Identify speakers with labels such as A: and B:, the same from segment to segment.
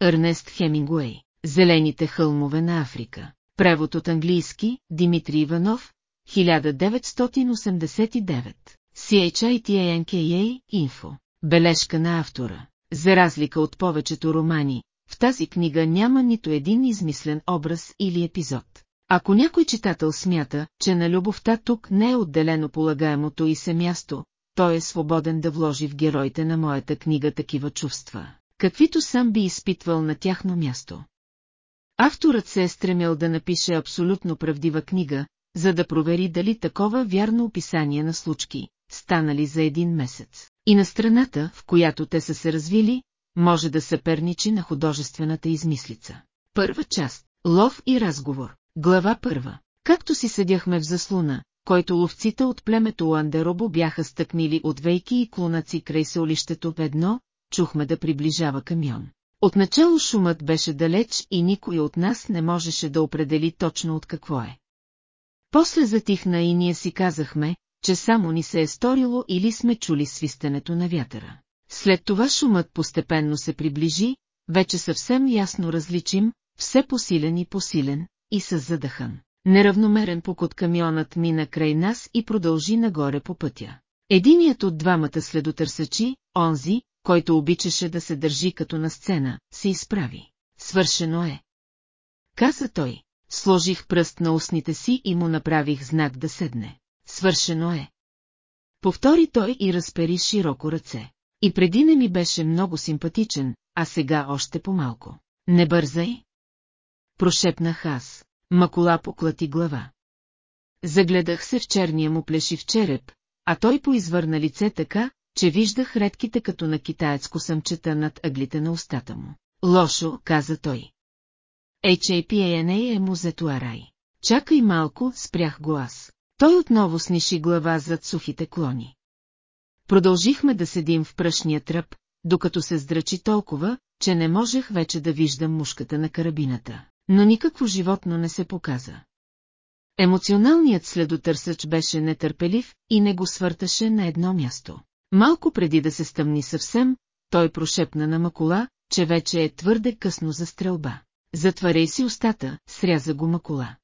A: Ернест Хемингуей. Зелените хълмове на Африка. Превод от английски, Димитри Иванов, 1989. CHITANKA Info. Бележка на автора. За разлика от повечето романи, в тази книга няма нито един измислен образ или епизод. Ако някой читател смята, че на любовта тук не е отделено полагаемото и се място, той е свободен да вложи в героите на моята книга такива чувства каквито сам би изпитвал на тяхно място. Авторът се е стремил да напише абсолютно правдива книга, за да провери дали такова вярно описание на случки, станали за един месец, и на страната, в която те са се развили, може да съперничи на художествената измислица. Първа част – лов и разговор. Глава първа. Както си седяхме в заслуна, който ловците от племето Ландеробо бяха стъкнили от вейки и клонаци край селището в едно, чухме да приближава камион. Отначало шумът беше далеч и никой от нас не можеше да определи точно от какво е. После затихна и ние си казахме, че само ни се е сторило или сме чули свистенето на вятъра. След това шумът постепенно се приближи, вече съвсем ясно различим, все посилен и посилен, и със задъхан. Неравномерен покот камионът мина край нас и продължи нагоре по пътя. Единият от двамата следотърсачи, онзи, който обичаше да се държи като на сцена, се изправи. Свършено е. Каза той. Сложих пръст на устните си и му направих знак да седне. Свършено е. Повтори той и разпери широко ръце. И преди не ми беше много симпатичен, а сега още по-малко. Не бързай. Прошепнах аз. Макола поклати глава. Загледах се в черния му плешив череп, а той поизвърна лице така, че виждах редките като на китаец косъмчета над ъглите на устата му. Лошо, каза той. HAPANA е музето Арай. Чакай малко, спрях го аз. Той отново сниши глава зад сухите клони. Продължихме да седим в пръшния тръп, докато се здрачи толкова, че не можех вече да виждам мушката на карабината, но никакво животно не се показа. Емоционалният следотърсъч беше нетърпелив и не го свърташе на едно място. Малко преди да се стъмни съвсем, той прошепна на Макола, че вече е твърде късно за стрелба. Затваряй си устата, сряза го Макола.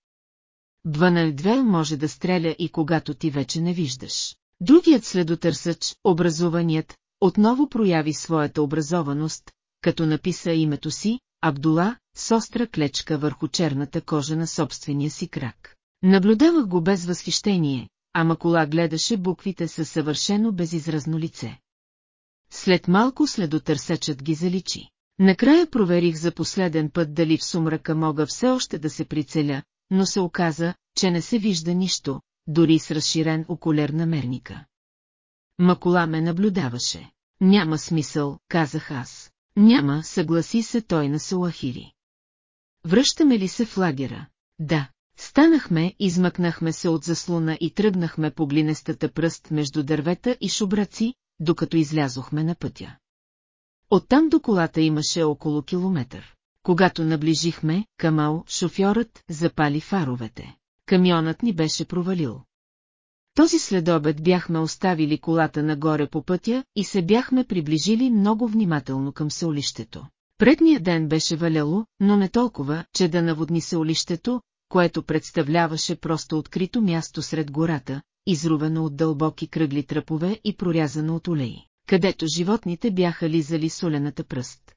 A: Дванальдве може да стреля и когато ти вече не виждаш. Другият следотърсъч, образованият, отново прояви своята образованост, като написа името си, Абдула, с остра клечка върху черната кожа на собствения си крак. Наблюдавах го без възхищение, а Макола гледаше буквите със съвършено безизразно лице. След малко следотърсечът ги заличи. Накрая проверих за последен път дали в сумрака мога все още да се прицеля, но се оказа, че не се вижда нищо, дори с разширен окулер мерника. Макола ме наблюдаваше. Няма смисъл, казах аз. Няма, съгласи се той на Салахири. Връщаме ли се в лагера? Да. Станахме, измъкнахме се от заслона и тръгнахме по глинестата пръст между дървета и шубраци, докато излязохме на пътя. Оттам до колата имаше около километър. Когато наближихме, Камал, шофьорът, запали фаровете. Камионът ни беше провалил. Този следобед бяхме оставили колата нагоре по пътя и се бяхме приближили много внимателно към селището. Предния ден беше валяло, но не толкова, че да наводни селището, което представляваше просто открито място сред гората, изрувано от дълбоки кръгли тръпове и прорязано от олеи, където животните бяха лизали солената пръст.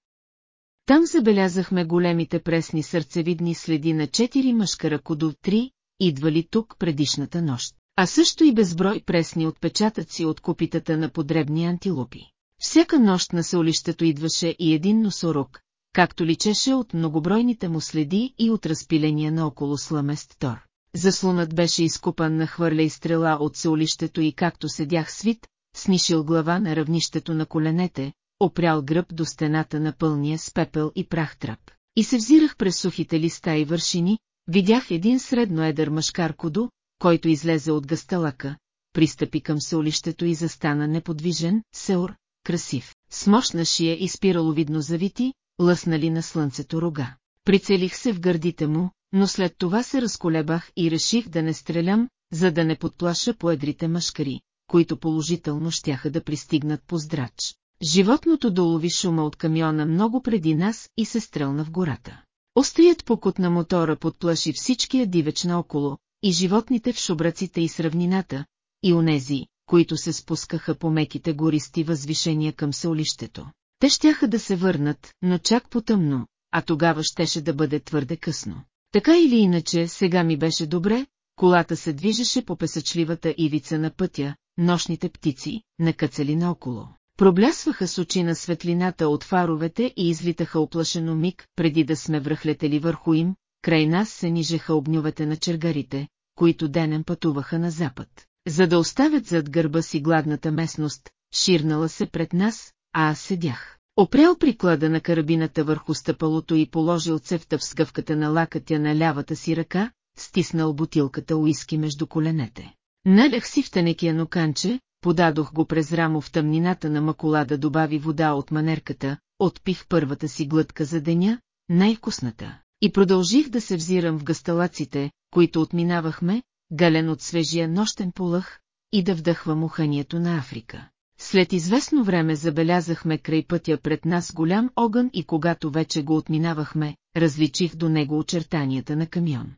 A: Там забелязахме големите пресни сърцевидни следи на четири мъжка ръкодо три, идвали тук предишната нощ, а също и безброй пресни отпечатъци от купитата на подребни антилопи. Всяка нощ на солището идваше и един носорог, както личеше от многобройните му следи и от разпиления наоколо сламест тор. Заслонът беше изкупан на хвърля и стрела от сеулището и както седях свит, снишил глава на равнището на коленете, опрял гръб до стената на пълния с пепел и прах трап. И се взирах през сухите листа и вършини, видях един средно едър мъжкар кодо, който излезе от гъсталака, пристъпи към селището и застана неподвижен, сеур, красив, с мощна шия и спирало видно завити, лъснали на слънцето рога. Прицелих се в гърдите му, но след това се разколебах и реших да не стрелям, за да не подплаша поедрите мъжкари, които положително щяха да пристигнат по здрач. Животното долови шума от камиона много преди нас и се стрелна в гората. Острият покот на мотора подплаши всичкия дивеч наоколо, и животните в шубраците и сравнината, и онези, които се спускаха по меките гористи възвишения към селището. Те щяха да се върнат, но чак потъмно, а тогава щеше да бъде твърде късно. Така или иначе, сега ми беше добре, колата се движеше по песъчливата ивица на пътя, нощните птици, накъцали наоколо. Проблясваха с очи на светлината от фаровете и излитаха оплашено миг, преди да сме връхлетели върху им, край нас се нижеха огньовете на чергарите, които денем пътуваха на запад. За да оставят зад гърба си гладната местност, ширнала се пред нас, а аз седях. Опрял приклада на карабината върху стъпалото и положил цевта в скъвката на лакътя на лявата си ръка, стиснал бутилката уиски между коленете. Налях си в тънекия канче, подадох го през рамо в тъмнината на да добави вода от манерката, отпих първата си глътка за деня, най-вкусната, и продължих да се взирам в гасталаците, които отминавахме, гален от свежия нощен полъх, и да вдъхвам уханието на Африка. След известно време забелязахме край пътя пред нас голям огън и когато вече го отминавахме, различих до него очертанията на камион.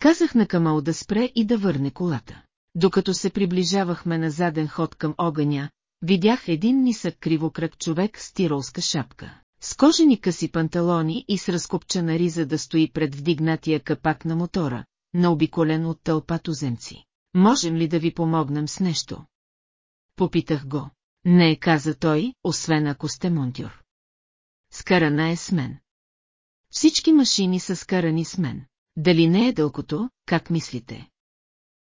A: Казах на Камал да спре и да върне колата. Докато се приближавахме на заден ход към огъня, видях един нисък кривокръг човек с тиролска шапка, с кожени къси панталони и с разкопчена риза да стои пред вдигнатия капак на мотора, наобиколен от тълпа туземци. Можем ли да ви помогнем с нещо? Попитах го. Не, каза той, освен ако сте монтюр. Скарана е с мен. Всички машини са скарани с мен. Дали не е дълкото, как мислите?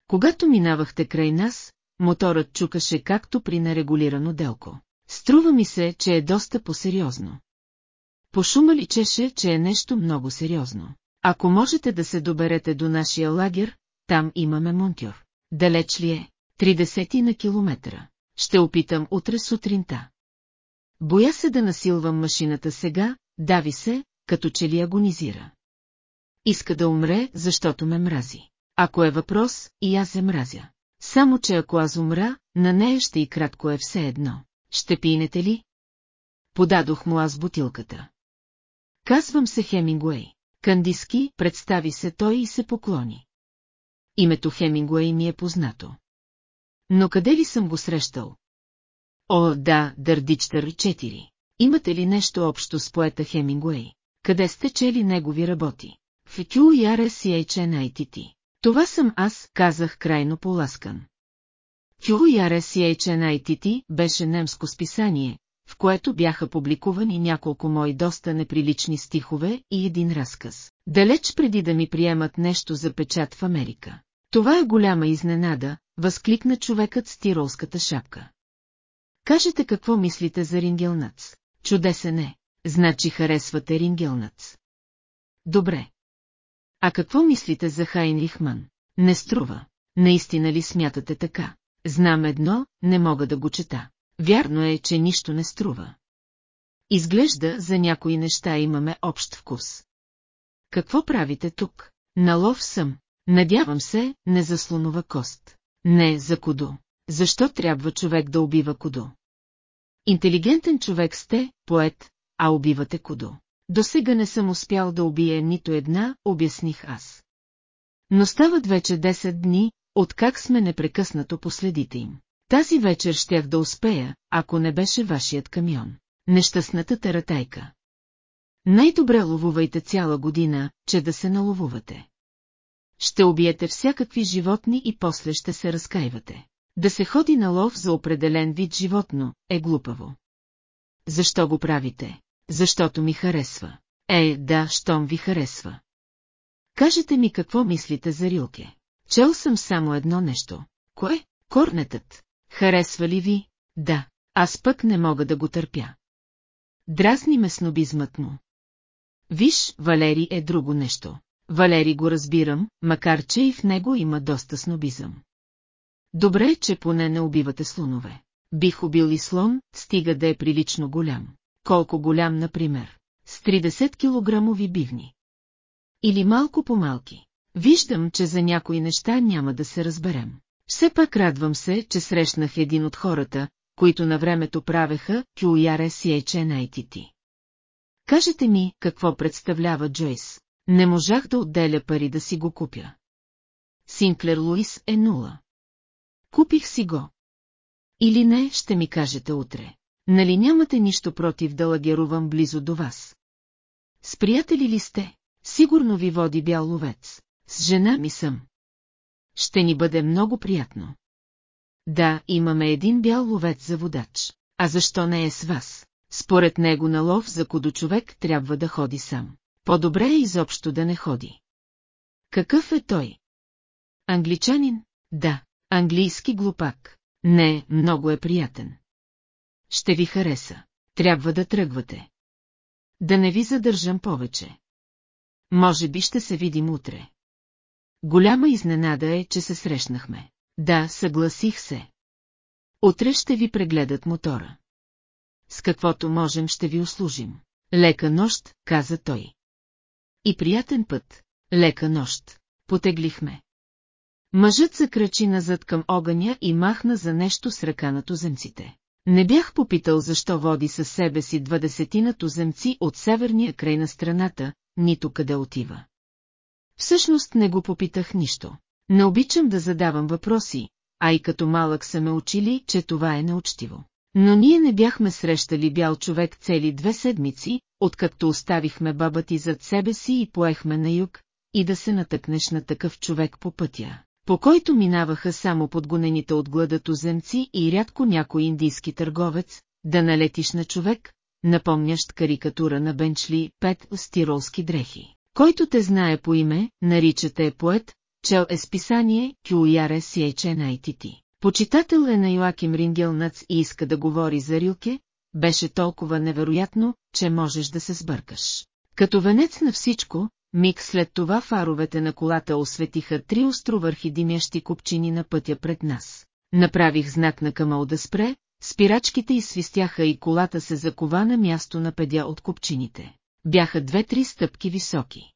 A: Когато минавахте край нас, моторът чукаше както при нерегулирано делко. Струва ми се, че е доста по-сериозно. По шума личеше, че е нещо много сериозно. Ако можете да се доберете до нашия лагер, там имаме Монтюр. Далеч ли е? 30 на километра ще опитам утре сутринта. Боя се да насилвам машината сега, дави се, като че ли агонизира. Иска да умре, защото ме мрази. Ако е въпрос, и аз се мразя. Само, че ако аз умра, на нея ще и кратко е все едно. Ще пинете ли? Подадох му аз бутилката. Казвам се Хемингуей. Кандиски, представи се той и се поклони. Името Хемингуей ми е познато. Но къде ли съм го срещал? О, да, Дърдичтър 4. Имате ли нещо общо с поета Хемингуей? Къде сте чели негови работи? В QRSHNITT. Това съм аз, казах крайно поласкан. QRSHNITT беше немско списание, в което бяха публикувани няколко мои доста неприлични стихове и един разказ, далеч преди да ми приемат нещо за печат в Америка. Това е голяма изненада, възкликна човекът с тиролската шапка. Кажете какво мислите за Рингелнац. Чудесен е, значи харесвате Рингелнац. Добре. А какво мислите за Хайнрих Ман? Не струва. Наистина ли смятате така? Знам едно, не мога да го чета. Вярно е, че нищо не струва. Изглежда, за някои неща имаме общ вкус. Какво правите тук? На лов съм, Надявам се, не за слонова кост. Не, за кодо. Защо трябва човек да убива кодо? Интелигентен човек сте, поет, а убивате кодо. До сега не съм успял да убия нито една, обясних аз. Но стават вече 10 дни, откак сме непрекъснато последите им. Тази вечер щях да успея, ако не беше вашият камион. Нещастната таратайка. Най-добре ловувайте цяла година, че да се наловувате ще убиете всякакви животни и после ще се разкаивате. Да се ходи на лов за определен вид животно е глупаво. Защо го правите? Защото ми харесва. Е, да, щом ви харесва. Кажете ми какво мислите за Рилке. Чел съм само едно нещо. Кое? Корнетът. Харесва ли ви? Да, аз пък не мога да го търпя. Дразни ме снобизмът му. Виж, Валери е друго нещо. Валери го разбирам, макар че и в него има доста снобизъм. Добре, че поне не убивате слонове. Бих убил и слон, стига да е прилично голям. Колко голям, например? С 30 килограмови бивни. Или малко по-малки. Виждам, че за някои неща няма да се разберем. Все пак радвам се, че срещнах един от хората, които на времето правеха QRSHNITT. Кажете ми, какво представлява Джойс? Не можах да отделя пари да си го купя. Синклер Луис е нула. Купих си го. Или не, ще ми кажете утре. Нали нямате нищо против да лагерувам близо до вас? С приятели ли сте? Сигурно ви води бял ловец. С жена ми съм. Ще ни бъде много приятно. Да, имаме един бял ловец за водач. А защо не е с вас? Според него на лов за кудо човек трябва да ходи сам. По-добре е изобщо да не ходи. Какъв е той? Англичанин? Да. Английски глупак. Не, много е приятен. Ще ви хареса. Трябва да тръгвате. Да не ви задържам повече. Може би ще се видим утре. Голяма изненада е, че се срещнахме. Да, съгласих се. Утре ще ви прегледат мотора. С каквото можем ще ви услужим. Лека нощ, каза той. И приятен път. Лека нощ. Потеглихме. Мъжът се кръчи назад към огъня и махна за нещо с ръка на туземците. Не бях попитал защо води със себе си двадесетина туземци от северния край на страната, нито къде отива. Всъщност не го попитах нищо. Не обичам да задавам въпроси, а и като малък са ме учили, че това е неучтиво. Но ние не бяхме срещали бял човек цели две седмици, откакто оставихме баба ти зад себе си и поехме на юг, и да се натъкнеш на такъв човек по пътя, по който минаваха само подгонените от глада земци и рядко някой индийски търговец, да налетиш на човек, напомнящ карикатура на Бенчли пет стиролски дрехи. Който те знае по име, наричате е поет, чел е списание Кюяре Сиечен Айтити. Почитател е на Йоаким Рингелнац и иска да говори за Рилке, беше толкова невероятно, че можеш да се сбъркаш. Като венец на всичко, миг след това фаровете на колата осветиха три островърхи димящи купчини на пътя пред нас. Направих знак на Камал да спре, спирачките свистяха и колата се закова на място на педя от купчините. Бяха две-три стъпки високи.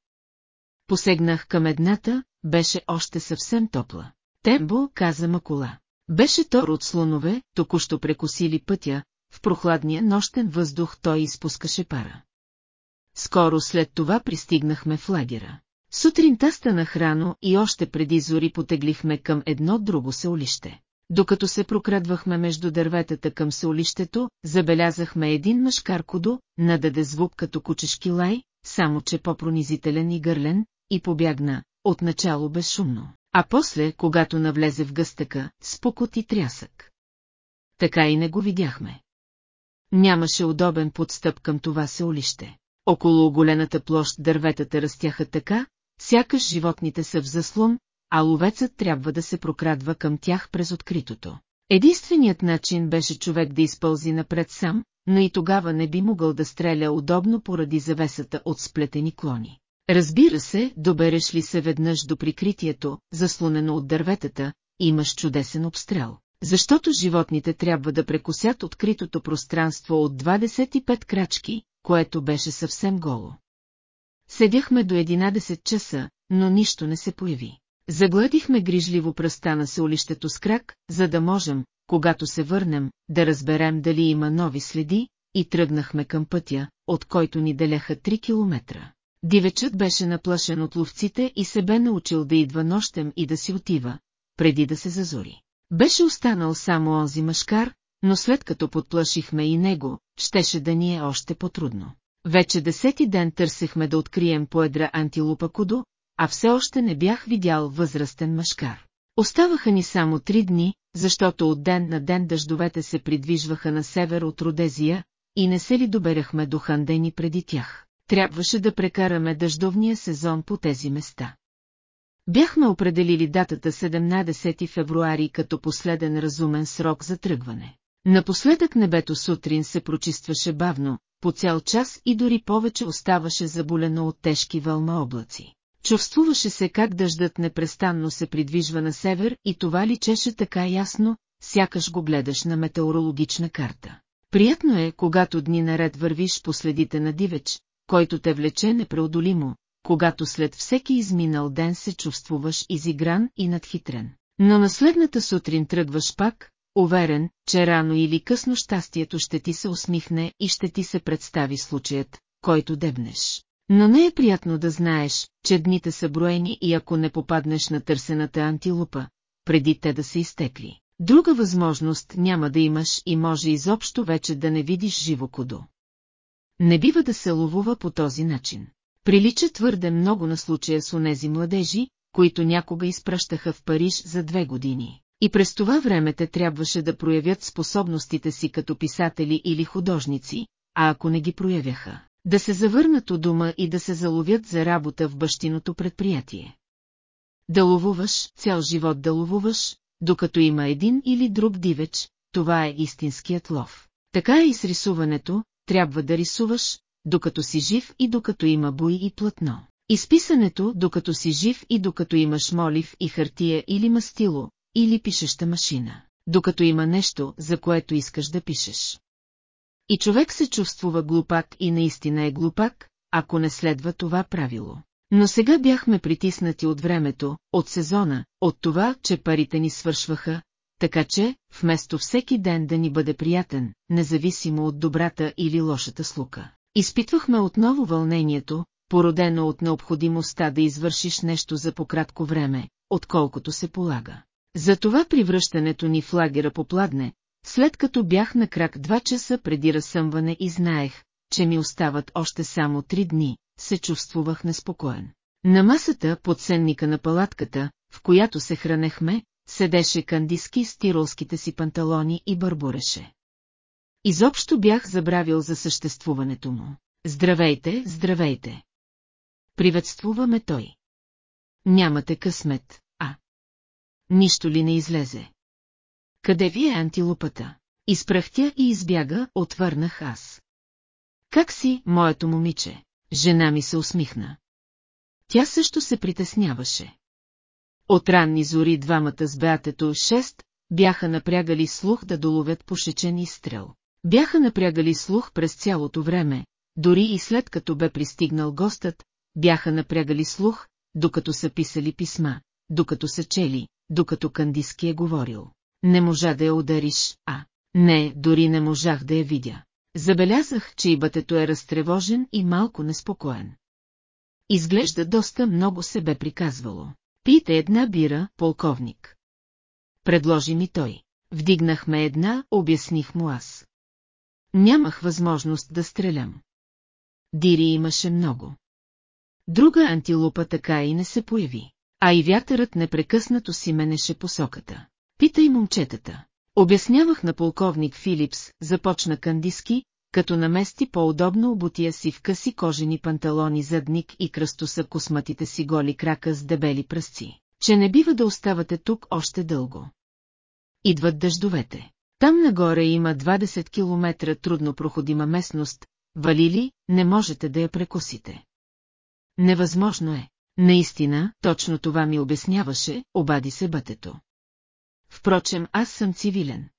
A: Посегнах към едната, беше още съвсем топла. Тембо, каза Макола. Беше тор от слонове, току-що прекосили пътя, в прохладния нощен въздух той изпускаше пара. Скоро след това пристигнахме в лагера. Сутринта станах рано и още преди зори потеглихме към едно друго саулище. Докато се прокрадвахме между дърветата към селището, забелязахме един мъжкар нададе звук като кучешки лай, само че по-пронизителен и гърлен, и побягна, отначало безшумно а после, когато навлезе в гъстъка, спокот и трясък. Така и не го видяхме. Нямаше удобен подстъп към това селище. Около оголената площ дърветата растяха така, сякаш животните са в заслон, а ловецът трябва да се прокрадва към тях през откритото. Единственият начин беше човек да изпълзи напред сам, но и тогава не би могъл да стреля удобно поради завесата от сплетени клони. Разбира се, добереш ли се веднъж до прикритието, заслонено от дърветата, имаш чудесен обстрел. Защото животните трябва да прекусят откритото пространство от 25 крачки, което беше съвсем голо. Седяхме до 11 часа, но нищо не се появи. Загладихме грижливо пръста на солището с крак, за да можем, когато се върнем, да разберем дали има нови следи, и тръгнахме към пътя, от който ни деляха 3 километра. Дивечът беше наплашен от ловците и се бе научил да идва нощем и да си отива, преди да се зазори. Беше останал само онзи мъжкар, но след като подплашихме и него, щеше да ни е още по-трудно. Вече десети ден търсехме да открием поедра антилупа Кудо, а все още не бях видял възрастен мъжкар. Оставаха ни само три дни, защото от ден на ден дъждовете се придвижваха на север от Родезия и не се ли доберахме до Хандени преди тях трябваше да прекараме дъждовния сезон по тези места. Бяхме определили датата 17 февруари като последен разумен срок за тръгване. Напоследък небето сутрин се прочистваше бавно, по цял час и дори повече оставаше заболено от тежки вълма облаци. Чувствуваше се как дъждът непрестанно се придвижва на север и това личеше така ясно, сякаш го гледаш на метеорологична карта. Приятно е, когато дни наред вървиш по следите на дивеч, който те влече непреодолимо, когато след всеки изминал ден се чувствуваш изигран и надхитрен. Но на следната сутрин тръгваш пак, уверен, че рано или късно щастието ще ти се усмихне и ще ти се представи случаят, който дебнеш. Но не е приятно да знаеш, че дните са броени и ако не попаднеш на търсената антилупа, преди те да се изтекли. Друга възможност няма да имаш и може изобщо вече да не видиш живо кудо. Не бива да се ловува по този начин. Прилича твърде много на случая с онези младежи, които някога изпращаха в Париж за две години. И през това време те трябваше да проявят способностите си като писатели или художници, а ако не ги проявяха, да се завърнат у дома и да се заловят за работа в бащиното предприятие. Да ловуваш, цял живот да ловуваш, докато има един или друг дивеч, това е истинският лов. Така е и с рисуването, трябва да рисуваш, докато си жив и докато има бой и платно. Изписането, докато си жив и докато имаш молив и хартия или мастило, или пишеща машина, докато има нещо, за което искаш да пишеш. И човек се чувствува глупак и наистина е глупак, ако не следва това правило. Но сега бяхме притиснати от времето, от сезона, от това, че парите ни свършваха, така че, вместо всеки ден да ни бъде приятен, независимо от добрата или лошата слука, изпитвахме отново вълнението, породено от необходимостта да извършиш нещо за пократко време, отколкото се полага. Затова при връщането ни в лагера попладне, след като бях на крак два часа преди разсъмване и знаех, че ми остават още само три дни, се чувствувах неспокоен. На масата под сенника на палатката, в която се хранехме, седеше кандиски с тиролските си панталони и бърбореше. Изобщо бях забравил за съществуването му. Здравейте, здравейте! Приветствуваме той. Нямате късмет, а? Нищо ли не излезе? Къде ви е антилопата? Изпрах тя и избяга, отвърнах аз. Как си, моето момиче? Жена ми се усмихна. Тя също се притесняваше. От ранни зори двамата с беатето 6 бяха напрягали слух да доловят пошечен изстрел. Бяха напрягали слух през цялото време, дори и след като бе пристигнал гостът, бяха напрягали слух, докато са писали писма, докато са чели, докато Кандиски е говорил. Не можа да я удариш, а... Не, дори не можах да я видя. Забелязах, че и бътето е разтревожен и малко неспокоен. Изглежда доста много се бе приказвало. Пийте една бира, полковник. Предложи ми той. Вдигнахме една, обясних му аз. Нямах възможност да стрелям. Дири имаше много. Друга антилупа така и не се появи, а и вятърът непрекъснато си менеше посоката. Питай момчетата. Обяснявах на полковник Филипс, започна Кандиски, като намести по-удобно обутия си в къси кожени панталони задник и кръстоса косматите си голи крака с дебели пръсци, че не бива да оставате тук още дълго. Идват дъждовете. Там нагоре има 20 км трудно проходима местност, валили, не можете да я прекусите. Невъзможно е. Наистина, точно това ми обясняваше, обади се бътето. Впрочем, аз съм цивилен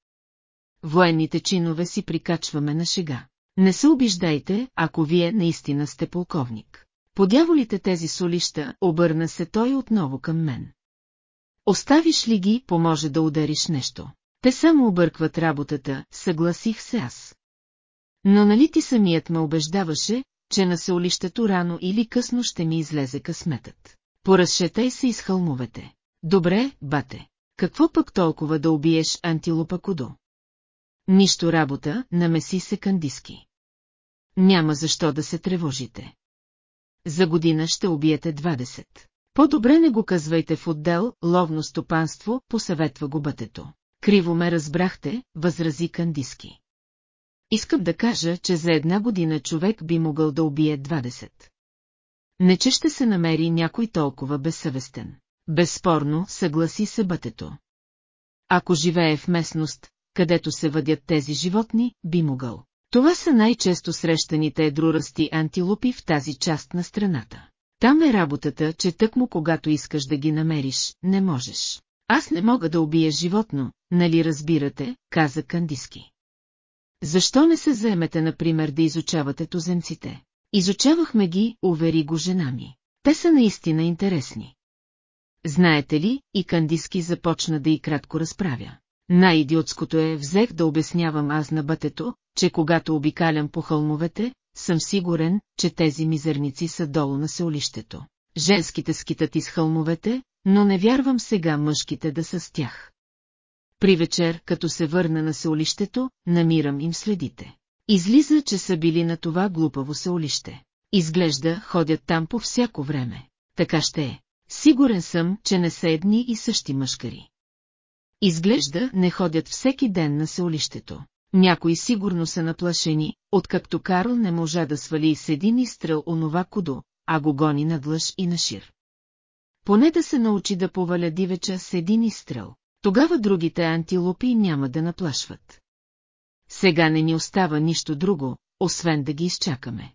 A: военните чинове си прикачваме на шега. Не се обиждайте, ако вие наистина сте полковник. Подяволите тези солища, обърна се той отново към мен. Оставиш ли ги, поможе да удариш нещо. Те само объркват работата, съгласих се аз. Но нали ти самият ме убеждаваше, че на солището рано или късно ще ми излезе късметът. Поразшетай се из хълмовете. Добре, бате. Какво пък толкова да убиеш антилопа Кудо? Нищо работа, намеси се Кандиски. Няма защо да се тревожите. За година ще убиете 20. По-добре не го казвайте в отдел, ловно стопанство, посъветва го бътето. Криво ме разбрахте, възрази Кандиски. Искам да кажа, че за една година човек би могъл да убие 20. Не че ще се намери някой толкова безсъвестен. Безспорно, съгласи се бътето. Ако живее в местност, където се въдят тези животни, би могъл. Това са най-често срещаните едрурасти антилопи в тази част на страната. Там е работата, че тъкмо когато искаш да ги намериш, не можеш. Аз не мога да убия животно, нали разбирате, каза Кандиски. Защо не се заемете, например, да изучавате тузенците? Изучавахме ги, увери го жена ми. Те са наистина интересни. Знаете ли, и Кандиски започна да и кратко разправя. Най-идиотското е, взех да обяснявам аз на бътето, че когато обикалям по хълмовете, съм сигурен, че тези мизерници са долу на селището. Женските скитат из хълмовете, но не вярвам сега мъжките да са с тях. При вечер, като се върна на селището, намирам им следите. Излиза, че са били на това глупаво селище. Изглежда, ходят там по всяко време. Така ще е. Сигурен съм, че не са едни и същи мъжкари. Изглежда не ходят всеки ден на селището. Някои сигурно са наплашени, откакто Карл не можа да свали с един изстрел онова кудо, а го гони надлъж и на шир. Поне да се научи да поваля дивеча с един изстрел, тогава другите антилопи няма да наплашват. Сега не ни остава нищо друго, освен да ги изчакаме.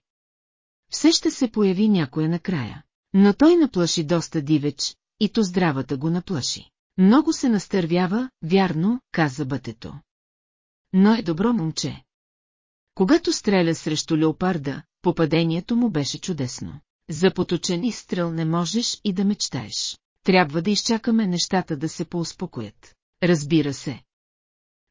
A: Все ще се появи някоя накрая, но той наплаши доста дивеч, и то здравата го наплаши. Много се настървява, вярно, каза бътето. Но е добро момче. Когато стреля срещу леопарда, попадението му беше чудесно. За поточен изстрел не можеш и да мечтаеш. Трябва да изчакаме нещата да се поуспокоят. Разбира се.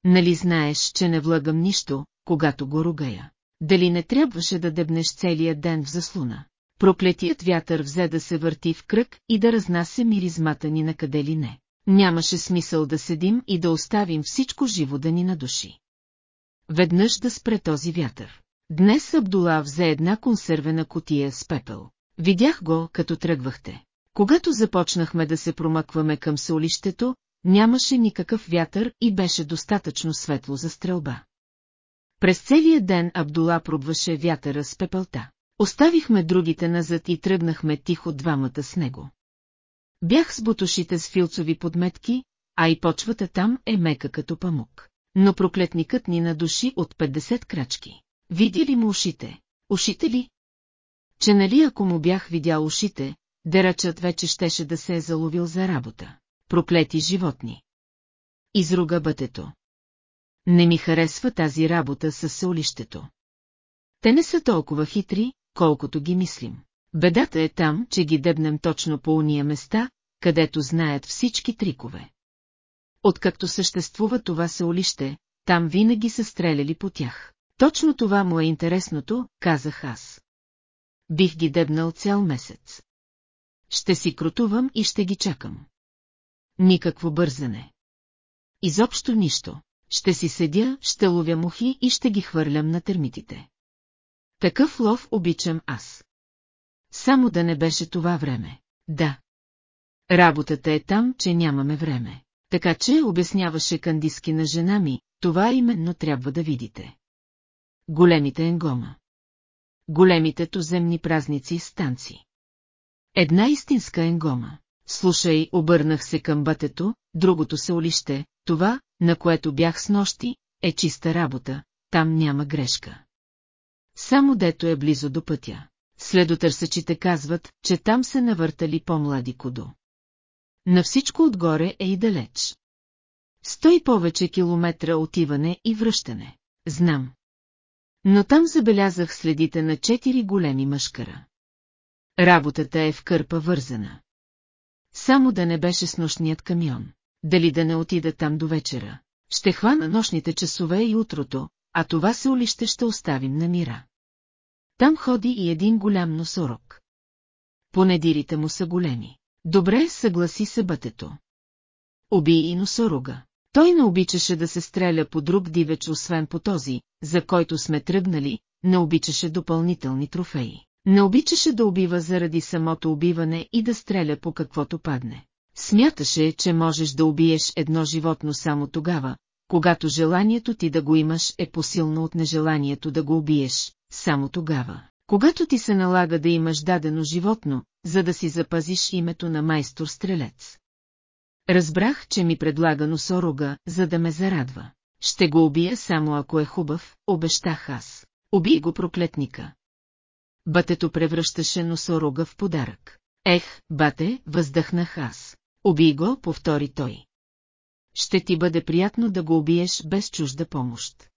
A: Нали знаеш, че не влагам нищо, когато го ругая? Дали не трябваше да дебнеш целият ден в заслуна? Проклетият вятър взе да се върти в кръг и да разнася миризмата ни на къде ли не нямаше смисъл да седим и да оставим всичко живо да ни надуши. Веднъж да спре този вятър. Днес Абдула взе една консервена котия с пепел. Видях го, като тръгвахте. Когато започнахме да се промъкваме към солището, нямаше никакъв вятър и беше достатъчно светло за стрелба. През целия ден Абдула пробваше вятъра с пепелта. Оставихме другите назад и тръгнахме тихо двамата с него. Бях с бутушите с филцови подметки, а и почвата там е мека като памук. Но проклетникът ни надуши от 50 крачки. Види ли му ушите? Ушите ли? Че нали ако му бях видял ушите, дерачът вече щеше да се е заловил за работа. Проклети животни. Изруга бътето. Не ми харесва тази работа с солището. Те не са толкова хитри, колкото ги мислим. Бедата е там, че ги дебнем точно по уния места, където знаят всички трикове. Откакто съществува това сеолище, там винаги са стреляли по тях. Точно това му е интересното, казах аз. Бих ги дебнал цял месец. Ще си крутувам и ще ги чакам. Никакво бързане. Изобщо нищо. Ще си седя, ще ловя мухи и ще ги хвърлям на термитите. Такъв лов обичам аз. Само да не беше това време. Да. Работата е там, че нямаме време. Така че, обясняваше Кандиски на жена ми, това именно трябва да видите. Големите енгома. Големите туземни празници и станци. Една истинска енгома. Слушай, обърнах се към бътето, другото се олище, това, на което бях с нощи, е чиста работа, там няма грешка. Само дето е близо до пътя следотърсачите казват, че там се навъртали по-млади кудо. На всичко отгоре е и далеч. Стои повече километра отиване и връщане. Знам. Но там забелязах следите на четири големи мъжкара. Работата е в кърпа вързана. Само да не беше с нощният камион. Дали да не отида там до вечера. Ще хвана нощните часове и утрото, а това се улище ще оставим на мира. Там ходи и един голям носорог. Понедирите му са големи. Добре, съгласи се бътето. Оби и носорога. Той не обичаше да се стреля по друг дивеч, освен по този, за който сме тръгнали, не обичаше допълнителни трофеи. Не обичаше да убива заради самото убиване и да стреля по каквото падне. Смяташе, че можеш да убиеш едно животно само тогава, когато желанието ти да го имаш е посилно от нежеланието да го убиеш, само тогава, когато ти се налага да имаш дадено животно, за да си запазиш името на майстор-стрелец. Разбрах, че ми предлага носорога, за да ме зарадва. Ще го убия само ако е хубав, обещах аз. Убий го проклетника. Батето превръщаше носорога в подарък. Ех, бате, въздъхнах аз. Убий го, повтори той. Ще ти бъде приятно да го убиеш без чужда помощ.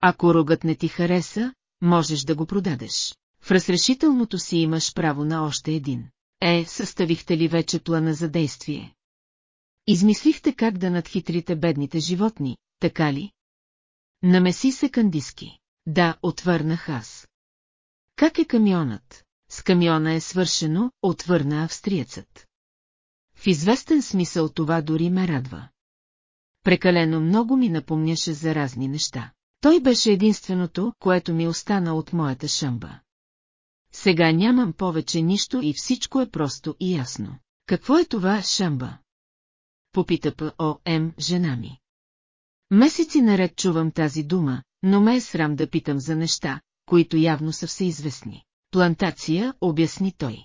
A: Ако рогът не ти хареса, можеш да го продадеш. В разрешителното си имаш право на още един. Е, съставихте ли вече плана за действие? Измислихте как да надхитрите бедните животни, така ли? Намеси се кандиски. Да, отвърнах аз. Как е камионът? С камиона е свършено, отвърна австриецът. В известен смисъл това дори ме радва. Прекалено много ми напомняше за разни неща. Той беше единственото, което ми остана от моята шамба. Сега нямам повече нищо и всичко е просто и ясно. Какво е това шамба? Попита П.О.М. жена ми. Месеци наред чувам тази дума, но ме е срам да питам за неща, които явно са всеизвестни. Плантация, обясни той.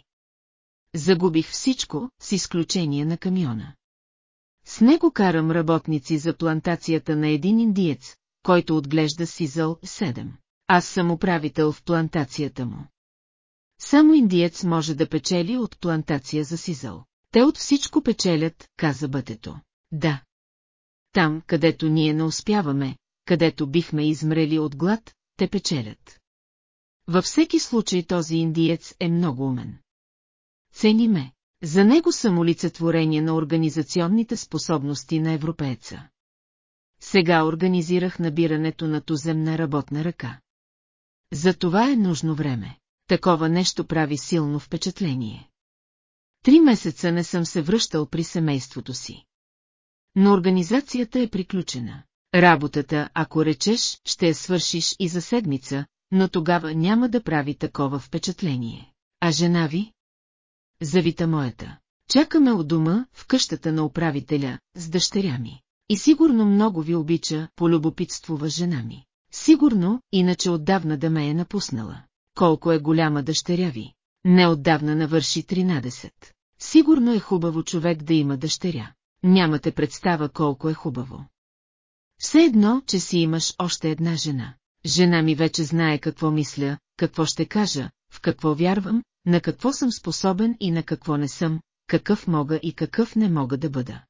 A: Загубих всичко, с изключение на камиона. С него карам работници за плантацията на един индиец, който отглежда Сизъл 7. Аз съм управител в плантацията му. Само индиец може да печели от плантация за Сизъл. Те от всичко печелят, каза бътето. Да. Там, където ние не успяваме, където бихме измрели от глад, те печелят. Във всеки случай този индиец е много умен. Цени ме. За него съм олицетворение на организационните способности на европееца. Сега организирах набирането на туземна работна ръка. За това е нужно време. Такова нещо прави силно впечатление. Три месеца не съм се връщал при семейството си. Но организацията е приключена. Работата, ако речеш, ще я свършиш и за седмица, но тогава няма да прави такова впечатление. А жена ви? Завита моята. Чакаме от дома, в къщата на управителя, с дъщеря ми. И сигурно много ви обича, полюбопитствува жена ми. Сигурно, иначе отдавна да ме е напуснала. Колко е голяма дъщеря ви. Не отдавна навърши 13. Сигурно е хубаво човек да има дъщеря. Нямате представа колко е хубаво. Все едно, че си имаш още една жена. Жена ми вече знае какво мисля, какво ще кажа, в какво вярвам, на какво съм способен и на какво не съм, какъв мога и какъв не мога да бъда.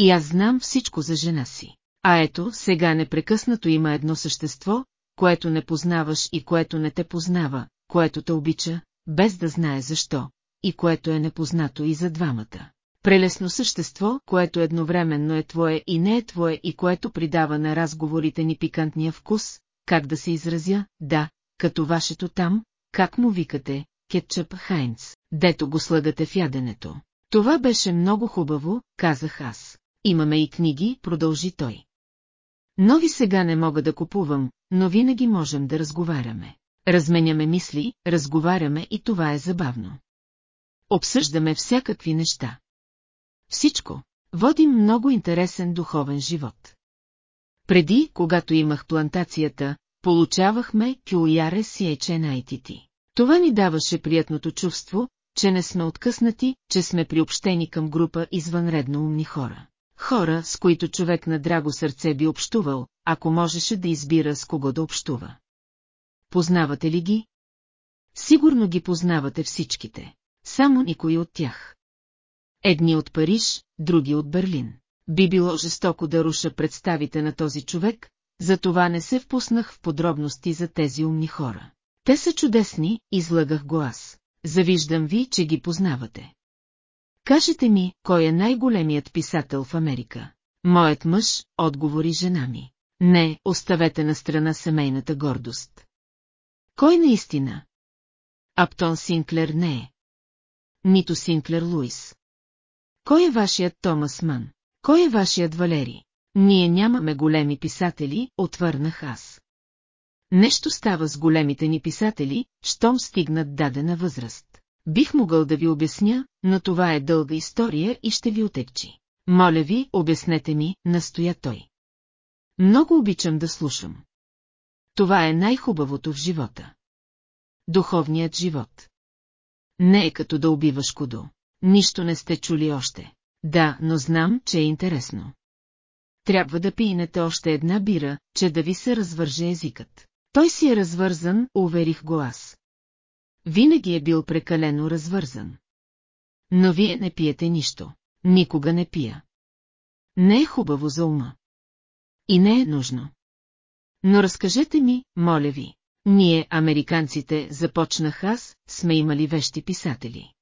A: И аз знам всичко за жена си. А ето, сега непрекъснато има едно същество, което не познаваш и което не те познава, което те обича, без да знае защо, и което е непознато и за двамата. Прелесно същество, което едновременно е твое и не е твое и което придава на разговорите ни пикантния вкус, как да се изразя, да, като вашето там, как му викате, кетчъп Хайнц, дето го слагате в яденето. Това беше много хубаво, казах аз. Имаме и книги, продължи той. Нови сега не мога да купувам, но винаги можем да разговаряме. Разменяме мисли, разговаряме и това е забавно. Обсъждаме всякакви неща. Всичко. Водим много интересен духовен живот. Преди, когато имах плантацията, получавахме кюяре си Еченайтити. Това ни даваше приятното чувство, че не сме откъснати, че сме приобщени към група извънредно умни хора хора, с които човек на драго сърце би общувал, ако можеше да избира с кого да общува. Познавате ли ги? Сигурно ги познавате всичките, само никой от тях. Едни от Париж, други от Берлин. Би било жестоко да руша представите на този човек, затова не се впуснах в подробности за тези умни хора. Те са чудесни, излагах го аз. Завиждам ви, че ги познавате. Кажете ми, кой е най-големият писател в Америка? Моят мъж, отговори жена ми. Не, оставете на страна семейната гордост. Кой наистина? Аптон Синклер не е. Нито Синклер Луис. Кой е вашият Томас Ман? Кой е вашият Валери? Ние нямаме големи писатели, отвърнах аз. Нещо става с големите ни писатели, щом стигнат дадена възраст. Бих могъл да ви обясня, но това е дълга история и ще ви отекчи. Моля ви, обяснете ми, настоя той. Много обичам да слушам. Това е най-хубавото в живота. Духовният живот. Не е като да убиваш кудо. Нищо не сте чули още. Да, но знам, че е интересно. Трябва да пиенете още една бира, че да ви се развърже езикът. Той си е развързан, уверих го аз винаги е бил прекалено развързан. Но вие не пиете нищо. Никога не пия. Не е хубаво за ума. И не е нужно. Но разкажете ми, моля ви, ние, американците, започнах аз, сме имали вещи писатели.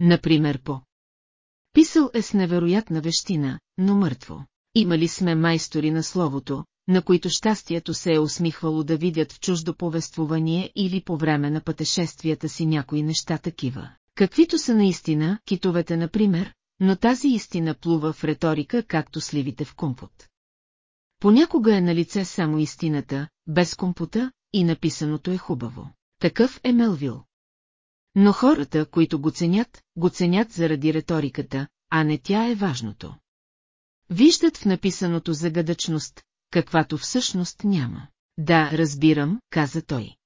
A: Например по. Писал е с невероятна вещина, но мъртво. Имали сме майстори на словото, на които щастието се е усмихвало да видят в чуждо повествование или по време на пътешествията си някои неща такива. Каквито са наистина китовете, например, но тази истина плува в риторика, както сливите в компот. Понякога е на лице само истината, без компота, и написаното е хубаво. Такъв е Мелвил. Но хората, които го ценят, го ценят заради риториката, а не тя е важното. Виждат в написаното загадъчност, каквато всъщност няма. Да, разбирам, каза той.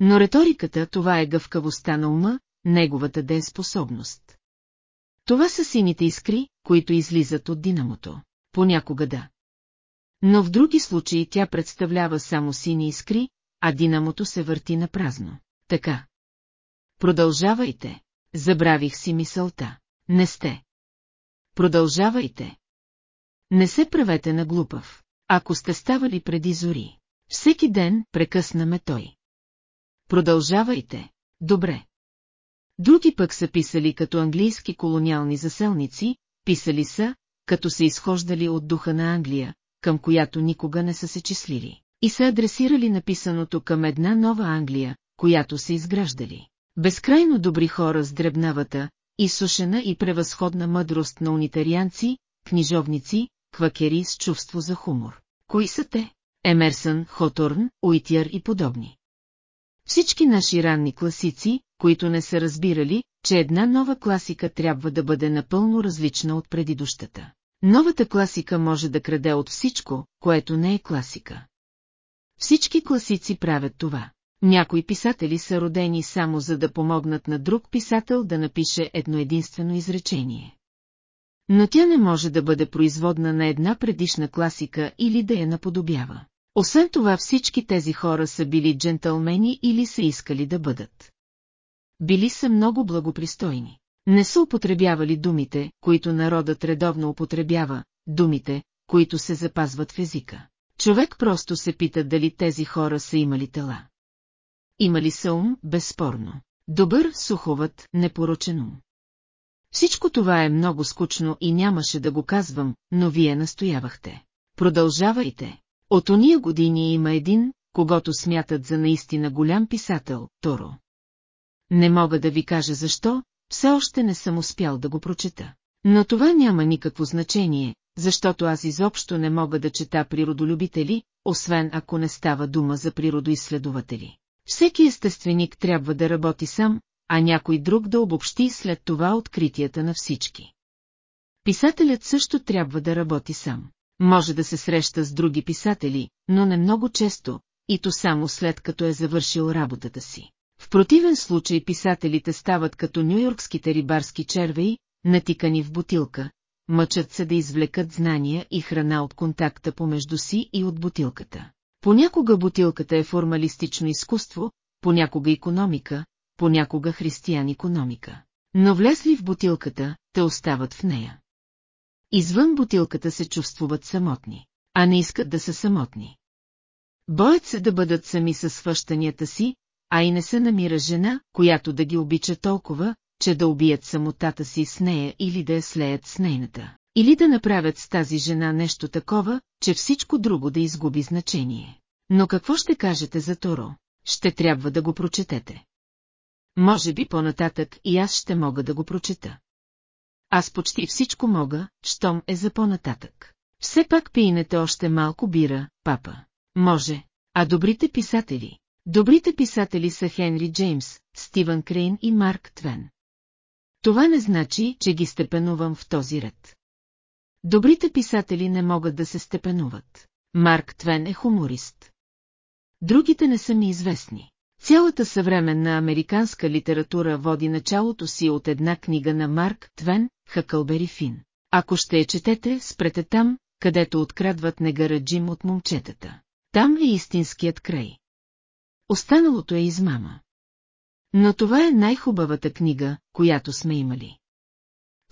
A: Но риториката това е гъвкавостта на ума, неговата дееспособност. Това са сините искри, които излизат от динамото. Понякога да. Но в други случаи тя представлява само сини искри, а динамото се върти на празно. Така. Продължавайте. Забравих си мисълта. Не сте. Продължавайте. Не се правете на глупав. Ако сте ставали преди зори. Всеки ден прекъснаме той. Продължавайте. Добре. Други пък са писали като английски колониални заселници, писали са, като са изхождали от духа на Англия, към която никога не са се числили, и са адресирали написаното към една нова Англия, която са изграждали. Безкрайно добри хора с дребнавата, изсушена и превъзходна мъдрост на унитарианци, книжовници, квакери с чувство за хумор. Кои са те? Емерсън, Хоторн, Уитяр и подобни. Всички наши ранни класици, които не са разбирали, че една нова класика трябва да бъде напълно различна от предидущата. Новата класика може да краде от всичко, което не е класика. Всички класици правят това. Някои писатели са родени само за да помогнат на друг писател да напише едно единствено изречение. Но тя не може да бъде производна на една предишна класика или да я наподобява. Освен това всички тези хора са били джентълмени или са искали да бъдат. Били са много благопристойни. Не са употребявали думите, които народът редовно употребява, думите, които се запазват в езика. Човек просто се пита дали тези хора са имали тела. Имали са ум, безспорно. Добър, суховат, непорочен ум. Всичко това е много скучно и нямаше да го казвам, но вие настоявахте. Продължавайте. От ония години има един, когато смятат за наистина голям писател, Торо. Не мога да ви кажа защо, все още не съм успял да го прочета. Но това няма никакво значение, защото аз изобщо не мога да чета природолюбители, освен ако не става дума за природоизследователи. Всеки естественик трябва да работи сам, а някой друг да обобщи след това откритията на всички. Писателят също трябва да работи сам. Може да се среща с други писатели, но не много често, и то само след като е завършил работата си. В противен случай писателите стават като нюйоркските рибарски червеи, натикани в бутилка, мъчат се да извлекат знания и храна от контакта помежду си и от бутилката. Понякога бутилката е формалистично изкуство, понякога економика, понякога християн економика. Но влезли в бутилката, те остават в нея. Извън бутилката се чувствуват самотни, а не искат да са самотни. Боят се да бъдат сами със свъщанията си, а и не се намира жена, която да ги обича толкова, че да убият самотата си с нея или да я слеят с нейната, или да направят с тази жена нещо такова, че всичко друго да изгуби значение. Но какво ще кажете за Торо? Ще трябва да го прочетете може би по-нататък и аз ще мога да го прочета. Аз почти всичко мога, щом е за по-нататък. Все пак пийнете още малко бира, папа. Може. А добрите писатели? Добрите писатели са Хенри Джеймс, Стивън Крейн и Марк Твен. Това не значи, че ги степенувам в този ред. Добрите писатели не могат да се степенуват. Марк Твен е хуморист. Другите не са ми известни. Цялата съвременна американска литература води началото си от една книга на Марк Твен, Хакълбери Фин. Ако ще я четете, спрете там, където открадват негараджим от момчетата. Там е истинският край. Останалото е измама. Но това е най-хубавата книга, която сме имали.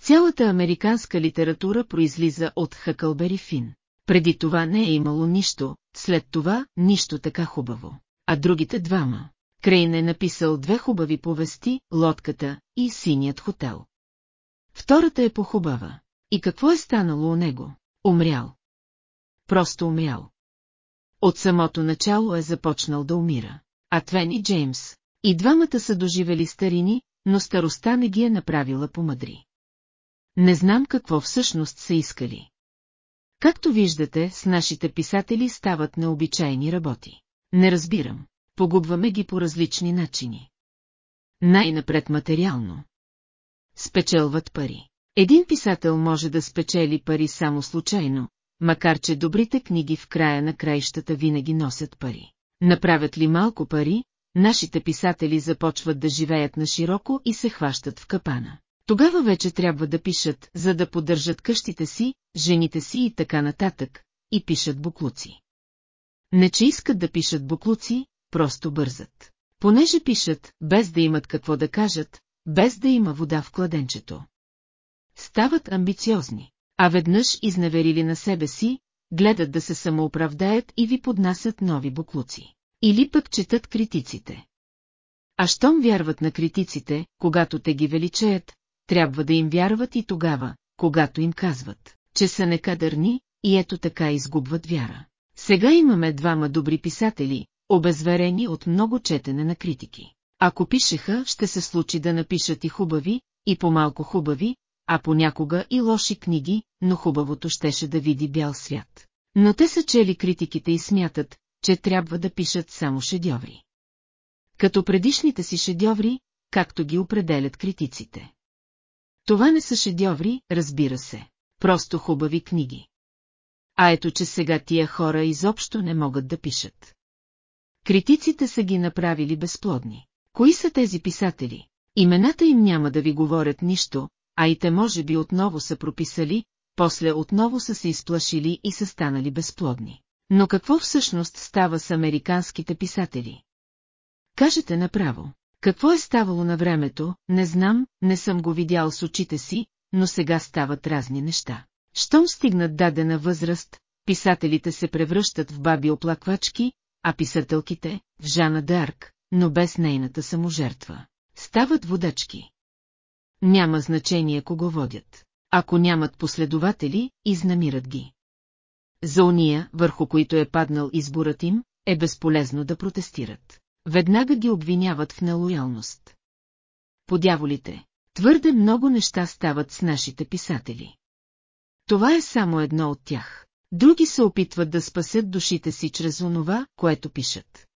A: Цялата американска литература произлиза от Хакълбери Фин. Преди това не е имало нищо, след това нищо така хубаво. А другите двама. Крейн е написал две хубави повести «Лодката» и «Синият хотел». Втората е похубава. И какво е станало у него? Умрял. Просто умрял. От самото начало е започнал да умира. А Твен и Джеймс, и двамата са доживели старини, но староста не ги е направила помъдри. Не знам какво всъщност са искали. Както виждате, с нашите писатели стават необичайни работи. Не разбирам погубваме ги по различни начини. Най-напред материално. Спечелват пари. Един писател може да спечели пари само случайно, макар че добрите книги в края на краищата винаги носят пари. Направят ли малко пари, нашите писатели започват да живеят на широко и се хващат в капана. Тогава вече трябва да пишат, за да поддържат къщите си, жените си и така нататък, и пишат буклуци. Не че искат да пишат буклуци, просто бързат. Понеже пишат, без да имат какво да кажат, без да има вода в кладенчето. Стават амбициозни, а веднъж изневерили на себе си, гледат да се самооправдаят и ви поднасят нови буклуци. Или пък четат критиците. А щом вярват на критиците, когато те ги величеят, трябва да им вярват и тогава, когато им казват, че са некадърни, и ето така изгубват вяра. Сега имаме двама добри писатели, обезверени от много четене на критики. Ако пишеха, ще се случи да напишат и хубави, и по-малко хубави, а понякога и лоши книги, но хубавото щеше да види бял свят. Но те са чели критиките и смятат, че трябва да пишат само шедьоври. Като предишните си шедьоври, както ги определят критиците. Това не са шедьоври, разбира се, просто хубави книги. А ето че сега тия хора изобщо не могат да пишат критиците са ги направили безплодни. Кои са тези писатели? Имената им няма да ви говорят нищо, а и те може би отново са прописали, после отново са се изплашили и са станали безплодни. Но какво всъщност става с американските писатели? Кажете направо. Какво е ставало на времето, не знам, не съм го видял с очите си, но сега стават разни неща. Щом стигнат дадена възраст, писателите се превръщат в баби оплаквачки, а писателките – в Жана Д'Арк, но без нейната саможертва. Стават водачки. Няма значение кого водят. Ако нямат последователи, изнамират ги. За уния, върху които е паднал изборът им, е безполезно да протестират. Веднага ги обвиняват в нелоялност. Подяволите, твърде много неща стават с нашите писатели. Това е само едно от тях други се опитват да спасят душите си чрез онова, което пишат.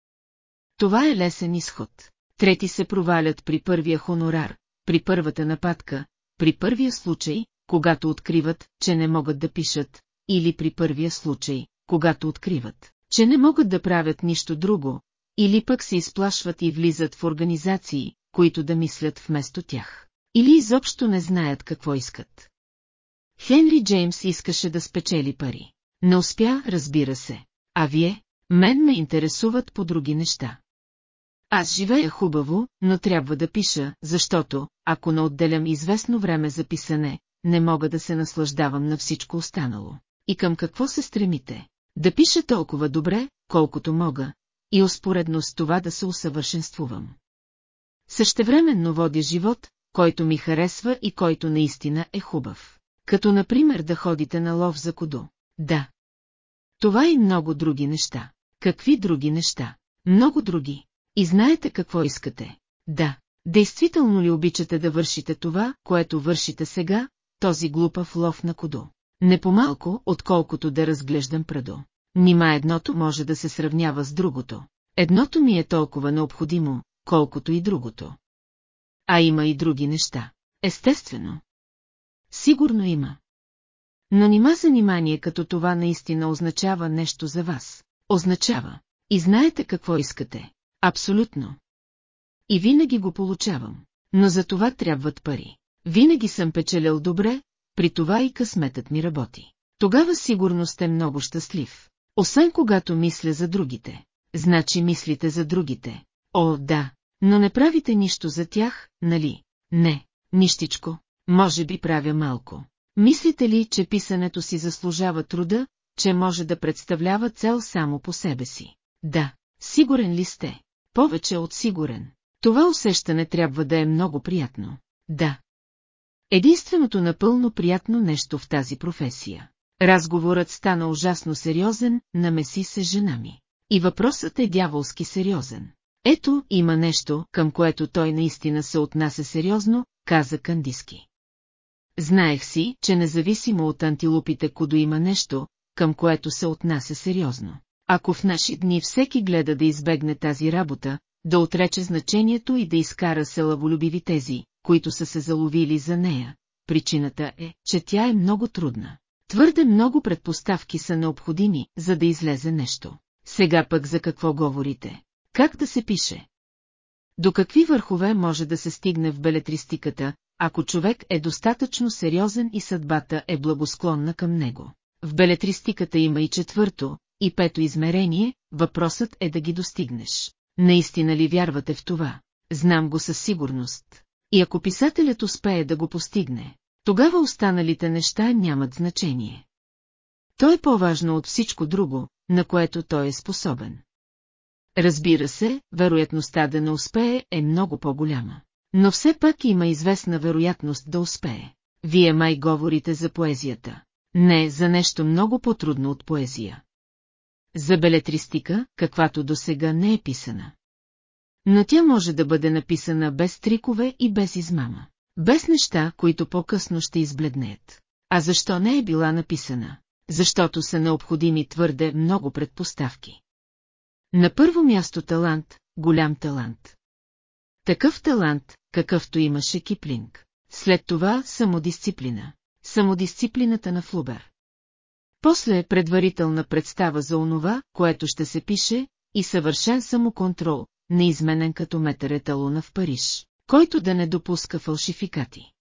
A: Това е лесен изход. Трети се провалят при първия хонорар, при първата нападка, при първия случай, когато откриват, че не могат да пишат, или при първия случай, когато откриват, че не могат да правят нищо друго, или пък се изплашват и влизат в организации, които да мислят вместо тях, или изобщо не знаят какво искат. Хенри Джеймс искаше да спечели пари. Не успя, разбира се. А вие? Мен ме интересуват по други неща. Аз живея хубаво, но трябва да пиша, защото, ако не отделям известно време за писане, не мога да се наслаждавам на всичко останало. И към какво се стремите? Да пиша толкова добре, колкото мога, и успоредно с това да се усъвършенствувам. Същевременно водя живот, който ми харесва и който наистина е хубав. Като например да ходите на лов за кодо. Да. Това и много други неща. Какви други неща? Много други. И знаете какво искате. Да. Действително ли обичате да вършите това, което вършите сега, този глупав лов на кодо? Не по-малко, отколкото да разглеждам прадо. Нима едното може да се сравнява с другото. Едното ми е толкова необходимо, колкото и другото. А има и други неща. Естествено. Сигурно има. Но нима занимание като това наистина означава нещо за вас. Означава. И знаете какво искате. Абсолютно. И винаги го получавам. Но за това трябват пари. Винаги съм печелял добре, при това и късметът ми работи. Тогава сигурно сте много щастлив. Освен когато мисля за другите. Значи мислите за другите. О, да, но не правите нищо за тях, нали? Не, нищичко. Може би правя малко. Мислите ли, че писането си заслужава труда, че може да представлява цел само по себе си? Да, сигурен ли сте? Повече от сигурен. Това усещане трябва да е много приятно. Да. Единственото напълно приятно нещо в тази професия. Разговорът стана ужасно сериозен, намеси се жена ми. И въпросът е дяволски сериозен. Ето, има нещо, към което той наистина се отнася сериозно, каза Кандиски. Знаех си, че независимо от антилопите кудо има нещо, към което се отнася сериозно. Ако в наши дни всеки гледа да избегне тази работа, да отрече значението и да изкара се лаволюбиви тези, които са се заловили за нея, причината е, че тя е много трудна. Твърде много предпоставки са необходими, за да излезе нещо. Сега пък за какво говорите? Как да се пише? До какви върхове може да се стигне в белетристиката, ако човек е достатъчно сериозен и съдбата е благосклонна към него. В белетристиката има и четвърто, и пето измерение, въпросът е да ги достигнеш. Наистина ли вярвате в това? Знам го със сигурност. И ако писателят успее да го постигне, тогава останалите неща нямат значение. То е по-важно от всичко друго, на което той е способен. Разбира се, вероятността да не успее е много по-голяма. Но все пак има известна вероятност да успее. Вие май говорите за поезията. Не, за нещо много по-трудно от поезия. За белетристика, каквато до сега не е писана. Но тя може да бъде написана без трикове и без измама. Без неща, които по-късно ще избледнеят. А защо не е била написана? Защото са необходими твърде много предпоставки. На първо място талант, голям талант. Такъв талант, какъвто имаше Киплинг. След това самодисциплина. Самодисциплината на Флубер. После е предварителна представа за онова, което ще се пише, и съвършен самоконтрол, неизменен като метър еталона в Париж, който да не допуска фалшификати.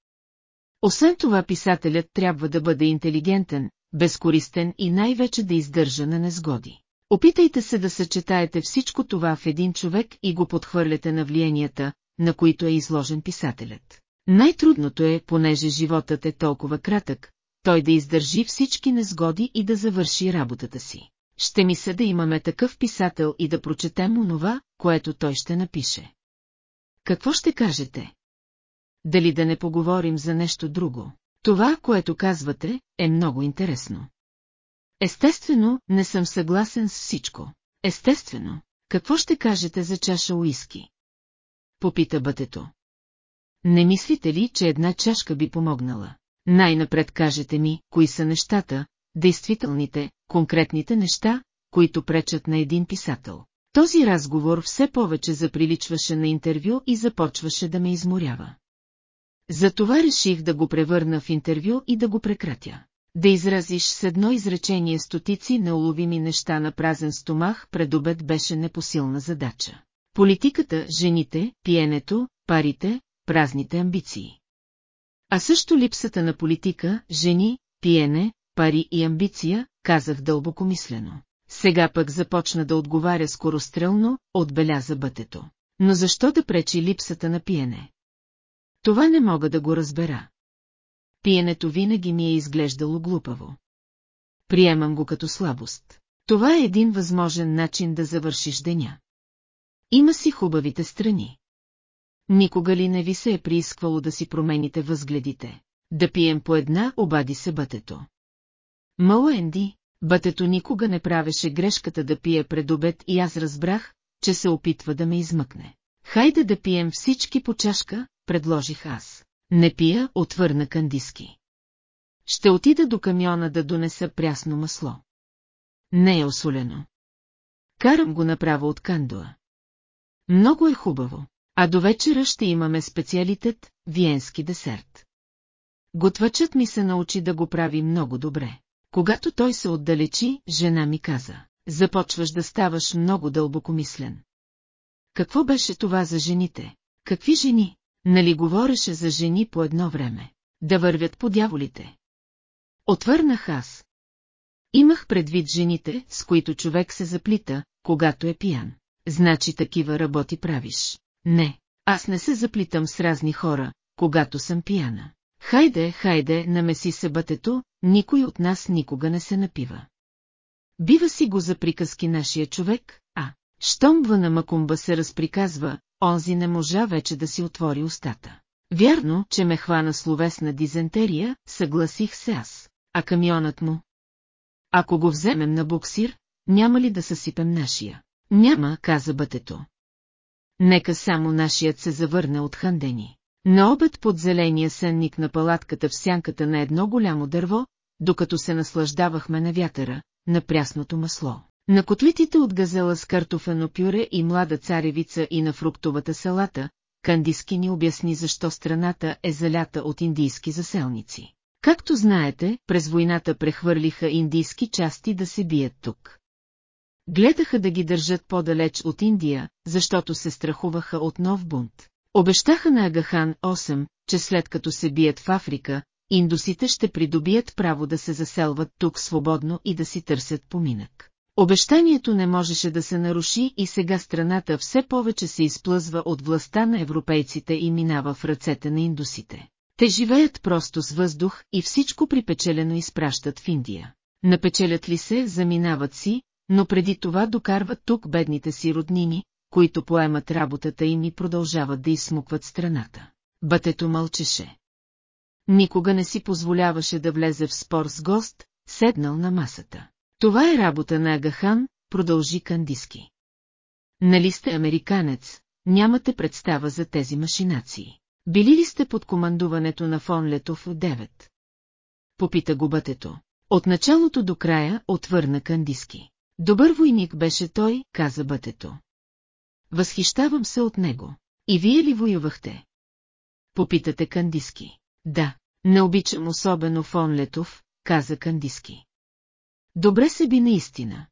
A: Освен това писателят трябва да бъде интелигентен, безкористен и най-вече да издържа на незгоди. Опитайте се да съчетаете всичко това в един човек и го подхвърляте на влиянията, на които е изложен писателят. Най-трудното е, понеже животът е толкова кратък, той да издържи всички незгоди и да завърши работата си. Ще ми се да имаме такъв писател и да прочетем онова, което той ще напише. Какво ще кажете? Дали да не поговорим за нещо друго? Това, което казвате, е много интересно. Естествено, не съм съгласен с всичко. Естествено, какво ще кажете за чаша уиски? попита бътето. Не мислите ли, че една чашка би помогнала? Най-напред кажете ми, кои са нещата, действителните, конкретните неща, които пречат на един писател. Този разговор все повече заприличваше на интервю и започваше да ме изморява. Затова реших да го превърна в интервю и да го прекратя. Да изразиш с едно изречение стотици неуловими неща на празен стомах пред обед беше непосилна задача политиката, жените, пиенето, парите, празните амбиции. А също липсата на политика, жени, пиене, пари и амбиция, казах дълбокомислено. Сега пък започна да отговаря скорострелно, отбеляза бътето. Но защо да пречи липсата на пиене? Това не мога да го разбера. Пиенето винаги ми е изглеждало глупаво. Приемам го като слабост. Това е един възможен начин да завършиш деня. Има си хубавите страни. Никога ли не ви се е приисквало да си промените възгледите? Да пием по една, обади се бътето. Мало Енди, бътето никога не правеше грешката да пие пред обед и аз разбрах, че се опитва да ме измъкне. Хайде да пием всички по чашка, предложих аз. Не пия, отвърна Кандиски. Ще отида до камиона да донеса прясно масло. Не е осолено. Карам го направо от кандуа. Много е хубаво. А до вечера ще имаме специалитет – виенски десерт. Готвачът ми се научи да го прави много добре. Когато той се отдалечи, жена ми каза, започваш да ставаш много дълбокомислен. Какво беше това за жените? Какви жени? Нали говореше за жени по едно време? Да вървят по дяволите. Отвърнах аз. Имах предвид жените, с които човек се заплита, когато е пиян значи такива работи правиш. Не, аз не се заплитам с разни хора, когато съм пияна. Хайде, хайде, намеси се бътето, никой от нас никога не се напива. Бива си го за приказки нашия човек, а, щом на Макумба се разприказва, онзи не можа вече да си отвори устата. Вярно, че ме хвана словесна дизентерия, съгласих се аз, а камионът му. Ако го вземем на буксир, няма ли да съсипем нашия? Няма, каза бътето. Нека само нашият се завърне от хандени. На обед под зеления сенник на палатката в сянката на едно голямо дърво, докато се наслаждавахме на вятъра, на прясното масло, на котлитите от газела с картофено пюре и млада царевица и на фруктовата салата, Кандиски ни обясни защо страната е залята от индийски заселници. Както знаете, през войната прехвърлиха индийски части да се бият тук. Гледаха да ги държат по-далеч от Индия, защото се страхуваха от нов бунт. Обещаха на Агахан 8, че след като се бият в Африка, индусите ще придобият право да се заселват тук свободно и да си търсят поминък. Обещанието не можеше да се наруши и сега страната все повече се изплъзва от властта на европейците и минава в ръцете на индусите. Те живеят просто с въздух и всичко припечелено изпращат в Индия. Напечелят ли се, заминават си, но преди това докарват тук бедните си роднини, които поемат работата им и продължават да изсмукват страната. Бътето мълчеше. Никога не си позволяваше да влезе в спор с гост, седнал на масата. Това е работа на Агахан, продължи Кандиски. Нали сте американец, нямате представа за тези машинации. Били ли сте под командуването на фон Летов 9? Попита го бътето. От началото до края отвърна Кандиски. Добър войник беше той, каза бътето. Възхищавам се от него. И вие ли воювахте? Попитате Кандиски. Да, не обичам особено фон Летов, каза Кандиски. Добре се би наистина.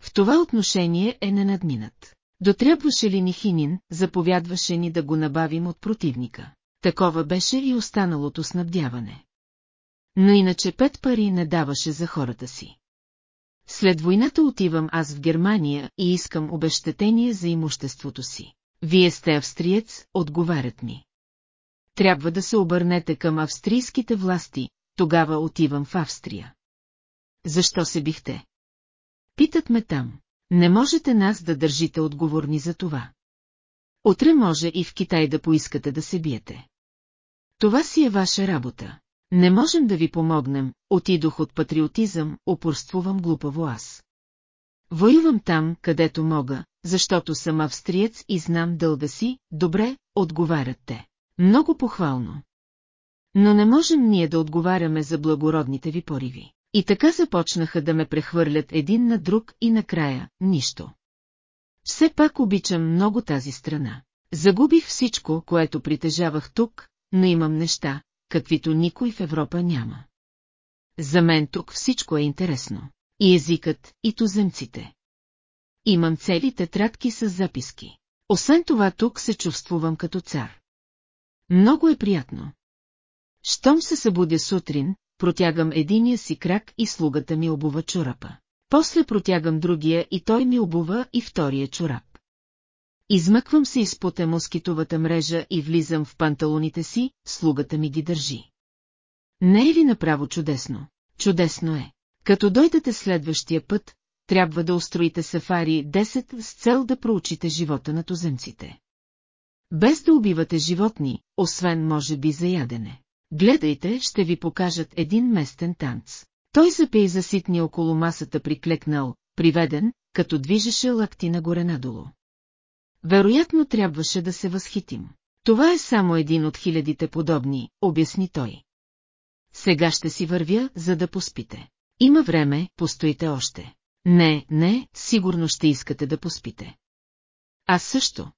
A: В това отношение е ненадминат. Дотрябваше ли ни хинин, заповядваше ни да го набавим от противника. Такова беше и останалото снабдяване. Но иначе пет пари не даваше за хората си. След войната отивам аз в Германия и искам обещетение за имуществото си. Вие сте австриец, отговарят ми. Трябва да се обърнете към австрийските власти, тогава отивам в Австрия. Защо се бихте? Питат ме там. Не можете нас да държите отговорни за това. Утре може и в Китай да поискате да се биете. Това си е ваша работа. Не можем да ви помогнем, отидох от патриотизъм, опорствувам глупаво аз. Воювам там, където мога, защото съм австриец и знам дълга си, добре, отговарят те. Много похвално. Но не можем ние да отговаряме за благородните ви пориви. И така започнаха да ме прехвърлят един на друг и накрая – нищо. Все пак обичам много тази страна. Загубих всичко, което притежавах тук, но имам неща, каквито никой в Европа няма. За мен тук всичко е интересно. И езикът, и туземците. Имам цели тетрадки с записки. Освен това тук се чувствувам като цар. Много е приятно. Щом се събудя сутрин, протягам единия си крак и слугата ми обува чорапа. После протягам другия и той ми обува и втория чорап. Измъквам се изпота москитовата мрежа и влизам в панталоните си, слугата ми ги държи. Не е ли направо чудесно? Чудесно е. Като дойдете следващия път, трябва да устроите сафари 10 с цел да проучите живота на туземците. Без да убивате животни, освен може би за ядене. Гледайте, ще ви покажат един местен танц. Той запей и заситни около масата приклекнал, приведен, като движеше лакти нагоре надолу. Вероятно трябваше да се възхитим. Това е само един от хилядите подобни, обясни той. Сега ще си вървя, за да поспите. Има време, постоите още. Не, не, сигурно ще искате да поспите. Аз също.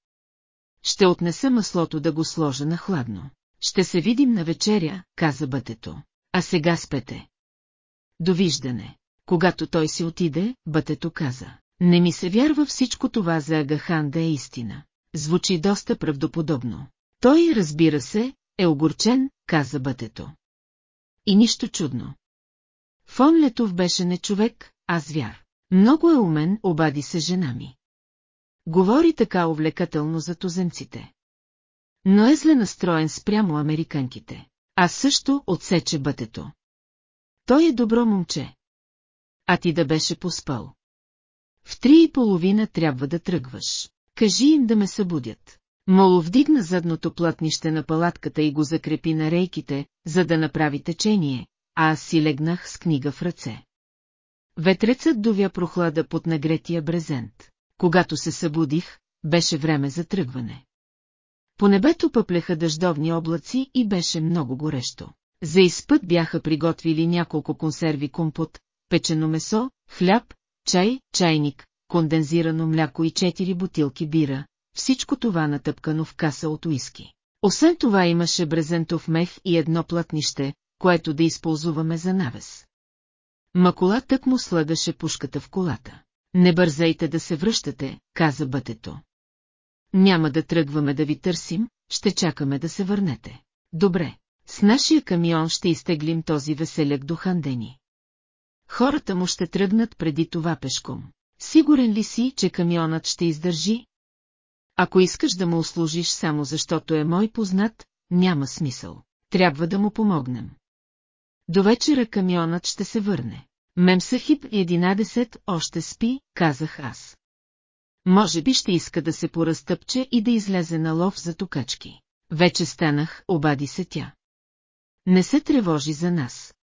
A: Ще отнеса маслото да го сложа на хладно. Ще се видим на вечеря, каза бътето. А сега спете. Довиждане. Когато той си отиде, бътето каза. Не ми се вярва всичко това за Агахан да е истина. Звучи доста правдоподобно. Той, разбира се, е огорчен, каза бътето. И нищо чудно. Фон Летов беше не човек, а звяр. Много е умен, обади се жена ми. Говори така увлекателно за туземците. Но е зле настроен спрямо американките. А също отсече бътето. Той е добро момче. А ти да беше поспал. В три и половина трябва да тръгваш. Кажи им да ме събудят. Моло вдигна задното плътнище на палатката и го закрепи на рейките, за да направи течение, а аз си легнах с книга в ръце. Ветрецът довя прохлада под нагретия брезент. Когато се събудих, беше време за тръгване. По небето пъплеха дъждовни облаци и беше много горещо. За изпът бяха приготвили няколко консерви компот, печено месо, хляб чай, чайник, кондензирано мляко и четири бутилки бира, всичко това натъпкано в каса от уиски. Освен това имаше брезентов мех и едно платнище, което да използваме за навес. Макола тък му слагаше пушката в колата. Не бързайте да се връщате, каза бътето. Няма да тръгваме да ви търсим, ще чакаме да се върнете. Добре, с нашия камион ще изтеглим този веселяк до Хандени хората му ще тръгнат преди това пешком. Сигурен ли си, че камионът ще издържи? Ако искаш да му услужиш само защото е мой познат, няма смисъл. Трябва да му помогнем. До вечера камионът ще се върне. Мемсахип 11 още спи, казах аз. Може би ще иска да се поразтъпче и да излезе на лов за токачки. Вече станах, обади се тя. Не се тревожи за нас.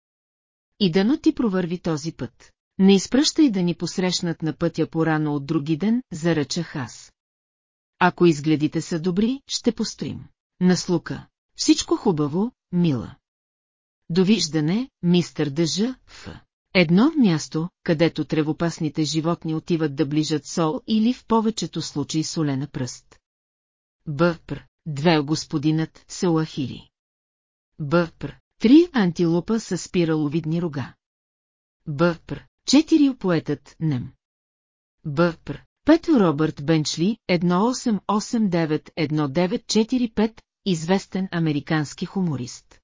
A: И дано ти провърви този път. Не изпръщай да ни посрещнат на пътя порано от други ден, заръчах аз. Ако изгледите са добри, ще постоим. Наслука. Всичко хубаво, мила. Довиждане, мистър Дъжа, в. Едно място, където тревопасните животни отиват да ближат сол или в повечето случаи солена пръст. Бъпр, две господинът се лахили. Бъпр, Три антилопа са спираловидни рога. Бъпр. Четири поетът Нем. Бъпр. Пето Робърт Бенчли, 1889-1945, известен американски хуморист.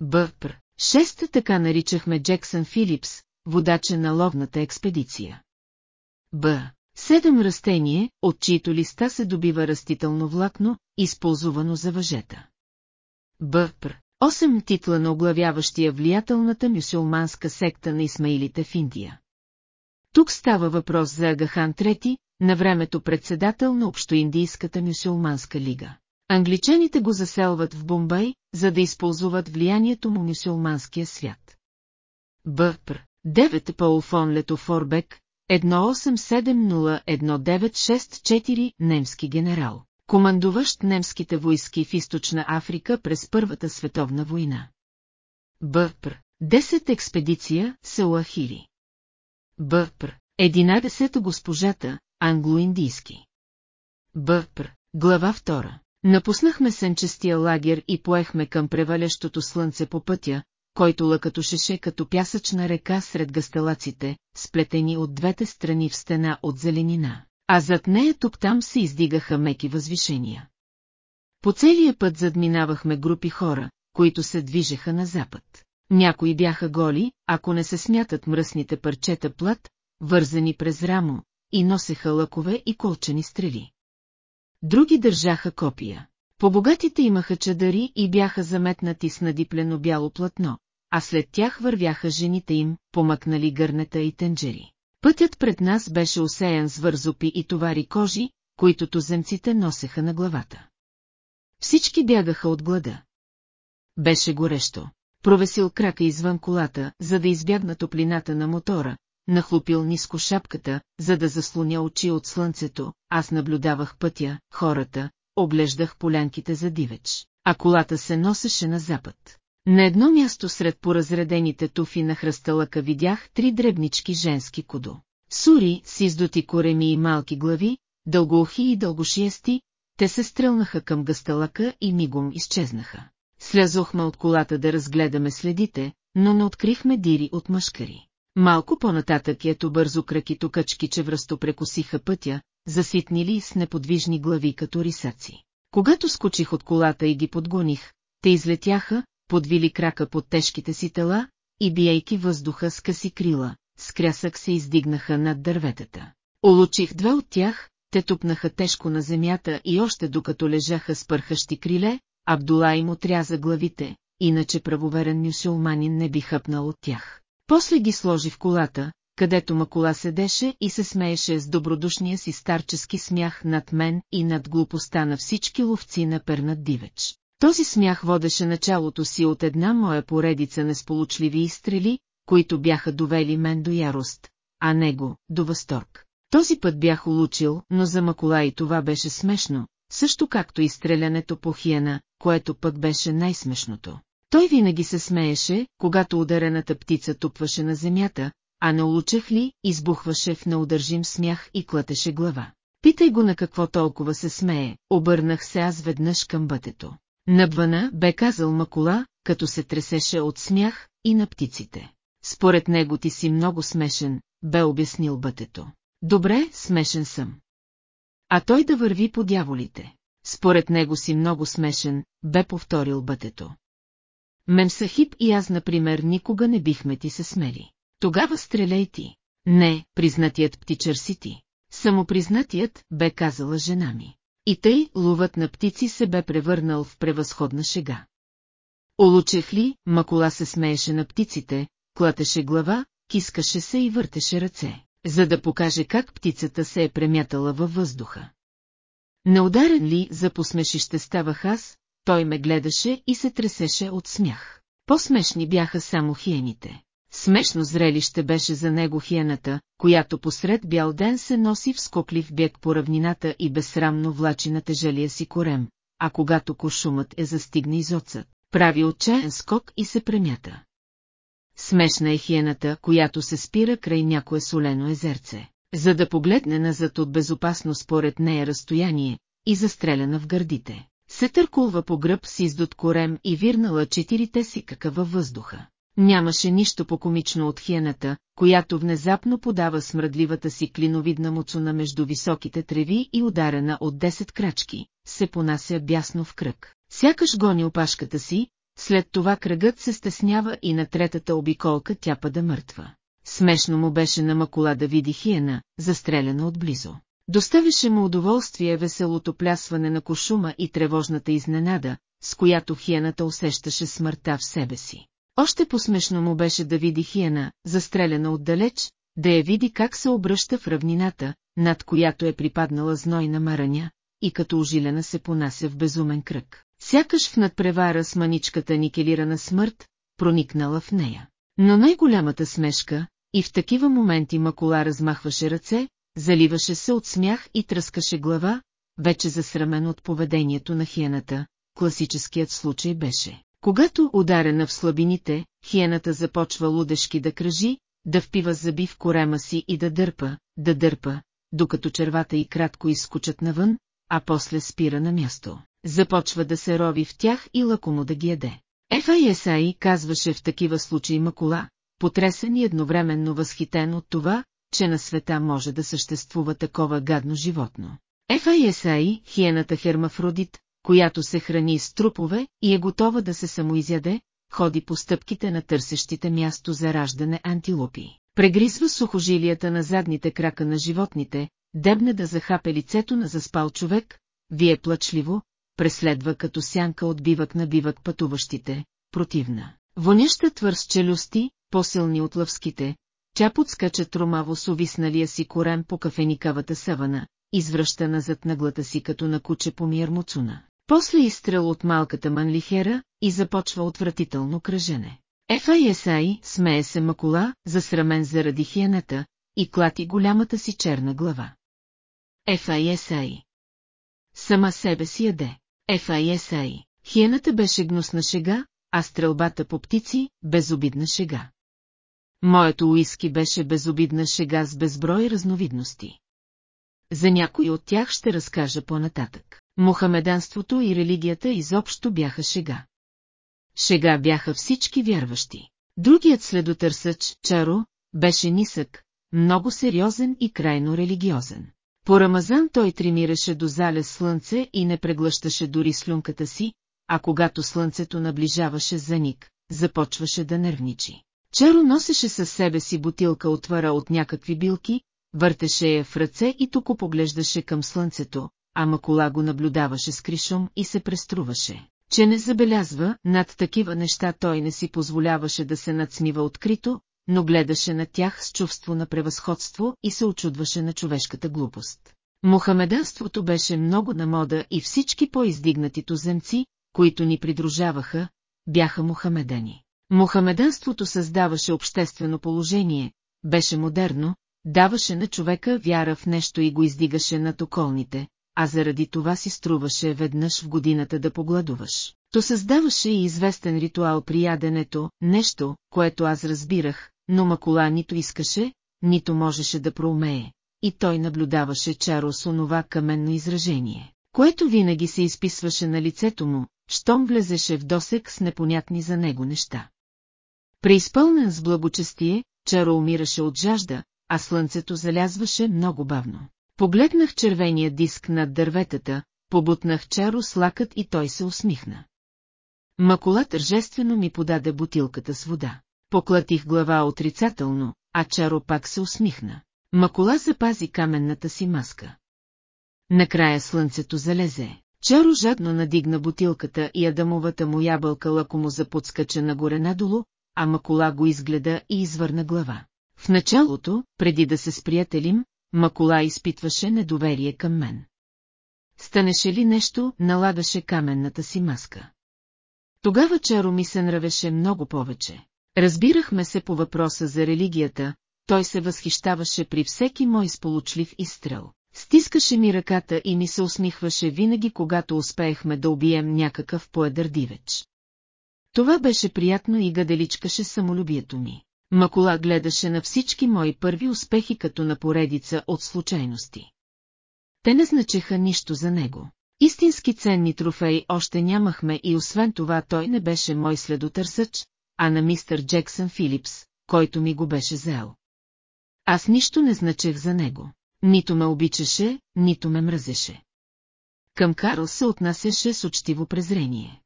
A: Бъпр. Шеста така наричахме Джексън Филипс, водача на ловната експедиция. Б. Седем растение, от чието листа се добива растително влакно, използвано за въжета. Бъпр. Осем титла на оглавяващия влиятелната мюсюлманска секта на Исмаилите в Индия. Тук става въпрос за Агахан III, на времето председател на Общоиндийската мюсюлманска лига. Англичаните го заселват в Бомбай, за да използват влиянието му мюсюлманския свят. Бърпр, 9 лето Форбек, 1870-1964 немски генерал командуващ немските войски в Източна Африка през Първата световна война. Бъпр. 10 експедиция Сеуахили. Бъпр. 11 госпожата англоиндийски. Бъпр. Глава 2. Напуснахме сенчестия лагер и поехме към превалящото слънце по пътя, който лъкатошеше като пясъчна река сред гастелаците, сплетени от двете страни в стена от зеленина а зад нея тук-там се издигаха меки възвишения. По целия път задминавахме групи хора, които се движеха на запад. Някои бяха голи, ако не се смятат мръсните парчета плат, вързани през рамо, и носеха лъкове и колчени стрели. Други държаха копия. Побогатите имаха чадари и бяха заметнати с надиплено бяло платно, а след тях вървяха жените им, помъкнали гърнета и тенджери. Пътят пред нас беше осеян с вързопи и товари кожи, които туземците носеха на главата. Всички бягаха от глада. Беше горещо. Провесил крака извън колата, за да избягна топлината на мотора, нахлупил ниско шапката, за да заслоня очи от слънцето, аз наблюдавах пътя, хората, облеждах полянките за дивеч, а колата се носеше на запад. На едно място сред поразредените туфи на хръсталъка видях три дребнички женски кудо. Сури с издоти кореми и малки глави, дългоухи и дългошиести, те се стрелнаха към гъсталъка и мигом изчезнаха. Слязохме от колата да разгледаме следите, но не открихме дири от мъжкари. Малко по-нататък ето бързо кръки качки чевръсто прекосиха пътя, заситнили с неподвижни глави като рисаци. Когато скочих от колата и ги подгоних, те излетяха, подвили крака под тежките си тела и биейки въздуха с къси крила, с крясък се издигнаха над дърветата. Улучих две от тях, те тупнаха тежко на земята и още докато лежаха с пърхащи криле, Абдула им отряза главите, иначе правоверен мюсюлманин не би хъпнал от тях. После ги сложи в колата, където Макола седеше и се смееше с добродушния си старчески смях над мен и над глупостта на всички ловци на пернат дивеч. Този смях водеше началото си от една моя поредица несполучливи изстрели, които бяха довели мен до ярост, а него – до възторг. Този път бях улучил, но за Макола и това беше смешно, също както и стрелянето по хиена, което пък беше най-смешното. Той винаги се смееше, когато ударената птица тупваше на земята, а не улучех ли, избухваше в неудържим смях и клатеше глава. Питай го на какво толкова се смее, обърнах се аз веднъж към бътето. Набвана бе казал Макула, като се тресеше от смях и на птиците. Според него ти си много смешен, бе обяснил бътето. Добре, смешен съм. А той да върви по дяволите. Според него си много смешен, бе повторил бътето. Мемсахип и аз, например, никога не бихме ти се смели. Тогава стреляй ти. Не, признатият птичър си ти. Самопризнатият бе казала жена ми. И тъй ловът на птици се бе превърнал в превъзходна шега. Олучех ли, Макола се смееше на птиците, клатеше глава, кискаше се и въртеше ръце, за да покаже как птицата се е премятала във въздуха. Неударен ли за посмешище ставах аз, той ме гледаше и се тресеше от смях. По-смешни бяха само хиените. Смешно зрелище беше за него хиената, която посред бял ден се носи в скоклив бег по равнината и безсрамно влачи на тежелия си корем, а когато кошумът е застигне изоца, прави отчаян скок и се премята. Смешна е хиената, която се спира край някое солено езерце, за да погледне назад от безопасно според нея разстояние и застреляна в гърдите. Се търкулва по гръб с издот корем и вирнала четирите си кака във въздуха. Нямаше нищо по-комично от хиената, която внезапно подава смръдливата си клиновидна муцуна между високите треви и ударена от 10 крачки, се понася бясно в кръг. Сякаш гони опашката си, след това кръгът се стеснява и на третата обиколка тя пада мъртва. Смешно му беше на макула да види хиена, застреляна отблизо. Доставише му удоволствие веселото плясване на кошума и тревожната изненада, с която хиената усещаше смъртта в себе си. Още посмешно му беше да види Хиена, застреляна отдалеч, да я види как се обръща в равнината, над която е припаднала знойна мараня, и като ожилена се понася в безумен кръг. Сякаш в надпревара с маничката никелирана смърт, проникнала в нея. Но най-голямата смешка, и в такива моменти Макола размахваше ръце, заливаше се от смях и тръскаше глава, вече засрамен от поведението на хиената, класическият случай беше когато ударена в слабините, хиената започва лудешки да кръжи, да впива зъби в корема си и да дърпа, да дърпа, докато червата и кратко изкучат навън, а после спира на място. Започва да се рови в тях и лакомо да ги яде. Ефайесаи казваше в такива случаи Макола, потресен и едновременно възхитен от това, че на света може да съществува такова гадно животно. Ефайесаи, хиената Хермафродит, която се храни с трупове и е готова да се самоизяде, ходи по стъпките на търсещите място за раждане антилопи. Прегризва сухожилията на задните крака на животните, дебне да захапе лицето на заспал човек, вие плачливо, преследва като сянка от бивък на бивък пътуващите, противна. Вонища твърз челюсти, по-силни от лъвските, тя подскача тромаво с увисналия си корен по кафеникавата савана, извръща назад наглата си като на куче по мирмуцуна. После изстрел от малката манлихера и започва отвратително кръжене. Ефайесай смее се макула, засрамен заради хиената, и клати голямата си черна глава. Ефайесай. Сама себе си яде. Ефайесай. Хиената беше гнусна шега, а стрелбата по птици – безобидна шега. Моето уиски беше безобидна шега с безброй разновидности. За някои от тях ще разкажа по-нататък. Мохамеданството и религията изобщо бяха шега. Шега бяха всички вярващи. Другият следотърсъч, Чаро, беше нисък, много сериозен и крайно религиозен. По Рамазан той тримираше до зале слънце и не преглъщаше дори слюнката си, а когато слънцето наближаваше за ник, започваше да нервничи. Чаро носеше със себе си бутилка отвара от някакви билки, въртеше я в ръце и тук поглеждаше към слънцето, ама кола го наблюдаваше с кришум и се преструваше. Че не забелязва, над такива неща той не си позволяваше да се надсмива открито, но гледаше на тях с чувство на превъзходство и се очудваше на човешката глупост. Мохамеданството беше много на мода и всички по-издигнати туземци, които ни придружаваха, бяха мухамедани. Мохамеданството създаваше обществено положение, беше модерно, даваше на човека вяра в нещо и го издигаше над околните, а заради това си струваше веднъж в годината да погладуваш. То създаваше и известен ритуал при яденето, нещо, което аз разбирах, но Макола нито искаше, нито можеше да проумее, и той наблюдаваше чаро с онова каменно изражение, което винаги се изписваше на лицето му, щом влезеше в досек с непонятни за него неща. Преизпълнен с благочестие, чаро умираше от жажда, а слънцето залязваше много бавно. Погледнах червения диск над дърветата, побутнах чаро с лакът и той се усмихна. Макола тържествено ми подаде бутилката с вода. Поклатих глава отрицателно, а чаро пак се усмихна. Макола запази каменната си маска. Накрая слънцето залезе. Чаро жадно надигна бутилката и адамовата му ябълка лако му заподскача нагоре надолу, а Макола го изгледа и извърна глава. В началото, преди да се сприятелим, Макола изпитваше недоверие към мен. Станеше ли нещо, налагаше каменната си маска. Тогава Чаро ми се нравеше много повече. Разбирахме се по въпроса за религията, той се възхищаваше при всеки мой сполучлив изстрел. Стискаше ми ръката и ми се усмихваше винаги, когато успеехме да убием някакъв поедър дивеч. Това беше приятно и гаделичкаше самолюбието ми. Макола гледаше на всички мои първи успехи като на поредица от случайности. Те не значеха нищо за него. Истински ценни трофеи още нямахме и освен това той не беше мой следотърсъч, а на мистър Джексън Филипс, който ми го беше взел. Аз нищо не значех за него. Нито ме обичаше, нито ме мразеше. Към Карл се отнасяше с учтиво презрение.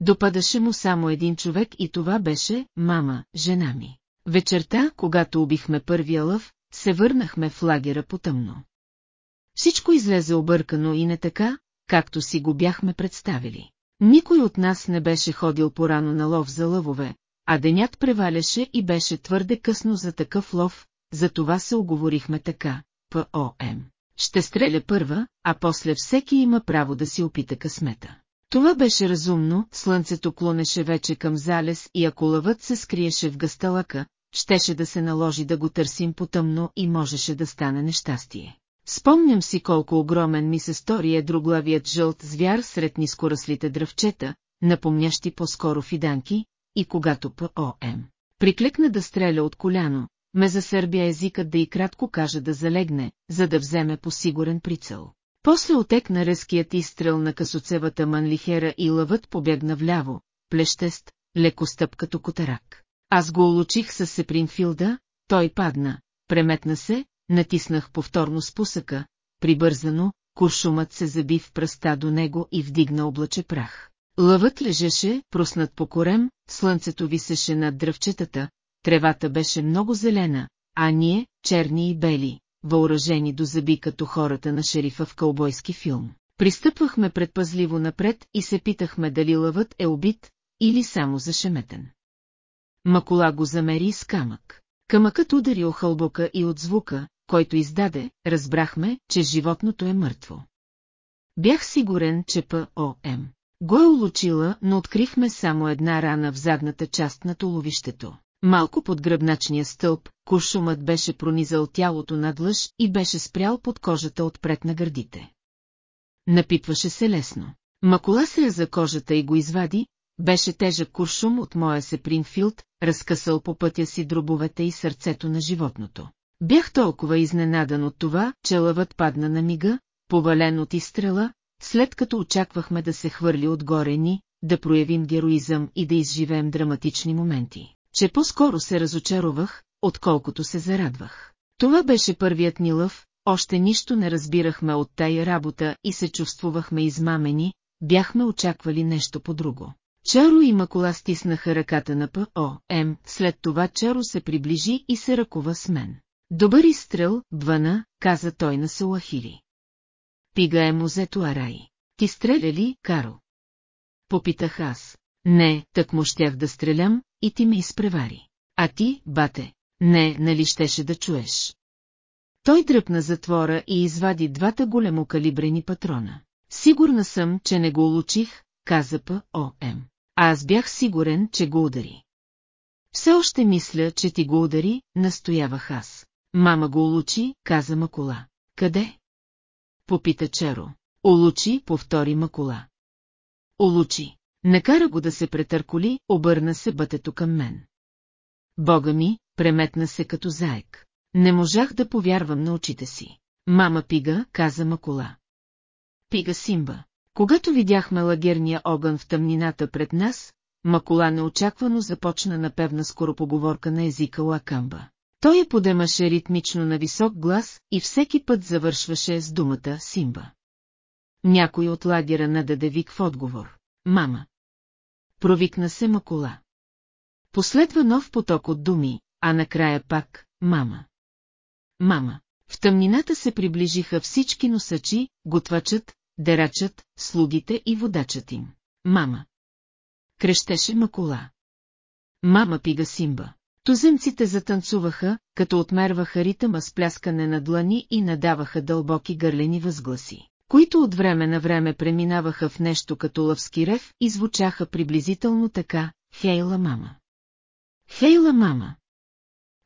A: Допадаше му само един човек и това беше мама, жена ми. Вечерта, когато убихме първия лъв, се върнахме в лагера потъмно. Всичко излезе объркано и не така, както си го бяхме представили. Никой от нас не беше ходил порано на лов за лъвове, а денят преваляше и беше твърде късно за такъв лов, затова се оговорихме така, ПОМ. Ще стреля първа, а после всеки има право да си опита късмета. Това беше разумно, слънцето клонеше вече към залез и ако лъвът се скриеше в гъсталъка, щеше да се наложи да го търсим потъмно и можеше да стане нещастие. Спомням си колко огромен ми се стори е друглавият жълт звяр сред нискораслите дръвчета, напомнящи по-скоро фиданки, и когато ПОМ прикликна да стреля от коляно, ме засърбя езикът да и кратко каже да залегне, за да вземе по сигурен прицел. После отекна резкият изстрел на късоцевата манлихера и лъвът побегна вляво, плещест, леко стъп като котарак. Аз го улучих с Сепринфилда, той падна, преметна се, натиснах повторно спусъка, прибързано, куршумът се заби в пръста до него и вдигна облаче прах. Лъвът лежеше, проснат по корем, слънцето висеше над дръвчетата, тревата беше много зелена, а ние, черни и бели, въоръжени до зъби като хората на шерифа в кълбойски филм. Пристъпвахме предпазливо напред и се питахме дали лъвът е убит или само зашеметен. Макола го замери с камък. Камъкът удари охълбока хълбока и от звука, който издаде, разбрахме, че животното е мъртво. Бях сигурен, че П.О.М. Го е улучила, но открихме само една рана в задната част на толовището. Малко под гръбначния стълб, куршумът беше пронизал тялото надлъж и беше спрял под кожата отпред на гърдите. Напитваше се лесно. Макола се я за кожата и го извади, беше тежък куршум от моя се Принфилд, разкъсал по пътя си дробовете и сърцето на животното. Бях толкова изненадан от това, че лъвът падна на мига, повален от изстрела, след като очаквахме да се хвърли отгоре ни, да проявим героизъм и да изживеем драматични моменти че по-скоро се разочаровах, отколкото се зарадвах. Това беше първият ни лъв, още нищо не разбирахме от тая работа и се чувствувахме измамени, бяхме очаквали нещо по-друго. Чаро и Макола стиснаха ръката на П.О.М. След това Чаро се приближи и се ръкува с мен. Добър изстрел, Бвана, каза той на Салахили. Пига е музето Арай. Ти стреля ли, Карл? Попитах аз. Не, так му щях да стрелям, и ти ме изпревари. А ти, бате, не, нали щеше да чуеш. Той дръпна затвора и извади двата големо калибрени патрона. Сигурна съм, че не го улучих, каза П.О.М. А аз бях сигурен, че го удари. Все още мисля, че ти го удари, настоявах аз. Мама го улучи, каза Макола. Къде? Попита Черо. Улучи, повтори Макола. Улучи. Накара го да се претърколи, обърна се бътето към мен. Бога ми, преметна се като заек. Не можах да повярвам на очите си. Мама пига, каза Макола. Пига Симба. Когато видяхме лагерния огън в тъмнината пред нас, Макола неочаквано започна напевна скоропоговорка на езика Лакамба. Той я подемаше ритмично на висок глас и всеки път завършваше с думата Симба. Някой от лагера нададе вик в отговор. Мама провикна се Макула. Последва нов поток от думи, а накрая пак «мама». Мама. В тъмнината се приближиха всички носачи, готвачът, дерачът, слугите и водачът им. Мама. Крещеше Макула. Мама пига Симба. Туземците затанцуваха, като отмерваха ритъма с пляскане на длани и надаваха дълбоки гърлени възгласи които от време на време преминаваха в нещо като лъвски рев и звучаха приблизително така «Хейла мама». «Хейла мама».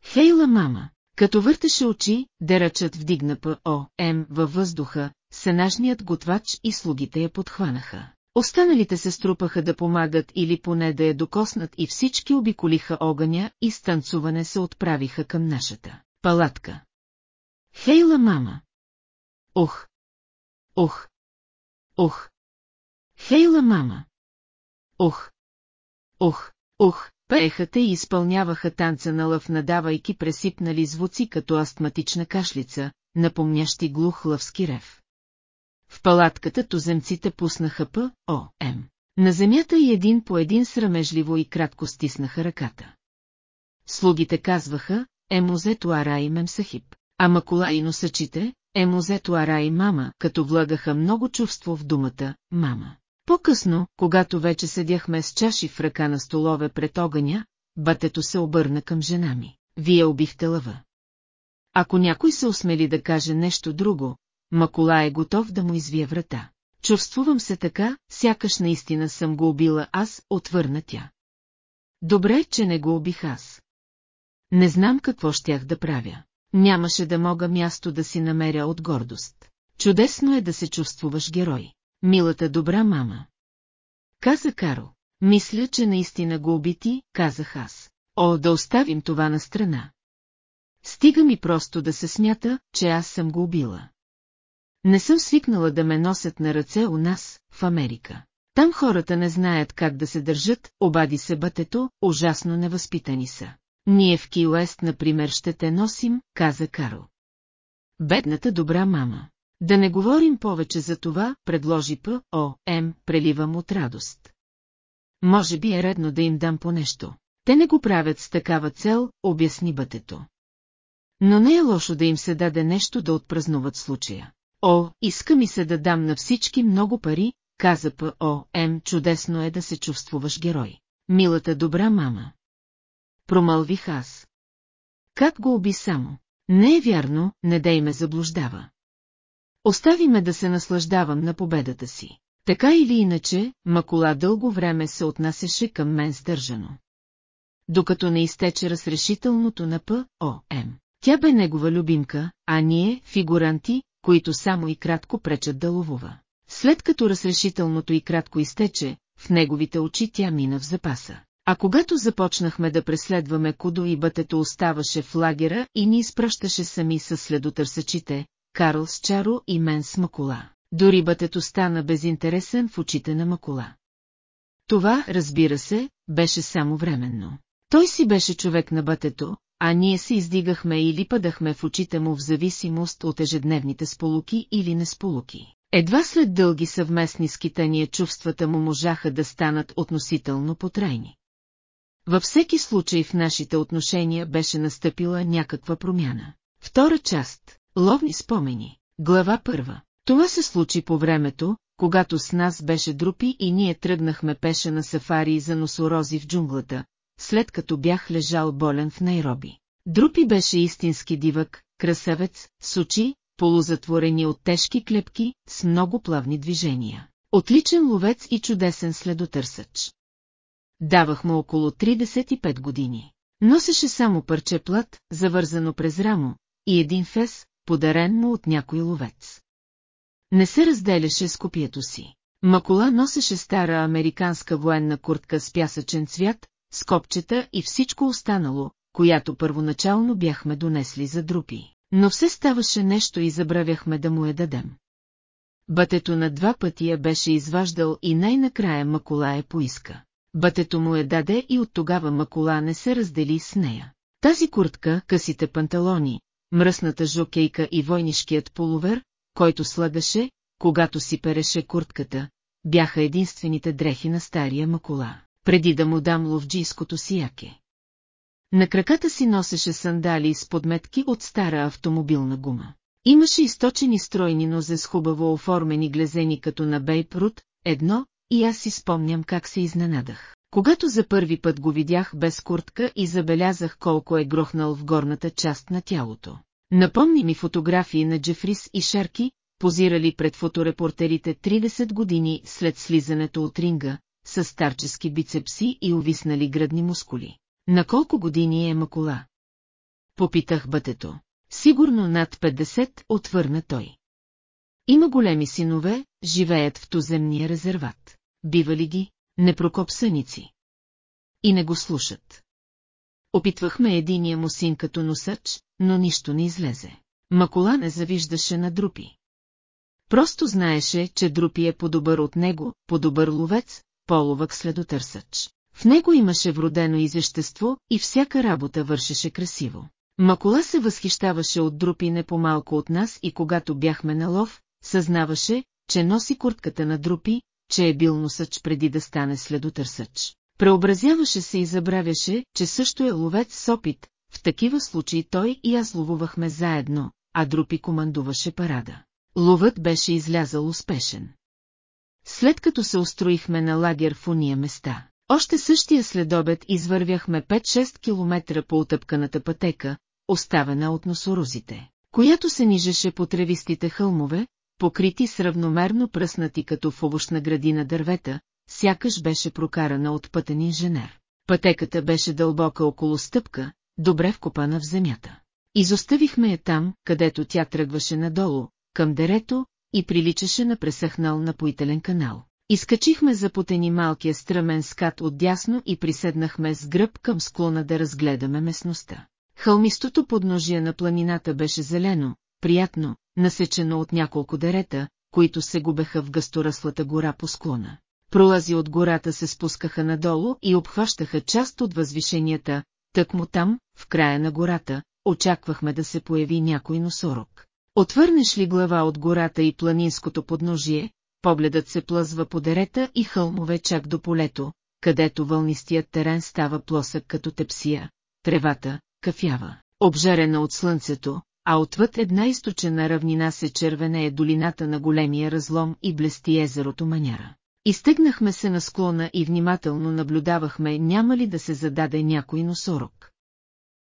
A: «Хейла мама». Като въртеше очи, дерачът вдигна П.О.М. във въздуха, сенажният готвач и слугите я подхванаха. Останалите се струпаха да помагат или поне да я докоснат и всички обиколиха огъня и станцуване се отправиха към нашата палатка. Хейла мама! Ох, Ох! Ох! Хейла мама! Ох! Ох! Ох! Пееха и изпълняваха танца на лъв, надавайки пресипнали звуци като астматична кашлица, напомнящи глух лъвски рев. В палатката туземците пуснаха П, О, М. На земята и един по един срамежливо и кратко стиснаха ръката. Слугите казваха, Емузето Арай мемсахип, а макула и е музето Ара и мама, като влагаха много чувство в думата «мама». По-късно, когато вече седяхме с чаши в ръка на столове пред огъня, батето се обърна към жена ми. Вие убихте лъва. Ако някой се осмели да каже нещо друго, Макола е готов да му извие врата. Чувствувам се така, сякаш наистина съм го убила аз, отвърна тя. Добре, че не го убих аз. Не знам какво щях да правя нямаше да мога място да си намеря от гордост. Чудесно е да се чувствуваш герой. Милата добра мама. Каза Карл. Мисля, че наистина го убити, казах аз. О, да оставим това на страна. Стига ми просто да се смята, че аз съм го убила. Не съм свикнала да ме носят на ръце у нас, в Америка. Там хората не знаят как да се държат, обади се бътето, ужасно невъзпитани са. Ние в Киуест, например, ще те носим, каза Карл. Бедната добра мама. Да не говорим повече за това, предложи П. О. М. Преливам от радост. Може би е редно да им дам по нещо. Те не го правят с такава цел, обясни бътето. Но не е лошо да им се даде нещо да отпразнуват случая. О, иска ми се да дам на всички много пари, каза П. О. М. Чудесно е да се чувствуваш герой. Милата добра мама промълвих аз. Как го уби само? Не е вярно, не дей ме заблуждава. Остави ме да се наслаждавам на победата си. Така или иначе, Макола дълго време се отнасяше към мен сдържано. Докато не изтече разрешителното на П.О.М. Тя бе негова любимка, а ние, фигуранти, които само и кратко пречат да ловува. След като разрешителното и кратко изтече, в неговите очи тя мина в запаса. А когато започнахме да преследваме Кудо и бътето оставаше в лагера и ни изпращаше сами с следотърсачите, Карл с Чаро и мен с Макула. Дори бътето стана безинтересен в очите на Макула. Това, разбира се, беше само временно. Той си беше човек на бътето, а ние се издигахме или падахме в очите му в зависимост от ежедневните сполуки или несполуки. Едва след дълги съвместни скитания чувствата му можаха да станат относително потрайни. Във всеки случай в нашите отношения беше настъпила някаква промяна. Втора част – Ловни спомени. Глава първа. Това се случи по времето, когато с нас беше друпи и ние тръгнахме пеше на сафари за носорози в джунглата, след като бях лежал болен в Найроби. Друпи беше истински дивък, красавец, с очи, полузатворени от тежки клепки, с много плавни движения. Отличен ловец и чудесен следотърсач. Давах му около 35 години. Носеше само парче плат, завързано през рамо, и един фес, подарен му от някой ловец. Не се разделяше с копието си. Макола носеше стара американска военна куртка с пясъчен цвят, с копчета и всичко останало, която първоначално бяхме донесли за друпи. Но все ставаше нещо и забравяхме да му я дадем. Бътето на два пъти я беше изваждал и най-накрая Макола я поиска. Бътето му е даде и от тогава Макола не се раздели с нея. Тази куртка, късите панталони, мръсната жокейка и войнишкият полувер, който слагаше, когато си переше куртката, бяха единствените дрехи на стария Макола, преди да му дам ловджийското си яке. На краката си носеше сандали с подметки от стара автомобилна гума. Имаше източени стройни нозе с хубаво оформени глезени като на Бейпрут, едно, и аз си спомням как се изненадах. Когато за първи път го видях без куртка и забелязах колко е грохнал в горната част на тялото. Напомни ми фотографии на Джефрис и Шарки, позирали пред фоторепортерите 30 години след слизането от ринга, с старчески бицепси и увиснали градни мускули. На колко години е Макола? Попитах бътето. Сигурно над 50, отвърна той. Има големи синове, живеят в туземния резерват бивали ги, непрокопсъници. И не го слушат. Опитвахме единия му син като носач, но нищо не излезе. Макола не завиждаше на Друпи. Просто знаеше, че Друпи е по-добър от него, по-добър ловец, половък следотърсач. В него имаше вродено изещество и всяка работа вършеше красиво. Макола се възхищаваше от Друпи не по-малко от нас и когато бяхме на лов, съзнаваше, че носи куртката на Друпи, че е бил носъч преди да стане следотърсъч. Преобразяваше се и забравяше, че също е ловец с опит, в такива случаи той и аз ловувахме заедно, а Друпи командуваше парада. Ловът беше излязал успешен. След като се устроихме на лагер в уния места, още същия следобед извървяхме 5-6 километра по отъпканата пътека, оставена от носорозите, която се нижеше по тревистите хълмове, покрити с равномерно пръснати като в овощна градина дървета, сякаш беше прокарана от пътен инженер. Пътеката беше дълбока около стъпка, добре вкопана в земята. Изоставихме я там, където тя тръгваше надолу, към дерето, и приличаше на пресъхнал напоителен канал. Изкачихме запутени малкия стръмен скат от дясно и приседнахме с гръб към склона да разгледаме местността. Хълмистото подножие на планината беше зелено, приятно, насечено от няколко дерета, които се губеха в гъсторъслата гора по склона. Пролази от гората се спускаха надолу и обхващаха част от възвишенията, тъкмо там, в края на гората, очаквахме да се появи някой носорог. Отвърнеш ли глава от гората и планинското подножие, погледът се плъзва по дерета и хълмове чак до полето, където вълнистият терен става плосък като тепсия, тревата, кафява, обжарена от слънцето, а отвъд една източена равнина се червене е долината на големия разлом и блести езерото Маняра. Изтегнахме се на склона и внимателно наблюдавахме няма ли да се зададе някой носорог.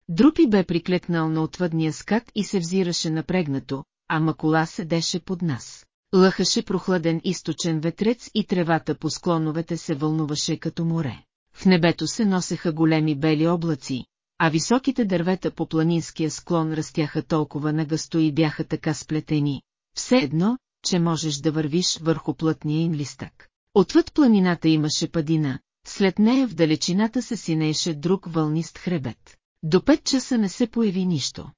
A: Друпи бе приклетнал на отвъдния скат и се взираше напрегнато, а Макола седеше под нас. Лъхаше прохладен източен ветрец и тревата по склоновете се вълнуваше като море. В небето се носеха големи бели облаци, а високите дървета по планинския склон растяха толкова нагъсто и бяха така сплетени, все едно, че можеш да вървиш върху плътния им листък. Отвъд планината имаше падина, след нея в далечината се синееше друг вълнист хребет. До пет часа не се появи нищо.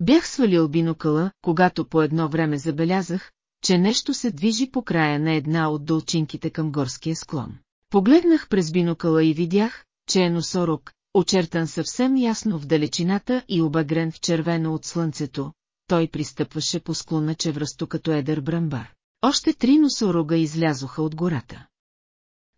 A: Бях свалил бинокъла, когато по едно време забелязах, че нещо се движи по края на една от дълчинките към горския склон. Погледнах през бинокъла и видях, че е носорог, очертан съвсем ясно в далечината и обагрен в червено от слънцето, той пристъпваше по склона чевръсто като едър брамбар. Още три носорога излязоха от гората.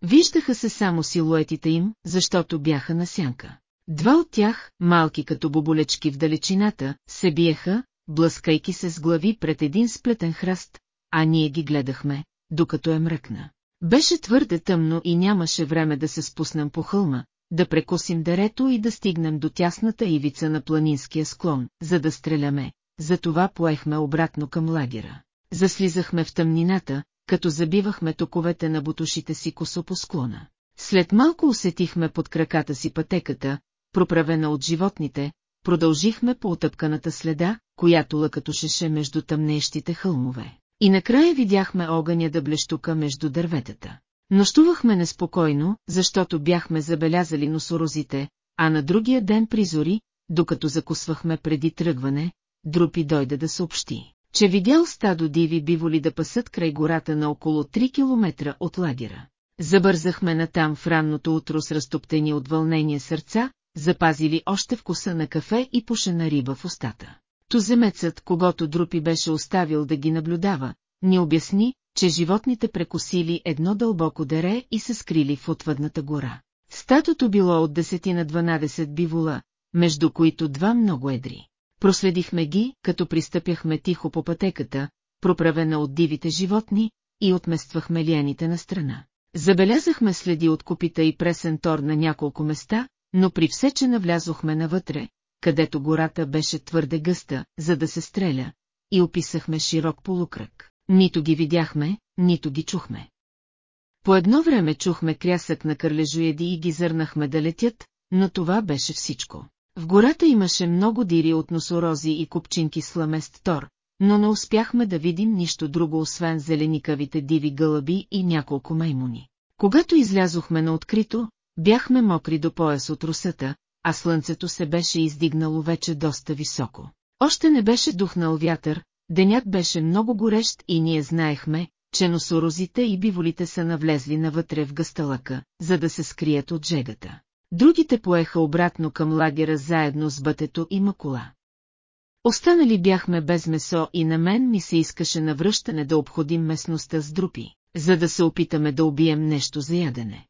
A: Виждаха се само силуетите им, защото бяха на сянка. Два от тях, малки като боболечки в далечината, се биеха, блъскайки се с глави пред един сплетен храст, а ние ги гледахме, докато е мръкна. Беше твърде тъмно и нямаше време да се спуснем по хълма, да прекусим дерето и да стигнем до тясната ивица на планинския склон, за да стреляме, затова поехме обратно към лагера. Заслизахме в тъмнината, като забивахме токовете на бутушите си косо по склона. След малко усетихме под краката си пътеката, проправена от животните, продължихме по отъпканата следа, която лъкатушеше между тъмнещите хълмове. И накрая видяхме огъня да блещука между дърветата. Нощувахме неспокойно, защото бяхме забелязали носорозите, а на другия ден призори, докато закусвахме преди тръгване, Друпи дойде да съобщи, че видял стадо диви биволи да пасат край гората на около 3 км от лагера. Забързахме натам в ранното утро с разтоптени от вълнение сърца, запазили още вкуса на кафе и пушена риба в устата. Туземецът, когато Друпи беше оставил да ги наблюдава, ни обясни, че животните прекусили едно дълбоко дере и се скрили в отвъдната гора. Статото било от 10 на 12 бивола, между които два много едри. Проследихме ги, като пристъпяхме тихо по пътеката, проправена от дивите животни, и отмествахме лияните на страна. Забелязахме следи от купита и пресен тор на няколко места, но при все, че навлязохме навътре, където гората беше твърде гъста, за да се стреля, и описахме широк полукръг нито ги видяхме, нито ги чухме. По едно време чухме крясък на кърлежуеди и ги зърнахме да летят, но това беше всичко. В гората имаше много дири от носорози и купчинки сламест тор, но не успяхме да видим нищо друго освен зеленикавите диви гълъби и няколко маймуни. Когато излязохме на открито, бяхме мокри до пояс от русата, а слънцето се беше издигнало вече доста високо. Още не беше духнал вятър, Денят беше много горещ и ние знаехме, че носорозите и биволите са навлезли навътре в гъсталъка, за да се скрият от жегата. Другите поеха обратно към лагера заедно с бътето и макула. Останали бяхме без месо и на мен ми се искаше навръщане да обходим местността с друпи, за да се опитаме да убием нещо за ядене.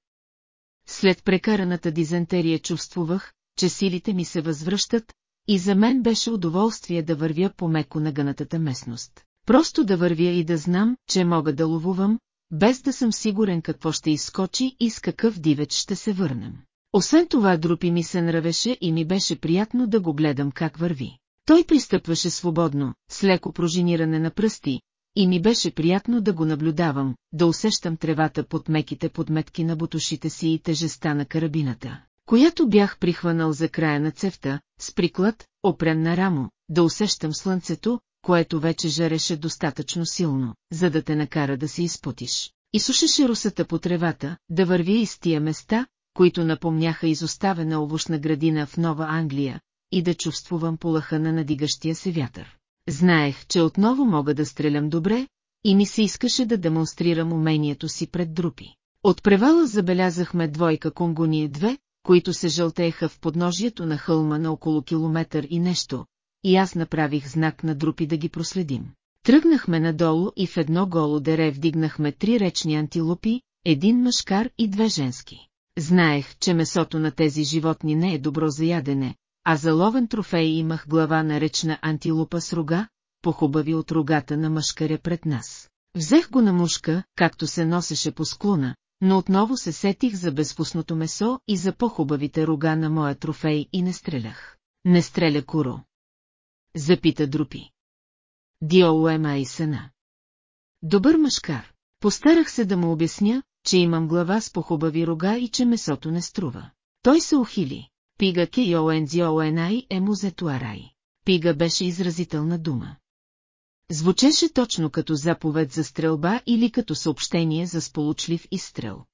A: След прекараната дизентерия чувствувах, че силите ми се възвръщат, и за мен беше удоволствие да вървя по меко на гънатата местност. Просто да вървя и да знам, че мога да ловувам, без да съм сигурен какво ще изскочи и с какъв дивеч ще се върнем. Освен това друпи ми се нравеше и ми беше приятно да го гледам как върви. Той пристъпваше свободно, с леко пружиниране на пръсти, и ми беше приятно да го наблюдавам, да усещам тревата под меките подметки на бутушите си и тежеста на карабината която бях прихванал за края на цевта, с приклад, опрен на рамо, да усещам слънцето, което вече жареше достатъчно силно, за да те накара да се изпотиш. И сушеше русата по тревата, да върви из тия места, които напомняха изоставена овощна градина в Нова Англия, и да чувствувам полаха на надигащия се вятър. Знаех, че отново мога да стрелям добре, и ми се искаше да демонстрирам умението си пред други. От превала забелязахме двойка конгуния две които се жълтееха в подножието на хълма на около километър и нещо, и аз направих знак на друпи да ги проследим. Тръгнахме надолу и в едно голо дере вдигнахме три речни антилопи, един мъжкар и две женски. Знаех, че месото на тези животни не е добро за ядене, а за ловен трофей имах глава на речна антилопа с рога, похубави от рогата на мъжкаря пред нас. Взех го на мушка, както се носеше по склона, но отново се сетих за безвкусното месо и за по-хубавите рога на моя трофей и не стрелях. Не стреля Куро. Запита Друпи. Диоуема и сена. Добър мъжкар. Постарах се да му обясня, че имам глава с похубави рога и че месото не струва. Той се ухили. Пига ке йоензиоенай е музетуарай. Пига беше изразителна дума. Звучеше точно като заповед за стрелба или като съобщение за сполучлив изстрел.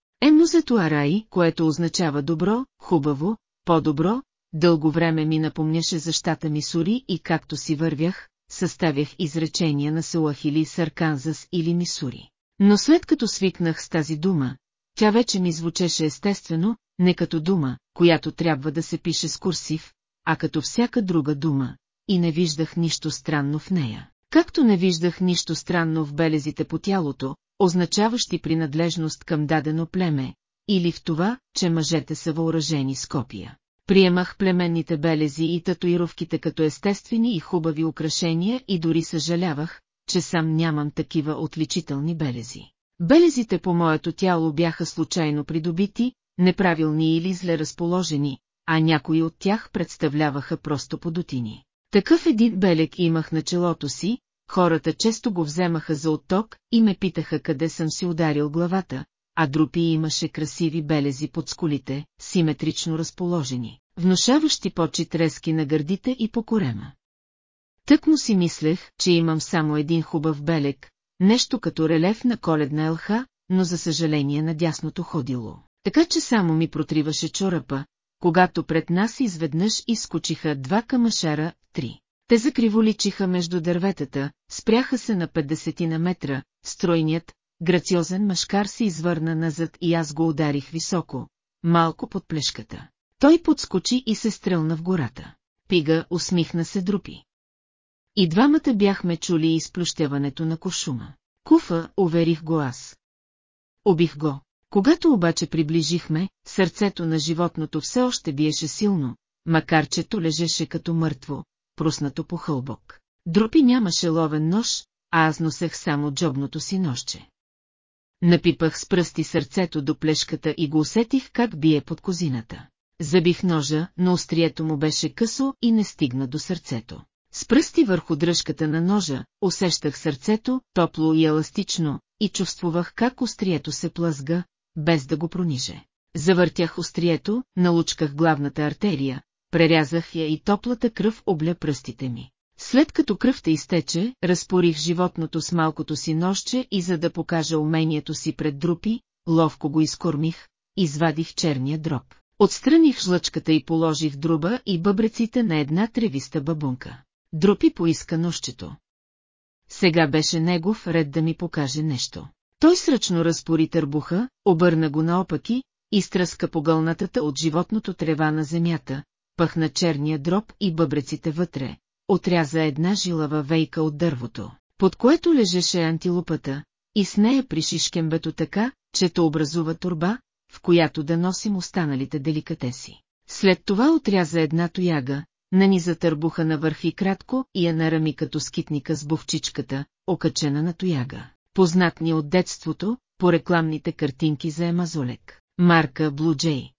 A: това рай, което означава добро, хубаво, по-добро, дълго време ми напомняше за щата Мисури и както си вървях, съставях изречения на Суахили с Арканзас или Мисури. Но след като свикнах с тази дума, тя вече ми звучеше естествено, не като дума, която трябва да се пише с курсив, а като всяка друга дума, и не виждах нищо странно в нея. Както не виждах нищо странно в белезите по тялото, означаващи принадлежност към дадено племе, или в това, че мъжете са въоръжени с копия. Приемах племенните белези и татуировките като естествени и хубави украшения и дори съжалявах, че сам нямам такива отличителни белези. Белезите по моето тяло бяха случайно придобити, неправилни или зле разположени, а някои от тях представляваха просто подотини. Такъв един белек имах на челото си, хората често го вземаха за отток и ме питаха къде съм си ударил главата, а Друпи имаше красиви белези под скулите, симетрично разположени, внушаващи почи трески на гърдите и по корема. Тък му си мислех, че имам само един хубав белек, нещо като релеф на коледна елха, но за съжаление на дясното ходило. Така че само ми протриваше чорапа, когато пред нас изведнъж изкочиха два камашера, три. Те закриволичиха между дърветата, спряха се на 50 на метра, стройният, грациозен машкар се извърна назад и аз го ударих високо, малко под плешката. Той подскочи и се стрелна в гората. Пига усмихна се друпи. И двамата бяхме чули изплющяването на кошума. Куфа, уверих го аз. Обих го, когато обаче приближихме, сърцето на животното все още биеше силно, макар че то лежеше като мъртво, проснато по хълбок. Дропи нямаше ловен нож, а аз носех само джобното си ножче. Напипах с пръсти сърцето до плешката и го усетих как бие под козината. Забих ножа, но острието му беше късо и не стигна до сърцето. С пръсти върху дръжката на ножа, усещах сърцето, топло и еластично, и чувствувах как острието се плъзга, без да го прониже. Завъртях острието, налучках главната артерия, прерязах я и топлата кръв обля пръстите ми. След като кръвта изтече, разпорих животното с малкото си ножче и за да покажа умението си пред друпи, ловко го изкормих, извадих черния дроб. Отстраних жлъчката и положих друба и бъбреците на една тревиста бабунка. Друпи поиска нощчето. Сега беше негов ред да ми покаже нещо. Той сръчно разпори търбуха, обърна го наопаки, изтръска погълнатата от животното трева на земята, пъхна черния дроб и бъбреците вътре, отряза една жилава вейка от дървото, под което лежеше антилопата, и с нея приши бето така, че то образува турба, в която да носим останалите деликатеси. След това отряза една тояга, наниза търбуха навърх и кратко и я нарами като скитника с бовчичката, окачена на тояга познат ни от детството, по рекламните картинки за Емазолек, марка Blue Jay.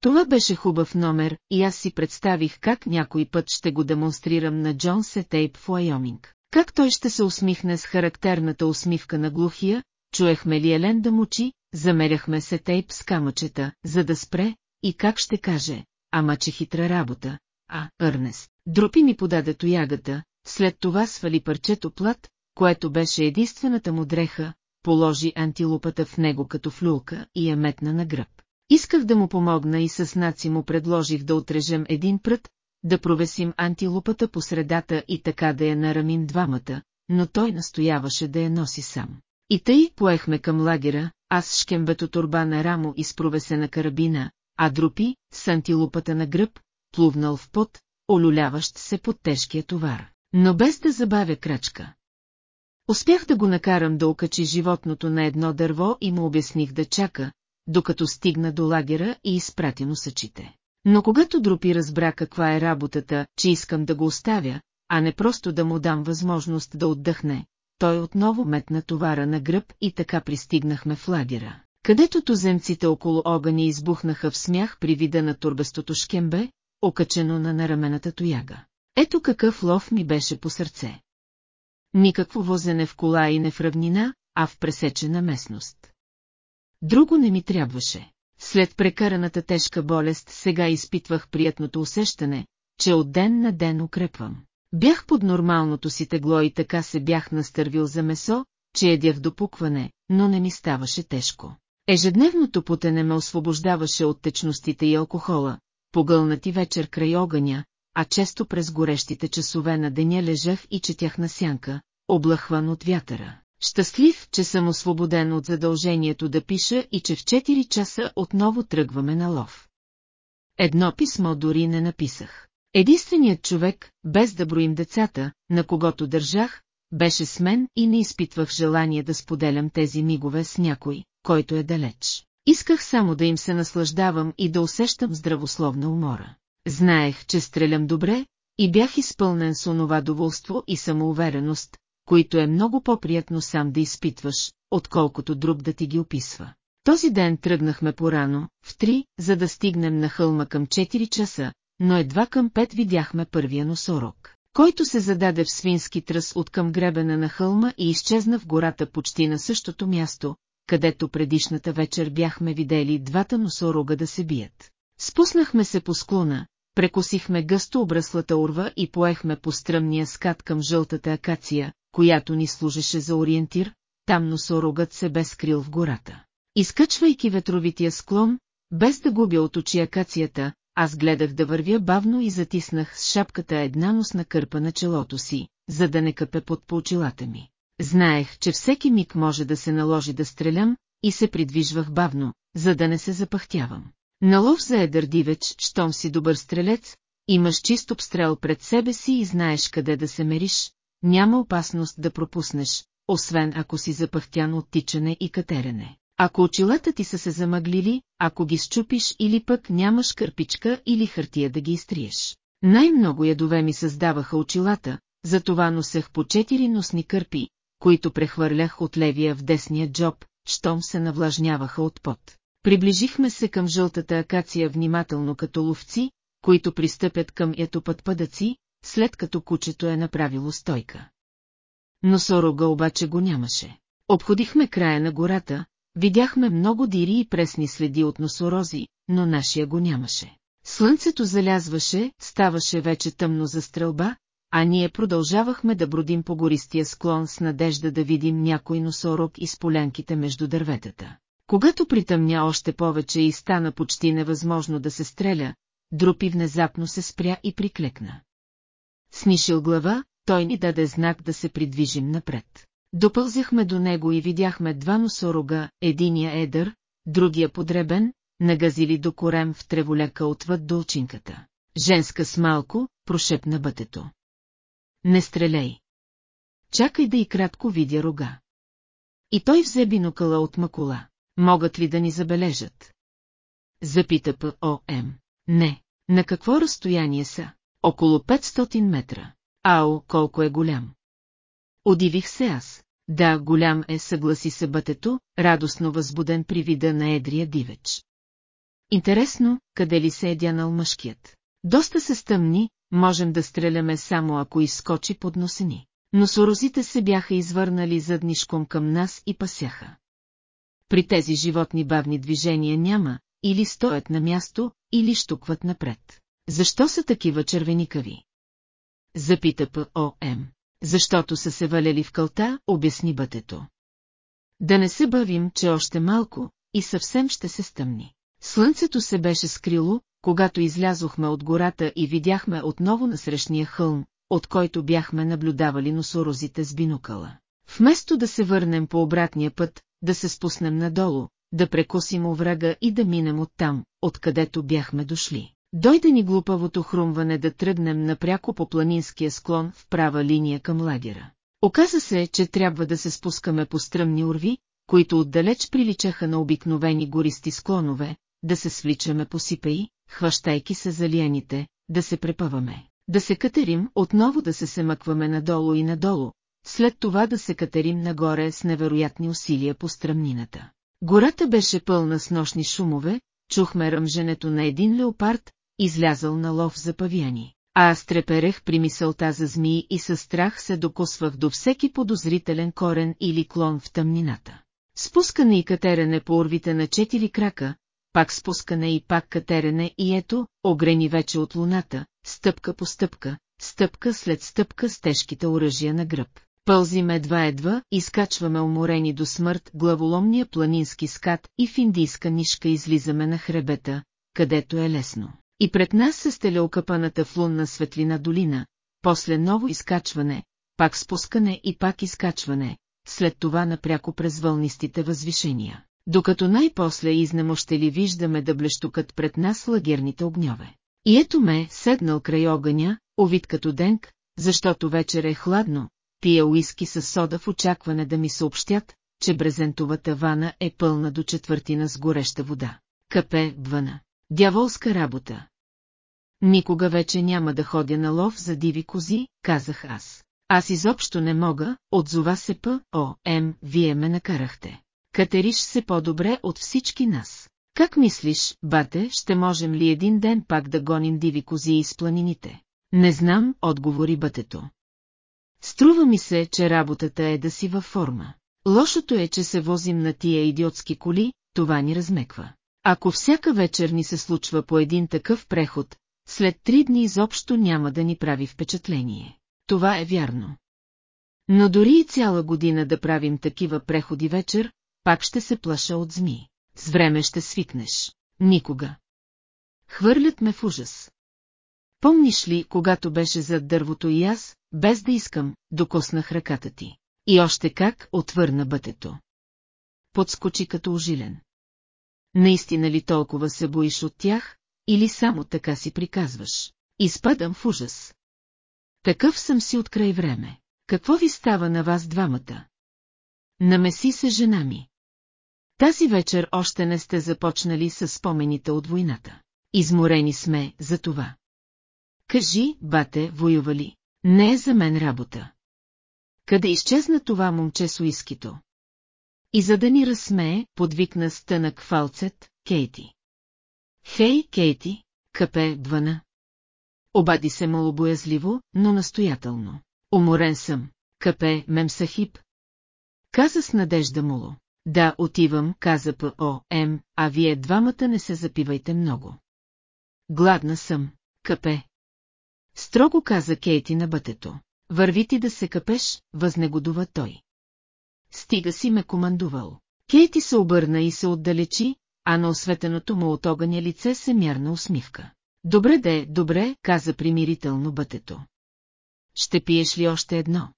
A: Това беше хубав номер и аз си представих как някой път ще го демонстрирам на Джон Сетейп в Уайоминг. Как той ще се усмихне с характерната усмивка на глухия, чуехме ли Елен да мучи, замеряхме се тейп с камъчета, за да спре, и как ще каже, ама че хитра работа, А, а,Ърнест. Дропи ми подаде тоягата, след това свали парчето плат, което беше единствената му дреха, положи антилопата в него като флюлка и я метна на гръб. Исках да му помогна и с наци му предложих да отрежем един прът, да провесим антилопата по средата и така да я нарамим двамата, но той настояваше да я носи сам. И тъй поехме към лагера, аз с шкембето турба на рамо и с провесена карабина, а Друпи, с антилопата на гръб, плувнал в пот, олюляващ се под тежкия товар. Но без да забавя крачка, Успях да го накарам да окачи животното на едно дърво и му обясних да чака, докато стигна до лагера и изпрати носачите. Но когато Друпи разбра каква е работата, че искам да го оставя, а не просто да му дам възможност да отдъхне, той отново метна товара на гръб и така пристигнахме в лагера, където туземците около огъня избухнаха в смях при вида на турбестото шкембе, окачено на нарамената тояга. Ето какъв лов ми беше по сърце никакво возене в кола и не в равнина, а в пресечена местност. Друго не ми трябваше. След прекараната тежка болест сега изпитвах приятното усещане, че от ден на ден укрепвам. Бях под нормалното си тегло и така се бях настървил за месо, че ядях до пукване, но не ми ставаше тежко. Ежедневното потене ме освобождаваше от течностите и алкохола, погълнати вечер край огъня, а често през горещите часове на деня лежах и четях на сянка, облахван от вятъра. Щастлив, че съм освободен от задължението да пиша и че в 4 часа отново тръгваме на лов. Едно писмо дори не написах. Единственият човек, без да броим децата, на когото държах, беше с мен и не изпитвах желание да споделям тези мигове с някой, който е далеч. Исках само да им се наслаждавам и да усещам здравословна умора. Знаех, че стрелям добре, и бях изпълнен с онова доволство и самоувереност, които е много по-приятно сам да изпитваш, отколкото друг да ти ги описва. Този ден тръгнахме порано, в 3, за да стигнем на хълма към 4 часа, но едва към 5 видяхме първия носорог, който се зададе в свински тръс от към гребена на хълма и изчезна в гората почти на същото място, където предишната вечер бяхме видели двата носорога да се бият. Спуснахме се по склона, прекосихме гъсто обръслата урва и поехме по стръмния скат към жълтата акация, която ни служеше за ориентир, там носорогът се бе скрил в гората. Изкачвайки ветровития склон, без да губя от очи акацията, аз гледах да вървя бавно и затиснах с шапката една носна кърпа на челото си, за да не къпе под поочилата ми. Знаех, че всеки миг може да се наложи да стрелям, и се придвижвах бавно, за да не се запахтявам. На лов за едър дивеч, щом си добър стрелец, имаш чист обстрел пред себе си и знаеш къде да се мериш, няма опасност да пропуснеш, освен ако си запъхтян от тичане и катерене. Ако очилата ти са се замъглили, ако ги счупиш или пък нямаш кърпичка или хартия да ги изтриеш. Най-много ядове ми създаваха очилата, затова носех по четири носни кърпи, които прехвърлях от левия в десния джоб, щом се навлажняваха от пот. Приближихме се към жълтата акация внимателно като ловци, които пристъпят към ятопът пъдъци, след като кучето е направило стойка. Но сорога обаче го нямаше. Обходихме края на гората, видяхме много дири и пресни следи от носорози, но нашия го нямаше. Слънцето залязваше, ставаше вече тъмно за стрелба, а ние продължавахме да бродим по гористия склон с надежда да видим някой носорог из полянките между дърветата. Когато притъмня още повече и стана почти невъзможно да се стреля, Друпи внезапно се спря и приклекна. Снишил глава, той ни даде знак да се придвижим напред. Допълзахме до него и видяхме два носорога, единия едър, другия подребен, нагазили до корем в треволяка отвъд долчинката. Женска с малко, прошепна бътето. Не стреляй. Чакай да и кратко видя рога. И той взе бинокъла от макула могат ли да ни забележат? Запита П.О.М. Не. На какво разстояние са? Около 500 метра. Ао, колко е голям. Удивих се аз. Да, голям е, съгласи се бътето, радостно възбуден при вида на едрия дивеч. Интересно, къде ли се е дянал мъжкият? Доста се стъмни, можем да стреляме само ако изскочи под носени. Но сорозите се бяха извърнали заднишком към нас и пасяха. При тези животни бавни движения няма, или стоят на място, или штукват напред. Защо са такива червеникави? Запита П.О.М. Защото са се валяли в кълта, обясни бътето. Да не се бавим, че още малко, и съвсем ще се стъмни. Слънцето се беше скрило, когато излязохме от гората и видяхме отново насрещния хълм, от който бяхме наблюдавали носорозите с бинокъла. Вместо да се върнем по обратния път, да се спуснем надолу, да прекусим оврага и да минем оттам, откъдето бяхме дошли. Дойде ни глупавото хрумване да тръгнем напряко по планинския склон в права линия към лагера. Оказа се, че трябва да се спускаме по стръмни урви, които отдалеч приличаха на обикновени гористи склонове, да се свличаме по сипеи, хващайки се за лияните, да се препъваме, да се катерим, отново да се семъкваме надолу и надолу, след това да се катерим нагоре с невероятни усилия по стръмнината. Гората беше пълна с нощни шумове, чухме ръмженето на един леопард, излязъл на лов за павияни. А аз треперех при мисълта за змии и със страх се докосвах до всеки подозрителен корен или клон в тъмнината. Спускане и катерене по урвите на четири крака, пак спускане и пак катерене и ето, огрени вече от луната, стъпка по стъпка, стъпка след стъпка с тежките оръжия на гръб. Пълзим едва-едва, изкачваме уморени до смърт главоломния планински скат и в индийска нишка излизаме на хребета, където е лесно. И пред нас се стеля окъпаната в лунна светлина долина, после ново изкачване, пак спускане и пак изкачване, след това напряко през вълнистите възвишения, докато най-после изнемощели виждаме да блещукат пред нас лагерните огньове. И ето ме, седнал край огъня, овид като денк, защото вечер е хладно, пия уиски с сода в очакване да ми съобщят, че брезентовата вана е пълна до четвъртина с гореща вода. Капе, въна. Дяволска работа. Никога вече няма да ходя на лов за диви кози, казах аз. Аз изобщо не мога, отзова се П, О, М, вие ме накарахте. Катериш се по-добре от всички нас. Как мислиш, бате, ще можем ли един ден пак да гоним диви кози из планините? Не знам, отговори бътето. Струва ми се, че работата е да си във форма. Лошото е, че се возим на тия идиотски коли, това ни размеква. Ако всяка вечер ни се случва по един такъв преход, след три дни изобщо няма да ни прави впечатление. Това е вярно. Но дори и цяла година да правим такива преходи вечер, пак ще се плаша от зми. С време ще свикнеш. Никога. Хвърлят ме в ужас. Помниш ли, когато беше зад дървото и аз, без да искам, докоснах ръката ти. И още как отвърна бътето. Подскочи като ожилен. Наистина ли толкова се боиш от тях, или само така си приказваш? Изпадам в ужас. Такъв съм си от край време. Какво ви става на вас двамата? Намеси се жена ми. Тази вечер още не сте започнали с спомените от войната. Изморени сме за това. Кажи, бате, воювали, Не е за мен работа. Къде изчезна това момче с уискито? И за да ни разсмее, подвикна стънък фалцет, Кейти. Хей, Кейти, капе двана. Обади се малобоязливо, но настоятелно. Уморен съм, капе сахип. Каза с надежда Муло. Да, отивам, каза П.О. а вие двамата не се запивайте много. Гладна съм, капе. Строго каза Кейти на бътето. Върви ти да се капеш, възнегодува той. Стига си ме командувал. Кейти се обърна и се отдалечи, а на осветеното му от огъня лице се мярна усмивка. Добре де, добре, каза примирително бътето. Ще пиеш ли още едно?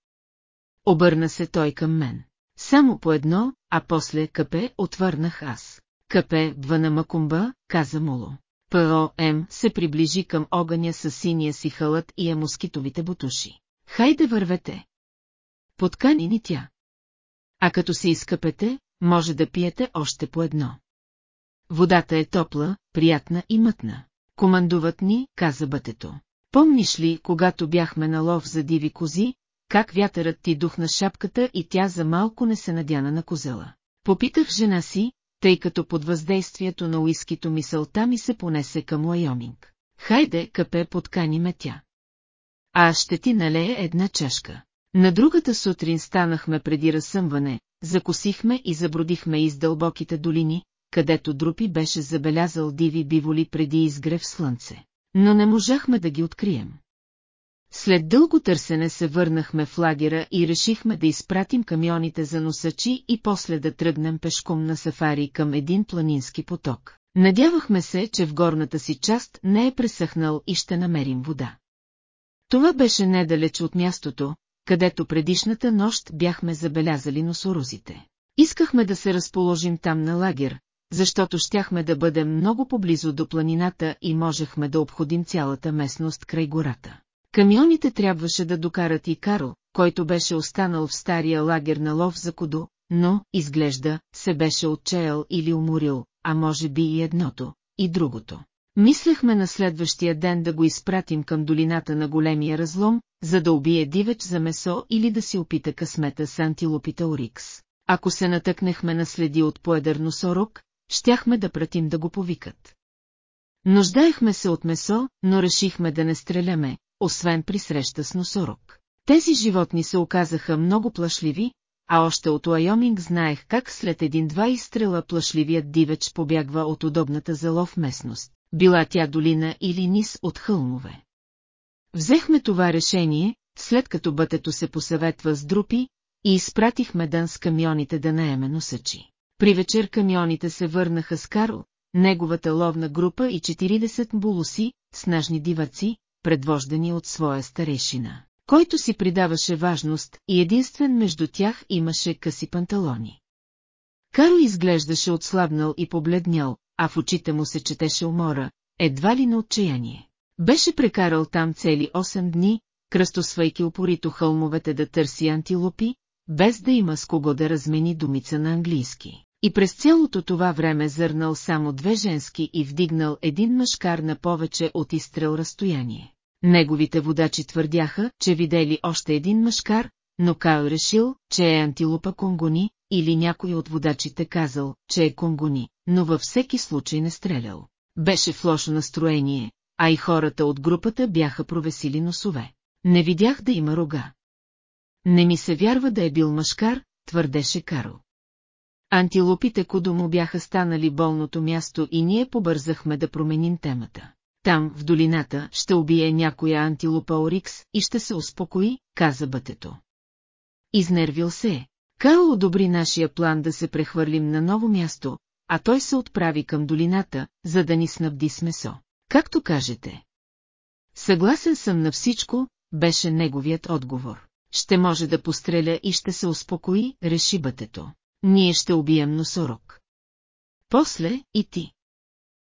A: Обърна се той към мен. Само по едно, а после капе отвърнах аз. Капе, двана макумба, каза Муло. П.О.М. се приближи към огъня с синия си халът и е москитовите бутуши. Хайде вървете! Поткани ни тя. А като се изкъпете, може да пиете още по едно. Водата е топла, приятна и мътна. Командуват ни, каза бътето. Помниш ли, когато бяхме на лов за диви кози, как вятърът ти духна шапката и тя за малко не се надяна на козела? Попитах жена си, тъй като под въздействието на уискито мисълта ми се понесе към Лайоминг. Хайде, капе, подкани ме тя. А аз ще ти налея една чашка. На другата сутрин станахме преди разсъмване, закосихме и забродихме из дълбоките долини, където Друпи беше забелязал диви биволи преди изгрев слънце. Но не можахме да ги открием. След дълго търсене се върнахме в лагера и решихме да изпратим камионите за носачи и после да тръгнем пешком на сафари към един планински поток. Надявахме се, че в горната си част не е пресъхнал и ще намерим вода. Това беше недалеч от мястото, където предишната нощ бяхме забелязали носорозите. Искахме да се разположим там на лагер, защото щяхме да бъдем много поблизо до планината и можехме да обходим цялата местност край гората. Камионите трябваше да докарат и Каро, който беше останал в стария лагер на лов за кодо, но, изглежда, се беше отчаял или уморил, а може би и едното, и другото. Мислехме на следващия ден да го изпратим към долината на големия разлом, за да убие дивеч за месо или да си опита късмета с Антилопита Орикс. Ако се натъкнехме на следи от поедър носорог, щяхме да пратим да го повикат. Нуждаехме се от месо, но решихме да не стреляме, освен при среща с носорог. Тези животни се оказаха много плашливи, а още от Уайоминг знаех как след един-два изстрела плашливият дивеч побягва от удобната за лов местност, била тя долина или низ от хълмове. Взехме това решение, след като бътето се посъветва с друпи, и изпратихме дън с камионите да наеме носачи. При вечер камионите се върнаха с Карл, неговата ловна група и 40 булуси, снажни диваци, предвождани от своя старешина, който си придаваше важност и единствен между тях имаше къси панталони. Карл изглеждаше отслабнал и побледнял, а в очите му се четеше умора, едва ли на отчаяние. Беше прекарал там цели 8 дни, кръстосвайки опорито хълмовете да търси антилопи, без да има с кого да размени думица на английски. И през цялото това време зърнал само две женски и вдигнал един мъжкар на повече от изстрел разстояние. Неговите водачи твърдяха, че видели още един мъжкар, но Кайл решил, че е антилопа конгони, или някой от водачите казал, че е конгони, но във всеки случай не стрелял. Беше в лошо настроение, а и хората от групата бяха провесили носове. Не видях да има рога. Не ми се вярва да е бил мъжкар, твърдеше Карл. Антилопите кудо му бяха станали болното място и ние побързахме да променим темата. Там, в долината, ще убие някоя антилопа Орикс и ще се успокои, каза бътето. Изнервил се. Е. Као одобри нашия план да се прехвърлим на ново място, а той се отправи към долината, за да ни снабди с месо. Както кажете. Съгласен съм на всичко, беше неговият отговор. Ще може да постреля и ще се успокои, реши бътето. Ние ще убием носорог. После и ти.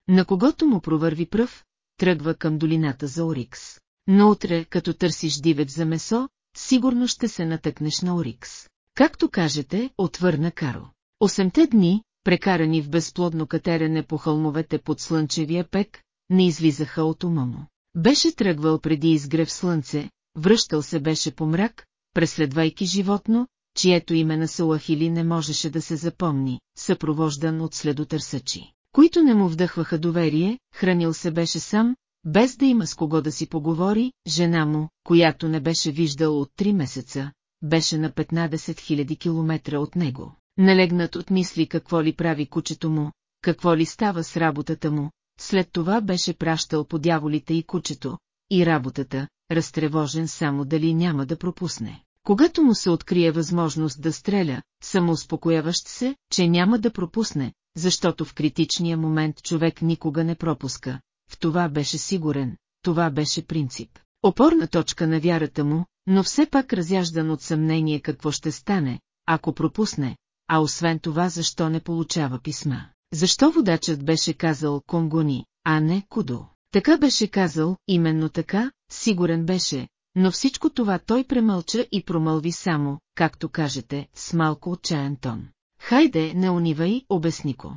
A: На когото му провърви пръв, тръгва към долината за Орикс. Но утре, като търсиш дивец за месо, сигурно ще се натъкнеш на Орикс. Както кажете, отвърна Каро. Осемте дни, прекарани в безплодно катерене по хълмовете под слънчевия пек, не излизаха от ума му. Беше тръгвал преди изгрев слънце, връщал се беше по мрак, преследвайки животно, чието име на Салахили не можеше да се запомни, съпровождан от следотърсачи които не му вдъхваха доверие, хранил се беше сам, без да има с кого да си поговори, жена му, която не беше виждал от три месеца, беше на 15 000 километра от него. Налегнат от мисли какво ли прави кучето му, какво ли става с работата му, след това беше пращал по дяволите и кучето, и работата, разтревожен само дали няма да пропусне. Когато му се открие възможност да стреля, самоуспокояващ се, че няма да пропусне, защото в критичния момент човек никога не пропуска. В това беше сигурен, това беше принцип. Опорна точка на вярата му, но все пак разяждан от съмнение какво ще стане, ако пропусне, а освен това защо не получава писма. Защо водачът беше казал Конгони, а не Кудо? Така беше казал, именно така, сигурен беше, но всичко това той премълча и промълви само, както кажете, с малко отчаян тон. Хайде, не унивай, обясни го.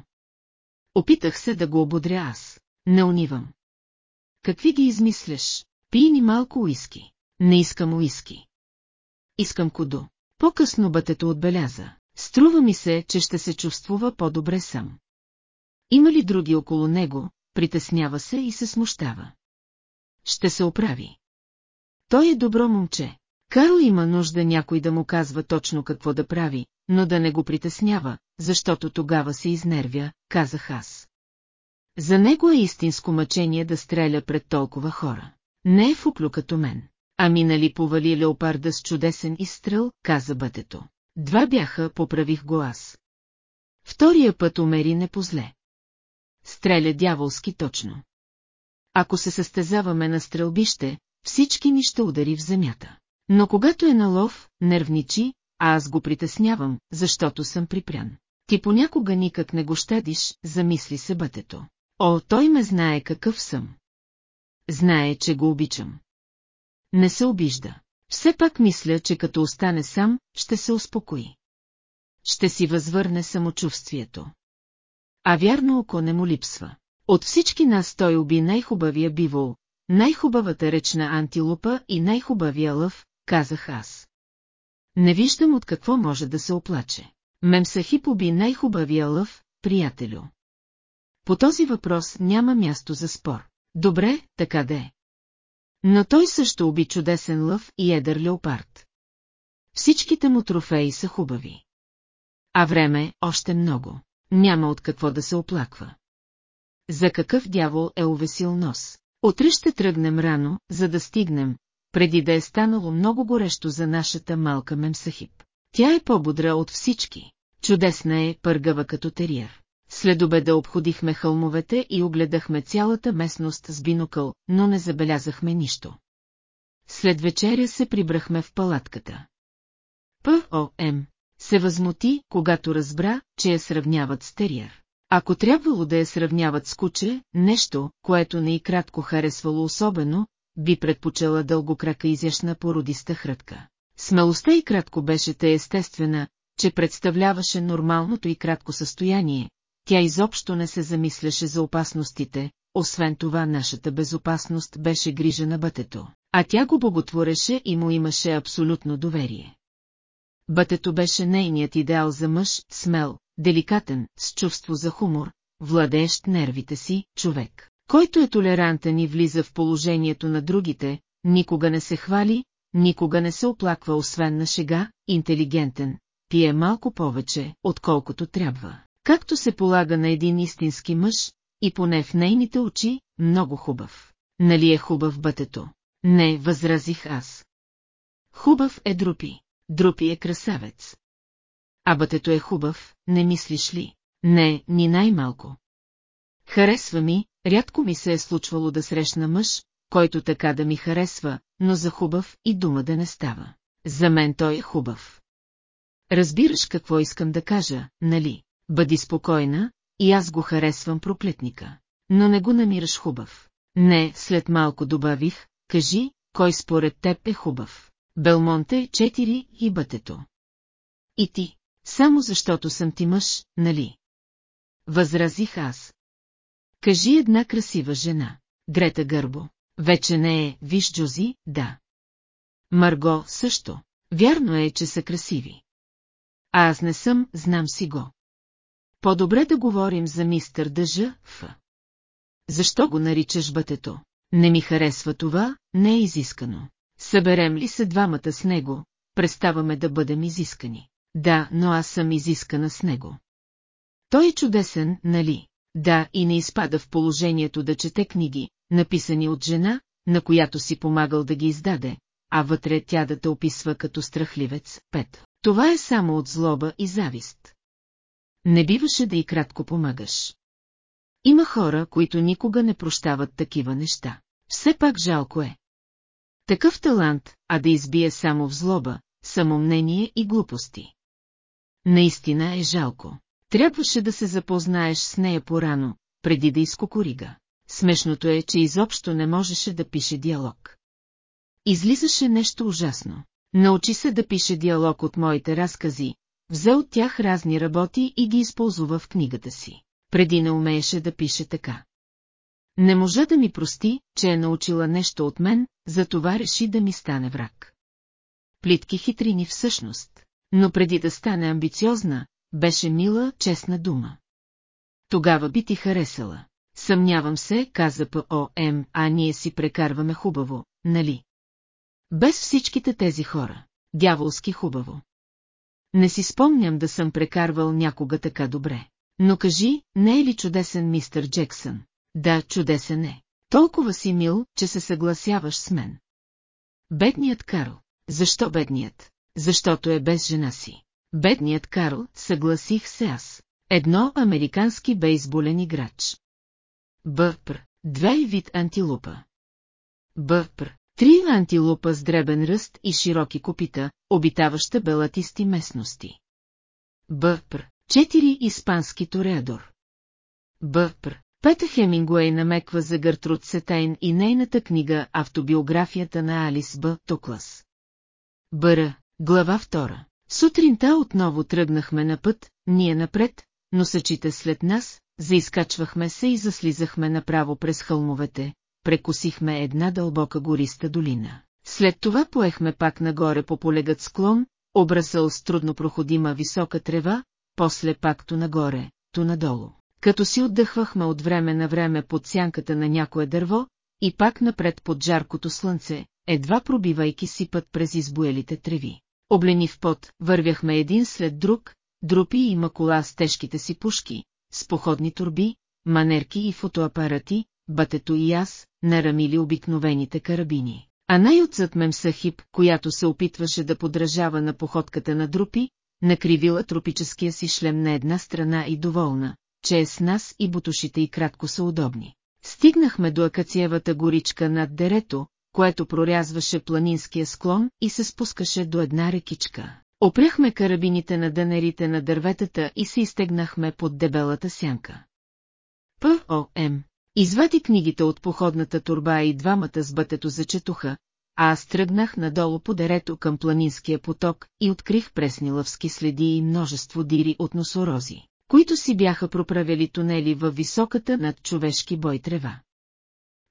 A: Опитах се да го ободря аз. Не унивам. Какви ги измисляш? Пий ни малко уиски. Не искам уиски. Искам кодо. По-късно бътето отбеляза. Струва ми се, че ще се чувствува по-добре сам. Има ли други около него, притеснява се и се смущава. Ще се оправи. Той е добро момче. Карл има нужда някой да му казва точно какво да прави, но да не го притеснява, защото тогава се изнервя, казах аз. За него е истинско мъчение да стреля пред толкова хора. Не е фуклю като мен. Ами нали повали леопарда с чудесен изстрел, каза бътето. Два бяха, поправих го аз. Втория път умери не позле. Стреля дяволски точно. Ако се състезаваме на стрелбище, всички ни ще удари в земята. Но когато е на лов, нервничи, а аз го притеснявам, защото съм припрян. Ти понякога никак не го щадиш, замисли се бътето. О, той ме знае какъв съм. Знае, че го обичам. Не се обижда. Все пак мисля, че като остане сам, ще се успокои. Ще си възвърне самочувствието. А вярно око не му липсва. От всички нас той уби най-хубавия бивол, най-хубавата речна антилопа и най-хубавия лъв, казах аз. Не виждам от какво може да се оплаче. Мемсахи поби най-хубавия лъв, приятелю. По този въпрос няма място за спор. Добре, така де. Но той също уби чудесен лъв и едър леопард. Всичките му трофеи са хубави. А време още много. Няма от какво да се оплаква. За какъв дявол е увесил нос? Утре ще тръгнем рано, за да стигнем, преди да е станало много горещо за нашата малка Мемсахип. Тя е по-бодра от всички. Чудесна е, пъргава като териер. След обеда обходихме хълмовете и огледахме цялата местност с бинокъл, но не забелязахме нищо. След вечеря се прибрахме в палатката. П.О.М. се възмути, когато разбра, че я сравняват с териер. Ако трябвало да я сравняват с куче, нещо, което не и кратко харесвало особено, би предпочела дългокрака изящна породиста хрътка. Смелостта и кратко беше те естествена, че представляваше нормалното и кратко състояние, тя изобщо не се замисляше за опасностите, освен това нашата безопасност беше грижа на бътето, а тя го боготвореше и му имаше абсолютно доверие. Бътето беше нейният идеал за мъж, смел, деликатен, с чувство за хумор, владеещ нервите си, човек, който е толерантен и влиза в положението на другите, никога не се хвали, никога не се оплаква освен на шега, интелигентен, пие малко повече, отколкото трябва. Както се полага на един истински мъж, и поне в нейните очи, много хубав. Нали е хубав бътето? Не, възразих аз. Хубав е Друпи. Друпи е красавец. А бътето е хубав, не мислиш ли? Не, ни най-малко. Харесва ми, рядко ми се е случвало да срещна мъж, който така да ми харесва, но за хубав и дума да не става. За мен той е хубав. Разбираш какво искам да кажа, нали? Бъди спокойна, и аз го харесвам проклетника. Но не го намираш хубав. Не, след малко добавих, кажи, кой според теб е хубав. Белмонте е 4 и бътето. И ти, само защото съм ти мъж, нали? Възразих аз, Кажи една красива жена. Грета Гърбо. Вече не е, виж Джузи, да. Марго също. Вярно е, че са красиви. А аз не съм, знам си го. По-добре да говорим за мистър Дъжа, Ф. Защо го наричаш бътето? Не ми харесва това, не е изискано. Съберем ли се двамата с него, преставаме да бъдем изискани. Да, но аз съм изискана с него. Той е чудесен, нали? да и не изпада в положението да чете книги, написани от жена, на която си помагал да ги издаде, а вътре тя да те описва като страхливец. 5. Това е само от злоба и завист. Не биваше да и кратко помагаш. Има хора, които никога не прощават такива неща. Все пак жалко е. Такъв талант, а да избие само в злоба, самомнение и глупости. Наистина е жалко. Трябваше да се запознаеш с нея порано, преди да изкокорига. Смешното е, че изобщо не можеше да пише диалог. Излизаше нещо ужасно. Научи се да пише диалог от моите разкази, взе от тях разни работи и ги използва в книгата си. Преди не умееше да пише така. Не можа да ми прости, че е научила нещо от мен, затова реши да ми стане враг. Плитки хитрини всъщност, но преди да стане амбициозна, беше мила, честна дума. Тогава би ти харесала. Съмнявам се, каза П.О.М., а ние си прекарваме хубаво, нали? Без всичките тези хора. Дяволски хубаво. Не си спомням да съм прекарвал някога така добре. Но кажи, не е ли чудесен мистър Джексън? Да, чудесен е. Толкова си мил, че се съгласяваш с мен. Бедният Карл. Защо бедният? Защото е без жена си. Бедният Карл, съгласих се аз. Едно американски бейсболен играч. Бърпр, две вид антилупа. Бърпр, три антилупа с дребен ръст и широки копита, обитаваща белатисти местности. Бърпр, четири испански тореадор. Бърпр, Пета Хемингуей намеква за Гъртруд Сетайн и нейната книга «Автобиографията на Алис Б. Токлас». Бъра, глава 2. Сутринта отново тръгнахме на път, ние напред, носачите след нас, заискачвахме се и заслизахме направо през хълмовете, Прекусихме една дълбока гориста долина. След това поехме пак нагоре по полегът склон, образъл с трудно проходима висока трева, после пак то нагоре, то надолу. Като си отдъхвахме от време на време под сянката на някое дърво, и пак напред под жаркото слънце, едва пробивайки си път през избуелите треви. Облени в пот, вървяхме един след друг, друпи и макула с тежките си пушки, с походни турби, манерки и фотоапарати, Бътето и аз, нарамили обикновените карабини. А най-отзад Мемсахиб, която се опитваше да подражава на походката на друпи, накривила тропическия си шлем на една страна и доволна, че е с нас и бутушите и кратко са удобни. Стигнахме до Акациевата горичка над дерето, което прорязваше планинския склон и се спускаше до една рекичка. Опряхме карабините на дънерите на дърветата и се изтегнахме под дебелата сянка. П.О.М. Извади книгите от походната турба и двамата с бътето зачетуха, а аз тръгнах надолу по дерето към планинския поток и открих пресни лъвски следи и множество дири от носорози, които си бяха проправили тунели във високата над човешки бой трева.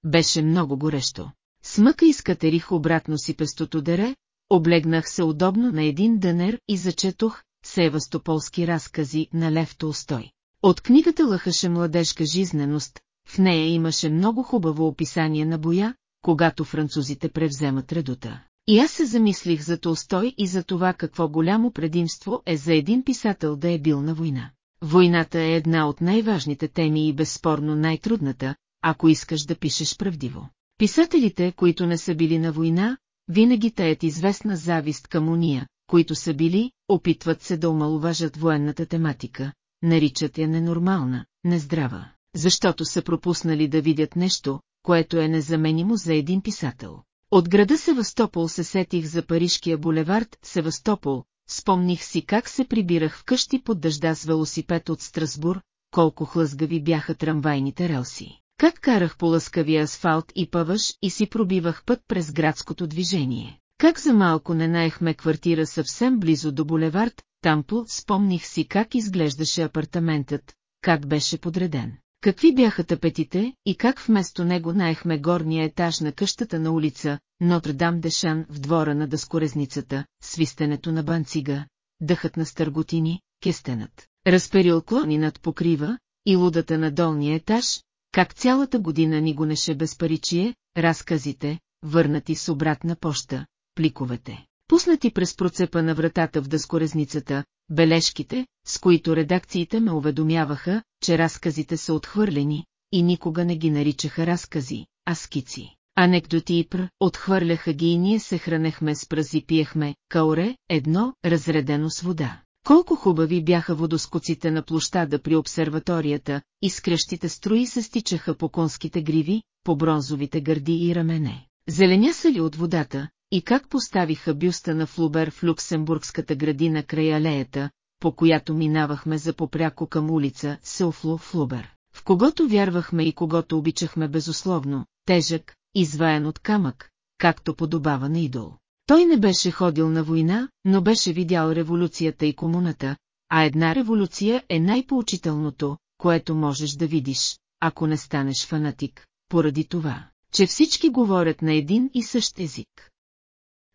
A: Беше много горещо, Смъка изкатерих обратно си пестото дере, облегнах се удобно на един дънер и зачетох севастополски разкази на Лев Толстой. От книгата лъхаше младежка жизненост, в нея имаше много хубаво описание на боя, когато французите превземат редута. И аз се замислих за Толстой и за това какво голямо предимство е за един писател да е бил на война. Войната е една от най-важните теми и безспорно най-трудната, ако искаш да пишеш правдиво. Писателите, които не са били на война, винаги таят известна завист към уния, които са били, опитват се да омалуважат военната тематика, наричат я ненормална, нездрава, защото са пропуснали да видят нещо, което е незаменимо за един писател. От града Севастопол се сетих за парижкия булевард Севастопол, спомних си как се прибирах вкъщи под дъжда с велосипед от Страсбур, колко хлъзгави бяха трамвайните релси. Как карах по лъскавия асфалт и пъваш и си пробивах път през градското движение. Как за малко не наехме квартира съвсем близо до булевард, тампо спомних си как изглеждаше апартаментът, как беше подреден. Какви бяха тапетите и как вместо него наехме горния етаж на къщата на улица, Нотр-Дам Дешан в двора на дъскорезницата, свистенето на банцига, дъхът на стърготини, кестенът, разперил клони над покрива и лудата на долния етаж, как цялата година ни гонеше паричие, разказите, върнати с обратна поща, пликовете, пуснати през процепа на вратата в дъскорезницата, бележките, с които редакциите ме уведомяваха, че разказите са отхвърлени, и никога не ги наричаха разкази, а скици. Анекдоти и пр, отхвърляха ги и ние се хранехме с пръзи пиехме, кауре, едно, разредено с вода. Колко хубави бяха водоскоците на площада при обсерваторията, изкръщите строи се стичаха по конските гриви, по бронзовите гърди и рамене. Зеленя са ли от водата, и как поставиха бюста на Флубер в Люксембургската градина край алеята, по която минавахме за попряко към улица Селфло Флубер, в когото вярвахме и когото обичахме безусловно, тежък, изваен от камък, както подобава на идол. Той не беше ходил на война, но беше видял революцията и комуната, а една революция е най-поучителното, което можеш да видиш, ако не станеш фанатик, поради това, че всички говорят на един и същ език.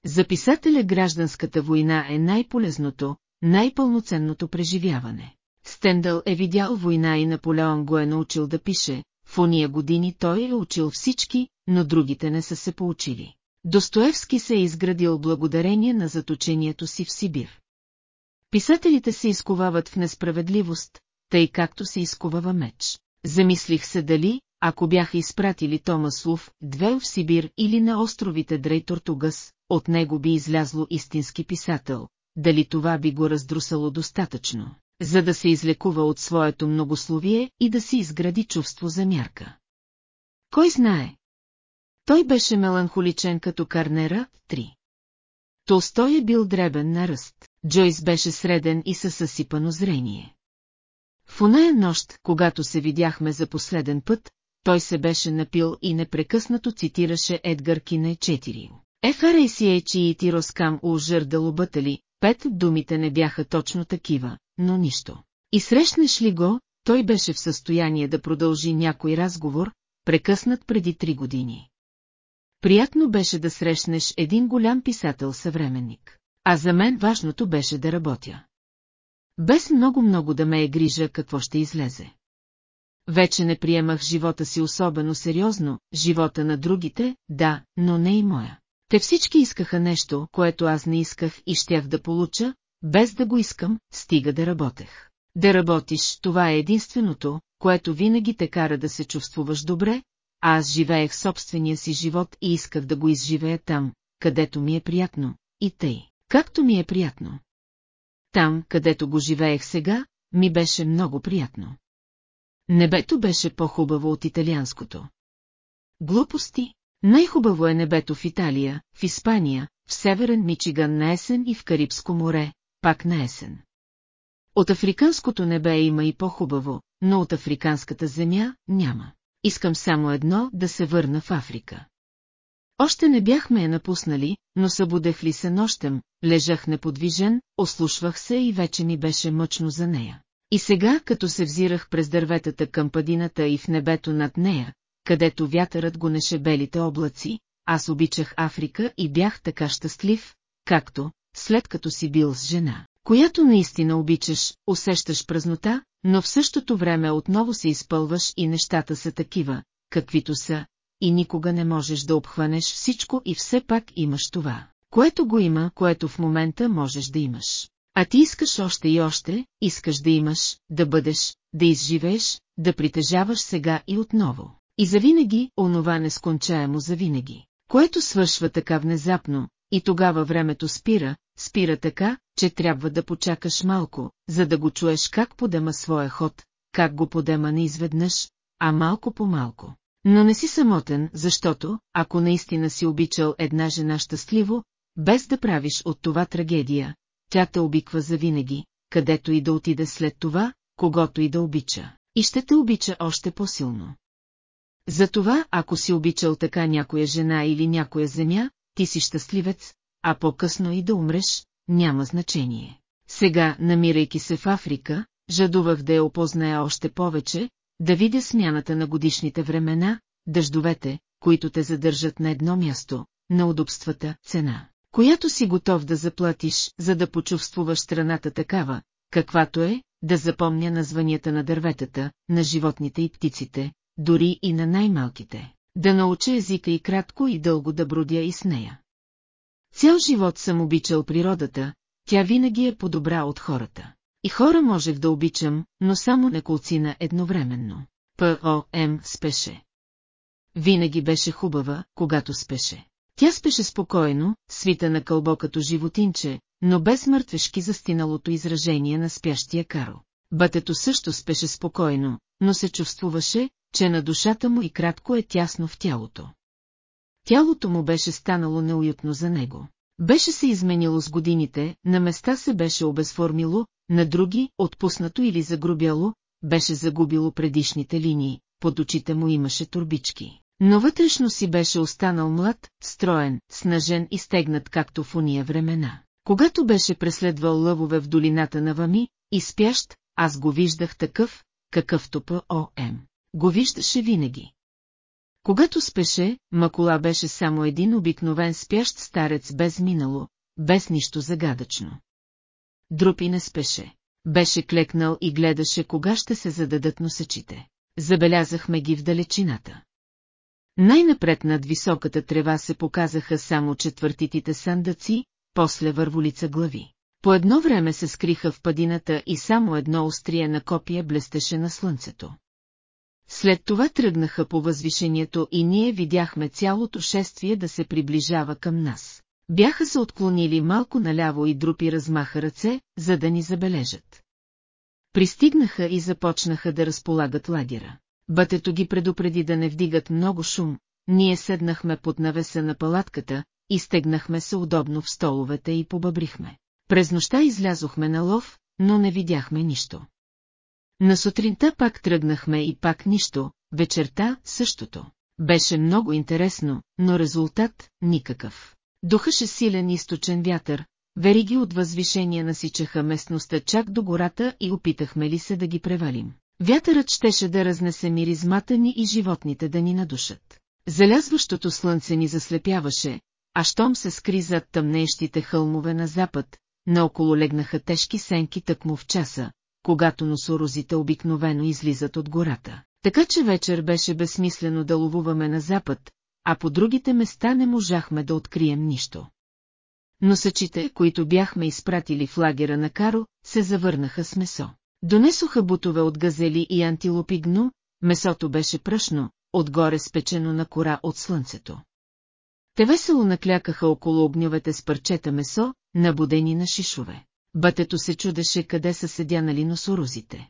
A: За писателя гражданската война е най-полезното, най-пълноценното преживяване. Стендъл е видял война и Наполеон го е научил да пише, в ония години той е учил всички, но другите не са се поучили. Достоевски се е изградил благодарение на заточението си в Сибир. Писателите се изковават в несправедливост, тъй както се изковава меч. Замислих се дали, ако бяха изпратили Томас Лув, две в Сибир или на островите Дрей Тортугас, от него би излязло истински писател, дали това би го раздрусало достатъчно, за да се излекува от своето многословие и да си изгради чувство за мярка. Кой знае, той беше меланхоличен като Карнера, 3. Толстой е бил дребен на ръст. Джойс беше среден и със съсипано зрение. В оная нощ, когато се видяхме за последен път, той се беше напил и непрекъснато цитираше Едгар Кине 4. FRACH и Тироскам Роскам ужърдало бътали, пет думите не бяха точно такива, но нищо. И срещнеш ли го, той беше в състояние да продължи някой разговор, прекъснат преди три години. Приятно беше да срещнеш един голям писател-съвременник. А за мен важното беше да работя. Без много-много да ме е грижа какво ще излезе. Вече не приемах живота си особено сериозно, живота на другите, да, но не и моя. Те всички искаха нещо, което аз не исках и щях да получа, без да го искам, стига да работех. Да работиш, това е единственото, което винаги те кара да се чувствуваш добре, а аз живеех собствения си живот и исках да го изживея там, където ми е приятно, и тъй, както ми е приятно. Там, където го живеех сега, ми беше много приятно. Небето беше по-хубаво от италианското. Глупости. Най-хубаво е небето в Италия, в Испания, в северен Мичиган на есен и в Карибско море, пак на есен. От африканското небе има и по-хубаво, но от африканската земя няма искам само едно да се върна в Африка. Още не бяхме я напуснали, но събудех ли се нощем, лежах неподвижен, ослушвах се и вече ми беше мъчно за нея. И сега, като се взирах през дърветата към падината и в небето над нея, където вятърът гонеше белите облаци, аз обичах Африка и бях така щастлив, както, след като си бил с жена, която наистина обичаш, усещаш празнота, но в същото време отново се изпълваш и нещата са такива, каквито са, и никога не можеш да обхванеш всичко и все пак имаш това, което го има, което в момента можеш да имаш. А ти искаш още и още, искаш да имаш, да бъдеш, да изживееш, да притежаваш сега и отново. И завинаги, онова нескончаемо завинаги, което свършва така внезапно, и тогава времето спира, спира така, че трябва да почакаш малко, за да го чуеш как подема своя ход, как го подема не изведнъж, а малко по малко. Но не си самотен, защото, ако наистина си обичал една жена щастливо, без да правиш от това трагедия, тя те обиква завинаги, където и да отиде след това, когато и да обича, и ще те обича още по-силно. Затова, ако си обичал така някоя жена или някоя земя, ти си щастливец, а по-късно и да умреш, няма значение. Сега, намирайки се в Африка, жадувах да я опозная още повече, да видя смяната на годишните времена, дъждовете, които те задържат на едно място, на удобствата, цена, която си готов да заплатиш, за да почувствуваш страната такава, каквато е, да запомня названията на дърветата, на животните и птиците, дори и на най-малките да науча езика и кратко и дълго да бродя и с нея. Цял живот съм обичал природата, тя винаги е по-добра от хората. И хора можех да обичам, но само неколцина едновременно. П.О.М. спеше. Винаги беше хубава, когато спеше. Тя спеше спокойно, свита на кълбо като животинче, но без мъртвешки застиналото изражение на спящия Карл. Бътето също спеше спокойно, но се чувствуваше, че на душата му и кратко е тясно в тялото. Тялото му беше станало неуютно за него. Беше се изменило с годините, на места се беше обезформило, на други, отпуснато или загрубяло, беше загубило предишните линии, под очите му имаше турбички. Но вътрешно си беше останал млад, строен, снажен и стегнат както в уния времена. Когато беше преследвал лъвове в долината на Вами, изпящ, аз го виждах такъв, какъвто ОМ го виждаше винаги. Когато спеше, Макола беше само един обикновен спящ старец без минало, без нищо загадъчно. Друпи не спеше. Беше клекнал и гледаше кога ще се зададат носечите. Забелязахме ги в далечината. Най-напред над високата трева се показаха само четвъртитите сандъци, после върволица глави. По едно време се скриха в падината и само едно острие на копия блестеше на слънцето. След това тръгнаха по възвишението и ние видяхме цялото шествие да се приближава към нас. Бяха се отклонили малко наляво и друпи размаха ръце, за да ни забележат. Пристигнаха и започнаха да разполагат лагера. Бътето ги предупреди да не вдигат много шум, ние седнахме под навеса на палатката, изтегнахме се удобно в столовете и побабрихме. През нощта излязохме на лов, но не видяхме нищо. На сутринта пак тръгнахме и пак нищо, вечерта същото. Беше много интересно, но резултат никакъв. Духаше силен източен вятър, вериги от възвишения насичаха местността чак до гората и опитахме ли се да ги превалим. Вятърът щеше да разнесе миризмата ни и животните да ни надушат. Залязващото слънце ни заслепяваше, а щом се скри зад тъмнеещите хълмове на запад, наоколо легнаха тежки сенки тъкмо в часа, когато носорозите обикновено излизат от гората. Така че вечер беше безсмислено да ловуваме на запад, а по другите места не можахме да открием нищо. Носачите, които бяхме изпратили в лагера на Каро, се завърнаха с месо. Донесоха бутове от газели и антилопи гну, месото беше пръшно, отгоре спечено на кора от слънцето. Те весело наклякаха около огньовете с парчета месо, набудени на шишове. Бътето се чудеше къде са седянали носорузите.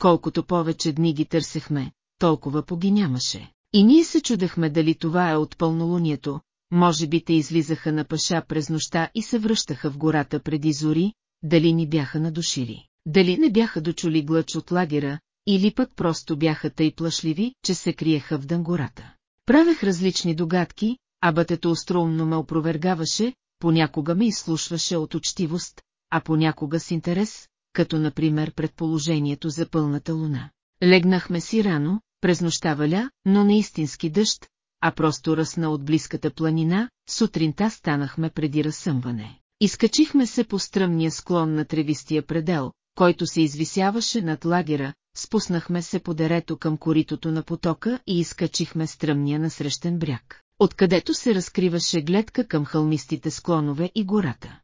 A: Колкото повече дни ги търсехме, толкова поги нямаше. И ние се чудехме дали това е от пълнолунието, може би те излизаха на паша през нощта и се връщаха в гората преди зори, дали ни бяха надушили, дали не бяха дочули глъч от лагера, или пък просто бяха тъй плашливи, че се криеха в дънгората. Правех различни догадки, а бътето остроумно ме опровергаваше, понякога ме изслушваше от учтивост, а понякога с интерес, като например предположението за пълната луна. Легнахме си рано, през нощта валя, но не истински дъжд, а просто ръсна от близката планина, сутринта станахме преди разсъмване. Изкачихме се по стръмния склон на тревистия предел, който се извисяваше над лагера, спуснахме се по дерето към коритото на потока и изкачихме стръмния насрещен бряг, откъдето се разкриваше гледка към хълмистите склонове и гората.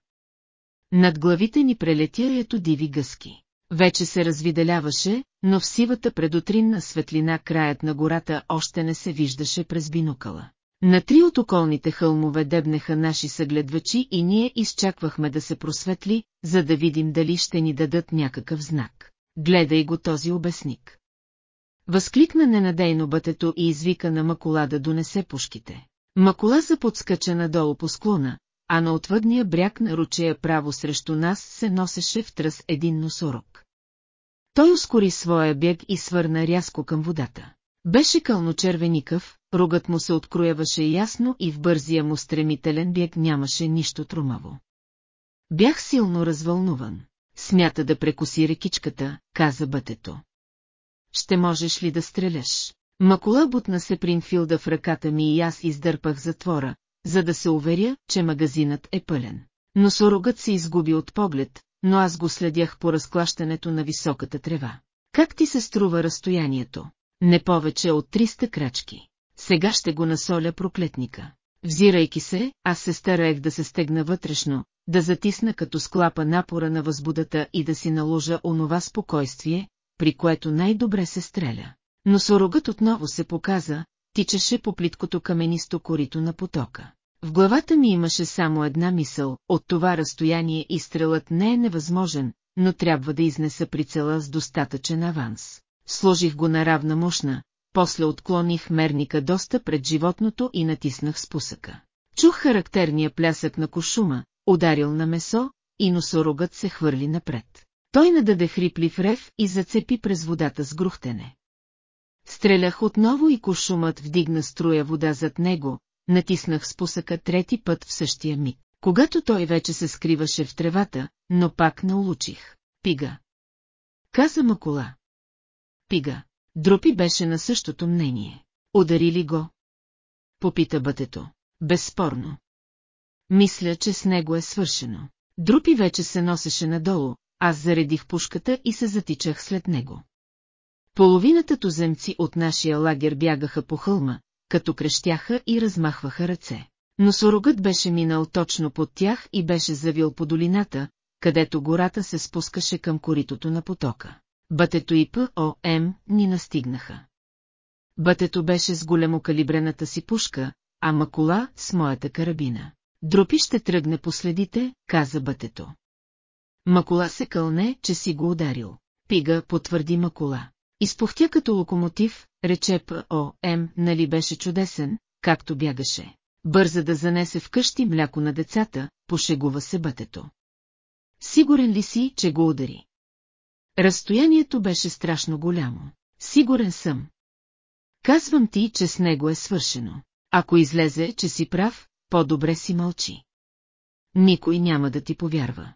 A: Над главите ни прелетя ето диви гъски. Вече се развиделяваше, но в сивата предутринна светлина краят на гората още не се виждаше през бинукала. На три от околните хълмове дебнеха наши съгледвачи и ние изчаквахме да се просветли, за да видим дали ще ни дадат някакъв знак. Гледай го този обясник. Възкликна ненадейно бътето и извика на Макола да донесе пушките. Макола се подскача надолу по склона, а на отвъдния бряг на ручея право срещу нас се носеше в тръс един носорог. Той ускори своя бег и свърна рязко към водата. Беше кълно червеникъв, рогът му се открояваше ясно и в бързия му стремителен бег нямаше нищо трумаво. Бях силно развълнуван. Смята да прекоси рекичката, каза бътето. Ще можеш ли да стреляш? Макола бутна се Принфилда в ръката ми и аз издърпах затвора, за да се уверя, че магазинът е пълен. Носорогът се изгуби от поглед, но аз го следях по разклащането на високата трева. Как ти се струва разстоянието? Не повече от 300 крачки. Сега ще го насоля проклетника. Взирайки се, аз се стараех да се стегна вътрешно, да затисна като склапа напора на възбудата и да си наложа онова спокойствие, при което най-добре се стреля. Но сорогът отново се показа, тичаше по плиткото каменисто корито на потока. В главата ми имаше само една мисъл, от това разстояние изстрелът не е невъзможен, но трябва да изнеса прицела с достатъчен аванс. Сложих го на равна мощна, после отклоних мерника доста пред животното и натиснах спусъка. Чух характерния плясък на кошума, ударил на месо, и носорогът се хвърли напред. Той нададе хриплив рев и зацепи през водата с грухтене. Стрелях отново и кошумът вдигна струя вода зад него, натиснах спусъка трети път в същия миг, когато той вече се скриваше в тревата, но пак не улучих. Пига. Каза Макола. Пига. Дропи беше на същото мнение. Удари ли го? Попита бътето. Безспорно. Мисля, че с него е свършено. Друпи вече се носеше надолу, аз заредих пушката и се затичах след него. Половината туземци от нашия лагер бягаха по хълма, като крещяха и размахваха ръце. Но сорогът беше минал точно под тях и беше завил по долината, където гората се спускаше към коритото на потока. Бътето и ПОМ ни настигнаха. Бътето беше с големокалибрената си пушка, а Макола с моята карабина. Дропи ще тръгне по следите, каза бътето. Макола се кълне, че си го ударил. Пига потвърди Макола. Изпухтя като локомотив, рече ПОМ, нали беше чудесен, както бягаше. Бърза да занесе вкъщи мляко на децата, пошегува се бътето. Сигурен ли си, че го удари? Разстоянието беше страшно голямо. Сигурен съм. Казвам ти, че с него е свършено. Ако излезе, че си прав, по-добре си мълчи. Никой няма да ти повярва.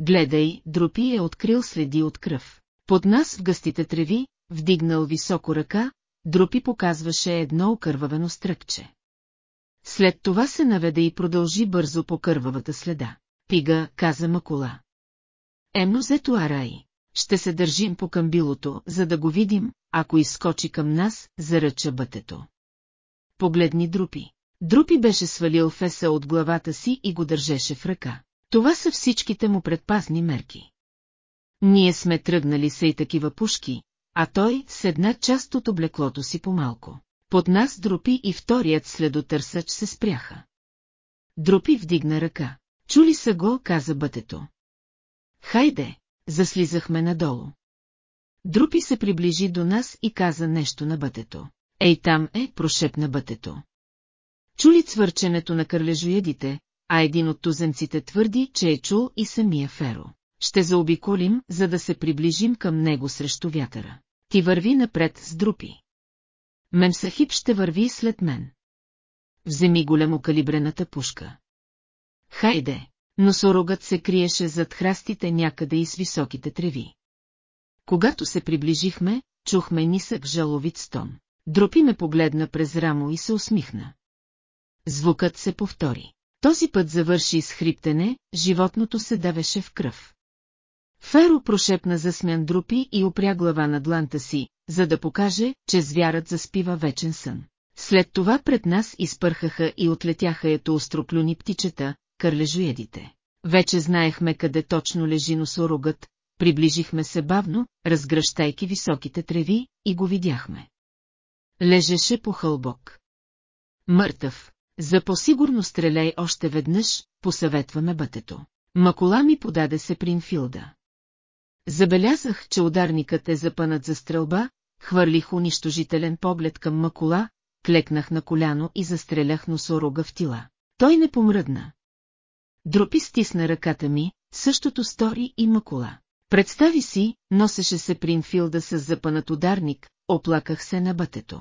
A: Гледай, Дропи е открил следи от кръв. Под нас в гъстите треви, вдигнал високо ръка, Друпи показваше едно окървавено стръкче. След това се наведе и продължи бързо по кървавата следа. Пига, каза Макула. Емно това рай. Ще се държим по камбилото, за да го видим, ако изскочи към нас, заръча бътето. Погледни Друпи. Друпи беше свалил феса от главата си и го държеше в ръка. Това са всичките му предпазни мерки. Ние сме тръгнали са и такива пушки, а той с една част от облеклото си по-малко. Под нас дропи и вторият следотърсач се спряха. Дропи вдигна ръка. Чули са го, каза бътето. Хайде, заслизахме надолу. Друпи се приближи до нас и каза нещо на бътето. Ей там е, прошепна бътето. Чули цвърченето на кърлежоядите, а един от тузенците твърди, че е чул и самия Феро. Ще заобиколим, за да се приближим към него срещу вятъра. Ти върви напред с друпи. Мемсахип ще върви след мен. Вземи големокалибрената пушка. Хайде! Носорогът се криеше зад храстите някъде и с високите треви. Когато се приближихме, чухме нисък жаловит стон. Дропи ме погледна през рамо и се усмихна. Звукът се повтори. Този път завърши с хриптене, животното се давеше в кръв. Феро прошепна засмян друпи и опря глава на дланта си, за да покаже, че звярат заспива вечен сън. След това пред нас изпърхаха и отлетяха ето остроплюни птичета, кърлежоедите. Вече знаехме къде точно лежи носорогът, приближихме се бавно, разгръщайки високите треви, и го видяхме. Лежеше по хълбок. Мъртъв. За по-сигурно стреляй още веднъж, посъветваме бътето. Макола ми подаде се принфилда. Забелязах, че ударникът е запънат за стрелба, хвърлих унищожителен поглед към макула, клекнах на коляно и застрелях носорога в тила. Той не помръдна. Дропи стисна ръката ми, същото стори и макула. Представи си, носеше се Принфилда с запънат ударник, оплаках се на бътето.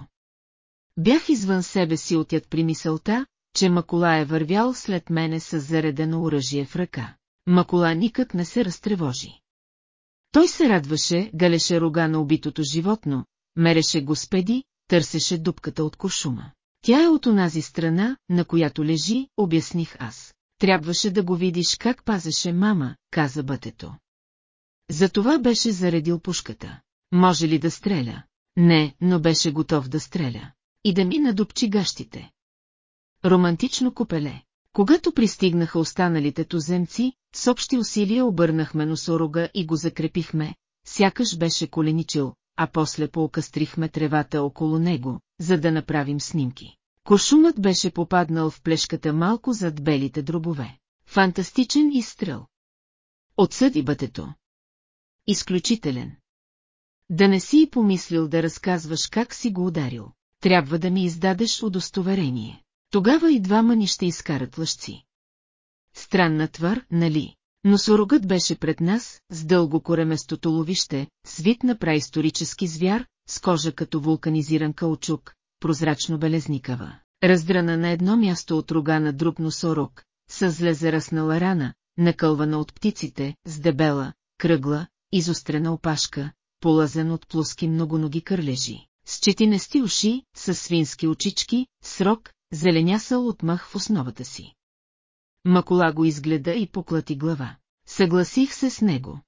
A: Бях извън себе си отят при мисълта, че Макола е вървял след мене с заредено оръжие в ръка. Макола никак не се разтревожи. Той се радваше, галеше рога на убитото животно, мереше го с педи, търсеше дупката от кошума. Тя е от онази страна, на която лежи, обясних аз. Трябваше да го видиш как пазеше мама, каза бътето. Затова беше заредил пушката. Може ли да стреля? Не, но беше готов да стреля. И да ми надупчи гащите. Романтично купеле. Когато пристигнаха останалите туземци, с общи усилия обърнахме носорога и го закрепихме, сякаш беше коленичил, а после поокастрихме тревата около него, за да направим снимки. Кошумът беше попаднал в плешката малко зад белите дробове. Фантастичен изстрел. Отсъди бътето. Изключителен. Да не си и помислил да разказваш как си го ударил. Трябва да ми издадеш удостоверение. Тогава и двама ни ще изкарат лъжци. Странна твър, нали? Но сорогът беше пред нас, с дълго кореместо толовище, свит на праисторически звяр, с кожа като вулканизиран каучук, прозрачно белезникава, раздрана на едно място от рога на друг носорог, с зле зараснала рана, накълвана от птиците, с дебела, кръгла, изострена опашка, полазен от плоски многоноги кърлежи, с четинести уши, с свински очички, срок, зеленясал от мъх в основата си. Макола го изгледа и поклати глава. Съгласих се с него.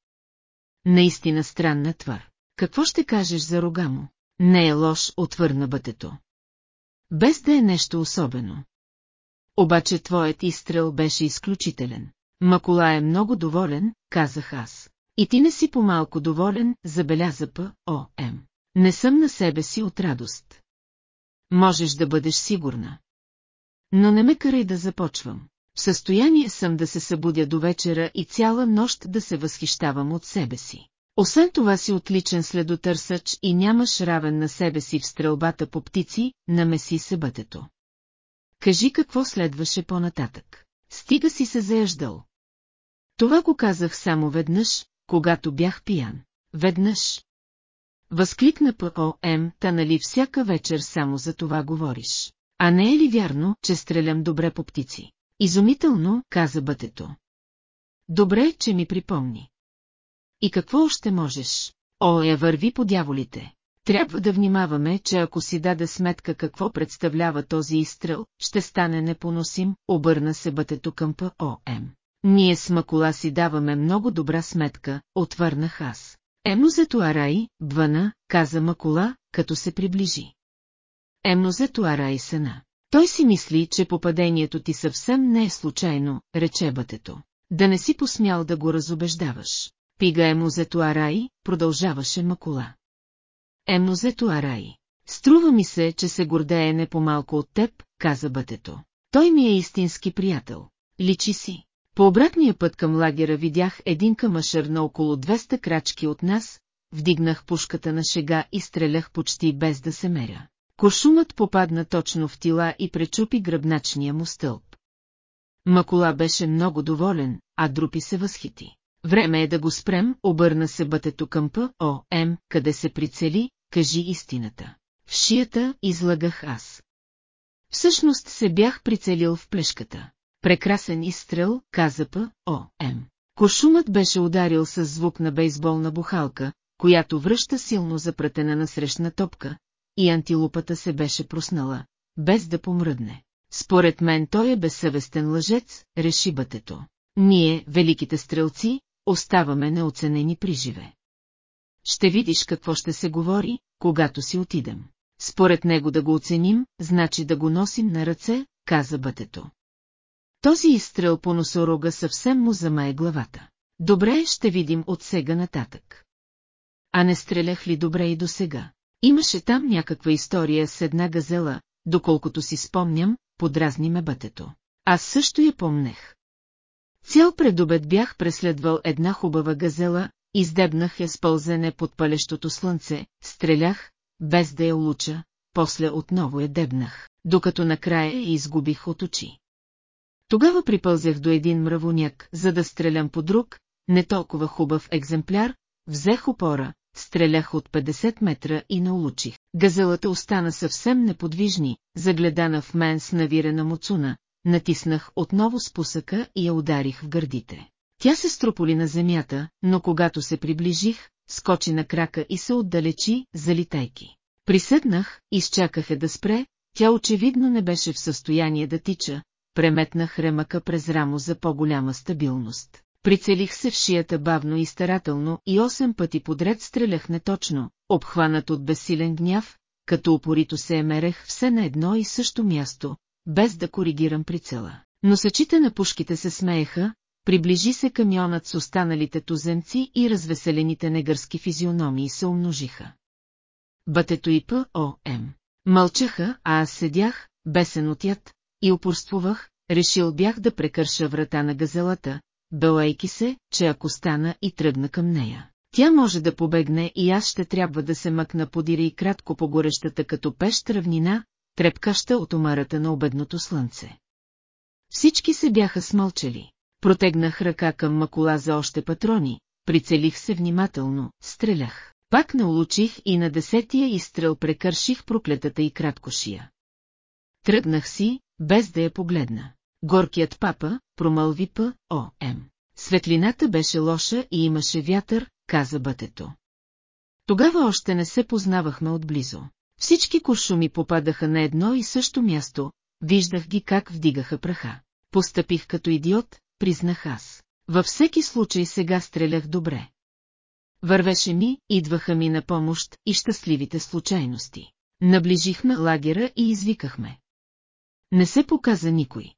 A: Наистина странна твар. Какво ще кажеш за рога му? Не е лош, отвърна бътето. Без да е нещо особено. Обаче твоят изстрел беше изключителен. Макола е много доволен, казах аз. И ти не си по-малко доволен, забеляза П. О. Не съм на себе си от радост. Можеш да бъдеш сигурна. Но не ме карай да започвам. В състояние съм да се събудя до вечера и цяла нощ да се възхищавам от себе си. Освен това си отличен следотърсач и нямаш равен на себе си в стрелбата по птици, намеси се бътето. Кажи какво следваше по-нататък. Стига си се заеждал. Това го казах само веднъж, когато бях пиян. Веднъж. Възкликна П.О.М. та нали всяка вечер само за това говориш. А не е ли вярно, че стрелям добре по птици? Изумително, каза бътето. Добре, че ми припомни. И какво още можеш? О, я върви по дяволите. Трябва да внимаваме, че ако си даде сметка какво представлява този изстрел, ще стане непоносим, обърна се бътето към ПОМ. Ние с Макола си даваме много добра сметка, отвърнах аз. Емнозето Арай, Бвана, каза Макола, като се приближи. Емнозето Арай сена. Той си мисли, че попадението ти съвсем не е случайно, рече бътето. Да не си посмял да го разобеждаваш. Пига е музето Арай, продължаваше Макула. Е музето Арай. Струва ми се, че се гордее не по-малко от теб, каза бътето. Той ми е истински приятел. Личи си. По обратния път към лагера видях един камъшър на около 200 крачки от нас, вдигнах пушката на шега и стрелях почти без да се меря. Кошумът попадна точно в тила и пречупи гръбначния му стълб. Макола беше много доволен, а Друпи се възхити. Време е да го спрем, обърна се бътето към П, О, М, къде се прицели, кажи истината. В шията излагах аз. Всъщност се бях прицелил в плешката. Прекрасен изстрел, каза П, О, М. Кошумът беше ударил с звук на бейсболна бухалка, която връща силно запратена насрещна топка, и антилопата се беше проснала, без да помръдне. Според мен той е безсъвестен лъжец, реши бътето. Ние, великите стрелци, оставаме неоценени приживе. Ще видиш какво ще се говори, когато си отидем. Според него да го оценим, значи да го носим на ръце, каза бътето. Този изстрел по носорога съвсем му замае главата. Добре, ще видим от сега нататък. А не стрелях ли добре и до сега? Имаше там някаква история с една газела, доколкото си спомням, подразни ме бътето. Аз също я помнех. Цял предобед бях преследвал една хубава газела, издебнах я с пълзене под палещото слънце, стрелях, без да я луча, после отново я дебнах, докато накрая я изгубих от очи. Тогава припълзех до един мравоняк, за да стрелям по друг, не толкова хубав екземпляр, взех опора, стрелях от 50 метра и научих. Газелата остана съвсем неподвижни, загледана в мен с навирена муцуна, натиснах отново спусъка и я ударих в гърдите. Тя се строполи на земята, но когато се приближих, скочи на крака и се отдалечи, залитайки. Присъднах, изчаках да спре, тя очевидно не беше в състояние да тича, преметнах ремъка през рамо за по-голяма стабилност. Прицелих се в шията бавно и старателно и осем пъти подред стрелях неточно, обхванат от безсилен гняв, като упорито се емерех все на едно и също място, без да коригирам прицела. Носачите на пушките се смееха, приближи се камионът с останалите туземци и развеселените негърски физиономии се умножиха. Бътето и ПОМ. Мълчаха, а аз седях, бесен от яд, и упорствувах, решил бях да прекърша врата на газелата, белайки се, че ако стана и тръгна към нея. Тя може да побегне и аз ще трябва да се мъкна подири и кратко по горещата като пещ равнина, трепкаща от омарата на обедното слънце. Всички се бяха смълчали. Протегнах ръка към макула за още патрони, прицелих се внимателно, стрелях. Пак не улучих и на десетия изстрел прекърших проклетата и краткошия. Тръгнах си, без да я погледна. Горкият папа, промълви П. О. М. Светлината беше лоша и имаше вятър, каза бътето. Тогава още не се познавахме отблизо. Всички куршуми попадаха на едно и също място, виждах ги как вдигаха праха. Постъпих като идиот, признах аз. Във всеки случай сега стрелях добре. Вървеше ми, идваха ми на помощ и щастливите случайности. Наближихме лагера и извикахме. Не се показа никой.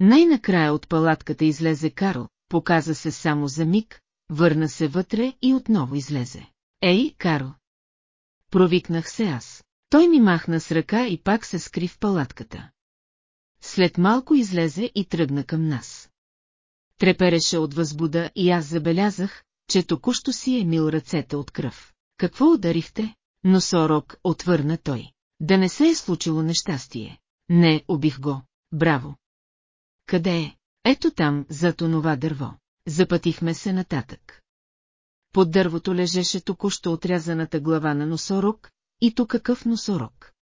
A: Най-накрая от палатката излезе Карл, показа се само за миг, върна се вътре и отново излезе. Ей, Карл! Провикнах се аз. Той ми махна с ръка и пак се скри в палатката. След малко излезе и тръгна към нас. Трепереше от възбуда и аз забелязах, че току-що си е мил ръцете от кръв. Какво ударихте? Но Сорок отвърна той. Да не се е случило нещастие. Не, убих го. Браво. Къде е? Ето там, зад онова дърво. Запътихме се нататък. Под дървото лежеше току-що отрязаната глава на носорог, и то какъв носорог.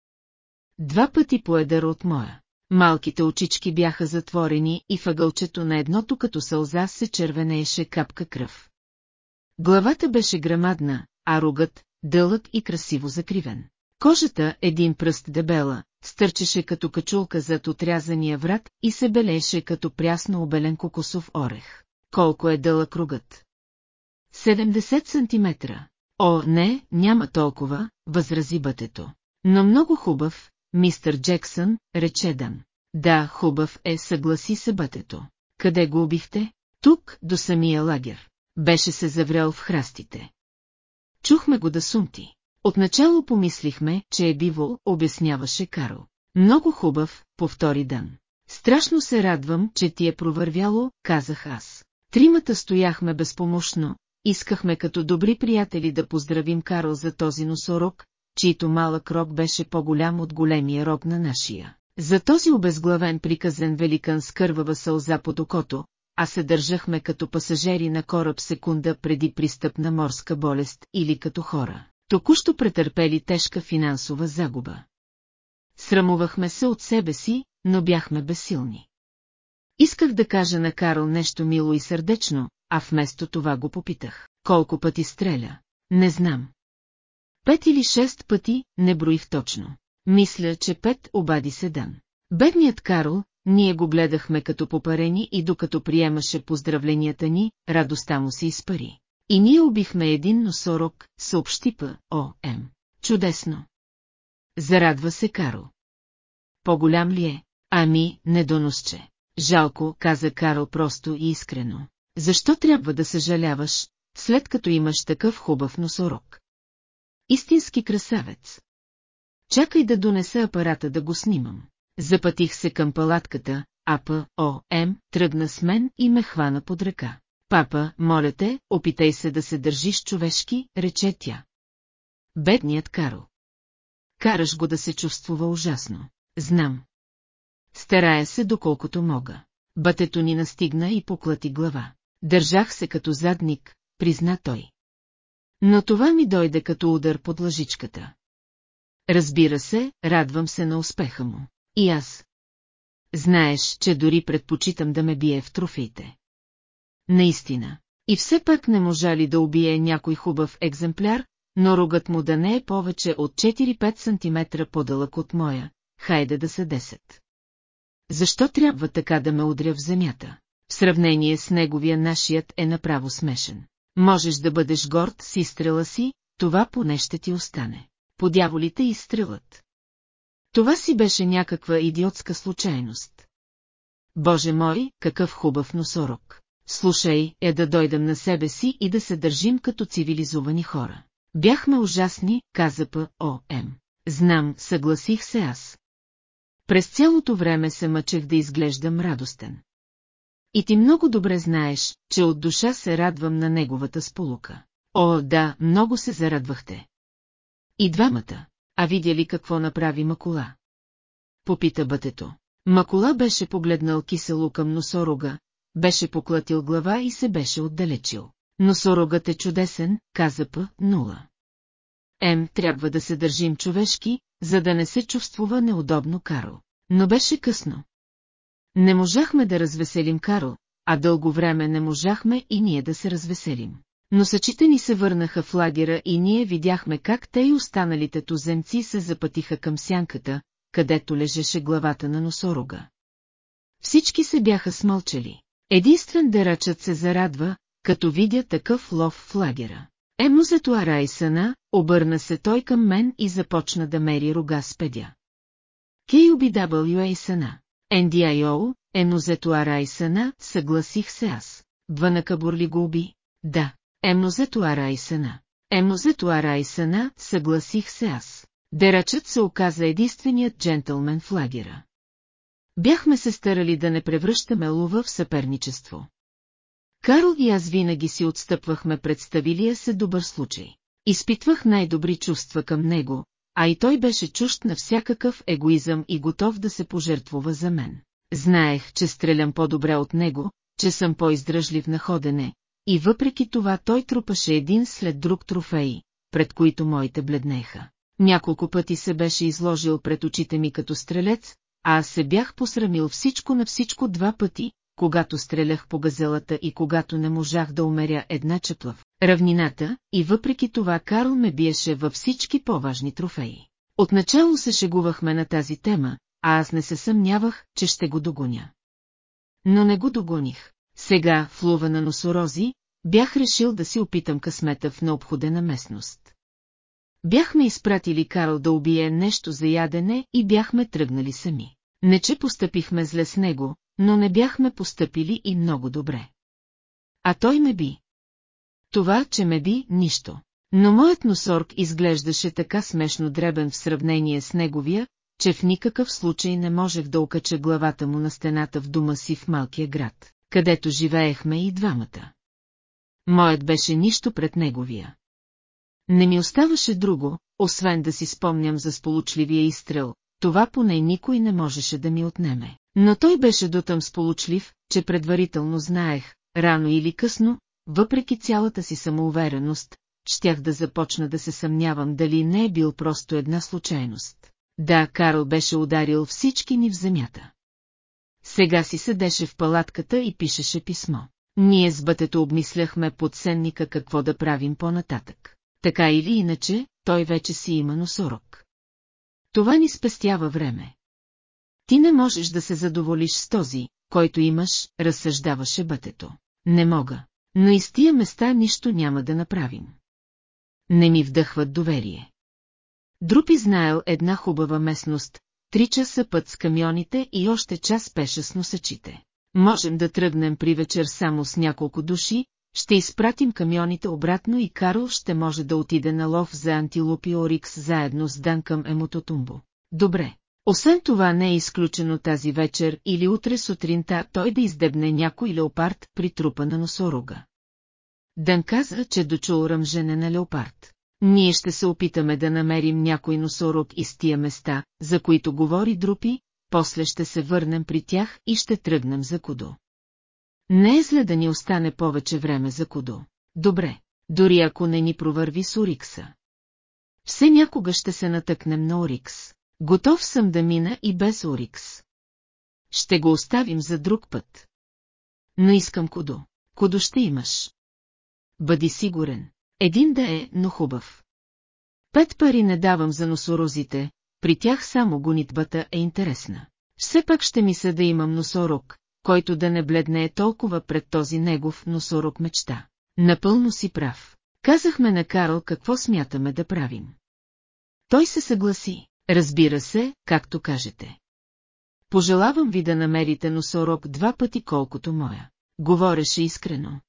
A: Два пъти поедър от моя. Малките очички бяха затворени и въгълчето на едното като сълза се червенееше капка кръв. Главата беше грамадна, а рогът – дълъг и красиво закривен. Кожата, един пръст дебела, стърчеше като качулка зад отрязания врат и се белеше като прясно обелен кокосов орех. Колко е дълъг кругът? 70 сантиметра. О, не, няма толкова, възрази бътето. Но много хубав, мистър Джексън, рече Дан. Да, хубав е, съгласи се бътето. Къде го убихте? Тук, до самия лагер. Беше се заврял в храстите. Чухме го да сумти. Отначало помислихме, че е диво, обясняваше Карл. Много хубав, повтори Дан. Страшно се радвам, че ти е провървяло, казах аз. Тримата стояхме безпомощно, искахме като добри приятели да поздравим Карл за този носорог, чийто малък рог беше по-голям от големия рог на нашия. За този обезглавен приказен великан с кървава сълза под окото, а се държахме като пасажери на кораб секунда преди пристъп на морска болест или като хора, току-що претърпели тежка финансова загуба. Срамувахме се от себе си, но бяхме безсилни. Исках да кажа на Карл нещо мило и сърдечно, а вместо това го попитах. Колко пъти стреля? Не знам. Пет или шест пъти, не броих точно. Мисля, че пет обади се дан. Бедният Карл, ние го гледахме като попарени и докато приемаше поздравленията ни, радостта му се изпари. И ние убихме един носорог, съобщи П. О. М. Чудесно. Зарадва се Карл. По-голям ли е? Ами, недоносче. Жалко, каза Карл просто и искрено. Защо трябва да съжаляваш, след като имаш такъв хубав носорог? Истински красавец. Чакай да донеса апарата да го снимам. Запътих се към палатката, а П. О. М. тръгна с мен и ме хвана под ръка. Папа, моля те, опитай се да се държиш човешки, рече тя. Бедният Карл. Караш го да се чувствува ужасно. Знам. Старая се доколкото мога. Бътето ни настигна и поклати глава. Държах се като задник, призна той. Но това ми дойде като удар под лъжичката. Разбира се, радвам се на успеха му. И аз. Знаеш, че дори предпочитам да ме бие в трофиите наистина. И все пак не можа ли да убие някой хубав екземпляр, но рогът му да не е повече от 4-5 см по-дълъг от моя, хайде да са 10. Защо трябва така да ме удря в земята? В сравнение с неговия нашият е направо смешен. Можеш да бъдеш горд с изстрела си, това поне ще ти остане. Подяволите изстрелът. Това си беше някаква идиотска случайност. Боже мой, какъв хубав носорок! слушай, е да дойдам на себе си и да се държим като цивилизовани хора. Бяхме ужасни, каза П.О.М. Знам, съгласих се аз. През цялото време се мъчех да изглеждам радостен. И ти много добре знаеш, че от душа се радвам на неговата сполука. О, да, много се зарадвахте. И двамата. А видя ли какво направи Макола? Попита бътето. Макола беше погледнал кисело към носорога, беше поклатил глава и се беше отдалечил. Но сорогът е чудесен, каза П. Нула. М. Трябва да се държим човешки, за да не се чувствува неудобно Карл. Но беше късно. Не можахме да развеселим Карл, а дълго време не можахме и ние да се развеселим. Но съчите ни се върнаха в лагера и ние видяхме как те и останалите туземци се запътиха към сянката, където лежеше главата на носорога. Всички се бяха смълчали. Единствен дърачът се зарадва, като видя такъв лов в лагера. Емо за това Райсана, обърна се той към мен и започна да мери рога с педя. KUBWA НДИО, NDIO, Емо затуара съгласих се аз. Двънака бурли го уби. Да, Емо затуара и Райсана, Емо затуара и съгласих се аз. Дерачът се оказа единственият джентълмен в лагера. Бяхме се старали да не превръщаме лова в съперничество. Карл и аз винаги си отстъпвахме представилия се добър случай. Изпитвах най-добри чувства към него, а и той беше чущ на всякакъв егоизъм и готов да се пожертвува за мен. Знаех, че стрелям по-добре от него, че съм по-издръжлив на ходене, и въпреки това той трупаше един след друг трофеи, пред които моите бледнеха. Няколко пъти се беше изложил пред очите ми като стрелец, а аз се бях посрамил всичко на всичко два пъти, когато стрелях по газелата и когато не можах да умеря една чепла в равнината, и въпреки това Карл ме биеше във всички по-важни трофеи. Отначало се шегувахме на тази тема, а аз не се съмнявах, че ще го догоня. Но не го догоних. Сега, в лува на носорози, бях решил да си опитам късмета в необходена местност. Бяхме изпратили Карл да убие нещо за ядене и бяхме тръгнали сами. Не че постъпихме зле с него, но не бяхме постъпили и много добре. А той ме би. Това, че ме би, нищо. Но моят носорг изглеждаше така смешно дребен в сравнение с неговия, че в никакъв случай не можех да окача главата му на стената в дома си в малкия град, където живеехме и двамата. Моят беше нищо пред неговия. Не ми оставаше друго, освен да си спомням за сполучливия изстрел, това поне никой не можеше да ми отнеме. Но той беше дотъм сполучлив, че предварително знаех, рано или късно, въпреки цялата си самоувереност, щях да започна да се съмнявам дали не е бил просто една случайност. Да, Карл беше ударил всички ни в земята. Сега си седеше в палатката и пишеше писмо. Ние с бътето обмисляхме подсенника, какво да правим по-нататък така или иначе, той вече си има носорог. Това ни спестява време. Ти не можеш да се задоволиш с този, който имаш, разсъждаваше бътето. Не мога, но и с тия места нищо няма да направим. Не ми вдъхват доверие. Друпи знаел една хубава местност, три часа път с камионите и още час пеше с носачите. Можем да тръгнем при вечер само с няколко души, ще изпратим камионите обратно и Карл ще може да отиде на лов за антилупи Орикс заедно с Дан към Емототумбо. Добре. Освен това не е изключено тази вечер или утре сутринта той да издебне някой леопард при трупа на носорога. Дан каза, че дочул ръмжене на леопард. Ние ще се опитаме да намерим някой носорог из тия места, за които говори Друпи, после ще се върнем при тях и ще тръгнем за Кудо. Не е зле да ни остане повече време за Кудо. Добре, дори ако не ни провърви с Орикса. Все някога ще се натъкнем на Орикс. Готов съм да мина и без Орикс. Ще го оставим за друг път. Но искам Кудо. Кудо ще имаш. Бъди сигурен. Един да е, но хубав. Пет пари не давам за носорозите, при тях само гонитбата е интересна. Все пак ще ми се да имам носорог, който да не бледне е толкова пред този негов носорок мечта. Напълно си прав. Казахме на Карл какво смятаме да правим. Той се съгласи, разбира се, както кажете. Пожелавам ви да намерите носорок два пъти колкото моя. Говореше искрено.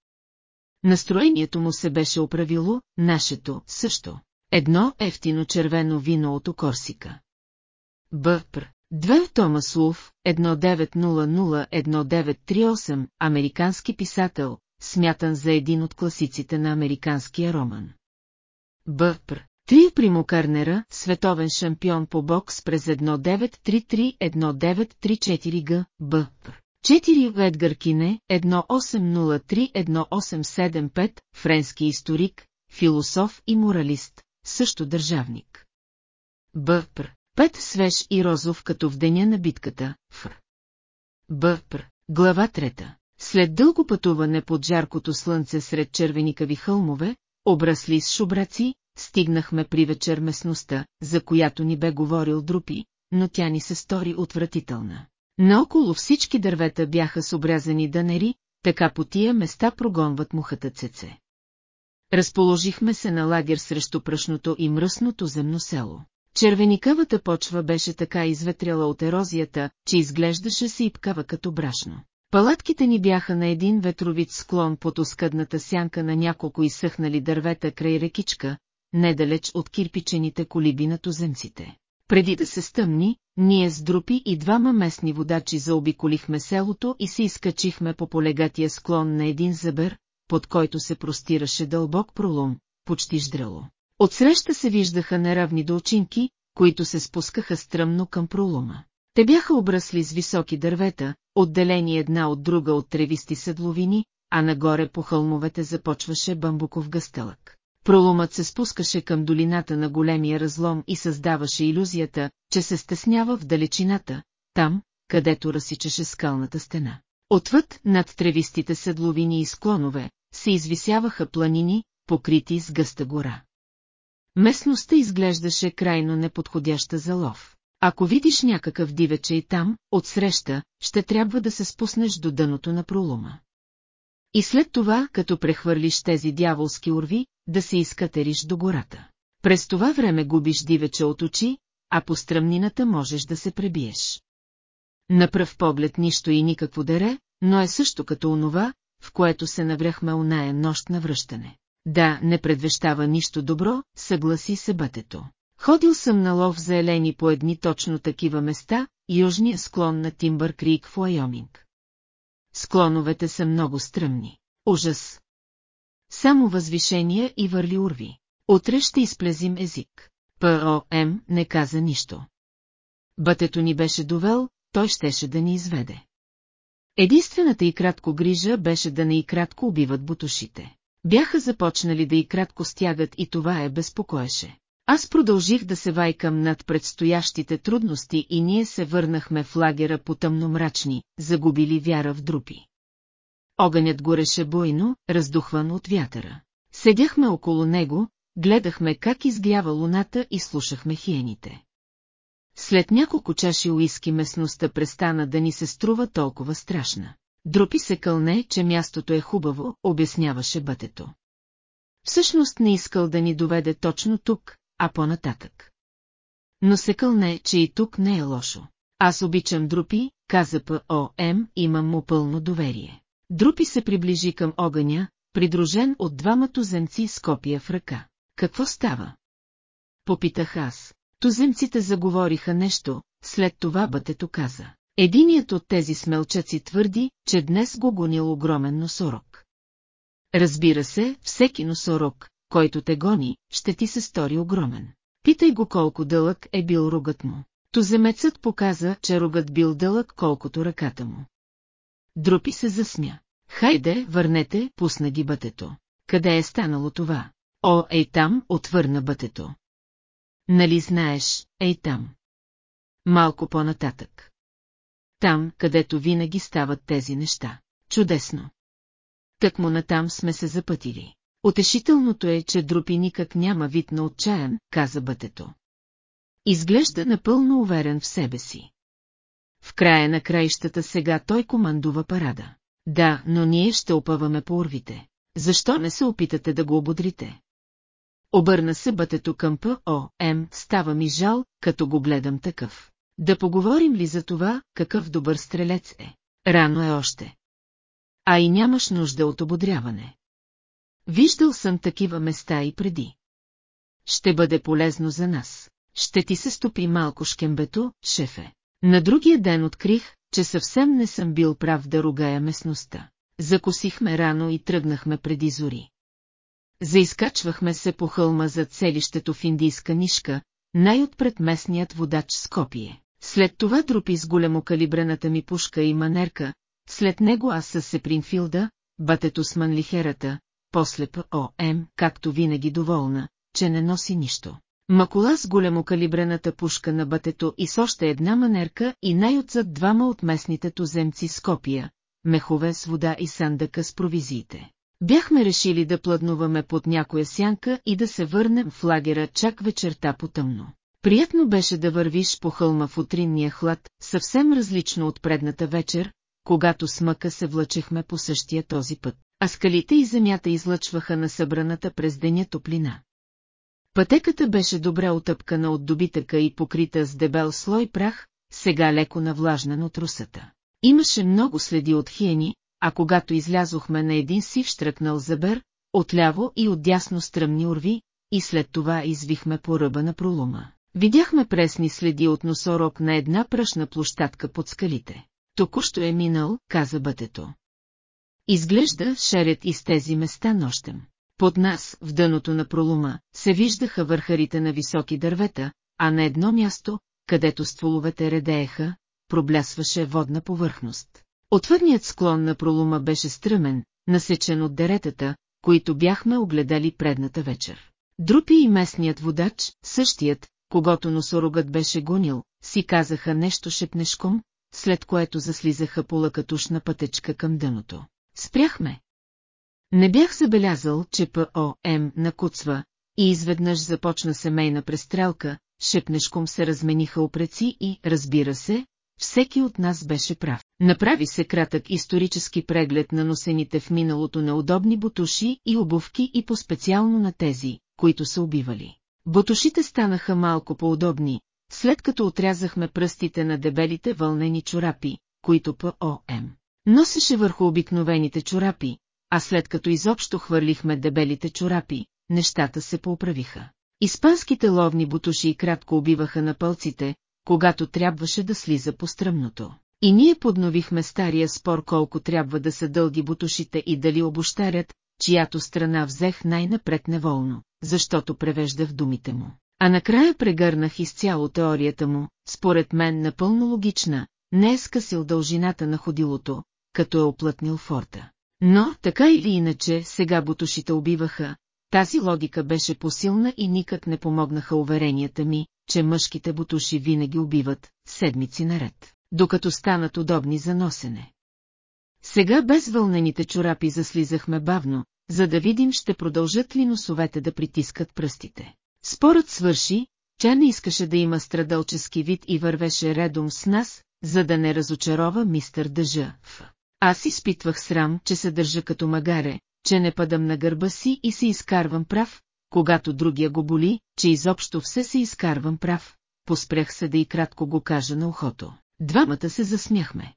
A: Настроението му се беше оправило, нашето също. Едно ефтино червено вино от Окорсика. Бъпр, Два Томас Улф, 1900-1938, американски писател, смятан за един от класиците на американския роман. Бъпр. Три Примо Карнера, световен шампион по бокс през 1933-1934 г. Бъпр. 4 Едгар Кине, 1803-1875, френски историк, философ и моралист, също държавник. Бъпр. Пет свеж и розов като в деня на битката, Фр. Бъпр, глава трета. След дълго пътуване под жаркото слънце сред червеникави хълмове, обрасли с шубраци, стигнахме при вечер местността, за която ни бе говорил Друпи, но тя ни се стори отвратителна. Наоколо всички дървета бяха с обрязани дънери, така по тия места прогонват мухата цеце. Разположихме се на лагер срещу пръшното и мръсното земно село. Червеникавата почва беше така изветряла от ерозията, че изглеждаше се и пкава като брашно. Палатките ни бяха на един ветровит склон под оскъдната сянка на няколко изсъхнали дървета край рекичка, недалеч от кирпичените колиби на туземците. Преди да се стъмни, ние с друпи и двама местни водачи заобиколихме селото и се изкачихме по полегатия склон на един забър, под който се простираше дълбок пролом, почти ждрало. Отсреща се виждаха неравни дълчинки, които се спускаха стръмно към пролома. Те бяха обрасли с високи дървета, отделени една от друга от тревисти седловини, а нагоре по хълмовете започваше бамбуков гъстълък. Проломът се спускаше към долината на големия разлом и създаваше иллюзията, че се стеснява в далечината, там, където разсичаше скалната стена. Отвъд, над тревистите седловини и склонове, се извисяваха планини, покрити с гъста гора. Местността изглеждаше крайно неподходяща за лов. Ако видиш някакъв дивече там, отсреща, ще трябва да се спуснеш до дъното на пролома. И след това, като прехвърлиш тези дяволски урви, да се изкатериш до гората. През това време губиш дивеча от очи, а по стръмнината можеш да се пребиеш. На пръв поглед нищо и никакво дере, но е също като онова, в което се навряхме оная нощ на връщане. Да, не предвещава нищо добро, съгласи се бътето. Ходил съм на лов за елени по едни точно такива места, южния склон на Тимбър Крик в Уайоминг. Склоновете са много стръмни. Ужас! Само възвишения и върли урви. Утре ще изплезим език. П.О.М. не каза нищо. Бътето ни беше довел, той щеше да ни изведе. Единствената и кратко грижа беше да не и кратко убиват бутушите. Бяха започнали да и кратко стягат и това е безпокоеше. Аз продължих да се вайкам над предстоящите трудности и ние се върнахме в лагера по тъмномрачни, загубили вяра в друпи. Огънят гореше буйно, раздухван от вятъра. Седяхме около него, гледахме как изгрява луната и слушахме хиените. След няколко чаши уиски местността престана да ни се струва толкова страшна. Дропи се кълне, че мястото е хубаво, обясняваше бътето. Всъщност не искал да ни доведе точно тук, а по-нататък. Но се кълне, че и тук не е лошо. Аз обичам Друпи, каза П.О.М. имам му пълно доверие. Друпи се приближи към огъня, придружен от двама туземци с копия в ръка. Какво става? Попитах аз. Туземците заговориха нещо, след това бътето каза. Единият от тези смелчаци твърди, че днес го гонил огромен носорог. Разбира се, всеки носорог, който те гони, ще ти се стори огромен. Питай го колко дълъг е бил рогът му. Туземецът показа, че рогът бил дълъг колкото ръката му. Друпи се засмя. Хайде, върнете, пусна ги бътето. Къде е станало това? О, ей там, отвърна бътето. Нали знаеш, ей там. Малко по-нататък там, където винаги стават тези неща. Чудесно! Как му натам сме се запътили. Отешителното е, че Друпи никак няма вид на отчаян, каза бътето. Изглежда напълно уверен в себе си. В края на краищата сега той командува парада. Да, но ние ще опъваме по урвите. Защо не се опитате да го ободрите? Обърна се бътето към П.О.М. Става ми жал, като го гледам такъв. Да поговорим ли за това, какъв добър стрелец е? Рано е още. А и нямаш нужда от ободряване. Виждал съм такива места и преди. Ще бъде полезно за нас. Ще ти се стопи малко шкембето, шефе. На другия ден открих, че съвсем не съм бил прав да ругая местността. Закосихме рано и тръгнахме преди зори. Заискачвахме се по хълма за целището в индийска нишка, най-отпред местният водач Скопие. След това трупи с големокалибрената ми пушка и манерка, след него аз с Сепринфилда, батето с манлихерата, после ПОМ, както винаги доволна, че не носи нищо. Макула с големокалибрената пушка на батето и с още една манерка и най-отзад двама от местните туземци с копия, мехове с вода и сандъка с провизиите. Бяхме решили да плъднуваме под някоя сянка и да се върнем в лагера чак вечерта потъмно. Приятно беше да вървиш по хълма в утринния хлад, съвсем различно от предната вечер, когато с мъка се влъчехме по същия този път, а скалите и земята излъчваха на събраната през деня топлина. Пътеката беше добре отъпкана от добитъка и покрита с дебел слой прах, сега леко навлажнен от русата. Имаше много следи от хиени, а когато излязохме на един сив штръкнал забер, отляво и отдясно стръмни урви, и след това извихме по ръба на пролома. Видяхме пресни следи от носорог на една пръшна площадка под скалите. Току-що е минал, каза бътето. Изглежда, шарят из тези места нощем. Под нас, в дъното на пролома, се виждаха върхарите на високи дървета, а на едно място, където стволовете редееха, проблясваше водна повърхност. Отвърният склон на пролома беше стръмен, насечен от деретата, които бяхме огледали предната вечер. Друпи и местният водач, същият, когато носорогът беше гонил, си казаха нещо шепнешком, след което заслизаха по лъкатушна пътечка към дъното. Спряхме. Не бях забелязал, че ПОМ накуцва и изведнъж започна семейна престрелка, шепнешком се размениха опреци и, разбира се, всеки от нас беше прав. Направи се кратък исторически преглед на носените в миналото на удобни бутуши и обувки и по-специално на тези, които са убивали. Ботушите станаха малко поудобни, след като отрязахме пръстите на дебелите вълнени чорапи, които П.О.М. носеше върху обикновените чорапи, а след като изобщо хвърлихме дебелите чорапи, нещата се поуправиха. Испанските ловни бутуши кратко убиваха на пълците, когато трябваше да слиза по стръмното. И ние подновихме стария спор колко трябва да са дълги бутушите и дали обощарят, чиято страна взех най-напред неволно, защото превеждах думите му. А накрая прегърнах изцяло теорията му, според мен напълно логична, не е скъсил дължината на ходилото, като е оплътнил форта. Но, така или иначе, сега бутушите убиваха, тази логика беше посилна и никак не помогнаха уверенията ми, че мъжките бутуши винаги убиват, седмици наред, докато станат удобни за носене. Сега без вълнените чорапи заслизахме бавно, за да видим ще продължат ли носовете да притискат пръстите. Спорът свърши, тя не искаше да има страдалчески вид и вървеше редом с нас, за да не разочарова мистър Дъжа. Аз изпитвах срам, че се държа като магаре, че не падам на гърба си и се изкарвам прав, когато другия го боли, че изобщо все се изкарвам прав. Поспрях се да и кратко го кажа на ухото. Двамата се засмяхме.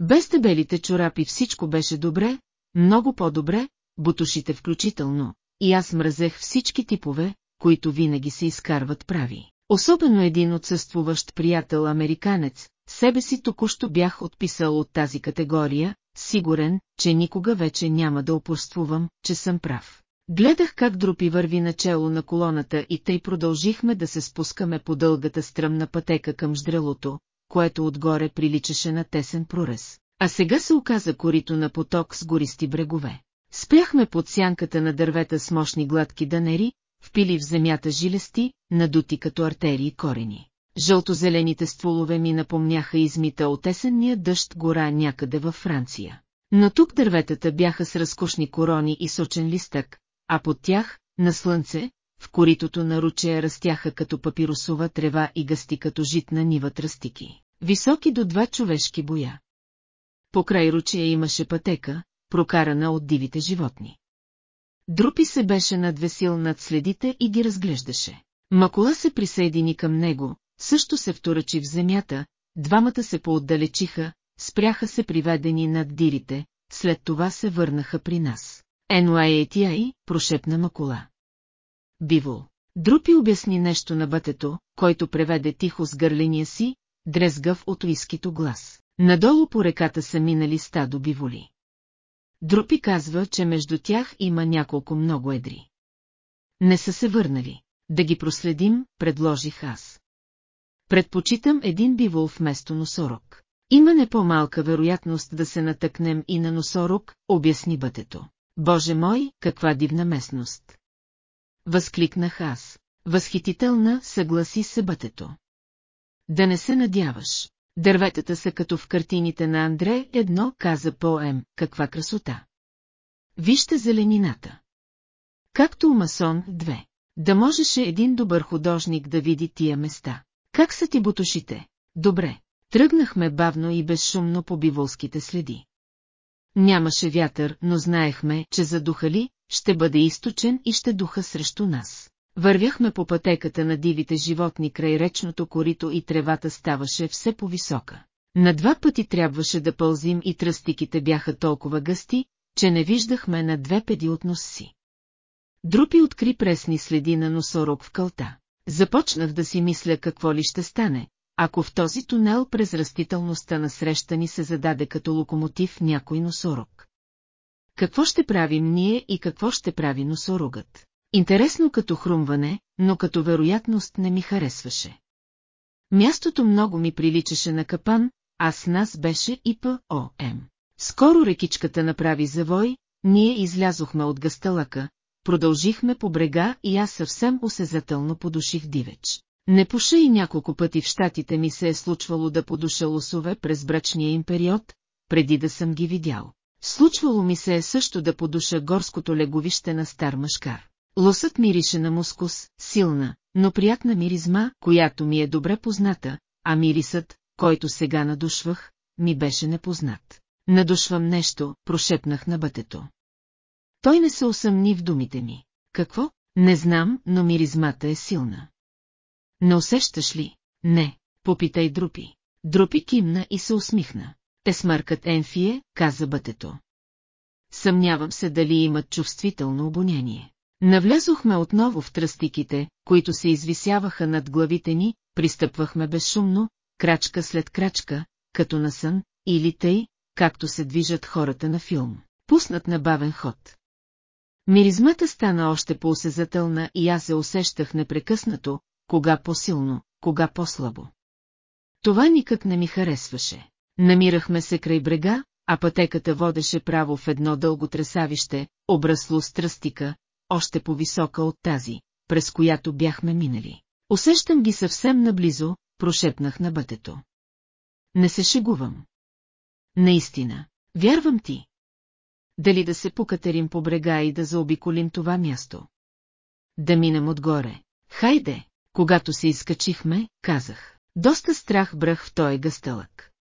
A: Без тебелите чорапи всичко беше добре, много по-добре, бутушите включително, и аз мразех всички типове, които винаги се изкарват прави. Особено един отсъствуващ приятел американец, себе си току-що бях отписал от тази категория, сигурен, че никога вече няма да опорствувам, че съм прав. Гледах как дропи върви начало на колоната и тъй продължихме да се спускаме по дългата стръмна пътека към ждрелото, което отгоре приличаше на тесен прорез. А сега се оказа корито на поток с гористи брегове. Спряхме под сянката на дървета с мощни гладки данери, впили в земята жилести, надути като артерии корени. Жълтозелените стволове ми напомняха измита от есенния дъжд гора някъде във Франция. Но тук дърветата бяха с разкошни корони и сочен листък, а под тях, на слънце, в коритото на ручея растяха като папиросова трева и гъсти като житна нива тръстики високи до два човешки боя. Покрай ручия имаше пътека, прокарана от дивите животни. Друпи се беше надвесил над следите и ги разглеждаше. Макола се присъедини към него, също се вторачи в земята, двамата се поотдалечиха, спряха се приведени над дирите, след това се върнаха при нас. NYATI, прошепна Макола. Бивол. Друпи обясни нещо на бътето, който преведе тихо с гърления си, дрезгав от уискито глас. Надолу по реката са минали стадо биволи. Друпи казва, че между тях има няколко много едри. Не са се върнали. Да ги проследим, предложих аз. Предпочитам един бивол вместо носорог. Има не по-малка вероятност да се натъкнем и на носорог, обясни бътето. Боже мой, каква дивна местност! Възкликнах аз. Възхитителна, съгласи се бътето. Да не се надяваш. Дърветата са като в картините на Андре едно, каза Поем, каква красота. Вижте зеленината. Както у масон, две. Да можеше един добър художник да види тия места. Как са ти бутушите? Добре. Тръгнахме бавно и безшумно по биволските следи. Нямаше вятър, но знаехме, че задуха ли, ще бъде източен и ще духа срещу нас. Вървяхме по пътеката на дивите животни край речното корито и тревата ставаше все по-висока. На два пъти трябваше да пълзим и тръстиките бяха толкова гъсти, че не виждахме на две педи от нос си. Друпи откри пресни следи на носорог в кълта. Започнах да си мисля какво ли ще стане, ако в този тунел през растителността на среща ни се зададе като локомотив някой носорог. Какво ще правим ние и какво ще прави носорогът? Интересно като хрумване, но като вероятност не ми харесваше. Мястото много ми приличаше на капан, а с нас беше и ПОМ. Скоро рекичката направи завой, ние излязохме от гъсталъка, продължихме по брега и аз съвсем осезателно подуших дивеч. Не пуша и няколко пъти в щатите ми се е случвало да подуша лосове през брачния им период, преди да съм ги видял. Случвало ми се е също да подуша горското леговище на стар мъжкар. Лосът мирише на мускус, силна, но приятна миризма, която ми е добре позната, а мирисът, който сега надушвах, ми беше непознат. Надушвам нещо, прошепнах на бътето. Той не се усъмни в думите ми. Какво? Не знам, но миризмата е силна. Не усещаш ли? Не, попитай Друпи. Друпи кимна и се усмихна. Те смъркат Енфие, каза бътето. Съмнявам се дали имат чувствително обоняние. Навлязохме отново в тръстиките, които се извисяваха над главите ни, пристъпвахме безшумно, крачка след крачка, като на сън, или тъй, както се движат хората на филм, пуснат на бавен ход. Миризмата стана още по-осезателна и аз се усещах непрекъснато, кога по-силно, кога по-слабо. Това никак не ми харесваше. Намирахме се край брега, а пътеката водеше право в едно дълго тресавище, обрасло с тръстика, още по-висока от тази, през която бяхме минали. Усещам ги съвсем наблизо, прошепнах на бътето. Не се шегувам. Наистина, вярвам ти. Дали да се покатерим по брега и да заобиколим това място? Да минем отгоре. Хайде, когато се изкачихме, казах. Доста страх брах в той гъстълък.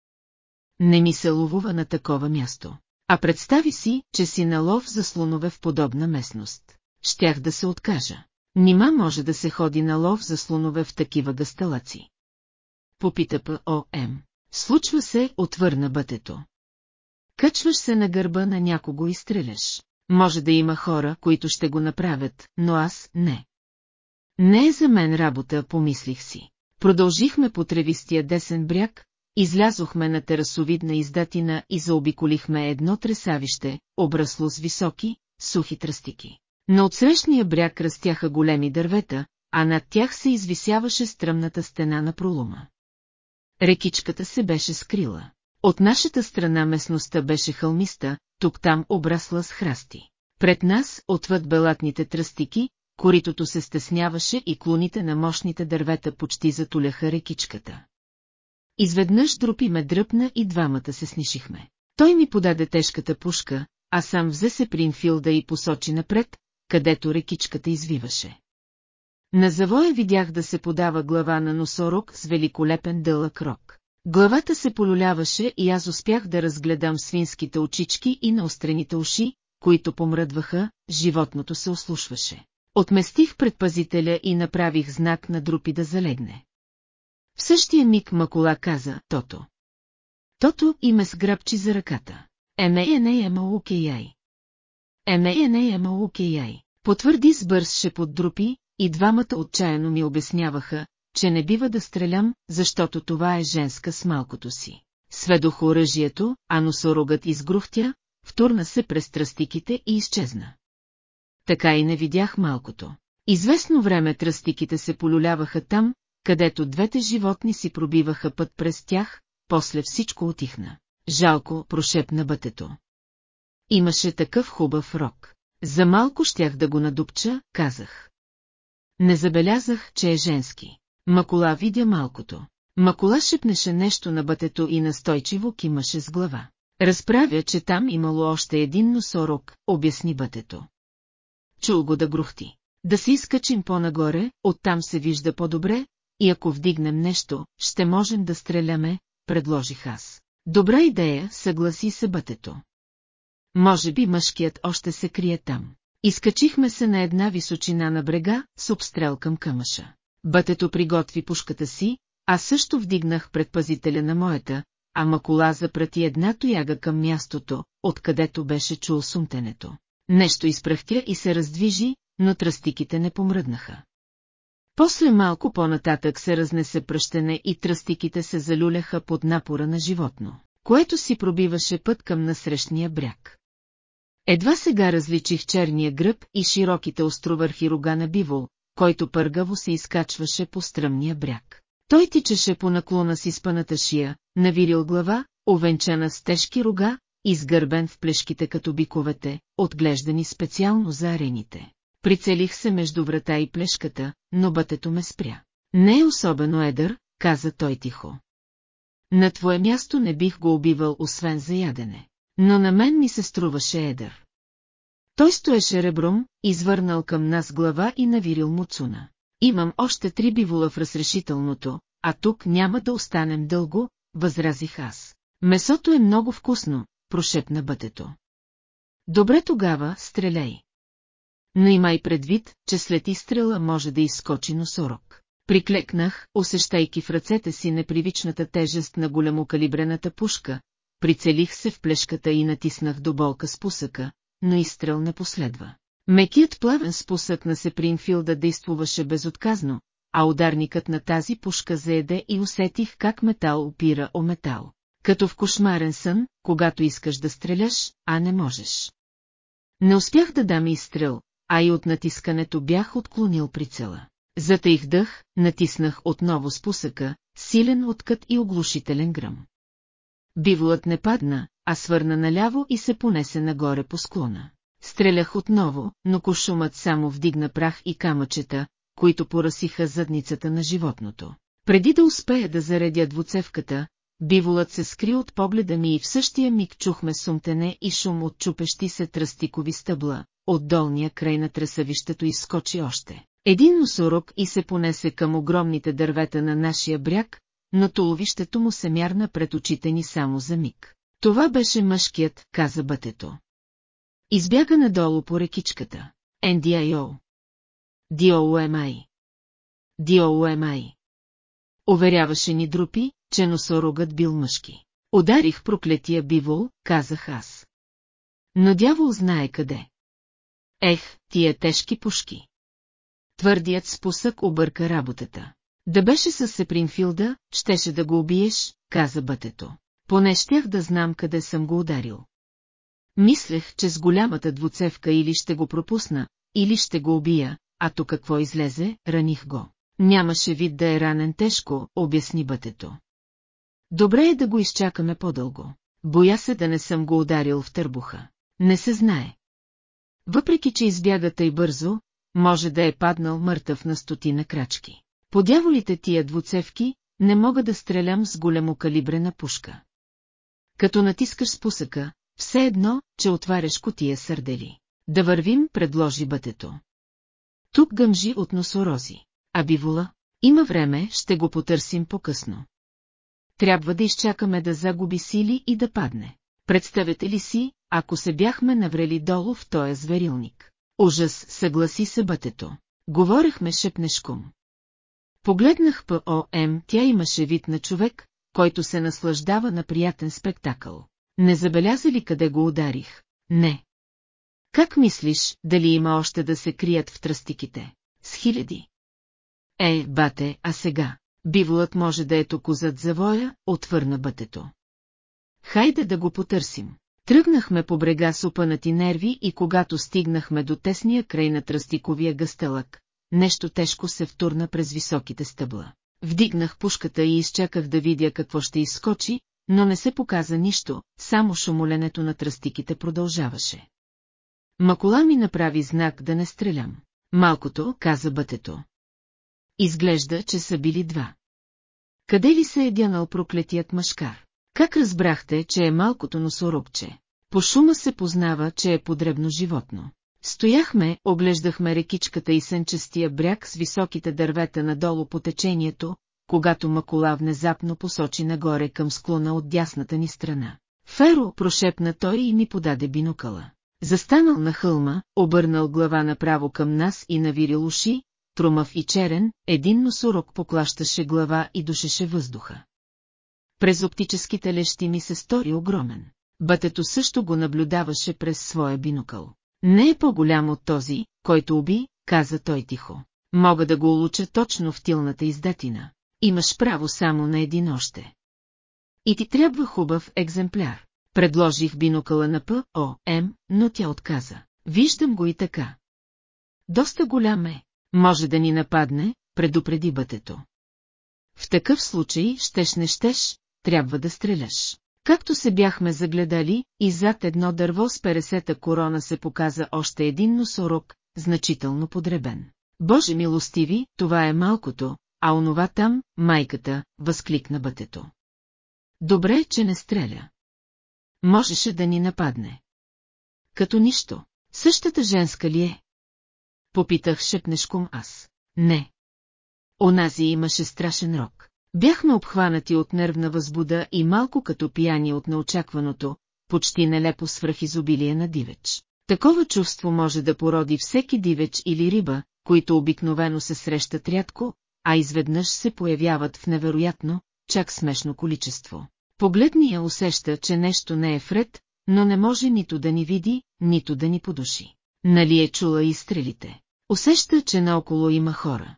A: Не ми се ловува на такова място. А представи си, че си на лов за слонове в подобна местност щях да се откажа. Нима може да се ходи на лов за слонове в такива гасталаци. Попита П.О.М. Случва се, отвърна бътето. Качваш се на гърба на някого и стреляш. Може да има хора, които ще го направят, но аз не. Не е за мен работа, помислих си. Продължихме по тревистия десен бряг, излязохме на терасовидна издатина и заобиколихме едно тресавище, обрасло с високи, сухи тръстики. На отсрещния бряг растяха големи дървета, а над тях се извисяваше стръмната стена на пролома. Рекичката се беше скрила. От нашата страна местността беше хълмиста, тук-там обрасла с храсти. Пред нас, отвъд белатните тръстики, коритото се стесняваше и клоните на мощните дървета почти затуляха рекичката. Изведнъж дропи ме дръпна и двамата се снишихме. Той ми подаде тежката пушка, а сам взе се Инфилда и посочи напред, където рекичката извиваше. На завоя видях да се подава глава на носорог с великолепен дълъг рок. Главата се полюляваше и аз успях да разгледам свинските очички и наострените уши, които помръдваха, животното се ослушваше. Отместих предпазителя и направих знак на Друпи да залегне. В същия миг Макола каза «Тото». Тото и ме сграбчи за ръката. Еме е не ема окей Еме е не Потвърди с бърз шепот друпи, и двамата отчаяно ми обясняваха, че не бива да стрелям, защото това е женска с малкото си. Сведох оръжието, а носорогът изгрухтя, втурна се през тръстиките и изчезна. Така и не видях малкото. Известно време тръстиките се полюляваха там, където двете животни си пробиваха път през тях, после всичко отихна. Жалко, прошепна бътето. Имаше такъв хубав рок. За малко щях да го надупча, казах. Не забелязах, че е женски. Макола видя малкото. Макола шепнеше нещо на бътето и настойчиво кимаше с глава. Разправя, че там имало още един носорог, обясни бътето. Чул го да грухти. Да се изкачим по-нагоре, оттам се вижда по-добре, и ако вдигнем нещо, ще можем да стреляме, предложих аз. Добра идея, съгласи се бътето. Може би мъжкият още се крие там. Изкачихме се на една височина на брега, с обстрел към къмъша. Бътето приготви пушката си, а също вдигнах предпазителя на моята, а Макола запрати една тояга към мястото, откъдето беше чул сумтенето. Нещо изпръхтя и се раздвижи, но тръстиките не помръднаха. После малко по-нататък се разнесе пръщене и тръстиките се залюляха под напора на животно, което си пробиваше път към насрещния бряг. Едва сега различих черния гръб и широките островърхи рога на бивол, който пъргаво се изкачваше по стръмния бряг. Той тичаше по наклона си с паната шия, навирил глава, овенчана с тежки рога, изгърбен в плешките като биковете, отглеждани специално за арените. Прицелих се между врата и плешката, но бътето ме спря. Не е особено едър, каза той тихо. На твое място не бих го убивал освен за ядене но на мен ми се струваше едър. Той стоеше ребром, извърнал към нас глава и навирил муцуна. Имам още три бивола в разрешителното, а тук няма да останем дълго, възразих аз. Месото е много вкусно, прошепна бътето. Добре тогава, стреляй. Но имай предвид, че след изстрела може да изскочи носорог. Приклекнах, усещайки в ръцете си непривичната тежест на голямокалибрената пушка, прицелих се в плешката и натиснах до болка с пусъка, но изстрел не последва. Мекият плавен спусък на Сепринфилда действуваше безотказно, а ударникът на тази пушка заеде и усетих как метал опира о метал. Като в кошмарен сън, когато искаш да стреляш, а не можеш. Не успях да дам изстрел, а и от натискането бях отклонил прицела. Затъих дъх, натиснах отново спусъка, силен откът и оглушителен гръм. Биволът не падна, а свърна наляво и се понесе нагоре по склона. Стрелях отново, но кошумът само вдигна прах и камъчета, които поръсиха задницата на животното. Преди да успея да заредя двуцевката, биволът се скри от погледа ми и в същия миг чухме сумтене и шум от чупещи се тръстикови стъбла, от долния край на тресавището изскочи още. Един носорог и се понесе към огромните дървета на нашия бряг, но туловището му се мярна пред очите ни само за миг. Това беше мъжкият, каза бътето. Избяга надолу по рекичката. NDIO. DOMI. DOMI. Уверяваше ни Друпи, че носорогът бил мъжки. Ударих проклетия бивол, казах аз. Но дявол знае къде. Ех, тия тежки пушки. Твърдият спусък обърка работата. Да беше с Сепринфилда, щеше да го убиеш, каза бътето. Поне щях да знам къде съм го ударил. Мислех, че с голямата двуцевка или ще го пропусна, или ще го убия, а то какво излезе, раних го. Нямаше вид да е ранен тежко, обясни бътето. Добре е да го изчакаме по-дълго. Боя се да не съм го ударил в търбуха. Не се знае. Въпреки, че избяга тъй бързо, може да е паднал мъртъв на стотина крачки. Подяволите тия двуцевки, не мога да стрелям с големокалибрена пушка. Като натискаш спусъка, все едно, че отваряш котия сърдели. Да вървим, предложи бътето. Тук гъмжи от носорози. А бивола? Има време, ще го потърсим по-късно. Трябва да изчакаме да загуби сили и да падне. Представете ли си, ако се бяхме наврели долу в този зверилник? Ужас, съгласи се бътето. Говорехме шепнешком. Погледнах по ОМ, тя имаше вид на човек, който се наслаждава на приятен спектакъл. Не забеляза ли къде го ударих? Не. Как мислиш, дали има още да се крият в тръстиките? С хиляди. Е, бате, а сега? Биволът може да е козът за воя, отвърна бътето. Хайде да го потърсим. Тръгнахме по брега с упънати нерви и когато стигнахме до тесния край на тръстиковия гъстелък, нещо тежко се втурна през високите стъбла. Вдигнах пушката и изчаках да видя какво ще изскочи, но не се показа нищо, само шумоленето на тръстиките продължаваше. Макола ми направи знак да не стрелям. Малкото, каза бътето. Изглежда, че са били два. Къде ли се е дянал проклетият мъжкар? Как разбрахте, че е малкото носорубче? По шума се познава, че е подребно животно. Стояхме, оглеждахме рекичката и сенчестия бряг с високите дървета надолу по течението, когато Макола внезапно посочи нагоре към склона от дясната ни страна. Феро прошепна той и ми подаде бинокъла. Застанал на хълма, обърнал глава направо към нас и навирил уши, трумав и черен, един носорог поклащаше глава и душеше въздуха. През оптическите лещи ми се стори огромен. Бътето също го наблюдаваше през своя бинокъл. Не е по-голям от този, който уби, каза той тихо. Мога да го улуча точно в тилната издатина. Имаш право само на един още. И ти трябва хубав екземпляр. Предложих бинокъла на П.О.М., но тя отказа. Виждам го и така. Доста голям е. Може да ни нападне, предупреди бътето. В такъв случай, щеш не щеш, трябва да стреляш. Както се бяхме загледали, и зад едно дърво с 50 корона се показа още един носорог, значително подребен. Боже милостиви, това е малкото, а онова там, майката, възкликна бътето. Добре, е, че не стреля. Можеше да ни нападне. Като нищо, същата женска ли е? Попитах шепнешком аз. Не. Онази имаше страшен рок. Бяхме обхванати от нервна възбуда и малко като пияни от неочакваното, почти нелепо свръхизобилие на дивеч. Такова чувство може да породи всеки дивеч или риба, които обикновено се срещат рядко, а изведнъж се появяват в невероятно, чак смешно количество. Погледния усеща, че нещо не е вред, но не може нито да ни види, нито да ни подуши. Нали е чула и стрелите. Усеща, че наоколо има хора.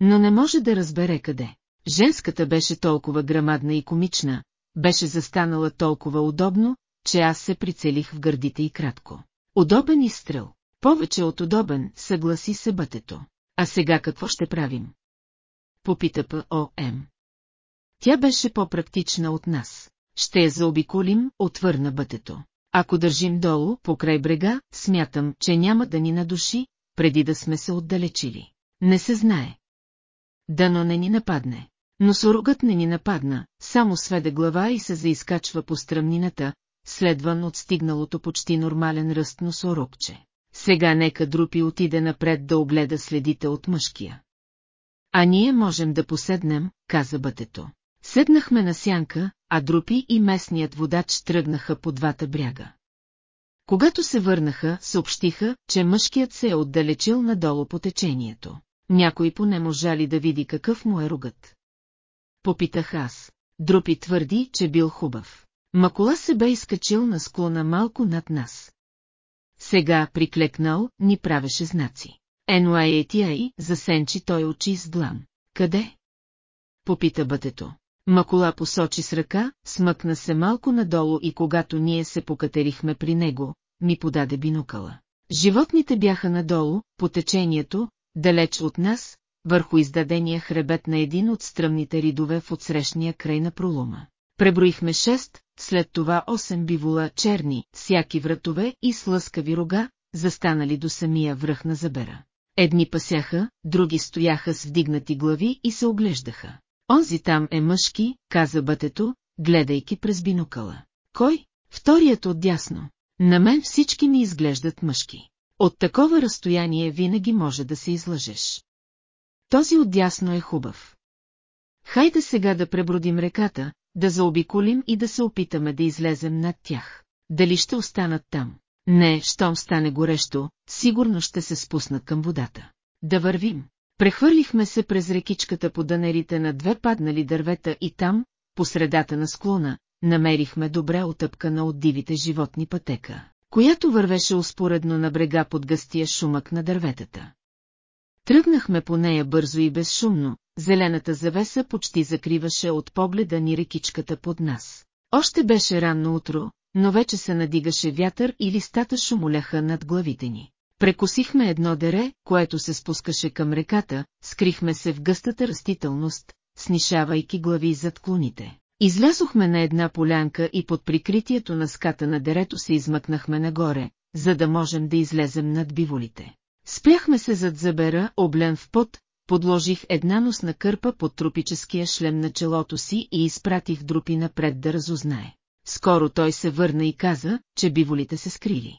A: Но не може да разбере къде женската беше толкова грамадна и комична, беше застанала толкова удобно, че аз се прицелих в гърдите и кратко. Удобен изстрел. Повече от удобен, съгласи се бътето. А сега какво ще правим? Попита П.О.М. Тя беше по-практична от нас. Ще я заобиколим, отвърна бътето. Ако държим долу, покрай брега, смятам, че няма да ни надуши, преди да сме се отдалечили. Не се знае. Дано не ни нападне. Но сурогът не ни нападна, само сведе глава и се заискачва по стръмнината, следван от стигналото почти нормален ръст на носорогче. Сега нека Друпи отиде напред да огледа следите от мъжкия. А ние можем да поседнем, каза бътето. Седнахме на сянка, а Друпи и местният водач тръгнаха по двата бряга. Когато се върнаха, съобщиха, че мъжкият се е отдалечил надолу по течението. Някой поне можа ли да види какъв му е ругът. Попитах аз. Друпи твърди, че бил хубав. Макола се бе изкачил на склона малко над нас. Сега приклекнал, ни правеше знаци. NYATI засенчи той очи с длан. Къде? Попита бътето. Макола посочи с ръка, смъкна се малко надолу и когато ние се покатерихме при него, ми подаде бинокала. Животните бяха надолу, по течението, далеч от нас, върху издадения хребет на един от стръмните ридове в отсрещния край на пролома. Преброихме шест, след това осем бивола черни, всяки вратове и слъскави рога, застанали до самия връх на забера. Едни пасяха, други стояха с вдигнати глави и се оглеждаха. Онзи там е мъжки, каза бътето, гледайки през бинокъла. Кой? Вторият отдясно. На мен всички ми изглеждат мъжки. От такова разстояние винаги може да се излъжеш. Този отдясно е хубав. Хайде сега да пребродим реката, да заобиколим и да се опитаме да излезем над тях. Дали ще останат там? Не, щом стане горещо, сигурно ще се спуснат към водата. Да вървим. Прехвърлихме се през рекичката по данерите на две паднали дървета и там, по средата на склона, намерихме добре отъпкана от дивите животни пътека, която вървеше успоредно на брега под гъстия шумък на дърветата. Тръгнахме по нея бързо и безшумно, зелената завеса почти закриваше от погледа ни рекичката под нас. Още беше ранно утро, но вече се надигаше вятър и листата шумоляха над главите ни. Прекосихме едно дере, което се спускаше към реката, скрихме се в гъстата растителност, снишавайки глави зад клоните. Излязохме на една полянка и под прикритието на ската на дерето се измъкнахме нагоре, за да можем да излезем над биволите. Спряхме се зад забера, облен в пот, подложих една носна кърпа под тропическия шлем на челото си и изпратих друпи напред да разузнае. Скоро той се върна и каза, че биволите се скрили.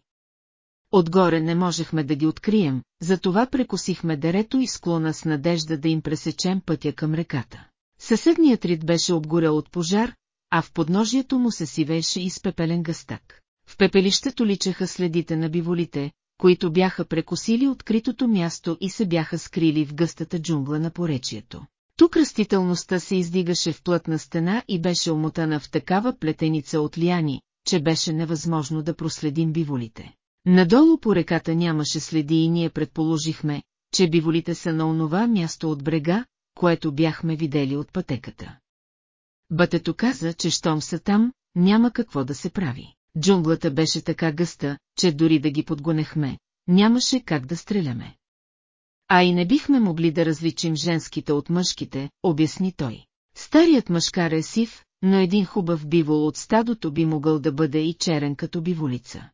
A: Отгоре не можехме да ги открием, затова прекосихме дерето и склона с надежда да им пресечем пътя към реката. Съседният рит беше обгорел от пожар, а в подножието му се сивеше изпепелен гъстак. В пепелището личаха следите на биволите, които бяха прекосили откритото място и се бяха скрили в гъстата джунгла на поречието. Тук растителността се издигаше в плътна стена и беше омотана в такава плетеница от лияни, че беше невъзможно да проследим биволите. Надолу по реката нямаше следи и ние предположихме, че биволите са на онова място от брега, което бяхме видели от пътеката. Бътето каза, че щом са там, няма какво да се прави. Джунглата беше така гъста, че дори да ги подгонехме, нямаше как да стреляме. А и не бихме могли да различим женските от мъжките, обясни той. Старият мъжкар е сив, но един хубав бивол от стадото би могъл да бъде и черен като биволица.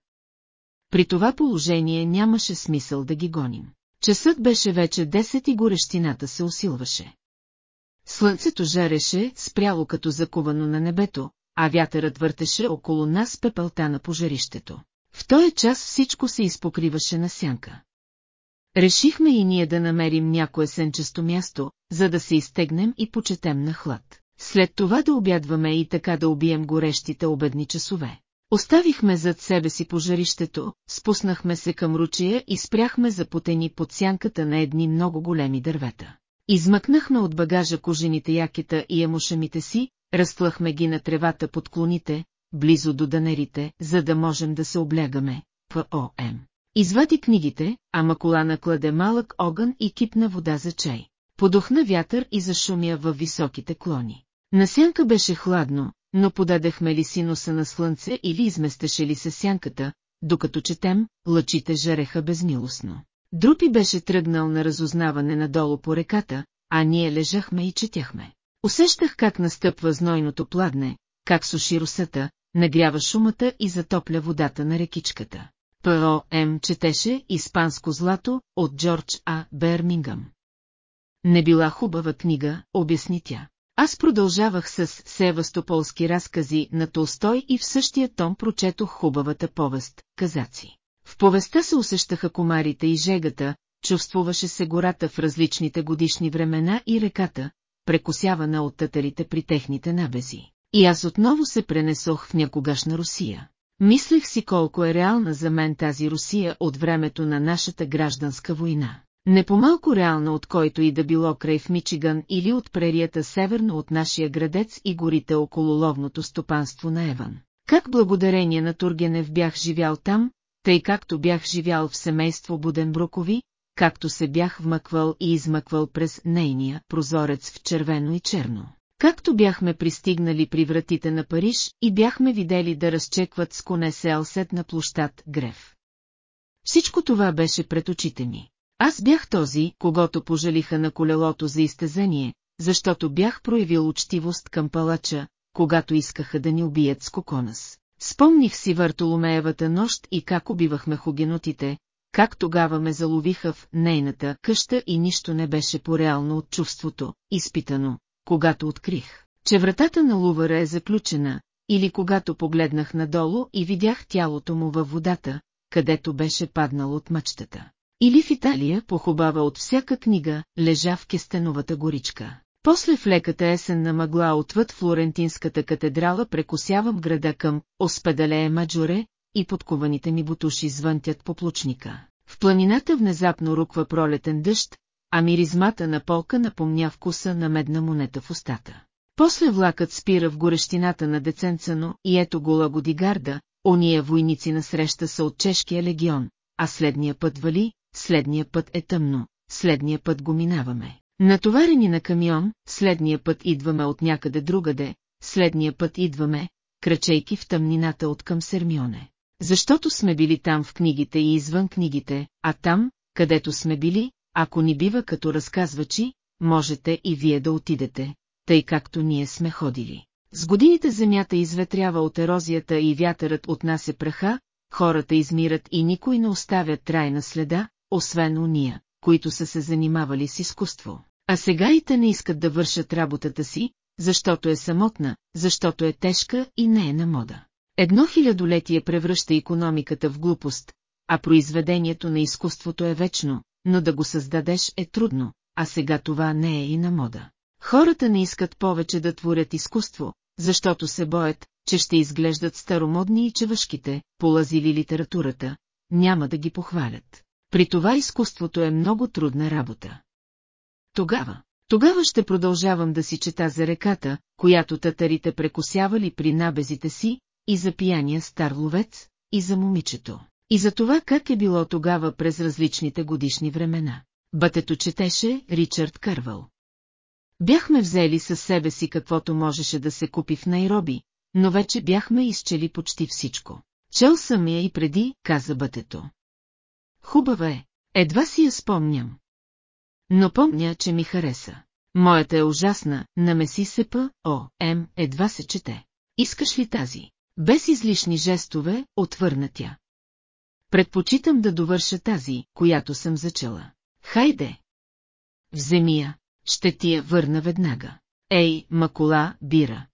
A: При това положение нямаше смисъл да ги гоним. Часът беше вече 10 и горещината се усилваше. Слънцето жареше, спряло като заковано на небето, а вятърът въртеше около нас пепелта на пожарището. В този час всичко се изпокриваше на сянка. Решихме и ние да намерим някое сенчесто място, за да се изтегнем и почетем на хлад. След това да обядваме и така да убием горещите обедни часове. Оставихме зад себе си пожарището, спуснахме се към ручия и спряхме запотени под сянката на едни много големи дървета. Измъкнахме от багажа кожените якета и емушамите си, разтлахме ги на тревата под клоните, близо до данерите, за да можем да се облягаме, ПОМ. Извади книгите, а Макулана кладе малък огън и кипна вода за чай. Подохна вятър и зашумя във високите клони. На сянка беше хладно, но подадехме ли синоса на слънце или изместеше ли се сянката, докато четем, лъчите жареха безмилостно. Друпи беше тръгнал на разузнаване надолу по реката, а ние лежахме и четяхме. Усещах как настъпва знойното пладне, как суши русата, нагрява шумата и затопля водата на рекичката. Пъро М. четеше «Испанско злато» от Джордж А. Бермингъм. Не била хубава книга, обясни тя. Аз продължавах с севастополски разкази на Толстой и в същия том прочетох хубавата повест «Казаци». В повестта се усещаха комарите и жегата, чувствуваше се гората в различните годишни времена и реката, прекосявана от татарите при техните набези. И аз отново се пренесох в някогашна Русия. Мислех си колко е реална за мен тази Русия от времето на нашата гражданска война. Не по-малко реална от който и да било край в Мичиган или от прерията северно от нашия градец и горите около ловното стопанство на Еван. Как благодарение на Тургенев бях живял там, тъй както бях живял в семейство Буденбрукови, както се бях вмъквал и измъквал през нейния прозорец в червено и черно. Както бяхме пристигнали при вратите на Париж и бяхме видели да разчекват с коне Селсет на площад Греф. Всичко това беше пред очите ми. Аз бях този, когато пожалиха на колелото за изтезение, защото бях проявил учтивост към палача, когато искаха да ни убият с коконас. Спомних си Вартоломеевата нощ и как убивахме хугенотите, как тогава ме заловиха в нейната къща и нищо не беше по-реално от чувството, изпитано, когато открих, че вратата на лувара е заключена, или когато погледнах надолу и видях тялото му във водата, където беше паднал от мъчтата. Или в Италия, похубава от всяка книга, лежа в кестеновата горичка. После в леката есенна мъгла отвъд Флорентинската катедрала прекосявам града към Оспедалее Маджоре, и подкуваните ми бутуши звънтят по плучника. В планината внезапно руква пролетен дъжд, а миризмата на полка напомня вкуса на медна монета в устата. После влакът спира в горещината на Деценцано и ето го Лагодигарда, ония войници насреща са от чешкия легион, а следния път вали, следния път е тъмно, следния път го минаваме. Натоварени на камион, следния път идваме от някъде другаде, следния път идваме, крачейки в тъмнината от към Сермионе. Защото сме били там в книгите и извън книгите, а там, където сме били, ако ни бива като разказвачи, можете и вие да отидете, тъй както ние сме ходили. С годините земята изветрява от ерозията и вятърът отнася праха, хората измират и никой не оставя трайна следа, освен уния, които са се занимавали с изкуство. А сега и те не искат да вършат работата си, защото е самотна, защото е тежка и не е на мода. Едно хилядолетие превръща економиката в глупост, а произведението на изкуството е вечно, но да го създадеш е трудно, а сега това не е и на мода. Хората не искат повече да творят изкуство, защото се боят, че ще изглеждат старомодни и чевъшките, полазили литературата, няма да ги похвалят. При това изкуството е много трудна работа. Тогава, тогава ще продължавам да си чета за реката, която татарите прекосявали при набезите си, и за пияния стар ловец, и за момичето, и за това как е било тогава през различните годишни времена. Бътето четеше Ричард Кървал. Бяхме взели със себе си каквото можеше да се купи в Найроби, но вече бяхме изчели почти всичко. Чел съм я и преди, каза бътето. Хубава е, едва си я спомням. Но помня, че ми хареса. Моята е ужасна, намеси се о, м, едва се чете. Искаш ли тази? Без излишни жестове, отвърна тя. Предпочитам да довърша тази, която съм зачела. Хайде! Вземи я, ще ти я върна веднага. Ей, макула, бира!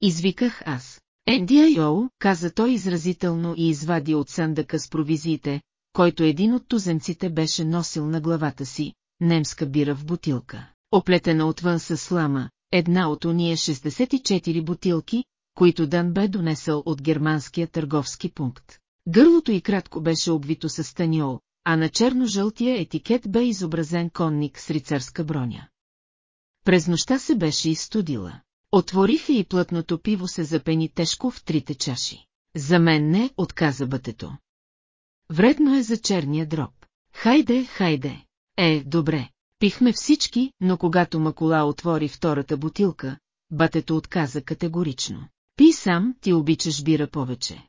A: Извиках аз. Енди Айоу, каза той изразително и извади от съндъка с провизиите, който един от тузенците беше носил на главата си, немска бира в бутилка, оплетена отвън със слама, една от ония 64 бутилки, които Дан бе донесъл от германския търговски пункт. Гърлото и кратко беше обвито с станиол, а на черно-жълтия етикет бе изобразен конник с рицарска броня. През нощта се беше изстудила. Отвориха и плътното пиво се запени тежко в трите чаши. За мен не, отказа бътето. Вредно е за черния дроб. Хайде, хайде. Е, добре. Пихме всички, но когато Макола отвори втората бутилка, батето отказа категорично. Пи сам, ти обичаш бира повече.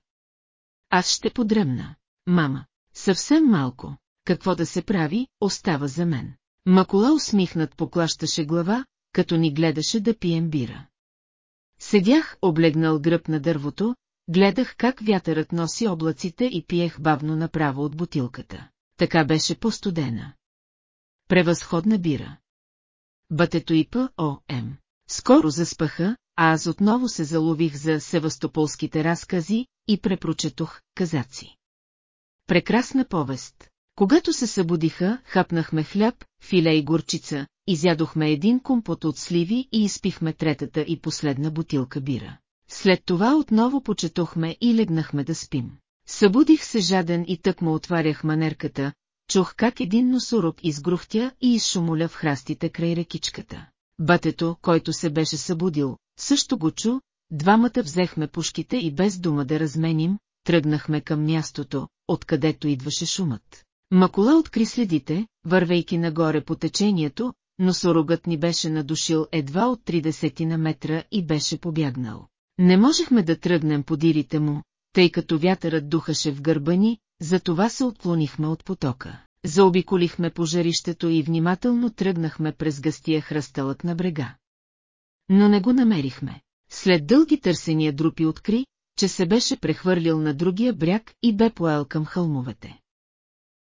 A: Аз ще подръмна. Мама, съвсем малко. Какво да се прави, остава за мен. Макола усмихнат поклащаше глава, като ни гледаше да пием бира. Седях, облегнал гръб на дървото, гледах как вятърът носи облаците и пиех бавно направо от бутилката. Така беше по-студена. Превъзходна бира. Бътето и П.О.М. Скоро заспаха, а аз отново се залових за севастополските разкази и препрочетох казаци. Прекрасна повест. Когато се събудиха, хапнахме хляб, филе и горчица, изядохме един компот от сливи и изпихме третата и последна бутилка бира. След това отново почетохме и легнахме да спим. Събудих се жаден и тъкмо отварях манерката, чух как един носороб изгрухтя и изшумоля в храстите край рекичката. Батето, който се беше събудил, също го чу, двамата взехме пушките и без дума да разменим, тръгнахме към мястото, откъдето идваше шумът. Макола откри следите, вървейки нагоре по течението, но сорогът ни беше надушил едва от 30 на метра и беше побягнал. Не можехме да тръгнем по дирите му, тъй като вятърът духаше в гърба ни, затова се отклонихме от потока. Заобиколихме пожарището и внимателно тръгнахме през гъстия хръстълък на брега но не го намерихме. След дълги търсения Друпи откри, че се беше прехвърлил на другия бряг и бе поел към хълмовете.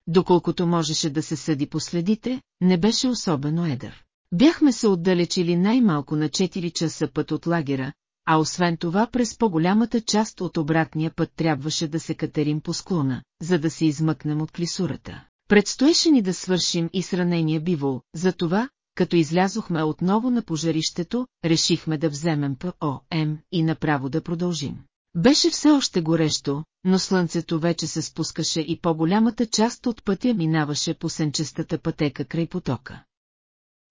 A: Доколкото можеше да се съди по следите, не беше особено едър. Бяхме се отдалечили най-малко на 4 часа път от лагера, а освен това през по-голямата част от обратния път трябваше да се катерим по склона, за да се измъкнем от клисурата. Предстоеше ни да свършим и сранения бивол, затова, като излязохме отново на пожарището, решихме да вземем ПОМ и направо да продължим. Беше все още горещо, но слънцето вече се спускаше и по-голямата част от пътя минаваше по сенчестата пътека край потока.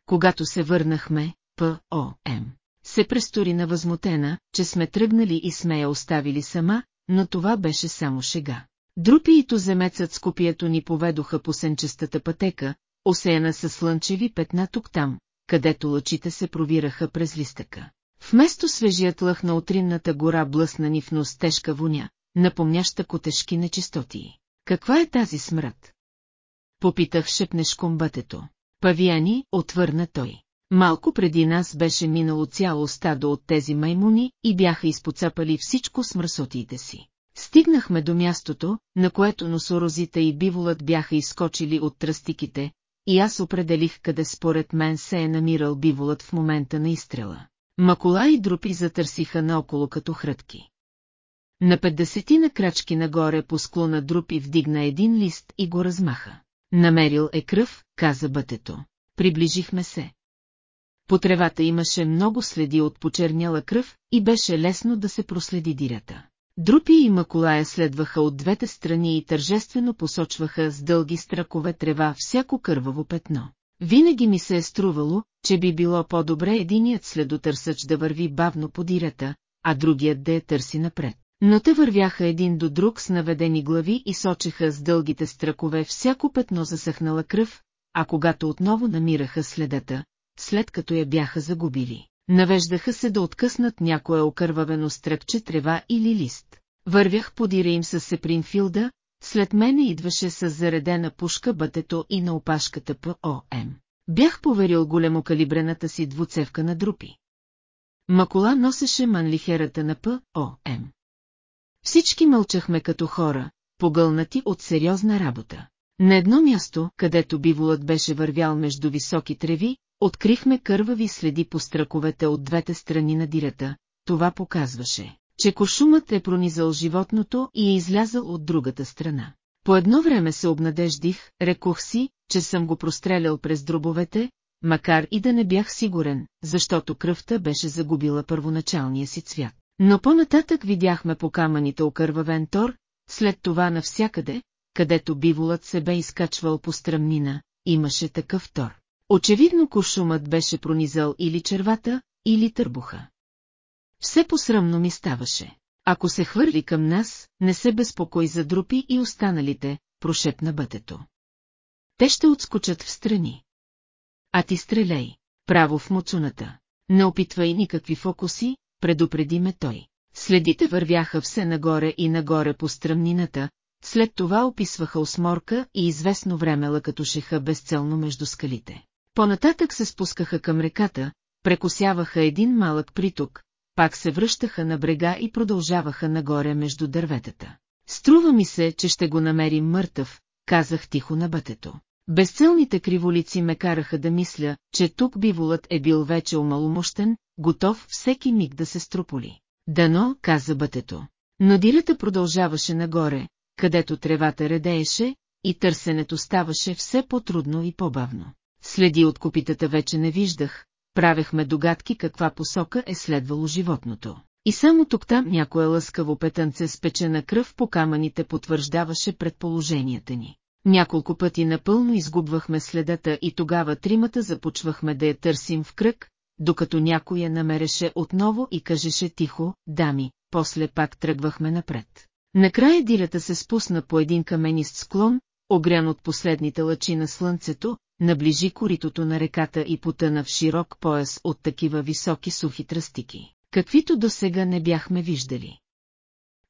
A: Когато се върнахме, ПОМ се престори на възмутена, че сме тръгнали и сме я оставили сама, но това беше само шега. Друпи и туземецът с копието ни поведоха по сенчестата пътека, осеяна със слънчеви петна тук-там, където лъчите се провираха през листъка. Вместо свежият лъх на утринната гора блъсна ни в нос тежка воня, напомняща котешки нечистоти. Каква е тази смрад? Попитах шепнеш комбатето. Павияни, отвърна той. Малко преди нас беше минало цяло стадо от тези маймуни и бяха изпоцапали всичко с мръсотиите си. Стигнахме до мястото, на което носорозите и биволът бяха изкочили от тръстиките, и аз определих къде според мен се е намирал биволът в момента на изстрела. Макола и дропи затърсиха наоколо като хрътки. На на крачки нагоре по склона Друпи вдигна един лист и го размаха. Намерил е кръв, каза бътето. Приближихме се. По тревата имаше много следи от почерняла кръв и беше лесно да се проследи дирата. Друпи и макулая следваха от двете страни и тържествено посочваха с дълги стракове трева всяко кърваво петно. Винаги ми се е струвало, че би било по-добре единият следотърсъч да върви бавно по дирата, а другият да я търси напред. Но те вървяха един до друг с наведени глави и сочеха с дългите стракове всяко петно засъхнала кръв, а когато отново намираха следата, след като я бяха загубили. Навеждаха се да откъснат някое окървавено стръкче трева или лист. Вървях подире им с Сепринфилда, след мене идваше с заредена пушка бътето и на опашката ПОМ. Бях поверил големокалибрената си двуцевка на друпи. Макола носеше манлихерата на ПОМ. Всички мълчахме като хора, погълнати от сериозна работа. На едно място, където биволът беше вървял между високи треви, Открихме кървави следи по стръковете от двете страни на дирата, това показваше, че кошумът е пронизал животното и е излязъл от другата страна. По едно време се обнадеждих, рекох си, че съм го прострелял през дробовете, макар и да не бях сигурен, защото кръвта беше загубила първоначалния си цвят. Но по-нататък видяхме по камъните окървавен тор, след това навсякъде, където биволът се бе изкачвал по стръмнина, имаше такъв тор. Очевидно кошумът беше пронизал или червата, или търбуха. Все посрамно ми ставаше. Ако се хвърли към нас, не се безпокой за друпи и останалите, прошепна бътето. Те ще отскочат в страни. А ти стреляй, право в муцуната. Не опитвай никакви фокуси, предупреди ме той. Следите вървяха все нагоре и нагоре по стръмнината, след това описваха осморка и известно време лъкатошеха безцелно между скалите. Понататък се спускаха към реката, прекосяваха един малък приток, пак се връщаха на брега и продължаваха нагоре между дърветата. Струва ми се, че ще го намерим мъртъв, казах тихо на бътето. Безцелните криволици ме караха да мисля, че тук биволът е бил вече омаломощен, готов всеки миг да се струполи. Дано, каза бътето. Но дирата продължаваше нагоре, където тревата редееше, и търсенето ставаше все по-трудно и по-бавно следи от копитата вече не виждах, правехме догадки каква посока е следвало животното. И само тук-там някое лъскаво петънце с печена кръв по камъните потвърждаваше предположенията ни. Няколко пъти напълно изгубвахме следата и тогава тримата започвахме да я търсим в кръг, докато някой я намереше отново и кажеше тихо, дами, после пак тръгвахме напред. Накрая дилята се спусна по един каменист склон, огрян от последните лъчи на слънцето, наближи коритото на реката и потъна в широк пояс от такива високи сухи тръстики, каквито досега не бяхме виждали.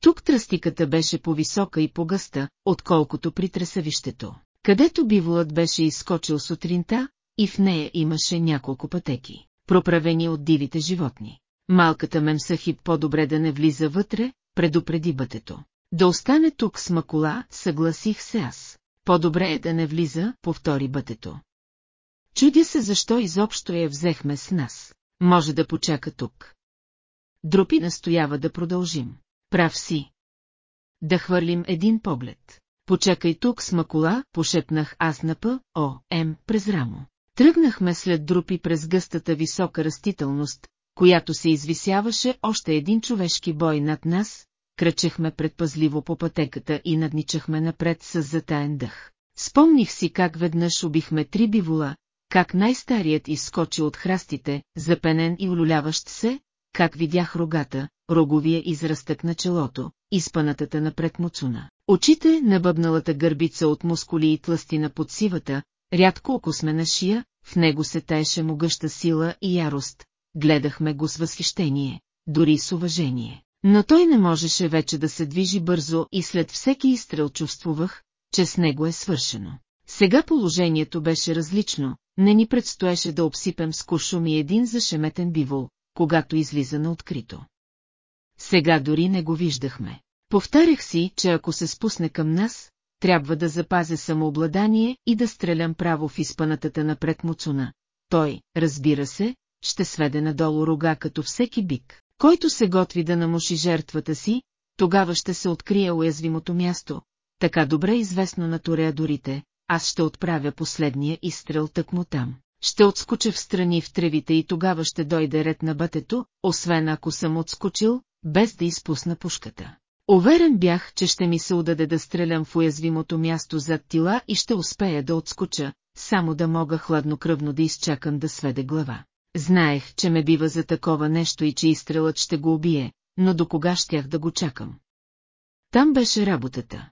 A: Тук тръстиката беше по-висока и по-гъста, отколкото при тресавището, където биволът беше изскочил сутринта и в нея имаше няколко пътеки, проправени от дивите животни. Малката мемсахип по-добре да не влиза вътре, предупреди бътето. Да остане тук с макула, съгласих се аз. По-добре е да не влиза, повтори бътето. Чудя се защо изобщо я взехме с нас. Може да почака тук. Дропи настоява да продължим. Прав си. Да хвърлим един поглед. Почакай тук с макула, пошепнах аз на П, О, М, през рамо. Тръгнахме след дропи през гъстата висока растителност, която се извисяваше още един човешки бой над нас, кръчехме предпазливо по пътеката и надничахме напред с затаен дъх. Спомних си как веднъж убихме три бивола, как най-старият изскочи от храстите, запенен и улюляващ се, как видях рогата, роговия израстък на челото, изпанатата напред муцуна. Очите на бъбналата гърбица от мускули и тластина под сивата, рядко окосмена шия, в него се таеше могъща сила и ярост. Гледахме го с възхищение, дори с уважение. Но той не можеше вече да се движи бързо и след всеки изстрел чувствувах, че с него е свършено. Сега положението беше различно, не ни предстоеше да обсипем с кушум един зашеметен бивол, когато излиза на открито. Сега дори не го виждахме. Повтарях си, че ако се спусне към нас, трябва да запазя самообладание и да стрелям право в изпънатата напред муцуна. Той, разбира се, ще сведе надолу рога като всеки бик. Който се готви да намуши жертвата си, тогава ще се открие уязвимото място, така добре известно на тореадорите, аз ще отправя последния изстрел тъкмо там. Ще отскоча в страни в тревите и тогава ще дойде ред на бътето, освен ако съм отскочил, без да изпусна пушката. Уверен бях, че ще ми се удаде да стрелям в уязвимото място зад тила и ще успея да отскоча, само да мога хладнокръвно да изчакам да сведе глава. Знаех, че ме бива за такова нещо и че изстрелът ще го убие, но до кога щях да го чакам? Там беше работата.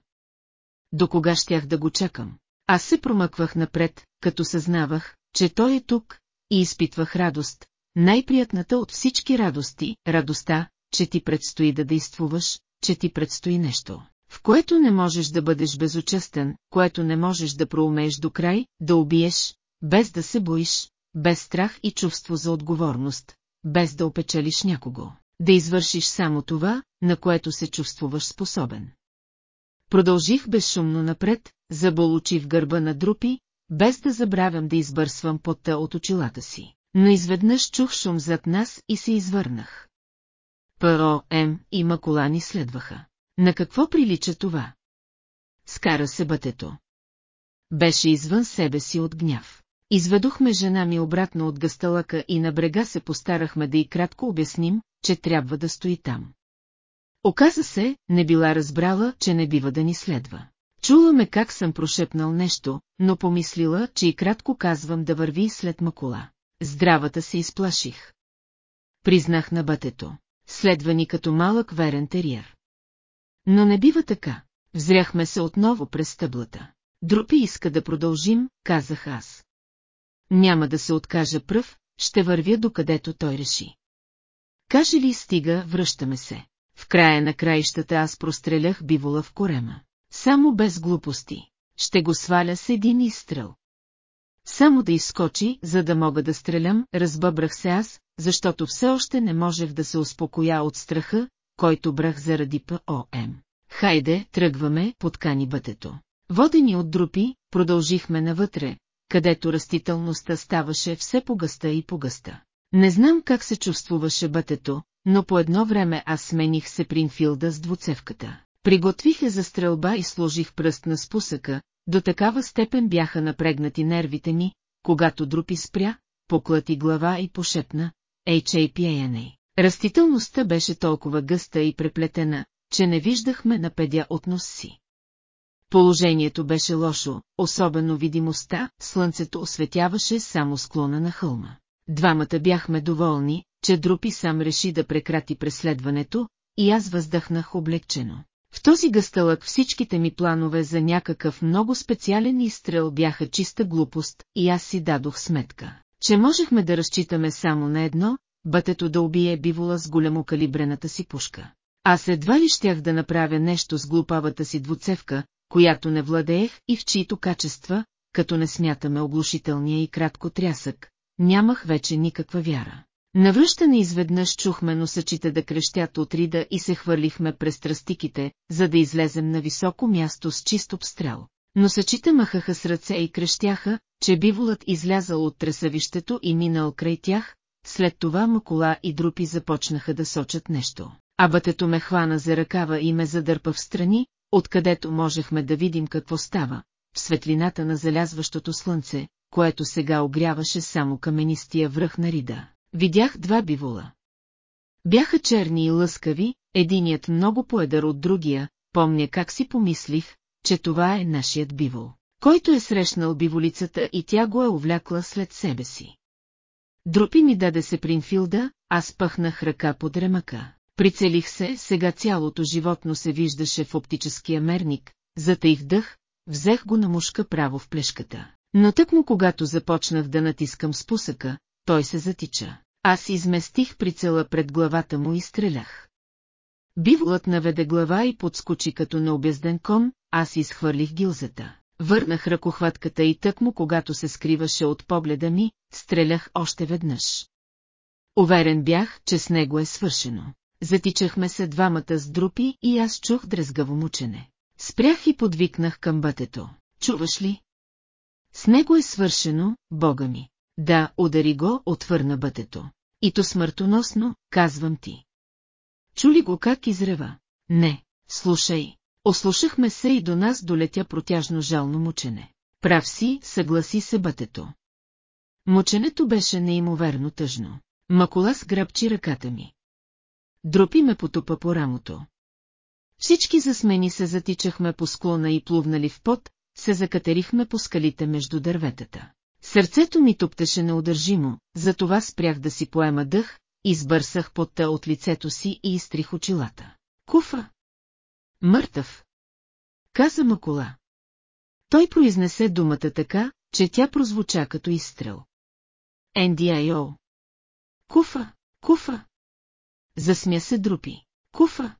A: До кога щях да го чакам? Аз се промъквах напред, като съзнавах, че той е тук, и изпитвах радост, най-приятната от всички радости, радостта, че ти предстои да действуваш, че ти предстои нещо, в което не можеш да бъдеш безучастен, което не можеш да проумееш до край, да убиеш, без да се боиш, без страх и чувство за отговорност, без да опечелиш някого, да извършиш само това, на което се чувствуваш способен. Продължих безшумно напред, заболучив в гърба на друпи, без да забравям да избърсвам пота от очилата си, но изведнъж чух шум зад нас и се извърнах. Паро, М и Макулани следваха. На какво прилича това? Скара се бътето. Беше извън себе си от гняв. Изведохме жена ми обратно от гъсталъка и на брега се постарахме да и кратко обясним, че трябва да стои там. Оказа се, не била разбрала, че не бива да ни следва. Чула ме как съм прошепнал нещо, но помислила, че и кратко казвам да върви след макула. Здравата се изплаших. Признах на бътето. Следва ни като малък верен териер. Но не бива така. Взряхме се отново през стъблата. Друпи иска да продължим, казах аз няма да се откажа пръв, ще вървя докъдето той реши. Каже ли стига, връщаме се. В края на краищата аз прострелях бивола в корема. Само без глупости. Ще го сваля с един изстрел. Само да изскочи, за да мога да стрелям, разбъбрах се аз, защото все още не можех да се успокоя от страха, който брах заради ПОМ. Хайде, тръгваме, подкани бътето. Водени от друпи, продължихме навътре, където растителността ставаше все погъста и погъста. Не знам как се чувствуваше бътето, но по едно време аз смених се Принфилда с двуцевката. Приготвих я за стрелба и сложих пръст на спусъка, до такава степен бяха напрегнати нервите ми, когато друпи спря, поклати глава и пошепна HAPANA. Растителността беше толкова гъста и преплетена, че не виждахме на педя от нос си. Положението беше лошо, особено видимостта, слънцето осветяваше само склона на хълма. Двамата бяхме доволни, че Друпи сам реши да прекрати преследването, и аз въздъхнах облегчено. В този гъстълък всичките ми планове за някакъв много специален изстрел бяха чиста глупост, и аз си дадох сметка, че можехме да разчитаме само на едно, бътето да убие бивола с голямокалибрената си пушка. Аз едва ли щях да направя нещо с глупавата си двуцевка, която не владеех и в чието качества, като не смятаме оглушителния и кратко трясък, нямах вече никаква вяра. Навръщане изведнъж чухме носачите да крещят от рида и се хвърлихме през тръстиките, за да излезем на високо място с чист обстрел. Носачите махаха с ръце и крещяха, че биволът излязал от тресавището и минал край тях, след това макола и друпи започнаха да сочат нещо. Абатето ме хвана за ръкава и ме задърпа в страни, откъдето можехме да видим какво става, в светлината на залязващото слънце, което сега огряваше само каменистия връх на Рида. Видях два бивола. Бяха черни и лъскави, единият много поедър от другия, помня как си помислих, че това е нашият бивол, който е срещнал биволицата и тя го е увлякла след себе си. Дропи ми даде се Принфилда, аз пъхнах ръка под ремъка. Прицелих се, сега цялото животно се виждаше в оптическия мерник, затаих дъх, взех го на мушка право в плешката. Но тъкмо когато започнах да натискам спусъка, той се затича. Аз изместих прицела пред главата му и стрелях. Биволът наведе глава и подскочи като необезден кон, аз изхвърлих гилзата. Върнах ръкохватката и тъкмо когато се скриваше от погледа ми, стрелях още веднъж. Уверен бях, че с него е свършено затичахме се двамата с друпи и аз чух дрезгаво мучене. Спрях и подвикнах към бътето. Чуваш ли? С него е свършено, бога ми. Да, удари го, отвърна бътето. И то смъртоносно, казвам ти. Чули го как изрева? Не, слушай. Ослушахме се и до нас долетя протяжно жално мучене. Прав си, съгласи се бътето. Мученето беше неимоверно тъжно. Макола сграбчи ръката ми. Дропи ме потопа по рамото. Всички засмени се затичахме по склона и плувнали в пот, се закатерихме по скалите между дърветата. Сърцето ми топтеше неудържимо, затова спрях да си поема дъх, избърсах потта от лицето си и изтрих очилата. Куфа! Мъртъв! Каза Макола. Той произнесе думата така, че тя прозвуча като изстрел. НДИО Куфа, куфа, засмя се друпи. Куфа!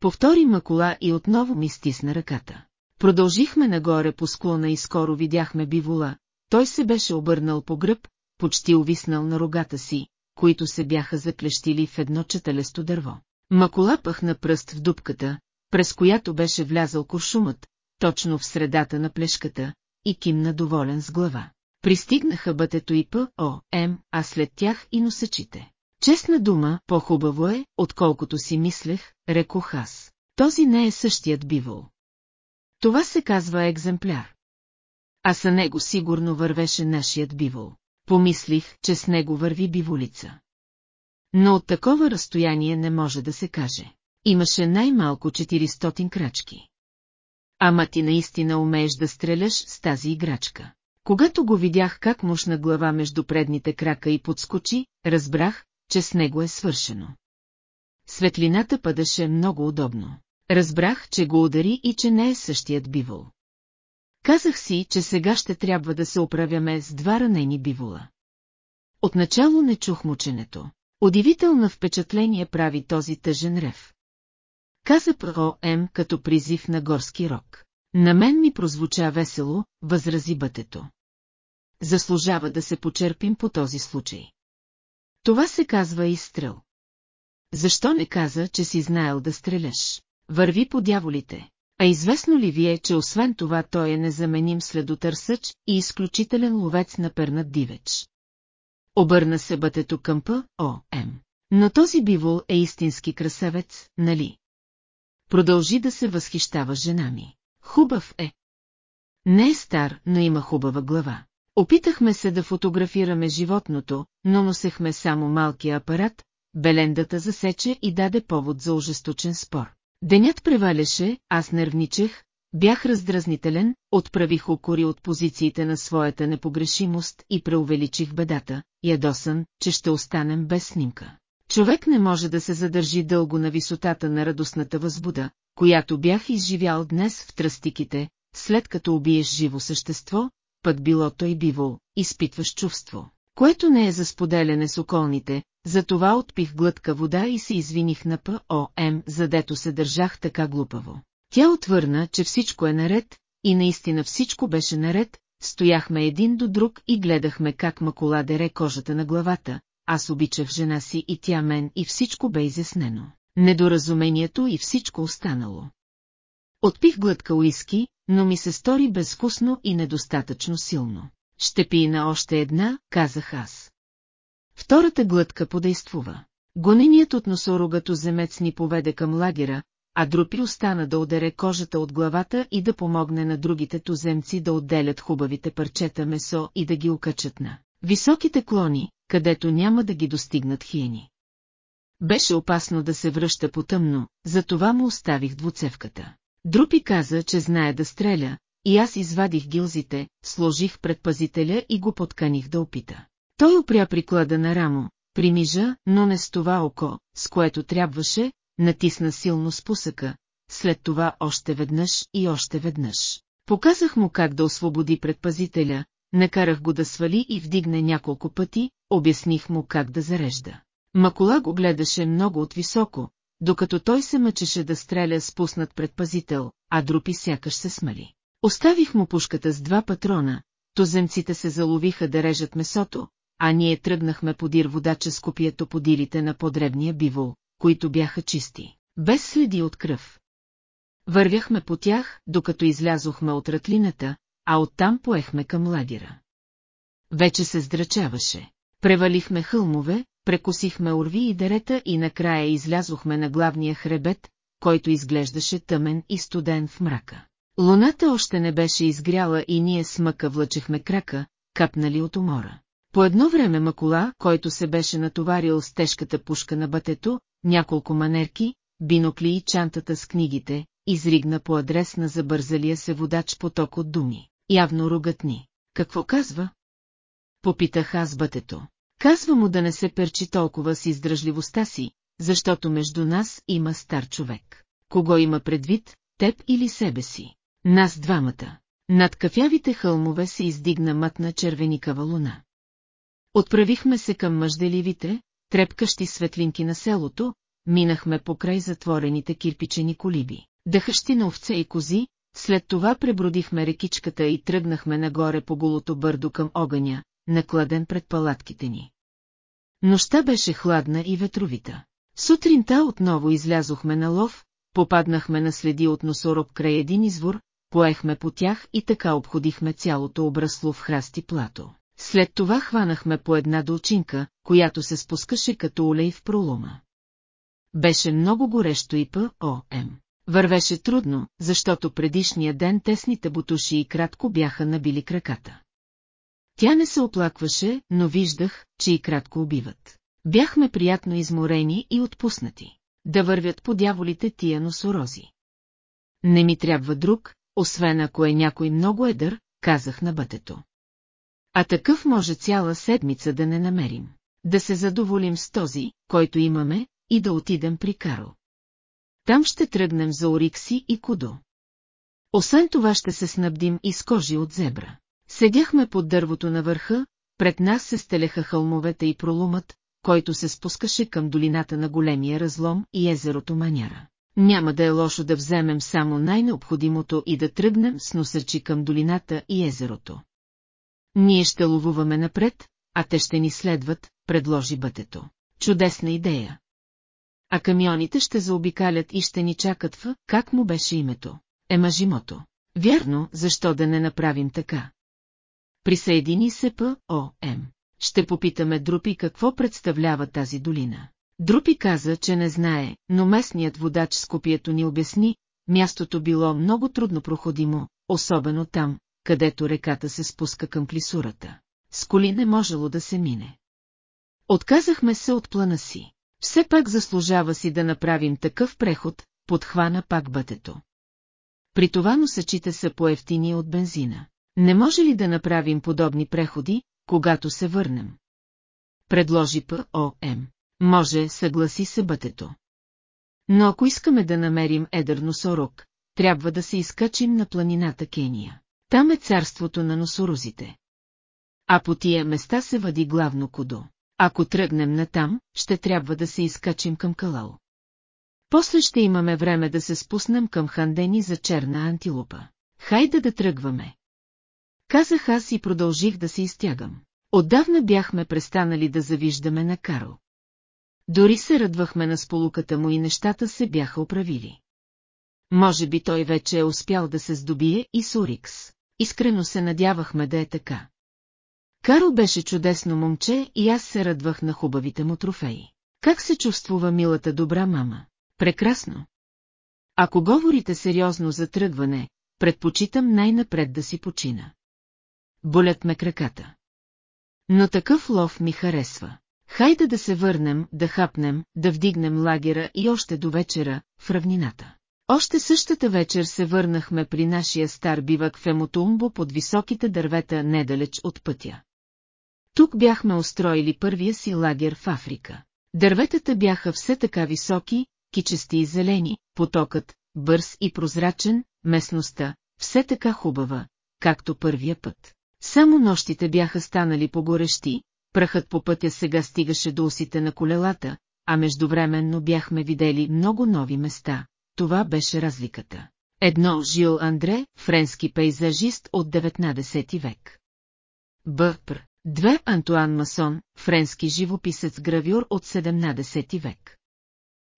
A: Повтори Макола и отново ми стисна ръката. Продължихме нагоре по склона и скоро видяхме бивола. Той се беше обърнал по гръб, почти увиснал на рогата си, които се бяха заклещили в едно четелесто дърво. Макола пъхна пръст в дупката, през която беше влязъл куршумът, точно в средата на плешката, и кимна доволен с глава. Пристигнаха бътето и П.О.М., а след тях и носачите. Честна дума, по-хубаво е, отколкото си мислех, рекох аз. Този не е същият бивол. Това се казва екземпляр. А са него сигурно вървеше нашият бивол. Помислих, че с него върви биволица. Но от такова разстояние не може да се каже. Имаше най-малко 400 крачки. Ама ти наистина умееш да стреляш с тази играчка. Когато го видях как мушна глава между предните крака и подскочи, разбрах, че с него е свършено. Светлината падаше много удобно. Разбрах, че го удари и че не е същият бивол. Казах си, че сега ще трябва да се оправяме с два ранени бивола. Отначало не чух мученето. Удивително впечатление прави този тъжен рев. Каза М като призив на горски рок. На мен ми прозвуча весело, възрази бътето. Заслужава да се почерпим по този случай. Това се казва изстрел. Защо не каза, че си знаел да стреляш? Върви по дяволите. А известно ли ви е, че освен това той е незаменим следотърсъч и изключителен ловец на пернат дивеч? Обърна се бътето към П. О. М. Но този бивол е истински красавец, нали? Продължи да се възхищава жена ми. Хубав е. Не е стар, но има хубава глава. Опитахме се да фотографираме животното, но носехме само малкия апарат, белендата засече и даде повод за ужесточен спор. Денят преваляше, аз нервничех, бях раздразнителен, отправих окори от позициите на своята непогрешимост и преувеличих бедата, ядосан, че ще останем без снимка. Човек не може да се задържи дълго на висотата на радостната възбуда, която бях изживял днес в тръстиките, след като убиеш живо същество, Път било той биво, изпитваш чувство, което не е за споделяне с околните, затова отпих глътка вода и се извиних на П.О.М., задето се държах така глупаво. Тя отвърна, че всичко е наред, и наистина всичко беше наред, стояхме един до друг и гледахме как макола дере кожата на главата, аз обичах жена си и тя мен и всичко бе изяснено. Недоразумението и всичко останало. Отпих глътка уиски, но ми се стори безвкусно и недостатъчно силно. Ще на още една, казах аз. Втората глътка подействува. Гоненият от носорогато земец ни поведе към лагера, а Друпи остана да ударе кожата от главата и да помогне на другите туземци да отделят хубавите парчета месо и да ги окачат на високите клони, където няма да ги достигнат хиени. Беше опасно да се връща потъмно, затова му оставих двуцевката. Друпи каза, че знае да стреля, и аз извадих гилзите, сложих пред пазителя и го подканих да опита. Той опря приклада на рамо, примижа, но не с това око, с което трябваше, натисна силно спусъка, след това още веднъж и още веднъж. Показах му как да освободи предпазителя, накарах го да свали и вдигне няколко пъти, обясних му как да зарежда. Макола го гледаше много отвисоко, докато той се мъчеше да стреля спуснат предпазител, а друпи сякаш се смали. Оставих му пушката с два патрона, Тоземците се заловиха да режат месото, а ние тръгнахме подир водача с копието подирите на подребния бивол, които бяха чисти, без следи от кръв. Вървяхме по тях, докато излязохме от ратлината, а оттам поехме към лагера. Вече се здрачаваше. Превалихме хълмове, прекосихме орви и дерета и накрая излязохме на главния хребет, който изглеждаше тъмен и студен в мрака. Луната още не беше изгряла и ние с мъка влъчехме крака, капнали от умора. По едно време Макола, който се беше натоварил с тежката пушка на батето, няколко манерки, бинокли и чантата с книгите, изригна по адрес на забързалия се водач поток от думи. Явно ни. Какво казва? Попитах аз бътето. Казва му да не се перчи толкова с издръжливостта си, защото между нас има стар човек. Кого има предвид, теб или себе си? Нас двамата. Над кафявите хълмове се издигна мътна червеникава луна. Отправихме се към мъжделивите, трепкащи светлинки на селото, минахме покрай затворените кирпичени колиби, дъхащи на овце и кози, след това пребродихме рекичката и тръгнахме нагоре по голото бърдо към огъня, накладен пред палатките ни. Нощта беше хладна и ветровита. Сутринта отново излязохме на лов, попаднахме на следи от носороб край един извор, поехме по тях и така обходихме цялото обрасло в храсти плато. След това хванахме по една долчинка, която се спускаше като олей в пролома. Беше много горещо и ПОМ. Вървеше трудно, защото предишния ден тесните бутуши и кратко бяха набили краката. Тя не се оплакваше, но виждах, че и кратко убиват. Бяхме приятно изморени и отпуснати. Да вървят по дяволите тия носорози. Не ми трябва друг, освен ако е някой много едър, казах на бътето. А такъв може цяла седмица да не намерим. Да се задоволим с този, който имаме, и да отидем при Карл. Там ще тръгнем за Орикси и Кудо. Освен това ще се снабдим и с кожи от зебра. Седяхме под дървото на върха, пред нас се стелеха хълмовете и пролумът, който се спускаше към долината на големия разлом и езерото Маняра. Няма да е лошо да вземем само най-необходимото и да тръгнем с носърчи към долината и езерото. Ние ще ловуваме напред, а те ще ни следват, предложи бътето. Чудесна идея. А камионите ще заобикалят и ще ни чакат в, как му беше името, Емажимото. Вярно, защо да не направим така? присъедини се П.О.М. Ще попитаме Друпи какво представлява тази долина. Друпи каза, че не знае, но местният водач с копието ни обясни, мястото било много трудно проходимо, особено там, където реката се спуска към клисурата. С коли не можело да се мине. Отказахме се от плана си. Все пак заслужава си да направим такъв преход, подхвана пак бътето. При това носачите са поевтини от бензина. Не може ли да направим подобни преходи, когато се върнем? Предложи П.О.М. Може, съгласи се бътето. Но ако искаме да намерим едър носорог, трябва да се изкачим на планината Кения. Там е царството на носорозите. А по тия места се въди главно кудо. Ако тръгнем натам, ще трябва да се изкачим към Калал. После ще имаме време да се спуснем към Хандени за черна антилопа. Хайде да тръгваме. Казах аз и продължих да се изтягам. Отдавна бяхме престанали да завиждаме на Карл. Дори се радвахме на сполуката му и нещата се бяха оправили. Може би той вече е успял да се здобие и с Урикс. Искрено се надявахме да е така. Карл беше чудесно момче и аз се радвах на хубавите му трофеи. Как се чувствува милата добра мама? Прекрасно. Ако говорите сериозно за тръгване, предпочитам най-напред да си почина болят ме краката. Но такъв лов ми харесва. Хайде да се върнем, да хапнем, да вдигнем лагера и още до вечера, в равнината. Още същата вечер се върнахме при нашия стар бивак в Емотумбо под високите дървета недалеч от пътя. Тук бяхме устроили първия си лагер в Африка. Дърветата бяха все така високи, кичести и зелени, потокът, бърз и прозрачен, местността, все така хубава, както първия път. Само нощите бяха станали погорещи, прахът по пътя сега стигаше до усите на колелата, а междувременно бяхме видели много нови места. Това беше разликата. Едно Жил Андре, френски пейзажист от 19 век. Бъпр. Две Антуан Масон, френски живописец-гравюр от 17 век.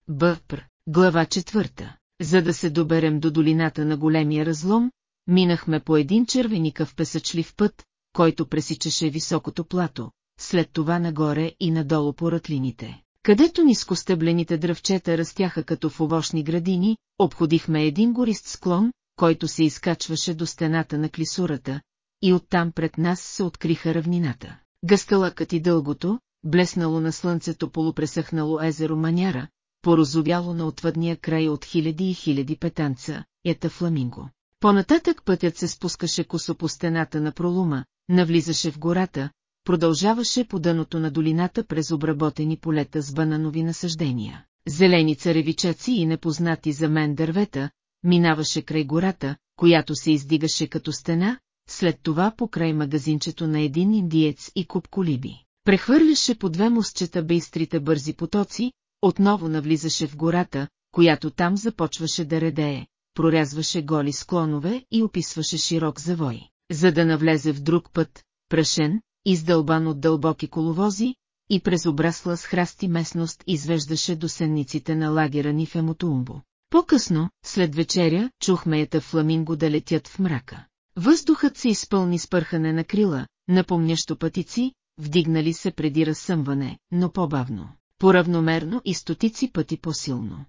A: Бъпр. Глава четвърта. За да се доберем до долината на големия разлом, минахме по един червеникав песъчлив път, който пресичаше високото плато, след това нагоре и надолу по ратлините, където нискостъблените дръвчета растяха като в овощни градини, обходихме един горист склон, който се изкачваше до стената на клисурата, и оттам пред нас се откриха равнината. Гъсталъкът и дългото, блеснало на слънцето полупресъхнало езеро Маняра, порозовяло на отвъдния край от хиляди и хиляди петанца, ета фламинго. Понататък пътят се спускаше косо по стената на пролума, навлизаше в гората, продължаваше по дъното на долината през обработени полета с бананови насъждения. Зелени царевичаци и непознати за мен дървета, минаваше край гората, която се издигаше като стена, след това покрай магазинчето на един индиец и куп колиби. Прехвърляше по две мостчета бейстрите бързи потоци, отново навлизаше в гората, която там започваше да редее, прорязваше голи склонове и описваше широк завой, за да навлезе в друг път, прашен, издълбан от дълбоки коловози, и през обрасла с храсти местност извеждаше до сенниците на лагера ни в Емотумбо. По-късно, след вечеря, чухме ята фламинго да летят в мрака. Въздухът се изпълни с пърхане на крила, напомнящо пътици, вдигнали се преди разсъмване, но по-бавно, По-равномерно и стотици пъти по-силно.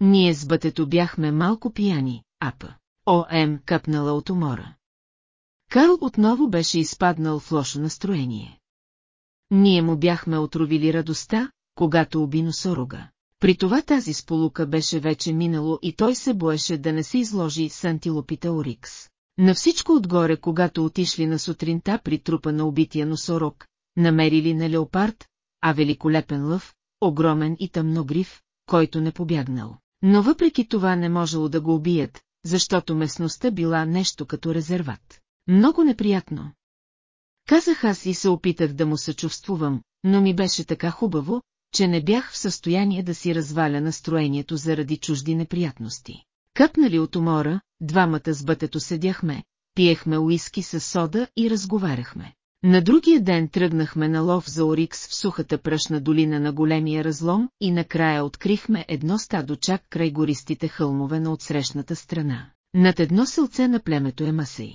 A: Ние с бътето бяхме малко пияни, апа. О.М. капнала от умора. Карл отново беше изпаднал в лошо настроение. Ние му бяхме отровили радостта, когато уби носорога. При това тази сполука беше вече минало и той се боеше да не се изложи с антилопита Орикс. На всичко отгоре, когато отишли на сутринта при трупа на убития носорог, намерили на леопард, а великолепен лъв, огромен и тъмногрив, който не побягнал. Но въпреки това не можело да го убият, защото местността била нещо като резерват. Много неприятно. Казах аз и се опитах да му съчувствувам, но ми беше така хубаво, че не бях в състояние да си разваля настроението заради чужди неприятности. Капнали от умора, двамата с бътето седяхме, пиехме уиски с сода и разговаряхме. На другия ден тръгнахме на лов за Орикс в сухата пръшна долина на големия разлом и накрая открихме едно стадо чак край гористите хълмове на отсрещната страна. Над едно селце на племето е Масей.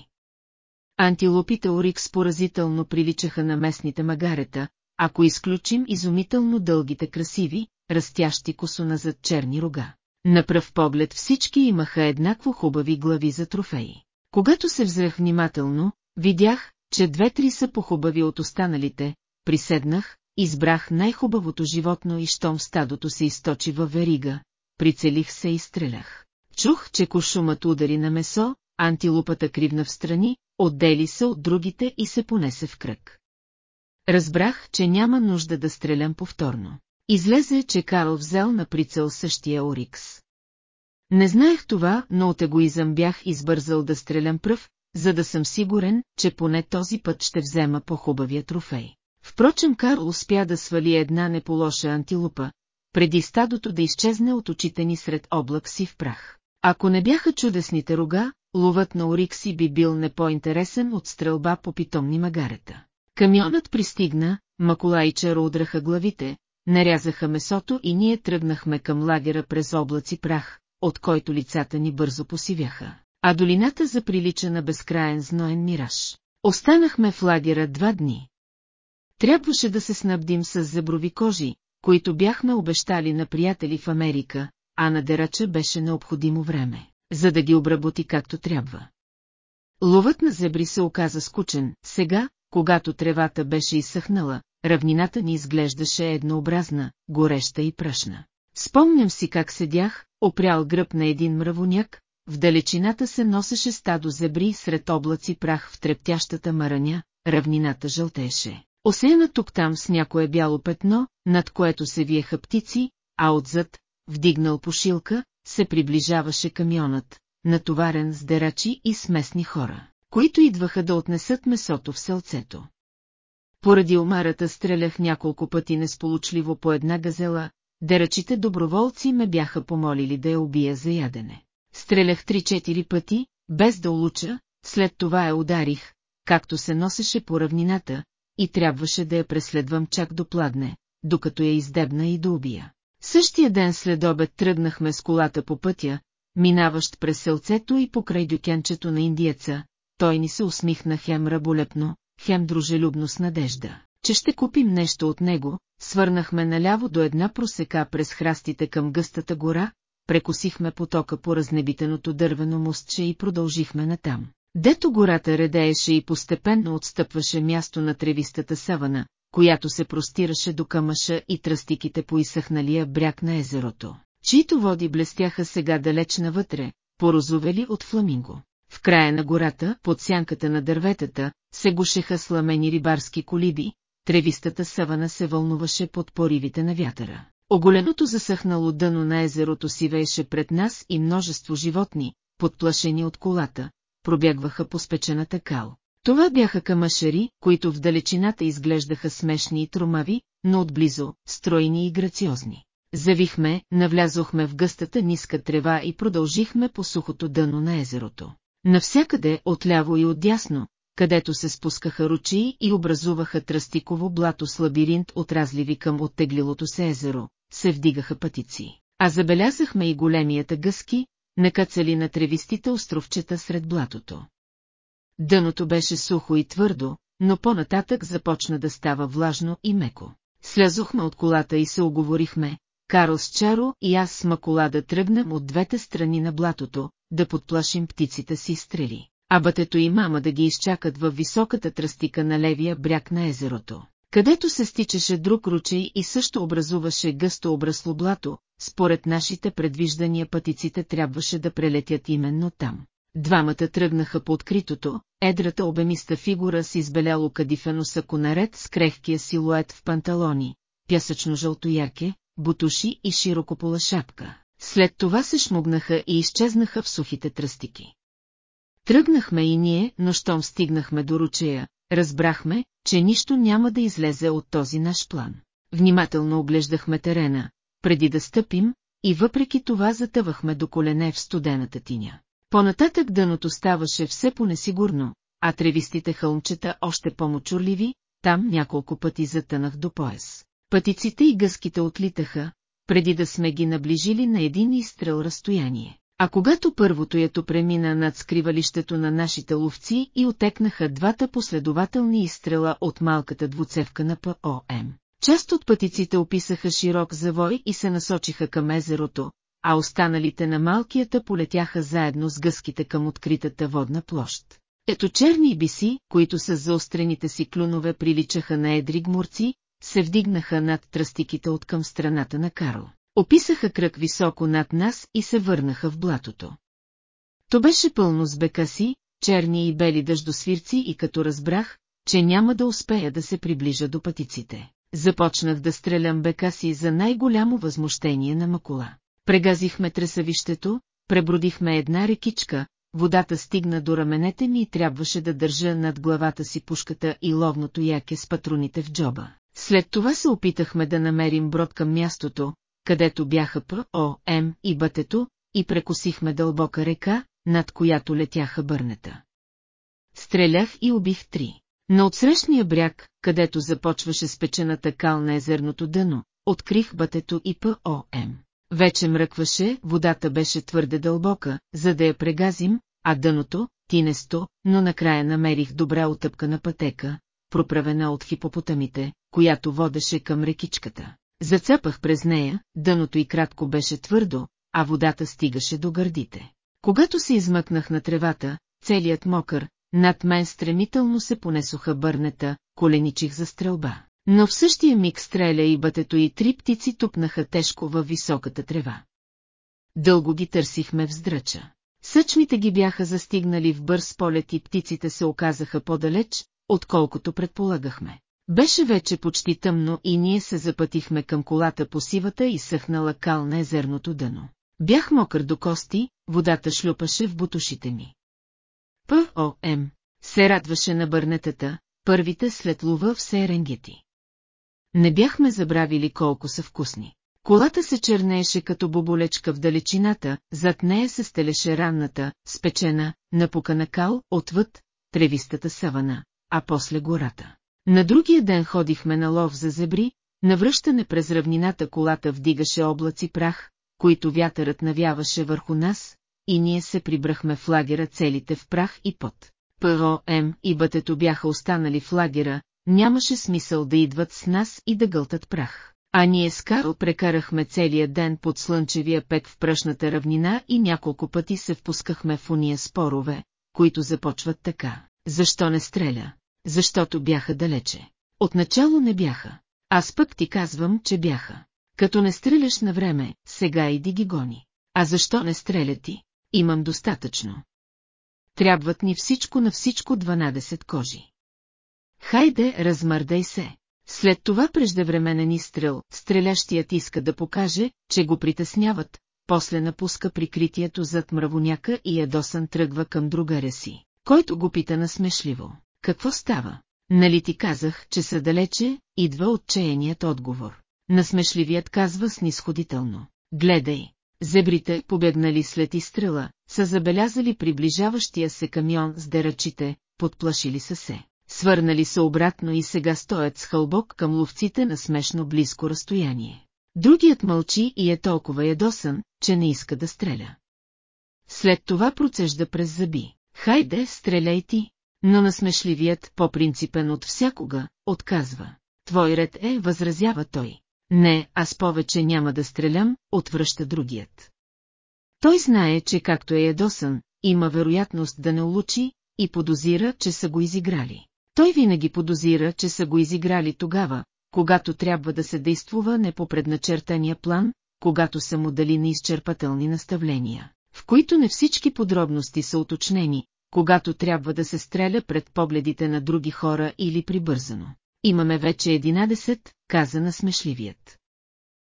A: Антилопите Орикс поразително приличаха на местните магарета, ако изключим изумително дългите красиви, растящи назад черни рога. На пръв поглед всички имаха еднакво хубави глави за трофеи. Когато се взрех внимателно, видях, че две-три са похубави от останалите, приседнах, избрах най-хубавото животно и щом стадото се източи във верига, прицелих се и стрелях. Чух, че кошумът удари на месо, антилупата кривна в страни, отдели се от другите и се понесе в кръг. Разбрах, че няма нужда да стрелям повторно. Излезе, че Карл взел на прицел същия Орикс. Не знаех това, но от егоизъм бях избързал да стрелям пръв, за да съм сигурен, че поне този път ще взема по-хубавия трофей. Впрочем Карл успя да свали една неполоша антилопа, преди стадото да изчезне от очите ни сред облак си в прах. Ако не бяха чудесните рога, ловът на Орикси би бил не по-интересен от стрелба по питомни магарета. Камионът пристигна, Макола и Чаро удраха главите, нарязаха месото и ние тръгнахме към лагера през облаци прах, от който лицата ни бързо посивяха а долината заприлича на безкраен зноен мираж. Останахме в лагера два дни. Трябваше да се снабдим с зъброви кожи, които бяхме обещали на приятели в Америка, а на дерача беше необходимо време, за да ги обработи както трябва. Ловът на зебри се оказа скучен, сега, когато тревата беше изсъхнала, равнината ни изглеждаше еднообразна, гореща и прашна. Спомням си как седях, опрял гръб на един мравоняк, в далечината се носеше стадо зебри сред облаци прах в трептящата мараня, равнината жълтеше. Осеяна тук-там с някое бяло петно, над което се виеха птици, а отзад, вдигнал пошилка, се приближаваше камионът, натоварен с дерачи и смесни хора, които идваха да отнесат месото в селцето. Поради омарата стрелях няколко пъти несполучливо по една газела, дерачите доброволци ме бяха помолили да я убия за ядене. Стрелях три четири пъти, без да улуча, след това я ударих, както се носеше по равнината, и трябваше да я преследвам чак до пладне, докато я издебна и убия. Същия ден след обед тръгнахме с колата по пътя, минаващ през селцето и покрай дюкенчето на индиеца, той ни се усмихна хем раболепно, хем дружелюбно с надежда, че ще купим нещо от него, свърнахме наляво до една просека през храстите към гъстата гора, прекосихме потока по разнебитеното дървено мостче и продължихме натам. Дето гората редееше и постепенно отстъпваше място на тревистата савана, която се простираше до камъша и тръстиките по изсъхналия бряг на езерото, чието води блестяха сега далеч навътре, порозовели от фламинго. В края на гората, под сянката на дърветата, се гушеха сламени рибарски колиби, тревистата савана се вълнуваше под поривите на вятъра. Оголеното засъхнало дъно на езерото сивееше пред нас и множество животни, подплашени от колата, пробягваха по спечената кал. Това бяха камашери, които в далечината изглеждаха смешни и тромави, но отблизо – стройни и грациозни. Завихме, навлязохме в гъстата ниска трева и продължихме по сухото дъно на езерото. Навсякъде, отляво и отдясно, където се спускаха ручии и образуваха тръстиково блато с лабиринт от разливи към оттеглилото се езеро, се вдигаха пътици, а забелязахме и големията гъски, накацали на тревистите островчета сред блатото. Дъното беше сухо и твърдо, но по-нататък започна да става влажно и меко. Слязохме от колата и се оговорихме, Карл с Чаро и аз с макола да тръгнем от двете страни на блатото, да подплашим птиците си стрели, а батето и мама да ги изчакат във високата тръстика на левия бряг на езерото където се стичаше друг ручей и също образуваше гъсто обрасло блато, според нашите предвиждания пътиците трябваше да прелетят именно там. Двамата тръгнаха по откритото, едрата обемиста фигура с избеляло кадифено сако наред с крехкия силует в панталони, пясъчно-жълто ярке, бутуши и широкопола шапка. След това се шмугнаха и изчезнаха в сухите тръстики. Тръгнахме и ние, но щом стигнахме до ручея, Разбрахме, че нищо няма да излезе от този наш план. Внимателно оглеждахме терена, преди да стъпим, и въпреки това затъвахме до колене в студената тиня. Понататък дъното ставаше все по-несигурно, а тревистите хълмчета още по-мочурливи, там няколко пъти затънах до пояс. Пътиците и гъските отлитаха, преди да сме ги наближили на един изстрел разстояние. А когато първото ято премина над скривалището на нашите ловци и отекнаха двата последователни изстрела от малката двуцевка на ПОМ. Част от пътиците описаха широк завой и се насочиха към езерото, а останалите на малкията полетяха заедно с гъските към откритата водна площ. Ето черни биси, които с заострените си клюнове приличаха на едри гмурци, се вдигнаха над тръстиките от към страната на Карл. Описаха кръг високо над нас и се върнаха в блатото. То беше пълно с бекаси, черни и бели дъждосвирци и като разбрах, че няма да успея да се приближа до пътиците. Започнах да стрелям бека си за най-голямо възмущение на Макула. Прегазихме тресавището, пребродихме една рекичка, водата стигна до раменете ми и трябваше да държа над главата си пушката и ловното яке с патроните в джоба. След това се опитахме да намерим брод към мястото, където бяха П, О, М и бътето, и прекосихме дълбока река, над която летяха бърната. Стрелях и убих три. На отсрещния бряг, където започваше спечената кал на езерното дъно, открих бътето и ПОМ. Вече мръкваше, водата беше твърде дълбока, за да я прегазим, а дъното, тинесто, но накрая намерих добра отъпкана пътека, проправена от хипопотамите, която водеше към рекичката. Зацапах през нея, дъното и кратко беше твърдо, а водата стигаше до гърдите. Когато се измъкнах на тревата, целият мокър, над мен стремително се понесоха бърнета, коленичих за стрелба. Но в същия миг стреля и бътето и три птици тупнаха тежко във високата трева. Дълго ги търсихме в здръча. Съчмите ги бяха застигнали в бърз полет и птиците се оказаха по-далеч, отколкото предполагахме. Беше вече почти тъмно и ние се запътихме към колата по сивата и съхнала кал на езерното дъно. Бях мокър до кости, водата шлюпаше в бутушите ми. П.О.М. се радваше на бърнетата, първите след лува в Серенгети. Не бяхме забравили колко са вкусни. Колата се чернееше като боболечка в далечината, зад нея се стелеше ранната, спечена, напукана кал, отвъд, тревистата савана, а после гората. На другия ден ходихме на лов за зебри, навръщане през равнината колата вдигаше облаци прах, които вятърът навяваше върху нас, и ние се прибрахме в лагера целите в прах и пот. Пъро М и бътето бяха останали в лагера, нямаше смисъл да идват с нас и да гълтат прах. А ние с Карл прекарахме целия ден под слънчевия пек в пръшната равнина и няколко пъти се впускахме в уния спорове, които започват така. Защо не стреля? защото бяха далече. Отначало не бяха. Аз пък ти казвам, че бяха. Като не стреляш на време, сега иди ги гони. А защо не стреля ти? Имам достатъчно. Трябват ни всичко на всичко 12 кожи. Хайде, размърдай се. След това преждевременен изстрел, стрелящият иска да покаже, че го притесняват, после напуска прикритието зад мравоняка и ядосан тръгва към другаря си, който го пита насмешливо. Какво става? Нали ти казах, че са далече, идва отчаяният отговор. Насмешливият казва снисходително. Гледай, зебрите, побегнали след изстрела, са забелязали приближаващия се камион с дерачите, подплашили са се. Свърнали са обратно и сега стоят с хълбок към ловците на смешно близко разстояние. Другият мълчи и е толкова ядосан, че не иска да стреля. След това процежда през зъби. Хайде, стреляй ти, но насмешливият, по-принципен от всякога, отказва. Твой ред е, възразява той. Не, аз повече няма да стрелям, отвръща другият. Той знае, че както е ядосан, има вероятност да не улучи и подозира, че са го изиграли. Той винаги подозира, че са го изиграли тогава, когато трябва да се действува не по предначертания план, когато са му дали неизчерпателни наставления, в които не всички подробности са уточнени, когато трябва да се стреля пред погледите на други хора или прибързано. Имаме вече 11, каза на смешливият.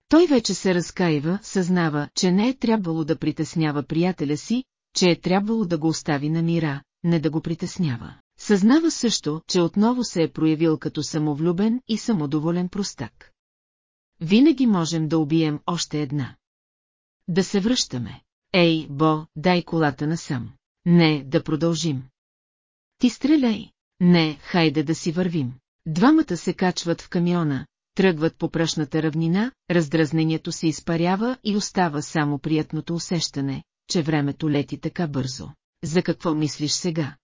A: Той вече се разкаива, съзнава, че не е трябвало да притеснява приятеля си, че е трябвало да го остави на мира, не да го притеснява. Съзнава също, че отново се е проявил като самовлюбен и самодоволен простак. Винаги можем да убием още една. Да се връщаме. Ей, Бо, дай колата насам. Не, да продължим. Ти стреляй. Не, хайде да си вървим. Двамата се качват в камиона, тръгват по пръшната равнина, раздразнението се изпарява и остава само приятното усещане, че времето лети така бързо. За какво мислиш сега?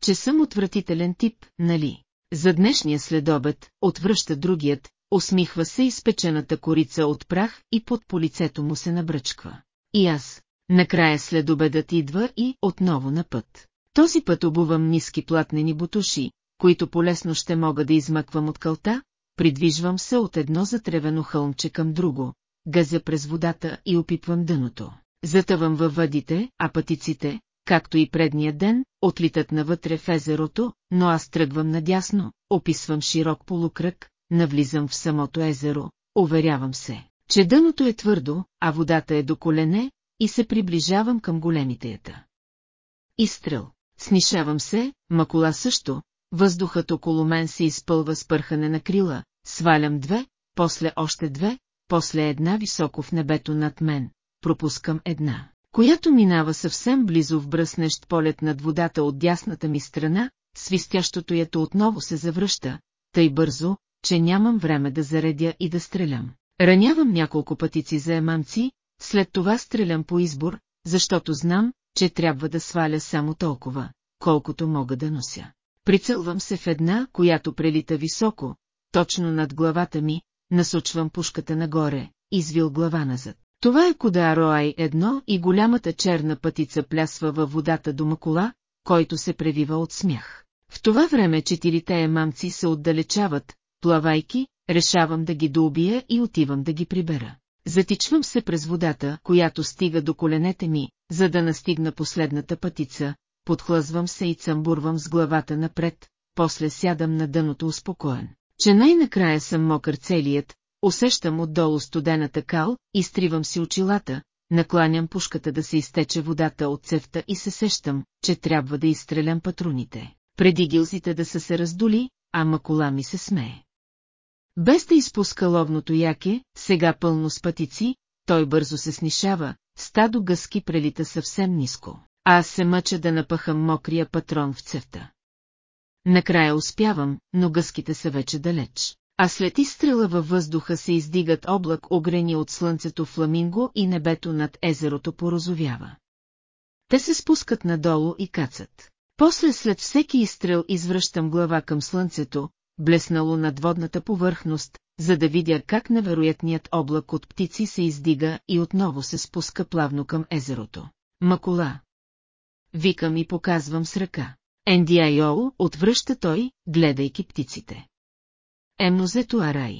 A: Че съм отвратителен тип, нали? За днешния следобед, отвръща другият, усмихва се изпечената корица от прах и под полицето му се набръчква. И аз, Накрая след обедът идва и отново на път. Този път обувам ниски платнени бутуши, които полесно ще мога да измъквам от кълта, придвижвам се от едно затревено хълмче към друго, газя през водата и опитвам дъното. Затъвам във въдите, а пътиците, както и предния ден, отлитат навътре в езерото, но аз тръгвам надясно, описвам широк полукръг, навлизам в самото езеро, уверявам се, че дъното е твърдо, а водата е до колене, и се приближавам към големите ята. Изстрел. Снишавам се, макула също, въздухът около мен се изпълва с пърхане на крила, свалям две, после още две, после една високо в небето над мен, пропускам една, която минава съвсем близо в бръснещ полет над водата от дясната ми страна, свистящото ято отново се завръща, тъй бързо, че нямам време да заредя и да стрелям. Ранявам няколко пътици за еманци, след това стрелям по избор, защото знам, че трябва да сваля само толкова, колкото мога да нося. Прицелвам се в една, която прелита високо, точно над главата ми, насочвам пушката нагоре, извил глава назад. Това е кода Роай едно и голямата черна пътица плясва във водата до макула, който се превива от смях. В това време четирите мамци се отдалечават, плавайки, решавам да ги доубия и отивам да ги прибера. Затичвам се през водата, която стига до коленете ми, за да настигна последната пътица, подхлъзвам се и цъмбурвам с главата напред, после сядам на дъното успокоен, че най-накрая съм мокър целият, усещам отдолу студената кал, изтривам си очилата, накланям пушката да се изтече водата от цевта и се сещам, че трябва да изстрелям патруните. Преди гилзите да са се раздули, а макола ми се смее. Без да изпуска ловното яке, сега пълно с пътици. той бързо се снишава, стадо гъски прелита съвсем ниско, а аз се мъча да напъхам мокрия патрон в цевта. Накрая успявам, но гъските са вече далеч, а след изстрела във въздуха се издигат облак огрени от слънцето фламинго и небето над езерото порозовява. Те се спускат надолу и кацат. После след всеки изстрел извръщам глава към слънцето, блеснало над водната повърхност, за да видя как невероятният облак от птици се издига и отново се спуска плавно към езерото. Макула. Викам и показвам с ръка. Ендиайол отвръща той, гледайки птиците. Емнозето Арай.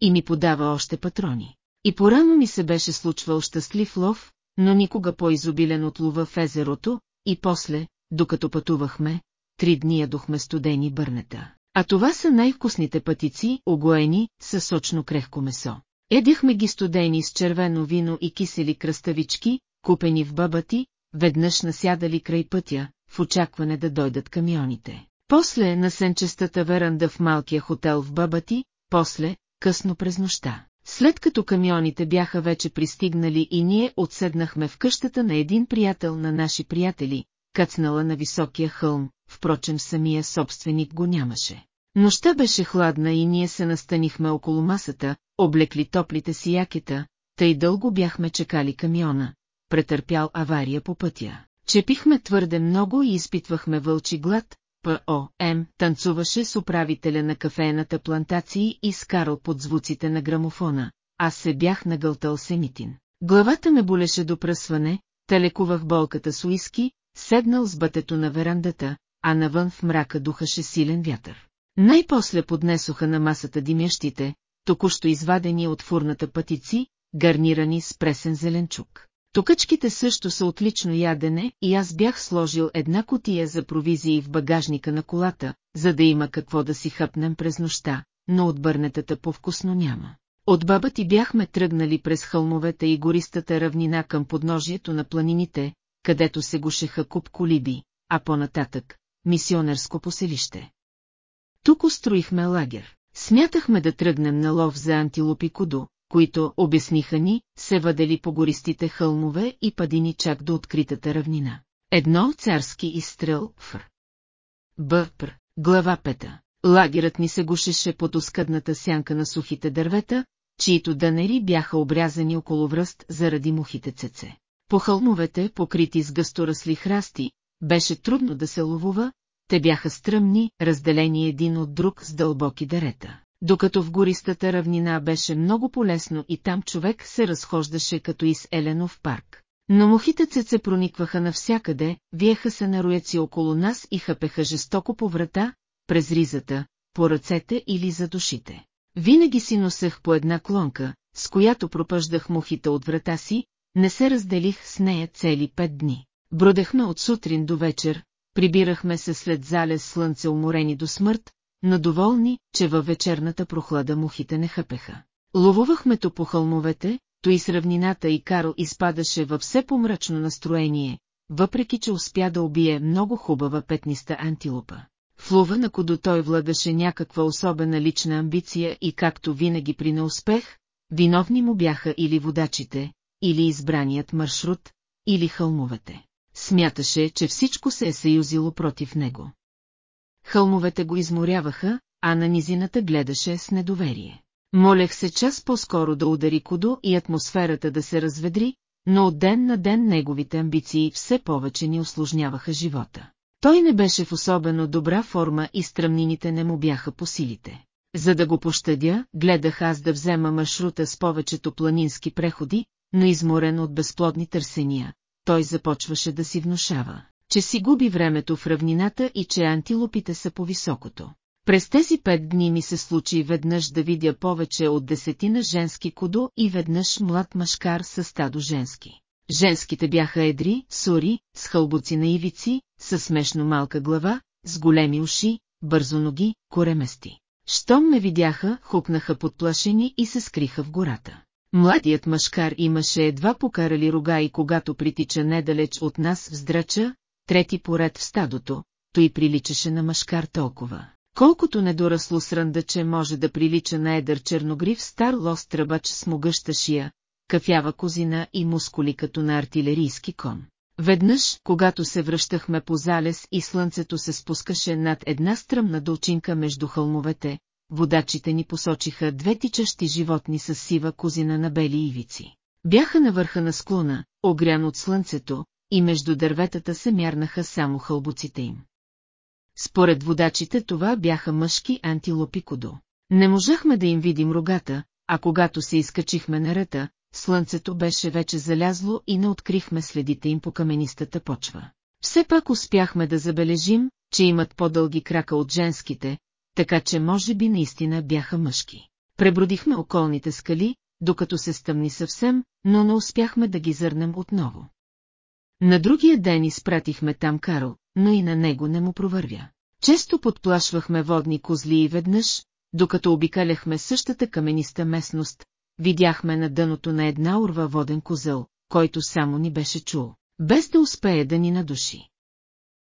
A: И ми подава още патрони. И порано ми се беше случвал щастлив лов, но никога по-изобилен от лова в езерото, и после, докато пътувахме, три дни ядохме студени бърнета. А това са най-вкусните пътици, огоени, със сочно крехко месо. Едяхме ги студени с червено вино и кисели кръставички, купени в бабати, веднъж насядали край пътя, в очакване да дойдат камионите. После на сенчестата веранда в малкия хотел в бабати, после, късно през нощта. След като камионите бяха вече пристигнали и ние отседнахме в къщата на един приятел на наши приятели, кацнала на високия хълм, впрочем самия собственик го нямаше. Нощта беше хладна и ние се настанихме около масата, облекли топлите си якета, тъй дълго бяхме чекали камиона, претърпял авария по пътя. Чепихме твърде много и изпитвахме вълчи глад, П.О.М. танцуваше с управителя на кафената плантации и скарал под звуците на грамофона. Аз се бях нагълтал семитин. Главата ме болеше до пръсване, та лекувах болката с уиски, седнал с бътето на верандата, а навън в мрака духаше силен вятър. Най-после поднесоха на масата димящите, току-що извадени от фурната пътици, гарнирани с пресен зеленчук. Токъчките също са отлично ядене и аз бях сложил една котия за провизии в багажника на колата, за да има какво да си хъпнем през нощта, но от бърнетата по-вкусно няма. От баба ти бяхме тръгнали през хълмовете и гористата равнина към подножието на планините, където се гушеха куп колиби, а по-нататък – мисионерско поселище. Тук устроихме лагер. Смятахме да тръгнем на лов за антилопи Кудо, които, обясниха ни, се въдели по гористите хълмове и падини чак до откритата равнина. Едно царски изстрел в Бъпр, глава пета. Лагерът ни се гушеше под оскъдната сянка на сухите дървета, чието дънери бяха обрязани около връст заради мухите цеце. По хълмовете, покрити с гъсторасли храсти, беше трудно да се ловува, те бяха стръмни, разделени един от друг с дълбоки дерета. Докато в гористата равнина беше много полезно и там човек се разхождаше като из Еленов парк. Но мухите се проникваха навсякъде, виеха се на рояци около нас и хъпеха жестоко по врата, през ризата, по ръцете или за душите. Винаги си носех по една клонка, с която пропъждах мухите от врата си, не се разделих с нея цели пет дни. Бродехме от сутрин до вечер, прибирахме се след залез слънце уморени до смърт, но доволни, че във вечерната прохлада мухите не хъпеха. Ловувахме то по хълмовете, то и с равнината и Карл изпадаше във все помрачно настроение, въпреки че успя да убие много хубава петниста антилопа. В лова на кодо той владаше някаква особена лична амбиция и както винаги при неуспех, виновни му бяха или водачите, или избраният маршрут, или хълмовете. Смяташе, че всичко се е съюзило против него. Хълмовете го изморяваха, а на низината гледаше с недоверие. Молех се час по-скоро да удари кодо и атмосферата да се разведри, но от ден на ден неговите амбиции все повече ни осложняваха живота. Той не беше в особено добра форма и стръмнините не му бяха по силите. За да го пощадя, гледах аз да взема маршрута с повечето планински преходи, но изморен от безплодни търсения, той започваше да си внушава, че си губи времето в равнината и че антилопите са по високото. През тези пет дни ми се случи веднъж да видя повече от десетина женски кодо и веднъж млад машкар с стадо женски. Женските бяха едри, сури, с хълбоци на ивици, с смешно малка глава, с големи уши, бързо ноги, коремести. Щом ме видяха, хукнаха подплашени и се скриха в гората. Младият мъжкар имаше едва покарали рога и когато притича недалеч от нас вздрача, трети поред в стадото, той приличаше на мъжкар толкова. Колкото недорасло срандаче може да прилича на едър черногрив стар лост тръбач с могъща шия, кафява козина и мускули като на артилерийски кон. Веднъж, когато се връщахме по залез и слънцето се спускаше над една стръмна долчинка между хълмовете, водачите ни посочиха две тичащи животни с сива козина на бели ивици. Бяха на върха на склона, огрян от слънцето, и между дърветата се мярнаха само хълбуците им. Според водачите това бяха мъжки антилопи Не можахме да им видим рогата, а когато се изкачихме на ръта, слънцето беше вече залязло и не открихме следите им по каменистата почва. Все пак успяхме да забележим, че имат по-дълги крака от женските, така че може би наистина бяха мъжки. Пребродихме околните скали, докато се стъмни съвсем, но не успяхме да ги зърнем отново. На другия ден изпратихме там Карл, но и на него не му провървя. Често подплашвахме водни козли и веднъж, докато обикаляхме същата камениста местност, видяхме на дъното на една урва воден козъл, който само ни беше чул, без да успее да ни надуши.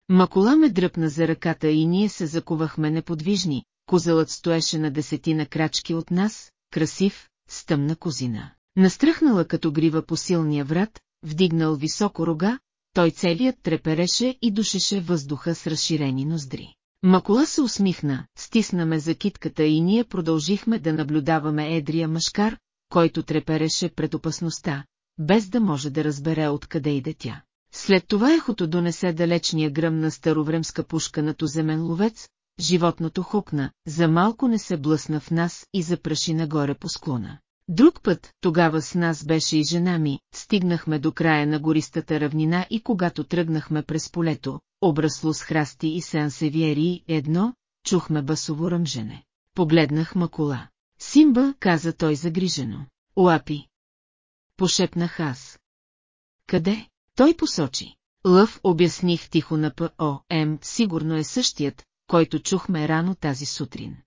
A: Макола ме дръпна за ръката и ние се закувахме неподвижни, козелът стоеше на десетина крачки от нас, красив, с тъмна козина. Настръхнала като грива по силния врат, вдигнал високо рога, той целият трепереше и душеше въздуха с разширени ноздри. Макола се усмихна, стисна ме за китката и ние продължихме да наблюдаваме едрия мъжкар, който трепереше пред опасността, без да може да разбере откъде иде тя. След това ехото донесе далечния гръм на старовремска пушка на туземен ловец, животното хукна, за малко не се блъсна в нас и запраши нагоре по склона. Друг път, тогава с нас беше и жена ми, стигнахме до края на гористата равнина и когато тръгнахме през полето, обрасло с храсти и сенсевиери едно, чухме басово ръмжене. Погледнах макула. Симба, каза той загрижено. Уапи. Пошепнах аз. Къде? Той посочи. Лъв обясних тихо на П.О.М. сигурно е същият, който чухме рано тази сутрин.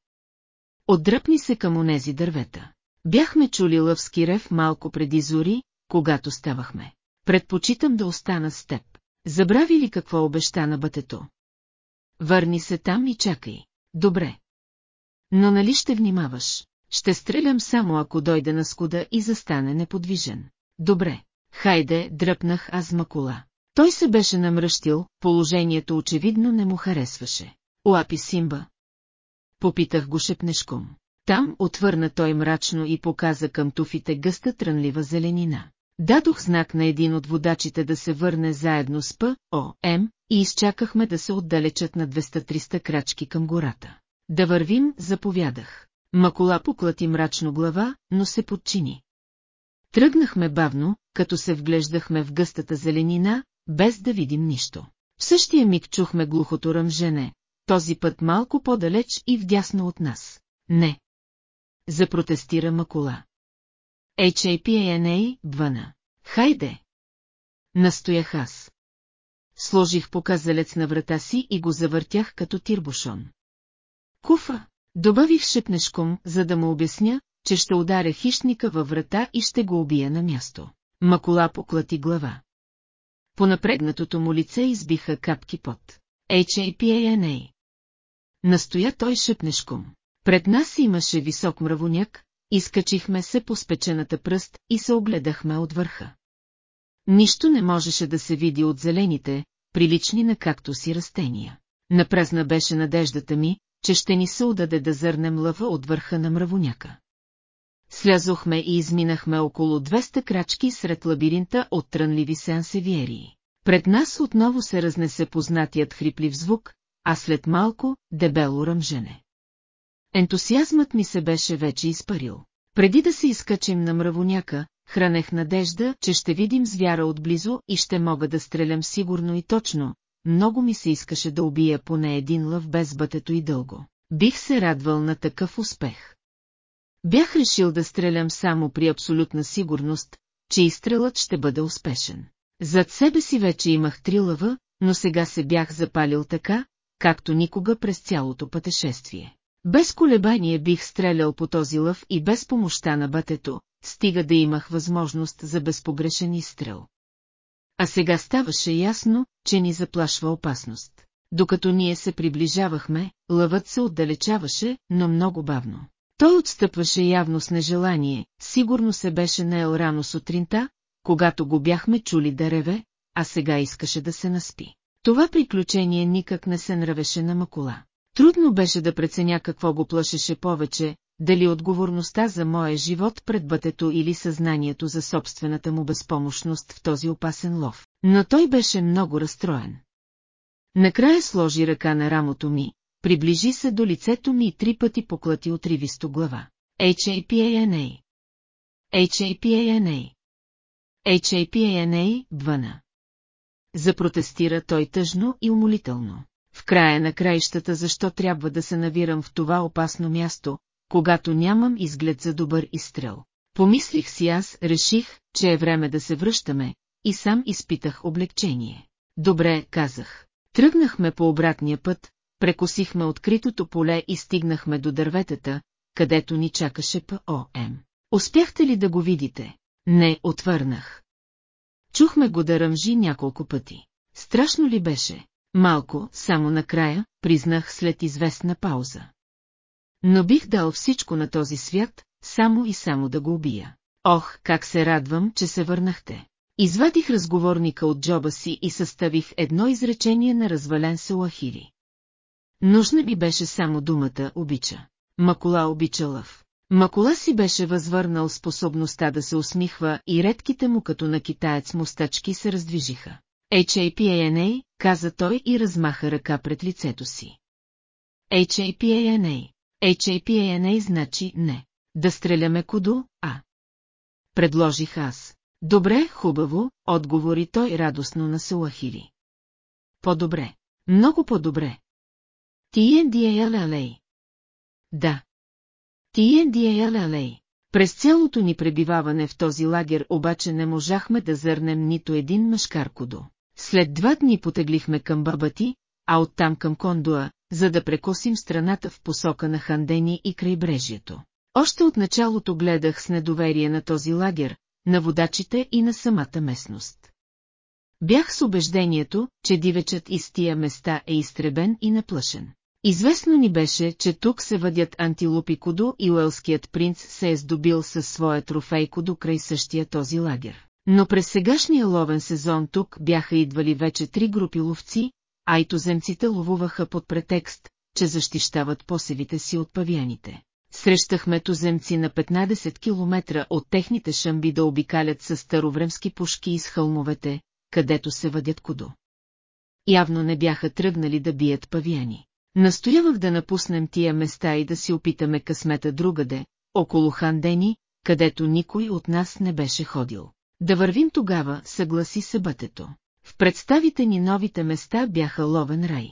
A: Отдръпни се към онези дървета. Бяхме чули лъвски рев малко преди зори, когато ставахме. Предпочитам да остана с теб. Забрави ли какво обеща на бътето? Върни се там и чакай. Добре. Но нали ще внимаваш? Ще стрелям само ако дойде на скуда и застане неподвижен. Добре хайде, дръпнах аз макула. Той се беше намръщил, положението очевидно не му харесваше. Уапи Симба. Попитах го шепнешком. Там отвърна той мрачно и показа към туфите гъста трънлива зеленина. Дадох знак на един от водачите да се върне заедно с П, О, М, и изчакахме да се отдалечат на 200-300 крачки към гората. Да вървим, заповядах. Макола поклати мрачно глава, но се подчини. Тръгнахме бавно, като се вглеждахме в гъстата зеленина, без да видим нищо. В същия миг чухме глухото ръмжене, този път малко по-далеч и вдясно от нас. Не. Запротестира Макула. HAPANA, бвана. Хайде! Настоях аз. Сложих показалец на врата си и го завъртях като тирбушон. Куфа! Добавих шепнешком, за да му обясня, че ще ударя хищника във врата и ще го убия на място. Макола поклати глава. По напрегнатото му лице избиха капки пот. H.A.P.A.N.A. Настоя той шепнешком. Пред нас имаше висок мравоняк, изкачихме се по спечената пръст и се огледахме от върха. Нищо не можеше да се види от зелените, прилични на както си растения. Напразна беше надеждата ми, че ще ни се удаде да зърнем лъва от върха на мравоняка слязохме и изминахме около 200 крачки сред лабиринта от трънливи сеансевиери. Пред нас отново се разнесе познатият хриплив звук, а след малко – дебело ръмжене. Ентусиазмът ми се беше вече изпарил. Преди да се изкачим на мравоняка, хранех надежда, че ще видим звяра отблизо и ще мога да стрелям сигурно и точно. Много ми се искаше да убия поне един лъв без бътето и дълго. Бих се радвал на такъв успех. Бях решил да стрелям само при абсолютна сигурност, че изстрелът ще бъде успешен. Зад себе си вече имах три лъва, но сега се бях запалил така, както никога през цялото пътешествие. Без колебание бих стрелял по този лъв и без помощта на батето, стига да имах възможност за безпогрешен изстрел. А сега ставаше ясно, че ни заплашва опасност. Докато ние се приближавахме, лъвът се отдалечаваше, но много бавно. Той отстъпваше явно с нежелание, сигурно се беше наел рано сутринта, когато го бяхме чули да реве, а сега искаше да се наспи. Това приключение никак не се нравеше на Макула. Трудно беше да преценя какво го плашеше повече, дали отговорността за моя живот пред бътето или съзнанието за собствената му безпомощност в този опасен лов. Но той беше много разстроен. Накрая сложи ръка на рамото ми, Приближи се до лицето ми и три пъти поклати отривисто глава. HAPANA. HAPANA. HAPANA, въна. Запротестира той тъжно и умолително. В края на краищата защо трябва да се навирам в това опасно място, когато нямам изглед за добър изстрел. Помислих си аз, реших, че е време да се връщаме, и сам изпитах облегчение. Добре, казах. Тръгнахме по обратния път, прекосихме откритото поле и стигнахме до дърветата, където ни чакаше ПОМ. Успяхте ли да го видите? Не, отвърнах. Чухме го да ръмжи няколко пъти. Страшно ли беше? Малко, само накрая, признах след известна пауза. Но бих дал всичко на този свят, само и само да го убия. Ох, как се радвам, че се върнахте. Извадих разговорника от джоба си и съставих едно изречение на развален Салахири. Нужна би беше само думата «обича». Макола обича лъв. Макола си беше възвърнал способността да се усмихва и редките му като на китаец мустачки се раздвижиха. H.A.P.A.N.A. каза той и размаха ръка пред лицето си. H.A.P.A.N.A. H.A.P.A.N.A. значи не. Да стреляме кудо, а. Предложих аз. Добре, хубаво, отговори той радостно на Салахили. По-добре. Много по-добре, Тиендиелялей. Да. Тиендиелялей. През цялото ни пребиваване в този лагер обаче не можахме да зърнем нито един мъжкаркодо. След два дни потеглихме към Бабати, а оттам към Кондуа, за да прекосим страната в посока на Хандени и крайбрежието. Още от началото гледах с недоверие на този лагер, на водачите и на самата местност. Бях с убеждението, че дивечът из тия места е изтребен и наплашен. Известно ни беше, че тук се въдят антилопи Кодо и уелският принц се е здобил със своя трофей Кодо край същия този лагер. Но през сегашния ловен сезон тук бяха идвали вече три групи ловци, а и туземците ловуваха под претекст, че защищават посевите си от павяните. Срещахме туземци на 15 километра от техните шамби да обикалят с старовремски пушки из хълмовете, където се въдят кудо. Явно не бяха тръгнали да бият павяни. Настоявах да напуснем тия места и да си опитаме късмета другаде, около Хандени, където никой от нас не беше ходил. Да вървим тогава, съгласи се бътето. В представите ни новите места бяха ловен рай.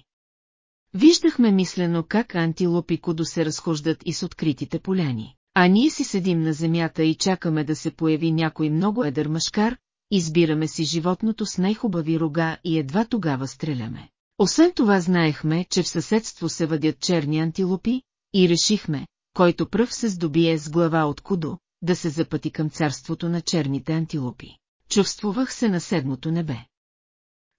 A: Виждахме мислено как антилопи кудо се разхождат и с откритите поляни, а ние си седим на земята и чакаме да се появи някой много едър мъжкар, избираме си животното с най-хубави рога и едва тогава стреляме. Освен това знаехме, че в съседство се въдят черни антилопи, и решихме, който пръв се здобие с глава от Кудо, да се запъти към царството на черните антилопи. Чувствувах се на седмото небе.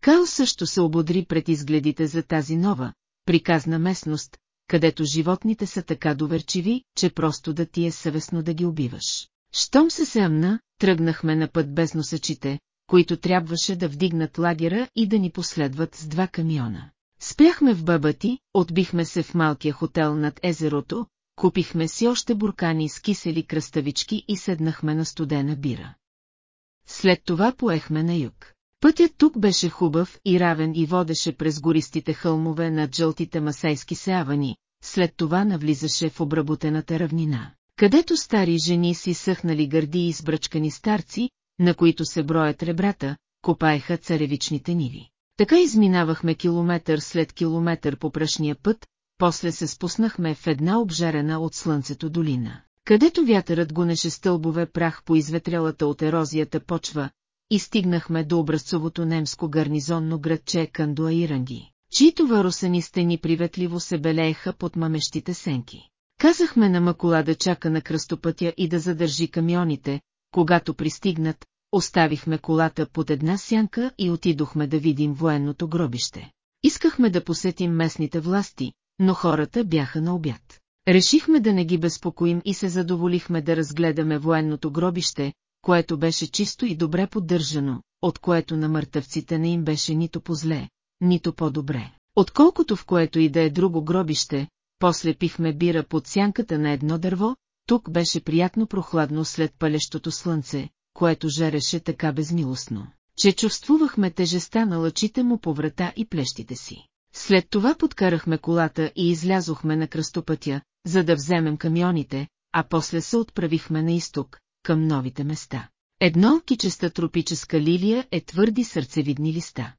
A: Као също се ободри пред изгледите за тази нова, приказна местност, където животните са така доверчиви, че просто да ти е съвестно да ги убиваш. Щом се съмна, тръгнахме на път без носачите, които трябваше да вдигнат лагера и да ни последват с два камиона. Спряхме в Бабати, отбихме се в малкия хотел над езерото, купихме си още буркани с кисели кръставички и седнахме на студена бира. След това поехме на юг. Пътят тук беше хубав и равен и водеше през гористите хълмове над жълтите масайски сеавани, след това навлизаше в обработената равнина, където стари жени си съхнали гърди и сбръчкани старци, на които се броят ребрата, копаеха царевичните ниви. Така изминавахме километър след километър по прашния път, после се спуснахме в една обжарена от слънцето долина, където вятърът гонеше стълбове прах по изветрялата от ерозията почва, и стигнахме до образцовото немско гарнизонно градче Кандуаиранги, чието варусани стени приветливо се белееха под мамещите сенки. Казахме на Макула да чака на кръстопътя и да задържи камионите, когато пристигнат, оставихме колата под една сянка и отидохме да видим военното гробище. Искахме да посетим местните власти, но хората бяха на обяд. Решихме да не ги безпокоим и се задоволихме да разгледаме военното гробище, което беше чисто и добре поддържано, от което на мъртъвците не им беше нито по-зле, нито по-добре. Отколкото в което и да е друго гробище, после пихме бира под сянката на едно дърво, тук беше приятно прохладно след палещото слънце, което жереше така безмилостно, че чувствувахме тежеста на лъчите му по врата и плещите си. След това подкарахме колата и излязохме на кръстопътя, за да вземем камионите, а после се отправихме на изток, към новите места. Едно кичеста тропическа лилия е твърди сърцевидни листа.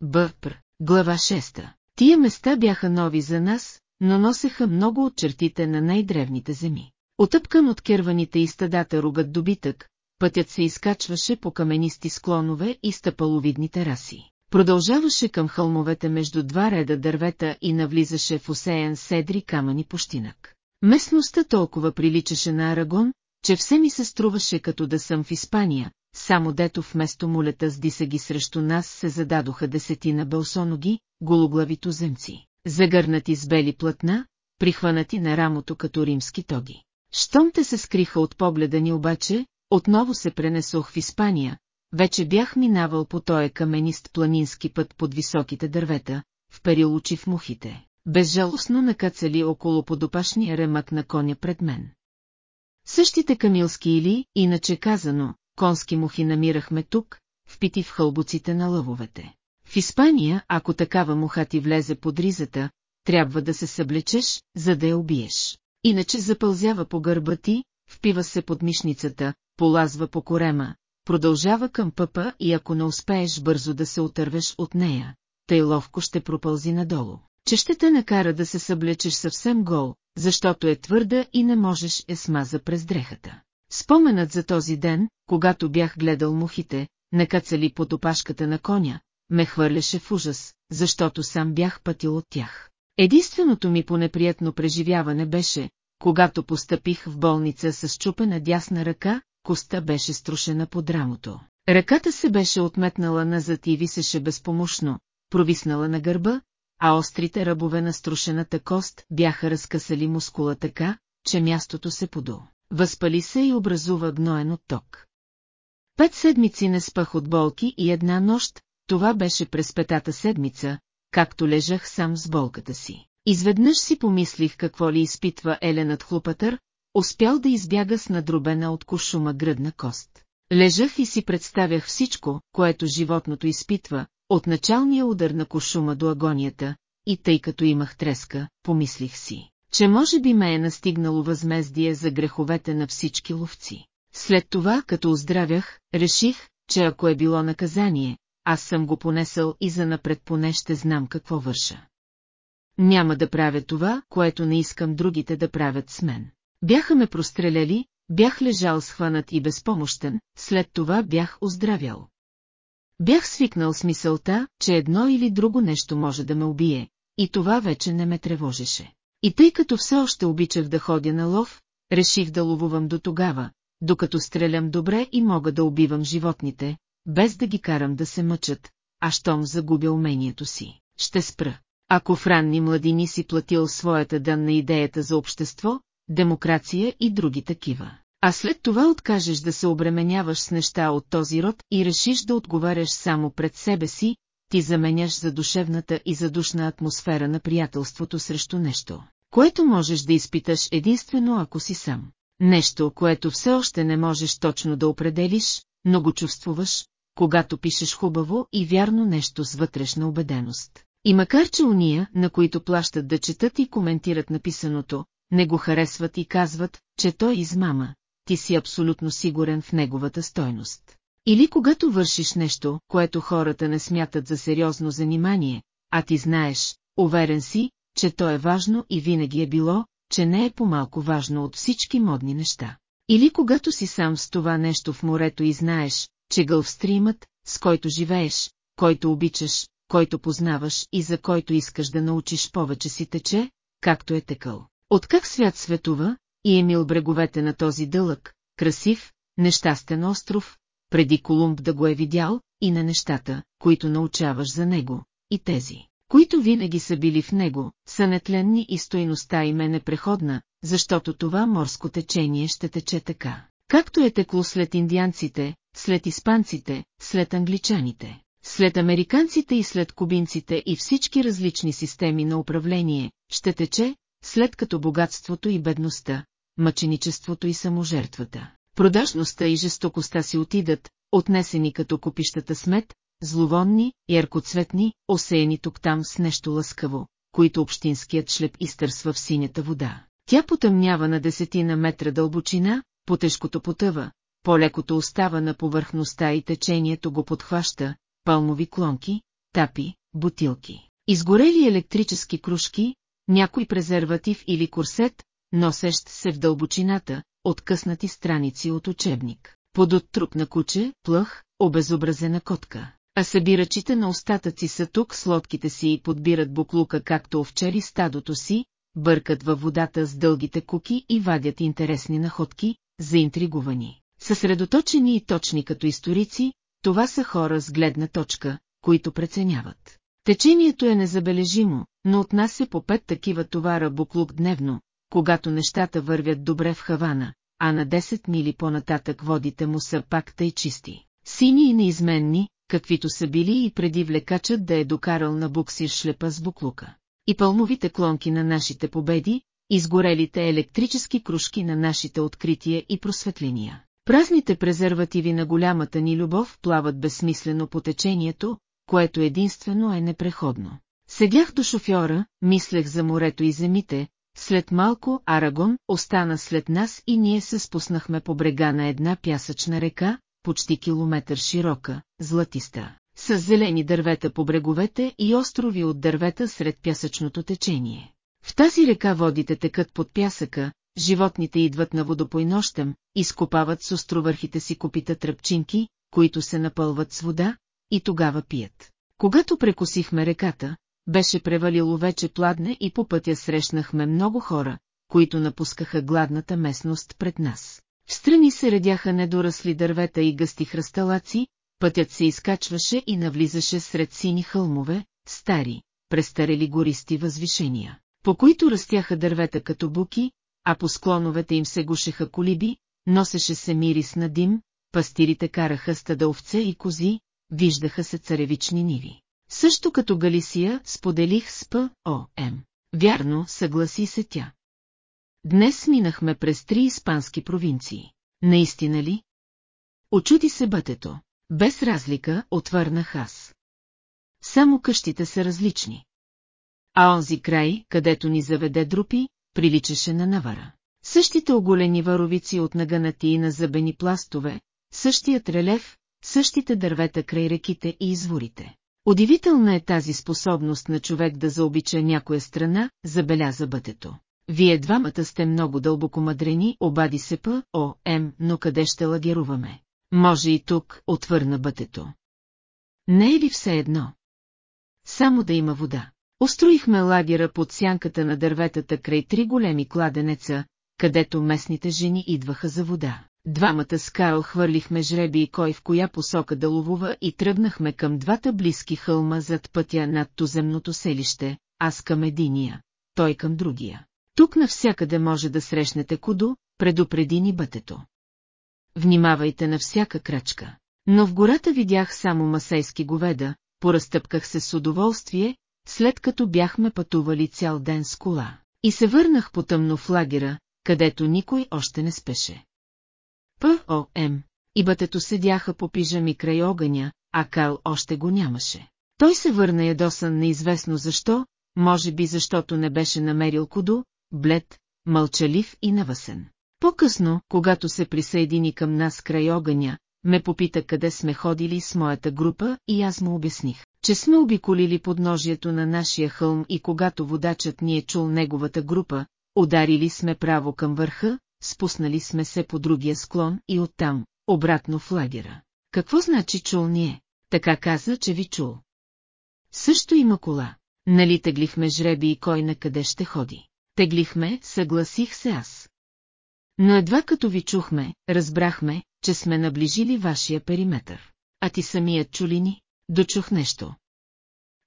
A: Бърпр, глава 6. Тия места бяха нови за нас, но носеха много от чертите на най-древните земи. Отъпкан от керваните и стадата ругат добитък, пътят се изкачваше по каменисти склонове и стъпаловидни тераси. Продължаваше към хълмовете между два реда дървета и навлизаше в осеян седри камъни пощинък. Местността толкова приличаше на Арагон, че все ми се струваше като да съм в Испания, само дето вместо мулета с дисаги срещу нас се зададоха десетина белсоноги, гологлави туземци, загърнати с бели платна, прихванати на рамото като римски тоги. Щом те се скриха от погледа ни обаче, отново се пренесох в Испания, вече бях минавал по този каменист планински път под високите дървета, вперил очи в мухите, безжалостно накацали около подопашния ремък на коня пред мен. Същите камилски или, иначе казано, конски мухи намирахме тук, впити в хълбуците на лъвовете. В Испания, ако такава муха ти влезе под ризата, трябва да се съблечеш, за да я убиеш иначе запълзява по гърба ти, впива се под мишницата, полазва по корема, продължава към пъпа и ако не успееш бързо да се отървеш от нея, тъй ловко ще пропълзи надолу, че ще те накара да се съблечеш съвсем гол, защото е твърда и не можеш е смаза през дрехата. Споменът за този ден, когато бях гледал мухите, накацали под опашката на коня, ме хвърляше в ужас, защото сам бях пътил от тях. Единственото ми понеприятно преживяване беше, когато постъпих в болница с чупена дясна ръка, коста беше струшена под рамото. Ръката се беше отметнала назад и висеше безпомощно, провиснала на гърба, а острите ръбове на струшената кост бяха разкъсали мускула така, че мястото се подо. Възпали се и образува гноен отток. Пет седмици не спах от болки и една нощ, това беше през петата седмица, както лежах сам с болката си. Изведнъж си помислих какво ли изпитва Еленът хлопатър, успял да избяга с надробена от кошума гръдна кост. Лежах и си представях всичко, което животното изпитва, от началния удар на кошума до агонията, и тъй като имах треска, помислих си, че може би ме е настигнало възмездие за греховете на всички ловци. След това, като оздравях, реших, че ако е било наказание, аз съм го понесъл и занапред поне ще знам какво върша. Няма да правя това, което не искам другите да правят с мен. Бяха ме простреляли, бях лежал схванат и безпомощен, след това бях оздравял. Бях свикнал с мисълта, че едно или друго нещо може да ме убие, и това вече не ме тревожеше. И тъй като все още обичах да ходя на лов, реших да ловувам до тогава, докато стрелям добре и мога да убивам животните, без да ги карам да се мъчат, а щом загубя умението си, ще спра. Ако в ранни младини си платил своята дън на идеята за общество, демокрация и други такива, а след това откажеш да се обременяваш с неща от този род и решиш да отговаряш само пред себе си, ти заменяш за душевната и задушна атмосфера на приятелството срещу нещо, което можеш да изпиташ единствено ако си сам. Нещо, което все още не можеш точно да определиш, но го чувствуваш, когато пишеш хубаво и вярно нещо с вътрешна убеденост. И макар че уния, на които плащат да четат и коментират написаното, не го харесват и казват, че той измама, ти си абсолютно сигурен в неговата стойност. Или когато вършиш нещо, което хората не смятат за сериозно занимание, а ти знаеш, уверен си, че то е важно и винаги е било, че не е по-малко важно от всички модни неща. Или когато си сам с това нещо в морето и знаеш, че гълвстримът, с който живееш, който обичаш, който познаваш и за който искаш да научиш повече си тече, както е текъл. От как свят светува, и е мил бреговете на този дълъг, красив, нещастен остров, преди Колумб да го е видял, и на нещата, които научаваш за него, и тези, които винаги са били в него, са нетленни и стойността им е непреходна, защото това морско течение ще тече така. Както е текло след индианците, след испанците, след англичаните, след американците и след кубинците и всички различни системи на управление, ще тече, след като богатството и бедността, мъченичеството и саможертвата, продажността и жестокостта си отидат, отнесени като купищата смет, зловонни, яркоцветни, осеяни тук-там с нещо лъскаво, които общинският шлеп изтърсва в синята вода. Тя потъмнява на десетина метра дълбочина, по-тежкото потъва, по-лекото остава на повърхността и течението го подхваща, палмови клонки, тапи, бутилки. Изгорели електрически кружки, някой презерватив или корсет, носещ се в дълбочината, откъснати страници от учебник. Под труп на куче, плъх, обезобразена котка. А събирачите на остатъци са тук с лодките си и подбират буклука както овчери стадото си, бъркат във водата с дългите куки и вадят интересни находки, заинтригувани. Съсредоточени и точни като историци, това са хора с гледна точка, които преценяват. Течението е незабележимо, но от нас е по пет такива товара буклук дневно, когато нещата вървят добре в Хавана, а на 10 мили по-нататък водите му са пак тъй чисти, сини и неизменни, каквито са били и преди влекачът да е докарал на буксир шлепа с буклука. И пълмовите клонки на нашите победи, изгорелите електрически кружки на нашите открития и просветления. Празните презервативи на голямата ни любов плават безсмислено по течението, което единствено е непреходно. Седях до шофьора, мислех за морето и земите, след малко Арагон остана след нас и ние се спуснахме по брега на една пясъчна река, почти километър широка, златиста, с зелени дървета по бреговете и острови от дървета сред пясъчното течение. В тази река водите текат под пясъка, животните идват на водопой нощем, изкопават с островърхите си копита тръпчинки, които се напълват с вода, и тогава пият. Когато прекосихме реката, беше превалило вече пладне и по пътя срещнахме много хора, които напускаха гладната местност пред нас. В страни се редяха недоръсли дървета и гъсти хръсталаци, пътят се изкачваше и навлизаше сред сини хълмове, стари, престарели гористи възвишения по които растяха дървета като буки, а по склоновете им се гушеха колиби, носеше се мирис на дим, пастирите караха стада овце и кози, виждаха се царевични ниви. Също като Галисия споделих с П.О.М. Вярно, съгласи се тя. Днес минахме през три испански провинции. Наистина ли? Очуди се бътето. Без разлика, отвърнах аз. Само къщите са различни а онзи край, където ни заведе друпи, приличаше на навара. Същите оголени варовици от нагънати и назъбени пластове, същият релеф, същите дървета край реките и изворите. Удивителна е тази способност на човек да заобича някоя страна, забеляза бътето. Вие двамата сте много дълбоко мъдрени. обади се П, О, М, но къде ще лагеруваме? Може и тук, отвърна бътето. Не е ли все едно? Само да има вода. Построихме лагера под сянката на дърветата край три големи кладенеца, където местните жени идваха за вода. Двамата с Карл хвърлихме жреби и кой в коя посока да ловува и тръгнахме към двата близки хълма зад пътя над туземното селище, аз към единия, той към другия. Тук навсякъде може да срещнете кудо, предупреди ни бътето. Внимавайте на всяка крачка. Но в гората видях само масейски говеда, поразтъпках се с удоволствие след като бяхме пътували цял ден с кола. И се върнах потъмно в лагера, където никой още не спеше. П.О.М. и бътето седяха по пижами край огъня, а Кал още го нямаше. Той се върна ядосан неизвестно защо, може би защото не беше намерил Кудо, блед, мълчалив и навъсен. По-късно, когато се присъедини към нас край огъня, ме попита къде сме ходили с моята група и аз му обясних че сме обиколили подножието на нашия хълм и когато водачът ни е чул неговата група, ударили сме право към върха, спуснали сме се по другия склон и оттам, обратно в лагера. Какво значи чул ние? Така каза, че ви чул. Също има кола. Нали теглихме жреби и кой на къде ще ходи? Теглихме, съгласих се аз. Но едва като ви чухме, разбрахме, че сме наближили вашия периметър. А ти самият чулини? дочух нещо.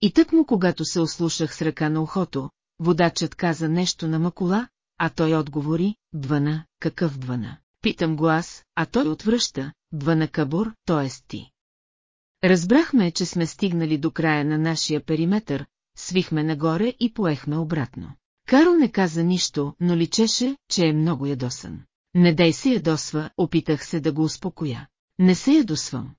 A: И тък му когато се ослушах с ръка на ухото, водачът каза нещо на Макула, а той отговори, двана, какъв двана? Питам го аз, а той отвръща, двана кабур, т.е. ти. Разбрахме, че сме стигнали до края на нашия периметър, свихме нагоре и поехме обратно. Карл не каза нищо, но личеше, че е много ядосан. Не дай се ядосва, опитах се да го успокоя. Не се ядосвам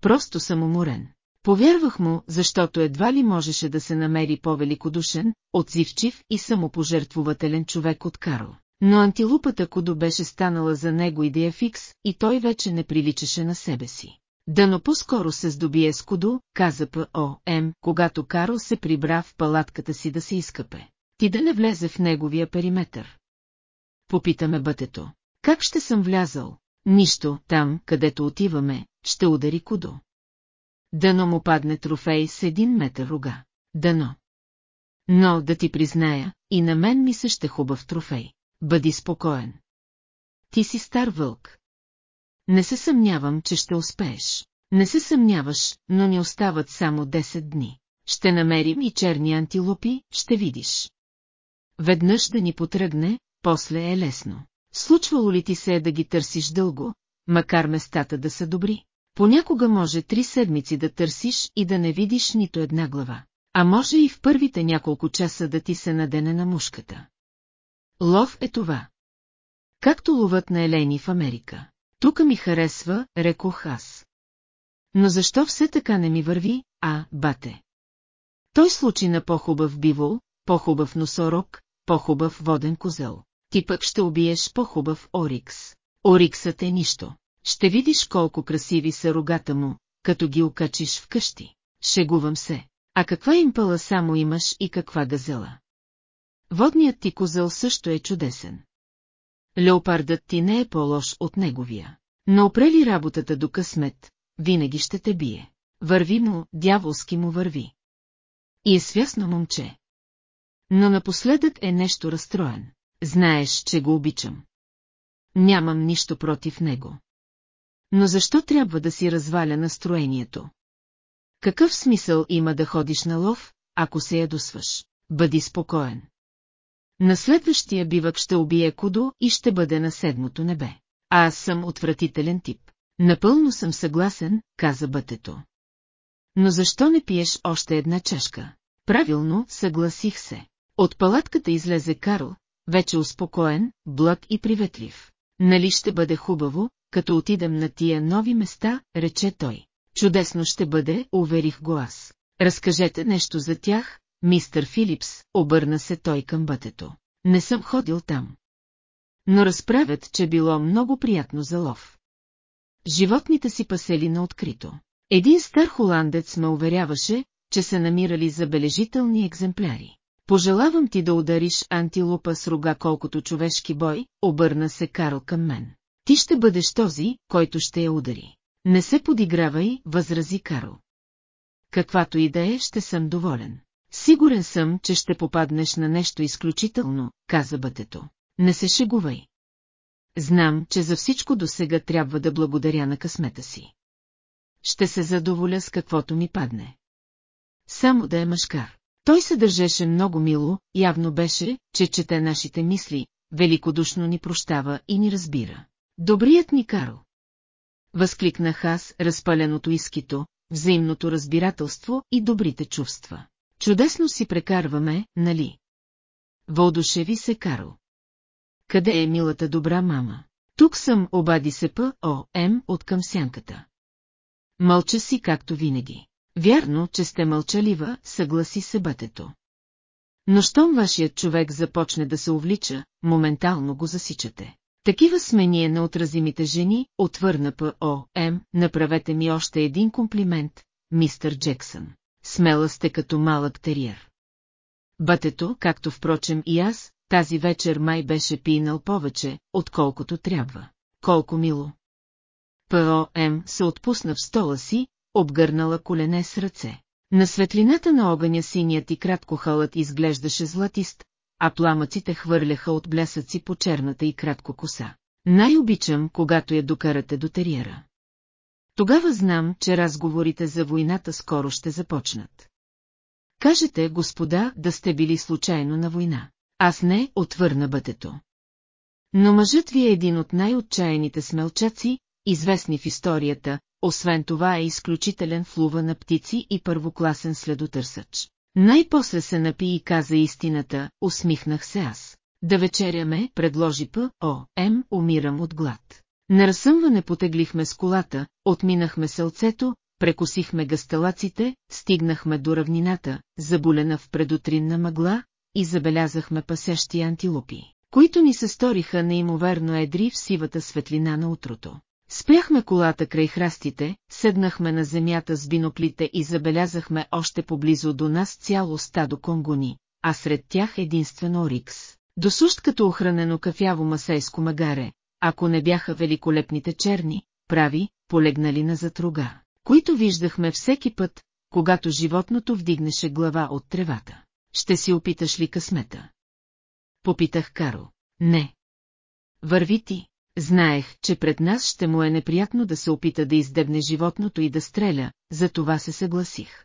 A: просто съм уморен. Повярвах му, защото едва ли можеше да се намери по-великодушен, отзивчив и самопожертвователен човек от Карл. Но антилупата Кудо беше станала за него идея фикс и той вече не приличаше на себе си. Дано по-скоро се здобие с Кудо, каза П.О.М., когато Карл се прибра в палатката си да се изкъпе. Ти да не влезе в неговия периметър. Попитаме бътето. Как ще съм влязал, Нищо, там, където отиваме, ще удари Кудо. Дано му падне трофей с един метър рога. Дано. Но да ти призная, и на мен ми се ще хубав трофей. Бъди спокоен. Ти си стар вълк. Не се съмнявам, че ще успееш. Не се съмняваш, но ни остават само 10 дни. Ще намерим и черни антилопи, ще видиш. Веднъж да ни потръгне, после е лесно. Случвало ли ти се е да ги търсиш дълго, макар местата да са добри? Понякога може три седмици да търсиш и да не видиш нито една глава, а може и в първите няколко часа да ти се надене на мушката. Лов е това. Както ловът на елени в Америка. Тука ми харесва, рекох аз. Но защо все така не ми върви, а, бате? Той случи на по-хубав бивол, по-хубав носорог, по-хубав воден козел ти пък ще убиеш по-хубав Орикс. Ориксът е нищо. Ще видиш колко красиви са рогата му, като ги окачиш в къщи. Шегувам се. А каква импала само имаш и каква газела? Водният ти козел също е чудесен. Леопардът ти не е по-лош от неговия. Но опрели работата до късмет, винаги ще те бие. Върви му, дяволски му върви. И е свясно момче. Но напоследък е нещо разстроен. Знаеш, че го обичам. Нямам нищо против него. Но защо трябва да си разваля настроението? Какъв смисъл има да ходиш на лов, ако се ядосваш? Бъди спокоен. На следващия бивък ще убие Кудо и ще бъде на седмото небе. А аз съм отвратителен тип. Напълно съм съгласен, каза бътето. Но защо не пиеш още една чашка? Правилно, съгласих се. От палатката излезе Карл, вече успокоен, благ и приветлив. Нали ще бъде хубаво, като отидем на тия нови места, рече той. Чудесно ще бъде, уверих го аз. Разкажете нещо за тях, мистър Филипс, обърна се той към бътето. Не съм ходил там. Но разправят, че било много приятно за лов. Животните си пасели на открито. Един стар холандец ме уверяваше, че са намирали забележителни екземпляри. Пожелавам ти да удариш антилопа с рога колкото човешки бой, обърна се Карл към мен. Ти ще бъдеш този, който ще я удари. Не се подигравай, възрази Карл. Каквато и да е, ще съм доволен. Сигурен съм, че ще попаднеш на нещо изключително, каза бътето. Не се шегувай. Знам, че за всичко до сега трябва да благодаря на късмета си. Ще се задоволя с каквото ми падне. Само да е мъжкар. Той се държеше много мило, явно беше, че чете нашите мисли, великодушно ни прощава и ни разбира. Добрият ни Карл! Възкликнах аз, разпаленото искито, взаимното разбирателство и добрите чувства. Чудесно си прекарваме, нали? Вълдушеви се Карл. Къде е милата добра мама? Тук съм, обади се П.О.М. от към сянката. Мълча си както винаги. Вярно, че сте мълчалива, съгласи се бътето. Но щом вашият човек започне да се увлича, моментално го засичате. Такива сме ние на отразимите жени, отвърна П.О.М. Направете ми още един комплимент, мистър Джексън. Смела сте като малък териер. Бътето, както впрочем и аз, тази вечер май беше пинал повече, отколкото трябва. Колко мило. П.О.М. се отпусна в стола си, обгърнала колене с ръце. На светлината на огъня синият и кратко халът изглеждаше златист, а пламъците хвърляха от блясъци по черната и кратко коса. Най-обичам, когато я докарате до териера. Тогава знам, че разговорите за войната скоро ще започнат. Кажете, господа, да сте били случайно на война. Аз не, отвърна бътето. Но мъжът ви е един от най-отчаяните смелчаци, известни в историята, освен това е изключителен в лува на птици и първокласен следотърсач. Най-после се напи и каза истината, усмихнах се аз. Да вечеряме, предложи П. О. М. Умирам от глад. На разсъмване потеглихме с колата, отминахме селцето, прекосихме гасталаците, стигнахме до равнината, заболена в предутринна мъгла, и забелязахме пасещи антилопи, които ни се сториха неимоверно едри в сивата светлина на утрото. Спряхме колата край храстите, седнахме на земята с биноклите и забелязахме още поблизо до нас цяло стадо конгуни, а сред тях единствено Рикс. Досущ като охранено кафяво масейско магаре, ако не бяха великолепните черни, прави, полегнали на затруга, които виждахме всеки път, когато животното вдигнеше глава от тревата. Ще си опиташ ли късмета? Попитах Карл. Не. Върви ти. Знаех, че пред нас ще му е неприятно да се опита да издебне животното и да стреля, за това се съгласих.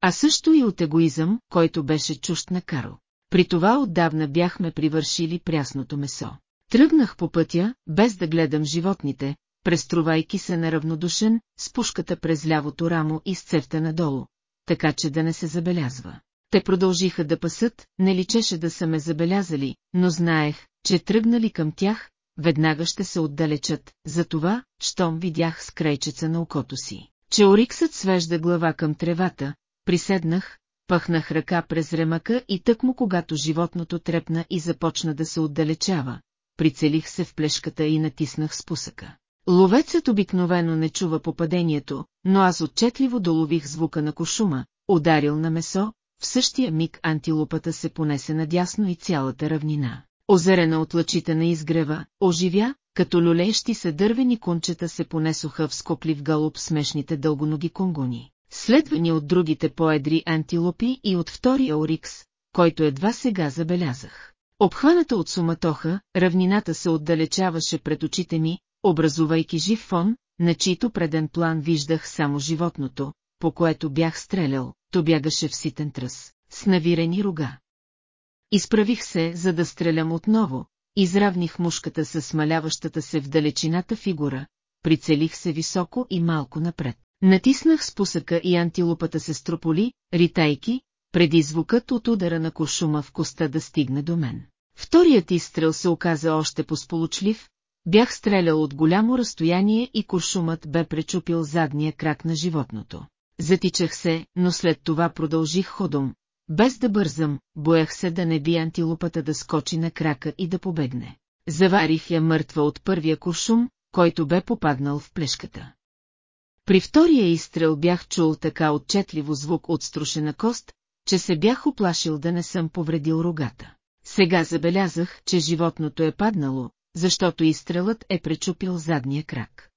A: А също и от егоизъм, който беше чущ на Карл. При това отдавна бяхме привършили прясното месо. Тръгнах по пътя, без да гледам животните, преструвайки се неравнодушен, с пушката през лявото рамо и с цевта надолу, така че да не се забелязва. Те продължиха да пасат, не личеше да са ме забелязали, но знаех, че тръгнали към тях, веднага ще се отдалечат, затова, щом видях с крайчеца на окото си, че Ориксът свежда глава към тревата, приседнах, пъхнах ръка през ремъка и тъкмо когато животното трепна и започна да се отдалечава, прицелих се в плешката и натиснах спусъка. Ловецът обикновено не чува попадението, но аз отчетливо долових звука на кошума, ударил на месо, в същия миг антилопата се понесе надясно и цялата равнина Озерена от лъчите на изгрева, оживя, като люлещи се дървени кончета се понесоха в скоплив галоп смешните дългоноги конгуни, следвани от другите поедри антилопи и от втория орикс, който едва сега забелязах. Обхваната от суматоха, равнината се отдалечаваше пред очите ми, образувайки жив фон, на чийто преден план виждах само животното, по което бях стрелял, то бягаше в ситен тръс, с навирени рога. Изправих се, за да стрелям отново, изравних мушката с смаляващата се в далечината фигура, прицелих се високо и малко напред. Натиснах спусъка и антилопата се строполи, ритайки, преди звукът от удара на кошума в коста да стигне до мен. Вторият изстрел се оказа още посполучлив, бях стрелял от голямо разстояние и кошумът бе пречупил задния крак на животното. Затичах се, но след това продължих ходом, без да бързам, боях се да не би антилопата да скочи на крака и да побегне. Заварих я мъртва от първия куршум, който бе попаднал в плешката. При втория изстрел бях чул така отчетливо звук от струшена кост, че се бях оплашил да не съм повредил рогата. Сега забелязах, че животното е паднало, защото изстрелът е пречупил задния крак.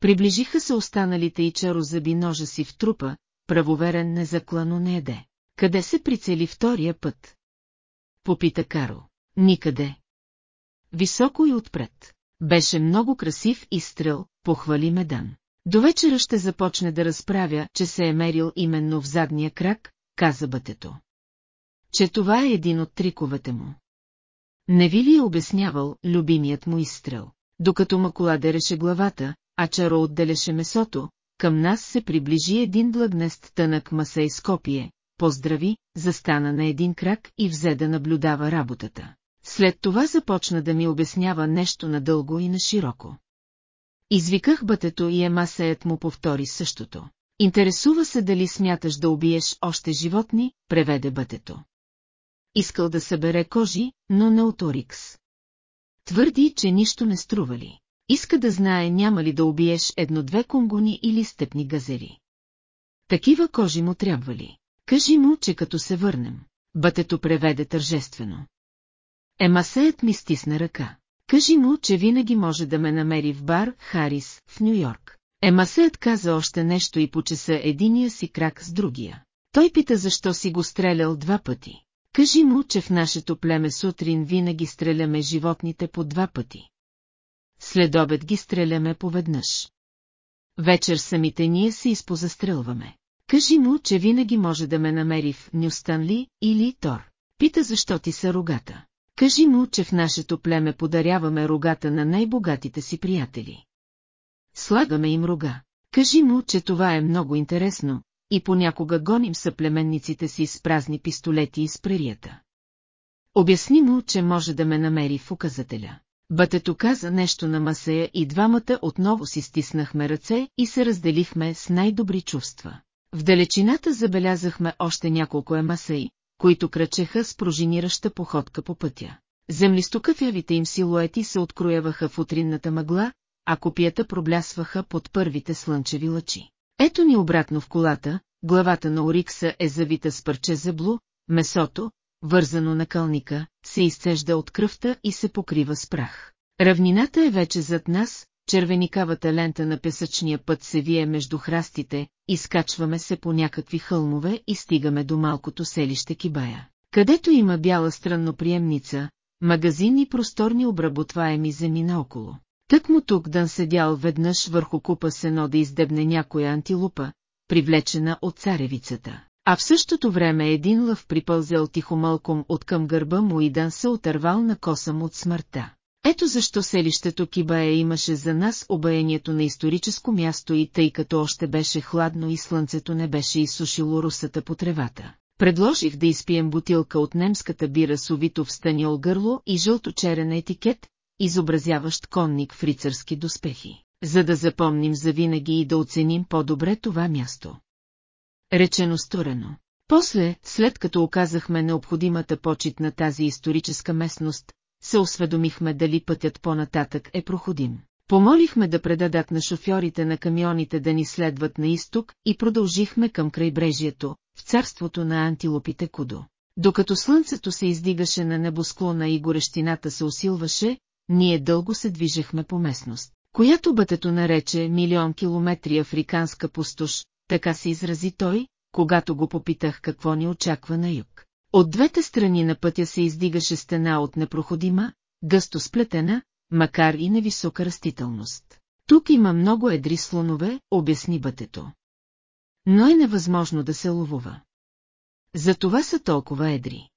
A: Приближиха се останалите и чарозъби ножа си в трупа, правоверен незаклано не еде. Къде се прицели втория път? Попита Карл. Никъде. Високо и отпред. Беше много красив и стрел, похвали Медан. До вечера ще започне да разправя, че се е мерил именно в задния крак, каза бътето. Че това е един от триковете му. Не ви ли е обяснявал любимият му изстрел? Докато Макула дереше главата, а Чаро отделяше месото, към нас се приближи един благнест тънък масей с копие, поздрави, застана на един крак и взе да наблюдава работата. След това започна да ми обяснява нещо надълго и на широко. Извиках бътето и Емасеят му повтори същото. Интересува се дали смяташ да убиеш още животни, преведе бътето. Искал да събере кожи, но не от Орикс. Твърди, че нищо не струва ли. Иска да знае няма ли да убиеш едно-две конгуни или степни газери. Такива кожи му трябвали. Кажи му, че като се върнем. Бътето преведе тържествено. Емасеят ми стисна ръка. Кажи му, че винаги може да ме намери в бар Харис в Нью-Йорк. Емасеят каза още нещо и почеса единия си крак с другия. Той пита защо си го стрелял два пъти. Кажи му, че в нашето племе сутрин винаги стреляме животните по два пъти. След обед ги стреляме поведнъж. Вечер самите ние се изпозастрелваме. Кажи му, че винаги може да ме намери в Нюстанли или Тор. Пита защо ти са рогата. Кажи му, че в нашето племе подаряваме рогата на най-богатите си приятели. Слагаме им рога. Кажи му, че това е много интересно, и понякога гоним съплеменниците си с празни пистолети и с прерията. Обясни му, че може да ме намери в указателя. Бътето каза нещо на Масея и двамата отново си стиснахме ръце и се разделихме с най-добри чувства. В далечината забелязахме още няколко емасаи, които кръчеха с пружинираща походка по пътя. Землистокафявите им силуети се открояваха в утринната мъгла, а копията проблясваха под първите слънчеви лъчи. Ето ни обратно в колата, главата на Орикса е завита с парче зъбло, месото, вързано на кълника, се изцежда от кръвта и се покрива с прах. Равнината е вече зад нас, червеникавата лента на песъчния път се вие между храстите, изкачваме се по някакви хълмове и стигаме до малкото селище Кибая, където има бяла странноприемница, магазин и просторни обработваеми земи наоколо. Тък му тук дън седял веднъж върху купа сено да издебне някоя антилупа, привлечена от царевицата. А в същото време един лъв припълзял тихомълком от към гърба му и Дан се отървал на коса му от смъртта. Ето защо селището Кибае имаше за нас обаянието на историческо място и тъй като още беше хладно и слънцето не беше изсушило русата по тревата. Предложих да изпием бутилка от немската бира с увито в станиол гърло и жълто-черен етикет, изобразяващ конник в рицарски доспехи, за да запомним завинаги и да оценим по-добре това място. Речено сторено. После, след като оказахме необходимата почет на тази историческа местност, се осведомихме дали пътят по-нататък е проходим. Помолихме да предадат на шофьорите на камионите да ни следват на изток и продължихме към крайбрежието, в царството на антилопите Кудо. Докато слънцето се издигаше на небосклона и горещината се усилваше, ние дълго се движехме по местност, която бътето нарече милион километри африканска пустош, така се изрази той, когато го попитах какво ни очаква на юг. От двете страни на пътя се издигаше стена от непроходима, гъсто сплетена, макар и невисока растителност. Тук има много едри слонове, обясни бътето. Но е невъзможно да се ловува. Затова са толкова едри.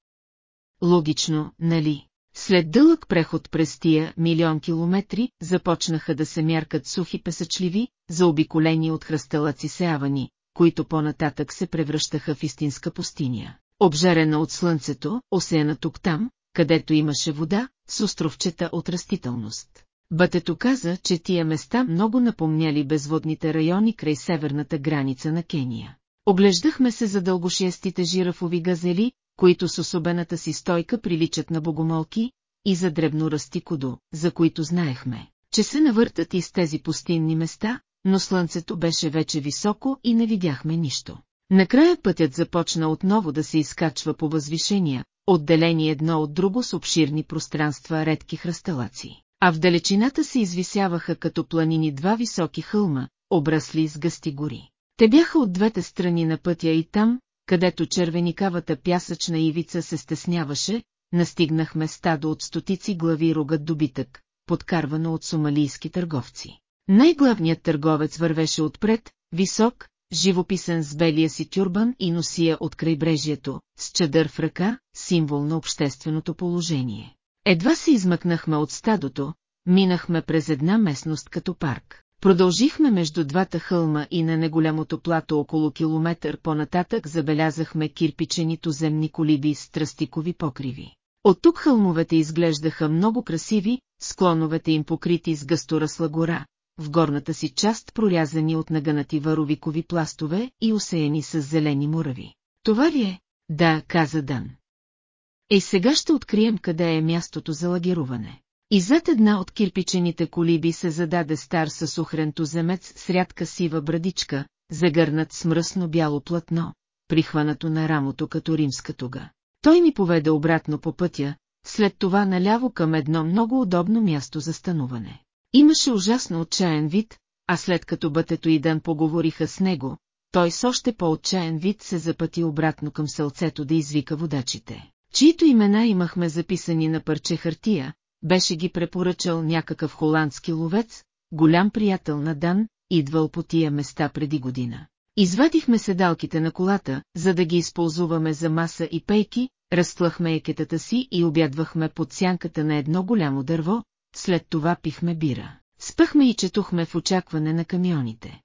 A: Логично, нали? След дълъг преход през тия милион километри започнаха да се мяркат сухи песъчливи, заобиколени от хръсталаци сеавани, които по-нататък се превръщаха в истинска пустиня обжарена от слънцето, осеяна тук-там, където имаше вода, с островчета от растителност. Бътето каза, че тия места много напомняли безводните райони край северната граница на Кения. Оглеждахме се за дългошестите жирафови газели, които с особената си стойка приличат на богомолки, и за дребнорасти кудо, за които знаехме, че се навъртат из тези пустинни места, но слънцето беше вече високо и не видяхме нищо. Накрая пътят започна отново да се изкачва по възвишения, отделени едно от друго с обширни пространства редки хръсталаци, а в далечината се извисяваха като планини два високи хълма, обрасли с гъсти гори. Те бяха от двете страни на пътя и там, където червеникавата пясъчна ивица се стесняваше, настигнахме стадо от стотици глави рогът добитък, подкарвано от сомалийски търговци. Най-главният търговец вървеше отпред, висок, живописен с белия си тюрбан и носия от крайбрежието, с чадър в ръка, символ на общественото положение. Едва се измъкнахме от стадото, минахме през една местност като парк. Продължихме между двата хълма и на неголямото плато около километър по-нататък забелязахме кирпичени земни колиби с тръстикови покриви. От тук хълмовете изглеждаха много красиви, склоновете им покрити с гъсторасла гора, в горната си част прорязани от нагънати варовикови пластове и осеяни с зелени мурави. Това ли е? Да, каза Дан. Ей сега ще открием къде е мястото за лагеруване. И зад една от кирпичените колиби се зададе стар със сухрен туземец с рядка сива брадичка, загърнат с мръсно бяло платно, прихванато на рамото като римска туга. Той ми поведе обратно по пътя, след това наляво към едно много удобно място за стануване. Имаше ужасно отчаян вид, а след като бътето и Дън поговориха с него, той с още по-отчаян вид се запъти обратно към сълцето да извика водачите, чието имена имахме записани на парче хартия, беше ги препоръчал някакъв холандски ловец, голям приятел на Дан, идвал по тия места преди година. Извадихме седалките на колата, за да ги използваме за маса и пейки, разтлахме екетата си и обядвахме под сянката на едно голямо дърво, след това пихме бира. Спъхме и четухме в очакване на камионите.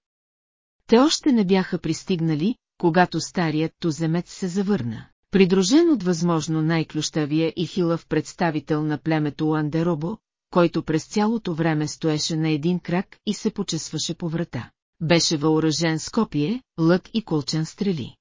A: Те още не бяха пристигнали, когато старият туземец се завърна. Придружен от възможно най-клющавия и хилав представител на племето Ландеробо, който през цялото време стоеше на един крак и се почесваше по врата. Беше въоръжен с копие, лък и колчен стрели.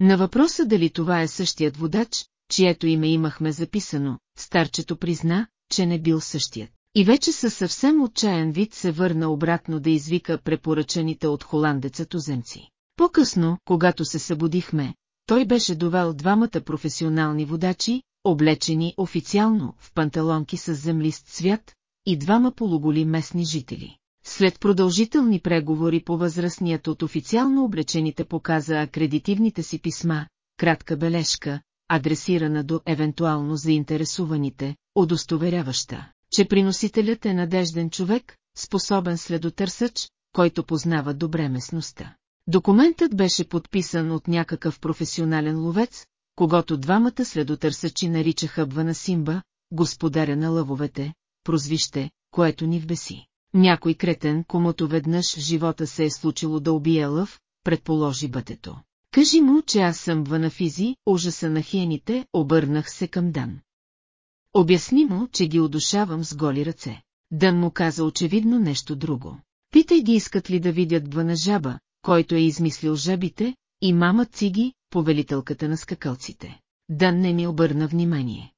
A: На въпроса дали това е същият водач, чието име имахме записано, старчето призна, че не бил същият. И вече със съвсем отчаян вид се върна обратно да извика препоръчаните от холандеца туземци. По-късно, когато се събудихме, той беше довел двамата професионални водачи, облечени официално в панталонки с землист цвят, и двама полуголи местни жители. След продължителни преговори по възрастният от официално облечените показа акредитивните си писма, кратка бележка, адресирана до евентуално заинтересуваните, удостоверяваща, че приносителят е надежден човек, способен следотърсъч, който познава добре местността. Документът беше подписан от някакъв професионален ловец, когато двамата следотърсъчи наричаха Бвана Симба, господаря на лъвовете, прозвище, което ни вбеси. Някой кретен, комуто веднъж в живота се е случило да убие лъв, предположи бътето. Кажи му, че аз съм Ванафизи, ужаса на хиените, обърнах се към Дан. Обясни му, че ги удушавам с голи ръце. Дън му каза очевидно нещо друго. Питай ги искат ли да видят двана жаба, който е измислил жабите, и мама Циги, повелителката на скакалците. Дън не ми обърна внимание.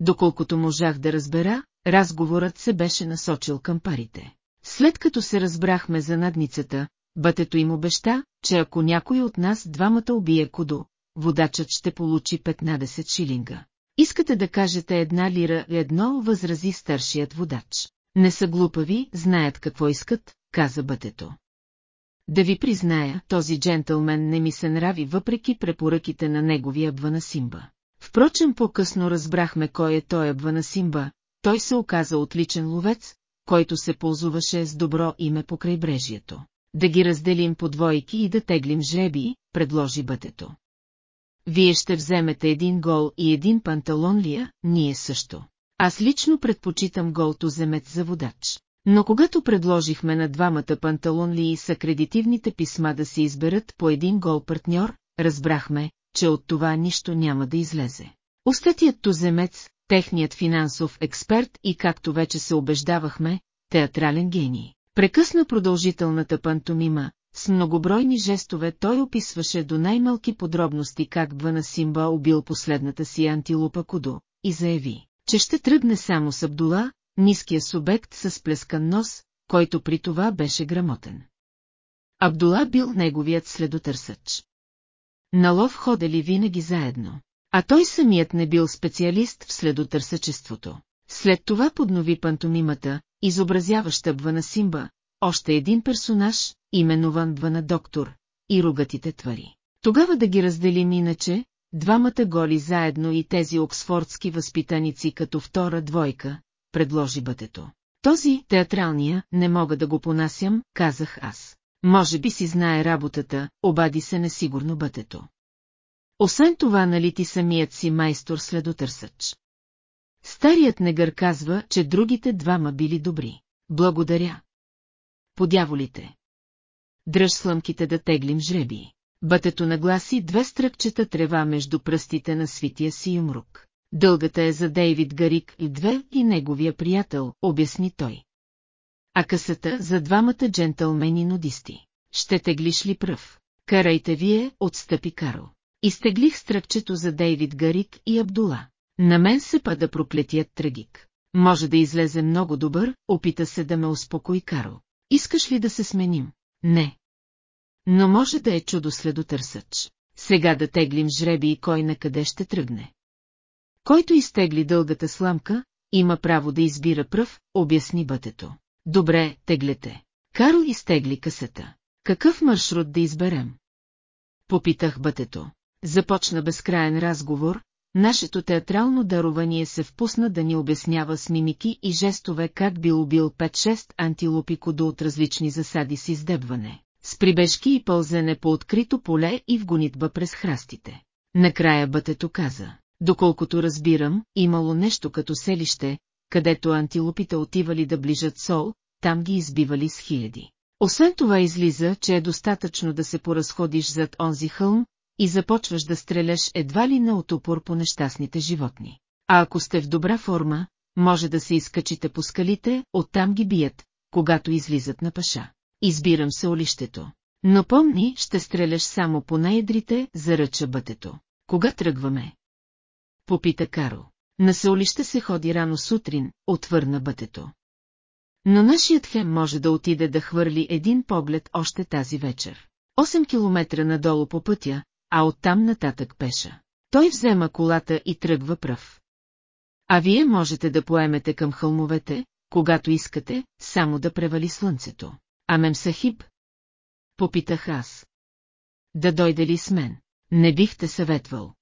A: Доколкото можах да разбера, разговорът се беше насочил към парите. След като се разбрахме за надницата, бътето им обеща, че ако някой от нас двамата убие Кудо, водачът ще получи 15 шилинга. Искате да кажете една лира едно, възрази старшият водач. Не са глупави, знаят какво искат, каза бътето. Да ви призная, този джентълмен не ми се нрави въпреки препоръките на неговия Бванасимба. Впрочем по-късно разбрахме кой е той Симба, той се оказа отличен ловец, който се ползуваше с добро име по крайбрежието. Да ги разделим по двойки и да теглим жреби, предложи бътето. Вие ще вземете един гол и един панталон лия, ние също. Аз лично предпочитам голто земец за водач. Но когато предложихме на двамата панталон лии с акредитивните писма да се изберат по един гол партньор, разбрахме, че от това нищо няма да излезе. Остатият туземец, техният финансов експерт и както вече се убеждавахме, театрален гений. Прекъсна продължителната пантомима, с многобройни жестове той описваше до най-малки подробности как Бвана Симба убил последната си антилопа Кудо и заяви, че ще тръгне само с Абдула, ниския субект с плескан нос, който при това беше грамотен. Абдула бил неговият следотърсач. На лов ходели винаги заедно, а той самият не бил специалист в следотърсачеството. След това поднови пантомимата, изобразяваща Бвана Симба, още един персонаж, именуван Бъна доктор, и ругатите твари. Тогава да ги разделим иначе, двамата голи заедно и тези оксфордски възпитаници като втора двойка, предложи бътето. Този, театралния, не мога да го понасям, казах аз. Може би си знае работата, обади се несигурно бътето. Освен това, нали ти самият си майстор следотърсъч? Старият негър казва, че другите двама били добри. Благодаря. Подяволите дръж сламките да теглим жреби. Бътето нагласи две стръкчета трева между пръстите на свития си юмрук. Дългата е за Дейвид Гарик и две и неговия приятел, обясни той. А късата за двамата джентълмени нудисти. Ще теглиш ли пръв? Карайте вие, отстъпи Карл. Изтеглих стръкчето за Дейвид Гарик и Абдула. На мен се пада проклетият трагик. Може да излезе много добър, опита се да ме успокои Карл. Искаш ли да се сменим? Не. Но може да е чудо следотърсъч. Сега да теглим жреби и кой на къде ще тръгне. Който изтегли дългата сламка, има право да избира пръв, обясни бътето. Добре, теглете. Карл изтегли късата. Какъв маршрут да изберем? Попитах бътето. Започна безкраен разговор, нашето театрално дарование се впусна да ни обяснява с мимики и жестове как би убил 5-6 антилопи кодо от различни засади с издебване, с прибежки и пълзене по открито поле и в гонитба през храстите. Накрая бътето каза, доколкото разбирам, имало нещо като селище, където антилопите отивали да ближат сол, там ги избивали с хиляди. Освен това излиза, че е достатъчно да се поразходиш зад онзи хълм, и започваш да стреляш едва ли на от по нещастните животни. А ако сте в добра форма, може да се изкачите по скалите, оттам ги бият, когато излизат на паша. Избирам се олището. Но помни, ще стреляш само по най-едрите, заръча бътето. Кога тръгваме? Попита Карл. На сеолище се ходи рано сутрин, отвърна бътето. Но нашият хем може да отиде да хвърли един поглед още тази вечер. 8 километра надолу по пътя, а оттам нататък пеша. Той взема колата и тръгва пръв. А вие можете да поемете към хълмовете, когато искате, само да превали слънцето. са хип? Попитах аз. Да дойде ли с мен? Не бих те съветвал.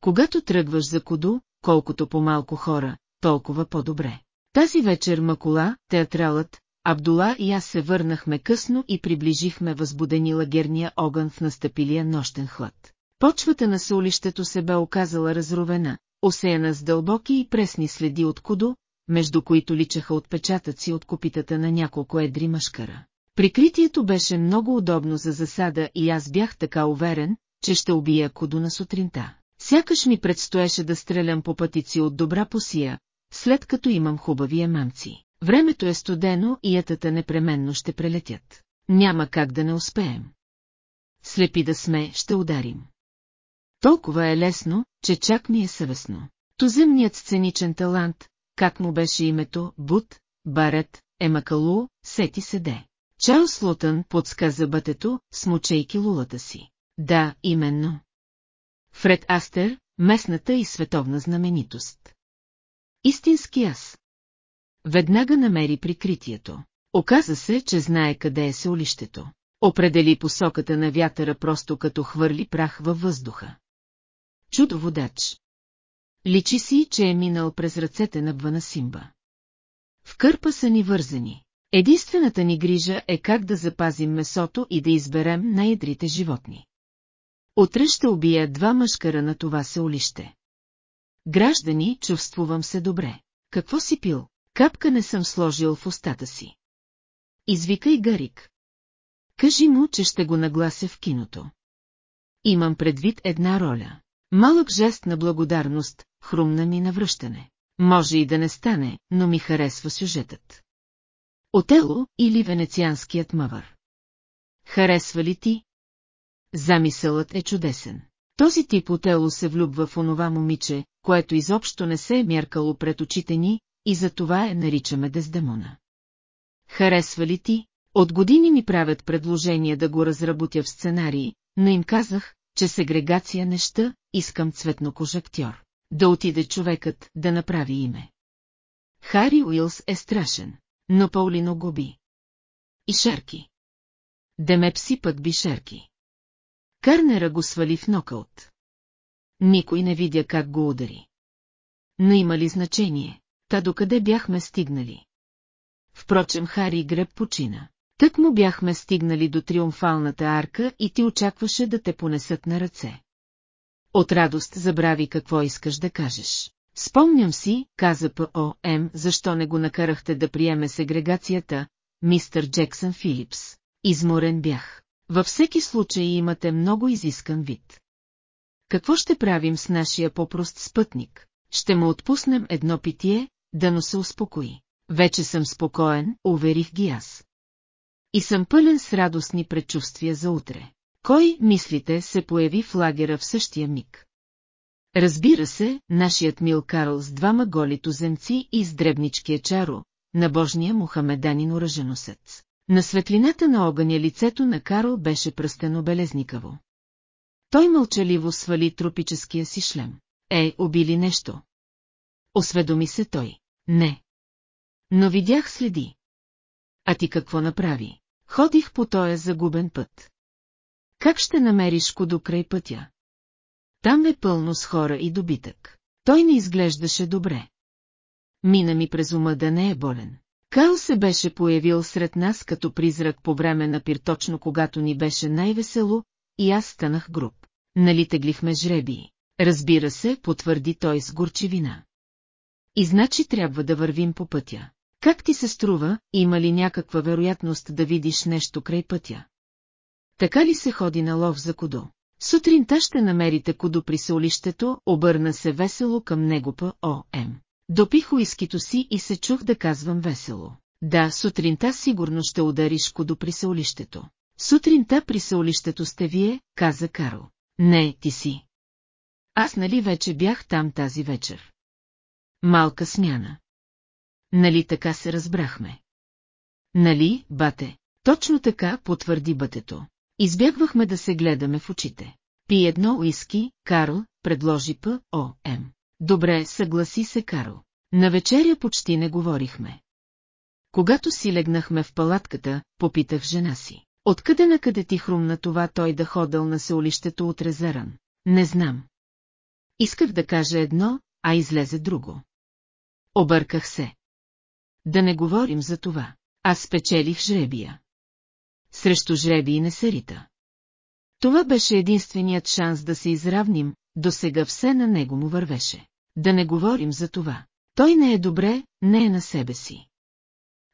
A: Когато тръгваш за Кодо, колкото по-малко хора, толкова по-добре. Тази вечер Макола, театралът, Абдула и аз се върнахме късно и приближихме възбудени лагерния огън в настъпилия нощен хлад. Почвата на солището се бе оказала разровена, осеяна с дълбоки и пресни следи от кудо, между които личаха отпечатъци от копитата на няколко едри мъжкара. Прикритието беше много удобно за засада и аз бях така уверен, че ще убия кудо на сутринта. Сякаш ми предстоеше да стрелям по пътици от добра посия, след като имам хубави емамци. Времето е студено и ятата непременно ще прелетят. Няма как да не успеем. Слепи да сме, ще ударим. Толкова е лесно, че чак ми е съвестно. Тоземният сценичен талант, как му беше името, Бут, Барет, Емакалу, сети седе. Чарлз Лутън подсказа бътето, смучейки лулата си. Да, именно. Фред Астер, местната и световна знаменитост. Истински аз, Веднага намери прикритието. Оказа се, че знае къде е селището. Определи посоката на вятъра просто като хвърли прах във въздуха. Чудо водач. Личи си, че е минал през ръцете на бвана симба. В кърпа са ни вързани. Единствената ни грижа е как да запазим месото и да изберем най-едрите животни. Утре ще убия два мъжкара на това селище. Граждани, чувствувам се добре. Какво си пил? Капка не съм сложил в устата си. Извикай Гарик. Кажи му, че ще го наглася в киното. Имам предвид една роля. Малък жест на благодарност, хрумна ми навръщане. Може и да не стане, но ми харесва сюжетът. Отело или венецианският мавър. Харесва ли ти? Замисълът е чудесен. Този тип Отело се влюбва в онова момиче, което изобщо не се е мяркало пред очите ни, и за това я наричаме Дездемона. Харесва ли ти? От години ми правят предложение да го разработя в сценарии, но им казах, че сегрегация неща, искам цветнокож актьор. Да отиде човекът да направи име. Хари Уилс е страшен, но Паулино губи. И Шерки. Демепси път би Шерки. Карнера го свали в нокаут. Никой не видя как го удари. Но има ли значение? та докъде бяхме стигнали. Впрочем Хари Греб почина. Тък му бяхме стигнали до триумфалната арка и ти очакваше да те понесат на ръце. От радост забрави какво искаш да кажеш. Спомням си, каза П.О.М., защо не го накарахте да приеме сегрегацията, мистър Джексън Филипс. Изморен бях. Във всеки случай имате много изискан вид. Какво ще правим с нашия попрост спътник? Ще му отпуснем едно питие, дано се успокои. Вече съм спокоен, уверих ги аз. И съм пълен с радостни предчувствия за утре. Кой, мислите, се появи в лагера в същия миг? Разбира се, нашият мил Карл с двама голи туземци и с дребничкия чаро, набожния мухамеданин оръженосец. На светлината на огъня лицето на Карл беше пръстено белезникаво. Той мълчаливо свали тропическия си шлем. Е, убили нещо, Осведоми се той. Не. Но видях следи. А ти какво направи? Ходих по този загубен път. Как ще намериш кодо край пътя? Там е пълно с хора и добитък. Той не изглеждаше добре. Мина ми през ума да не е болен. Кайл се беше появил сред нас като призрак по време на пир точно когато ни беше най-весело, и аз станах груб. Нали теглихме жреби? Разбира се, потвърди той с горчивина. И значи трябва да вървим по пътя. Как ти се струва, има ли някаква вероятност да видиш нещо край пътя? Така ли се ходи на лов за кодо? Сутринта ще намерите кодо при солището, обърна се весело към него по ОМ. Допих уискито си и се чух да казвам весело. Да, сутринта сигурно ще удариш кодо при солището. Сутринта при солището сте вие, каза Карл. Не, ти си. Аз нали вече бях там тази вечер. Малка смяна. Нали така се разбрахме? Нали, бате? Точно така потвърди бътето. Избягвахме да се гледаме в очите. Пи едно уиски, Карл, предложи П. О. М. Добре, съгласи се Карл. На вечеря почти не говорихме. Когато си легнахме в палатката, попитах жена си. Откъде на къде ти хрумна това той да ходал на сеолището от Резеран? Не знам. Исках да кажа едно, а излезе друго. Обърках се. Да не говорим за това. Аз спечелих жребия. Срещу жребии не се рита. Това беше единственият шанс да се изравним, до сега все на него му вървеше. Да не говорим за това. Той не е добре, не е на себе си.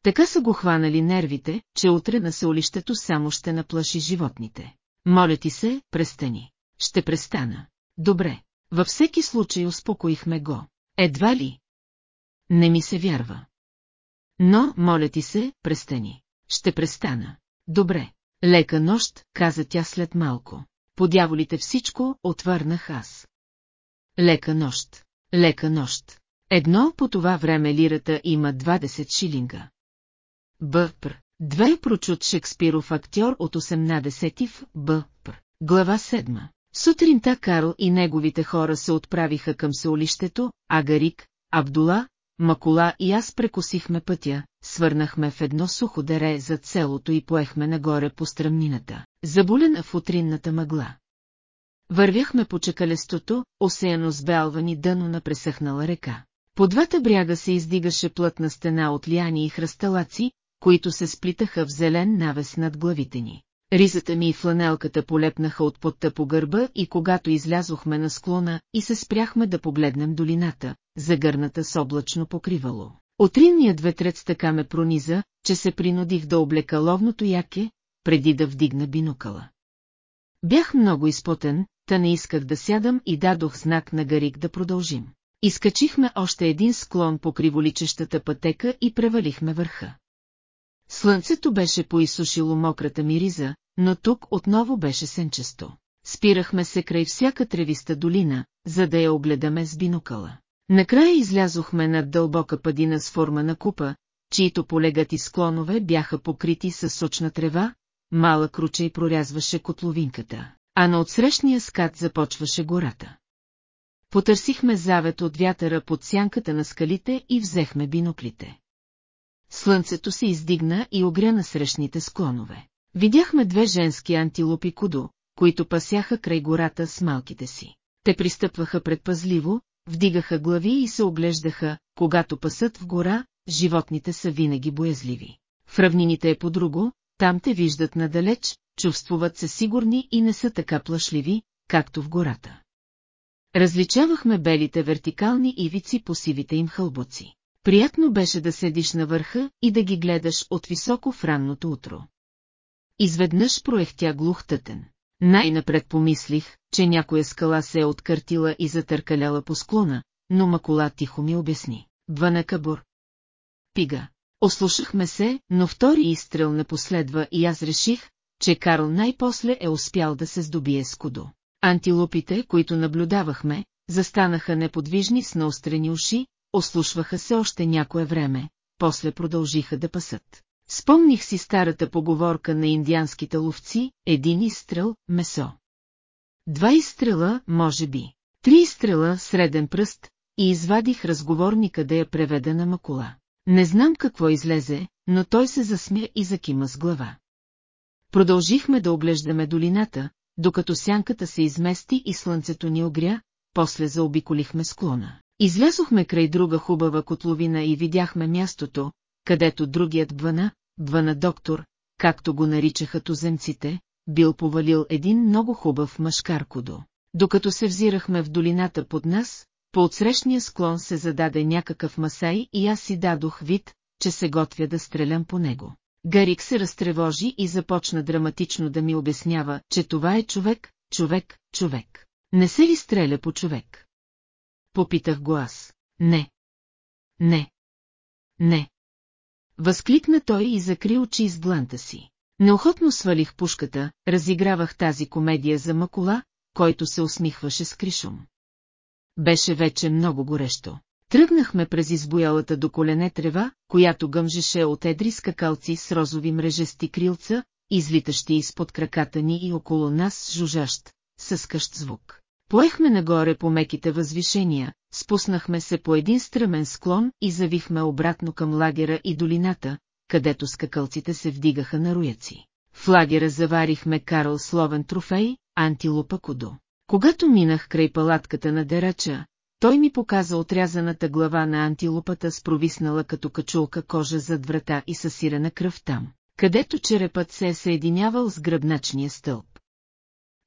A: Така са го хванали нервите, че утре на съолището само ще наплаши животните. Моля ти се, престани. Ще престана. Добре. Във всеки случай успокоихме го. Едва ли, не ми се вярва. Но, моля ти се, престани. Ще престана. Добре. Лека нощ, каза тя след малко. Подяволите всичко, отвърнах аз. Лека нощ. Лека нощ. Едно по това време лирата има 20 шилинга. Бъпр. Две прочут Шекспиров актьор от 18 в Бъпр. Глава 7. Сутринта Карл и неговите хора се отправиха към селището, Агарик, Абдула, Макола и аз прекосихме пътя, свърнахме в едно сухо дере зад селото и поехме нагоре по стръмнината, заболена в утринната мъгла. Вървяхме по чекалестото, осеяно с бялвани дъно на пресъхнала река. По двата бряга се издигаше плътна стена от ляни и хръсталаци, които се сплитаха в зелен навес над главите ни. Ризата ми и фланелката полепнаха от потта по гърба и когато излязохме на склона и се спряхме да погледнем долината, загърната с облачно покривало. Отринният ветрец така ме прониза, че се принудих да облека ловното яке, преди да вдигна бинукала. Бях много изпотен, та не исках да сядам и дадох знак на Гарик да продължим. Изкачихме още един склон по криволичещата пътека и превалихме върха. Слънцето беше поисушило мократа мириза, но тук отново беше сенчесто. Спирахме се край всяка тревиста долина, за да я огледаме с бинокъла. Накрая излязохме над дълбока падина с форма на купа, чието полегати склонове бяха покрити със сочна трева, малък ручей прорязваше котловинката, а на отсрещния скат започваше гората. Потърсихме завет от вятъра под сянката на скалите и взехме биноклите. Слънцето се издигна и огря на срещните склонове. Видяхме две женски антилопи кудо, които пасяха край гората с малките си. Те пристъпваха предпазливо, вдигаха глави и се оглеждаха, когато пасат в гора, животните са винаги боязливи. В равнините е по-друго, там те виждат надалеч, чувствуват се сигурни и не са така плашливи, както в гората. Различавахме белите вертикални ивици по сивите им хълбуци. Приятно беше да седиш на върха и да ги гледаш от високо в ранното утро. Изведнъж проехтя глухтътен. Най-напред помислих, че някоя скала се е откъртила и затъркаляла по склона, но Макола тихо ми обясни. на кабур. Пига. Ослушахме се, но втори изстрел не последва и аз реших, че Карл най-после е успял да се здобие с кудо. Антилопите, които наблюдавахме, застанаха неподвижни с наострени уши, ослушваха се още някое време, после продължиха да пасат. Спомних си старата поговорка на индианските ловци, един изстрел – месо. Два изстрела, може би. Три изстрела, среден пръст, и извадих разговорника да я преведа на макула. Не знам какво излезе, но той се засмя и закима с глава. Продължихме да оглеждаме долината, докато сянката се измести и слънцето ни огря, после заобиколихме склона. Излязохме край друга хубава котловина и видяхме мястото, където другият бъна, бъна доктор, както го наричаха туземците, бил повалил един много хубав мъжкаркодо. Докато се взирахме в долината под нас, по отсрещния склон се зададе някакъв масай и аз си дадох вид, че се готвя да стрелям по него. Гарик се разтревожи и започна драматично да ми обяснява, че това е човек, човек, човек. Не се ли стреля по човек? Попитах го аз. Не. Не. Не. Възкликна той и закри очи с дланта си. Неохотно свалих пушката, разигравах тази комедия за макула, който се усмихваше с кришум. Беше вече много горещо. Тръгнахме през избоялата до колене трева, която гъмжеше от едри скакалци с розови мрежести крилца, излитащи изпод краката ни и около нас жужащ, съскъщ звук. Поехме нагоре по меките възвишения, спуснахме се по един стръмен склон и завихме обратно към лагера и долината, където скакалците се вдигаха на руяци. В лагера заварихме Карл Словен трофей, антилопа Кудо. Когато минах край палатката на Дерача, той ми показа отрязаната глава на антилопата с провиснала като качулка кожа зад врата и съсирена кръв там, където черепът се е съединявал с гръбначния стълб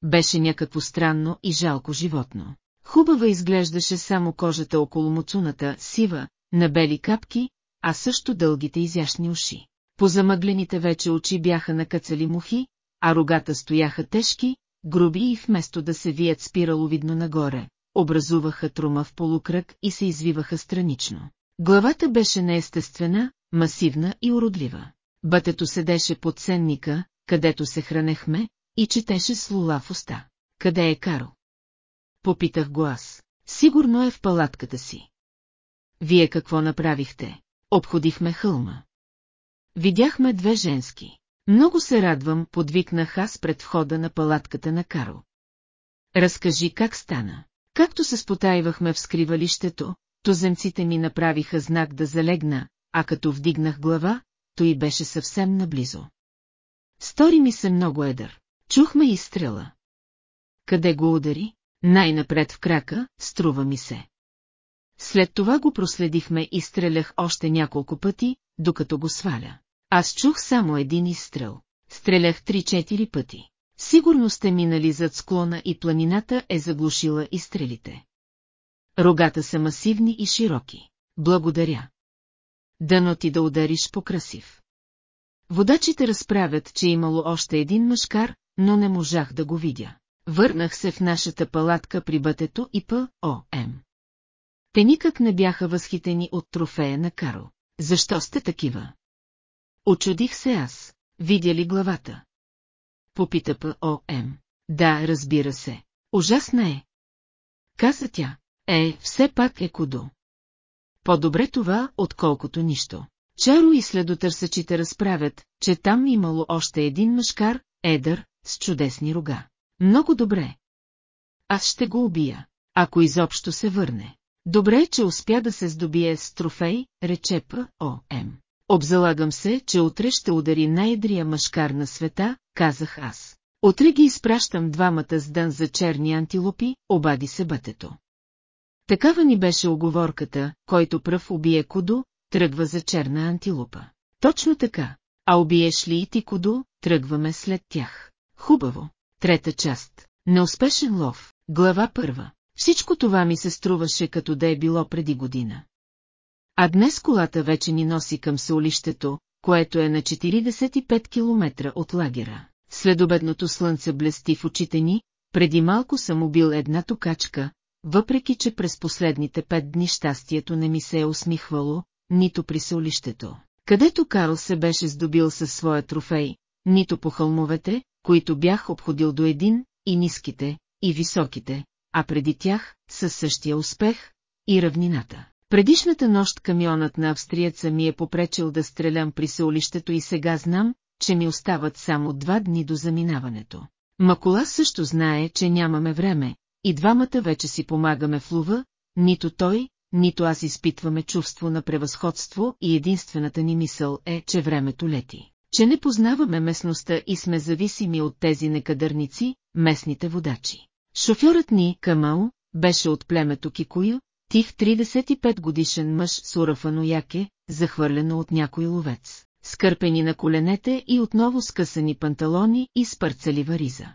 A: беше някакво странно и жалко животно. Хубава изглеждаше само кожата около муцуната, сива, на бели капки, а също дългите изящни уши. По замъглените вече очи бяха накацали мухи, а рогата стояха тежки, груби и вместо да се вият спираловидно нагоре, образуваха трума в полукръг и се извиваха странично. Главата беше неестествена, масивна и уродлива. Бътето седеше под сенника, където се хранехме, и четеше с лула в уста. Къде е Каро? Попитах го аз. Сигурно е в палатката си. Вие какво направихте? Обходихме хълма. Видяхме две женски. Много се радвам, подвикнах аз пред входа на палатката на Каро. Разкажи как стана. Както се спотаивахме в скривалището, туземците ми направиха знак да залегна, а като вдигнах глава, то и беше съвсем наблизо. Стори ми се много едър. Чухме изстрела. Къде го удари? Най-напред в крака, струва ми се. След това го проследихме и стрелях още няколко пъти, докато го сваля. Аз чух само един изстрел. Стрелях три четири пъти. Сигурно сте минали зад склона и планината е заглушила изстрелите. Рогата са масивни и широки. Благодаря. Дано ти да удариш по красив. Водачите разправят, че имало още един мъжкар, но не можах да го видя. Върнах се в нашата палатка при бътето и П.О.М. Те никак не бяха възхитени от трофея на Карл. Защо сте такива? Очудих се аз. Видя ли главата? Попита П.О.М. Да, разбира се. Ужасна е. Каза тя. Е, все пак е кудо. По-добре това, отколкото нищо. Чаро и следотърсачите разправят, че там имало още един мъжкар, едър, с чудесни рога. Много добре. Аз ще го убия, ако изобщо се върне. Добре, че успя да се здобие с трофей, рече П.О.М. Обзалагам се, че утре ще удари най-едрия мъжкар на света, казах аз. Утре ги изпращам двамата с дън за черни антилопи, обади се бътето. Такава ни беше оговорката, който пръв убие Кудо, тръгва за черна антилопа. Точно така, а убиеш ли и ти Кудо, тръгваме след тях. Хубаво. Трета част. Неуспешен лов. Глава първа. Всичко това ми се струваше като да е било преди година. А днес колата вече ни носи към солището, което е на 45 км от лагера. Следобедното слънце блести в очите ни, преди малко съм убил една токачка, въпреки че през последните пет дни щастието не ми се е усмихвало, нито при солището, където Карл се беше здобил със своя трофей, нито по хълмовете, които бях обходил до един, и ниските, и високите, а преди тях, със същия успех, и равнината. Предишната нощ камионът на австриеца ми е попречил да стрелям при сеулището и сега знам, че ми остават само два дни до заминаването. Макола също знае, че нямаме време, и двамата вече си помагаме в лува, нито той, нито аз изпитваме чувство на превъзходство и единствената ни мисъл е, че времето лети че не познаваме местността и сме зависими от тези некадърници, местните водачи. Шофьорът ни, Камао, беше от племето Кикуя, тих 35 годишен мъж с урафано яке, захвърлено от някой ловец, скърпени на коленете и отново скъсани панталони и спърцали вариза.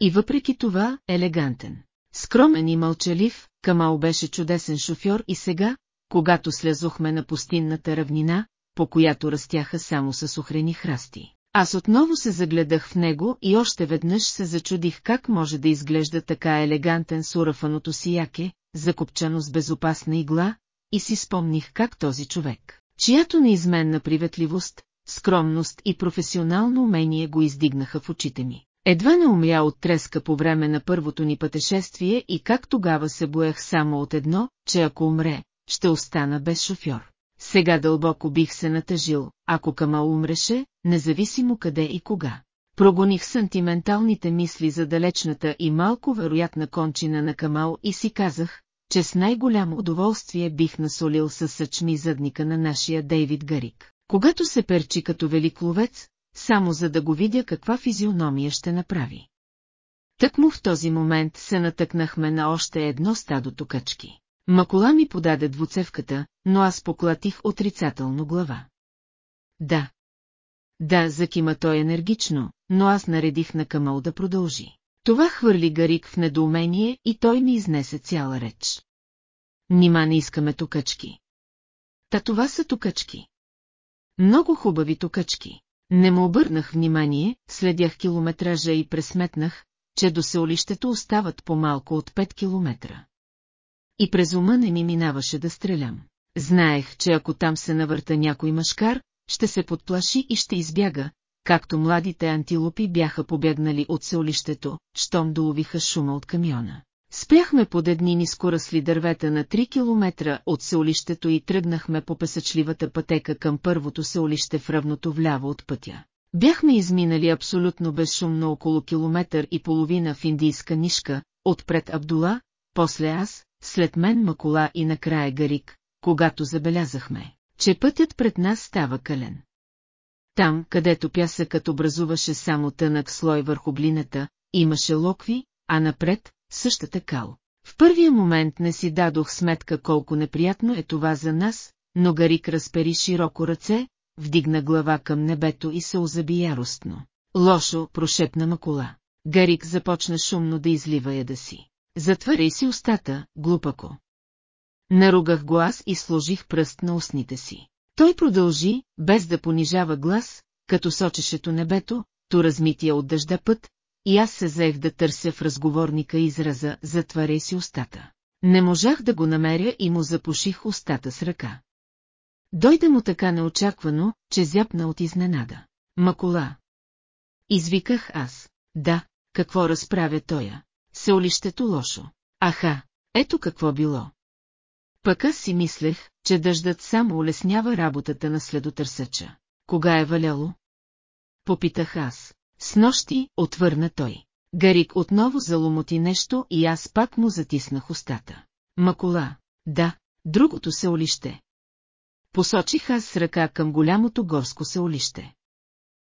A: И въпреки това, елегантен. Скромен и мълчалив, Камал беше чудесен шофьор и сега, когато слязохме на пустинната равнина, по която растяха само с охрени храсти. Аз отново се загледах в него и още веднъж се зачудих как може да изглежда така елегантен сурафаното си яке, закопчано с безопасна игла, и си спомних как този човек, чиято неизменна приветливост, скромност и професионално умение го издигнаха в очите ми. Едва не умря от треска по време на първото ни пътешествие и как тогава се боях само от едно, че ако умре, ще остана без шофьор. Сега дълбоко бих се натъжил, ако Камал умреше, независимо къде и кога. Прогоних сантименталните мисли за далечната и малко вероятна кончина на Камал и си казах, че с най-голямо удоволствие бих насолил със съчми задника на нашия Дейвид Гарик. Когато се перчи като велик ловец, само за да го видя каква физиономия ще направи. му в този момент се натъкнахме на още едно стадо токачки. Макола ми подаде двуцевката, но аз поклатих отрицателно глава. Да. Да, закима той е енергично, но аз наредих на Камъл да продължи. Това хвърли Гарик в недоумение и той ми изнесе цяла реч. Нима не искаме тукачки? Та това са тукачки. Много хубави тукачки. Не му обърнах внимание, следях километража и пресметнах, че до селището остават по-малко от 5 километра. И през ума не ми минаваше да стрелям. Знаех, че ако там се навърта някой мъжкар, ще се подплаши и ще избяга, както младите антилопи бяха побягнали от селището, щом доловиха шума от камиона. Спяхме под едни нискоръсли дървета на 3 километра от селището и тръгнахме по песъчливата пътека към първото селище в равното вляво от пътя. Бяхме изминали абсолютно безшумно около километър и половина в индийска нишка, отпред Абдула, после аз, след мен Макола и накрая Гарик, когато забелязахме, че пътят пред нас става кален. Там, където пясъкът образуваше само тънък слой върху глината, имаше локви, а напред – същата кал. В първия момент не си дадох сметка колко неприятно е това за нас, но Гарик разпери широко ръце, вдигна глава към небето и се озаби яростно. Лошо, прошепна Макола. Гарик започна шумно да излива яда си. Затваряй си устата, глупако. Наругах го аз и сложих пръст на устните си. Той продължи, без да понижава глас, като сочешето небето, то размития от дъжда път, и аз се заех да търся в разговорника израза «затваряй си устата». Не можах да го намеря и му запуших устата с ръка. Дойде му така неочаквано, че зяпна от изненада. Макола. Извиках аз. Да, какво разправя тоя? селището лошо. Аха, ето какво било. Пък аз си мислех, че дъждът само улеснява работата на следотърсача. Кога е валяло? Попитах аз. С нощи, отвърна той. Гарик отново заломоти нещо и аз пак му затиснах устата. Макола, да, другото сеолище. Посочих аз с ръка към голямото горско сеолище.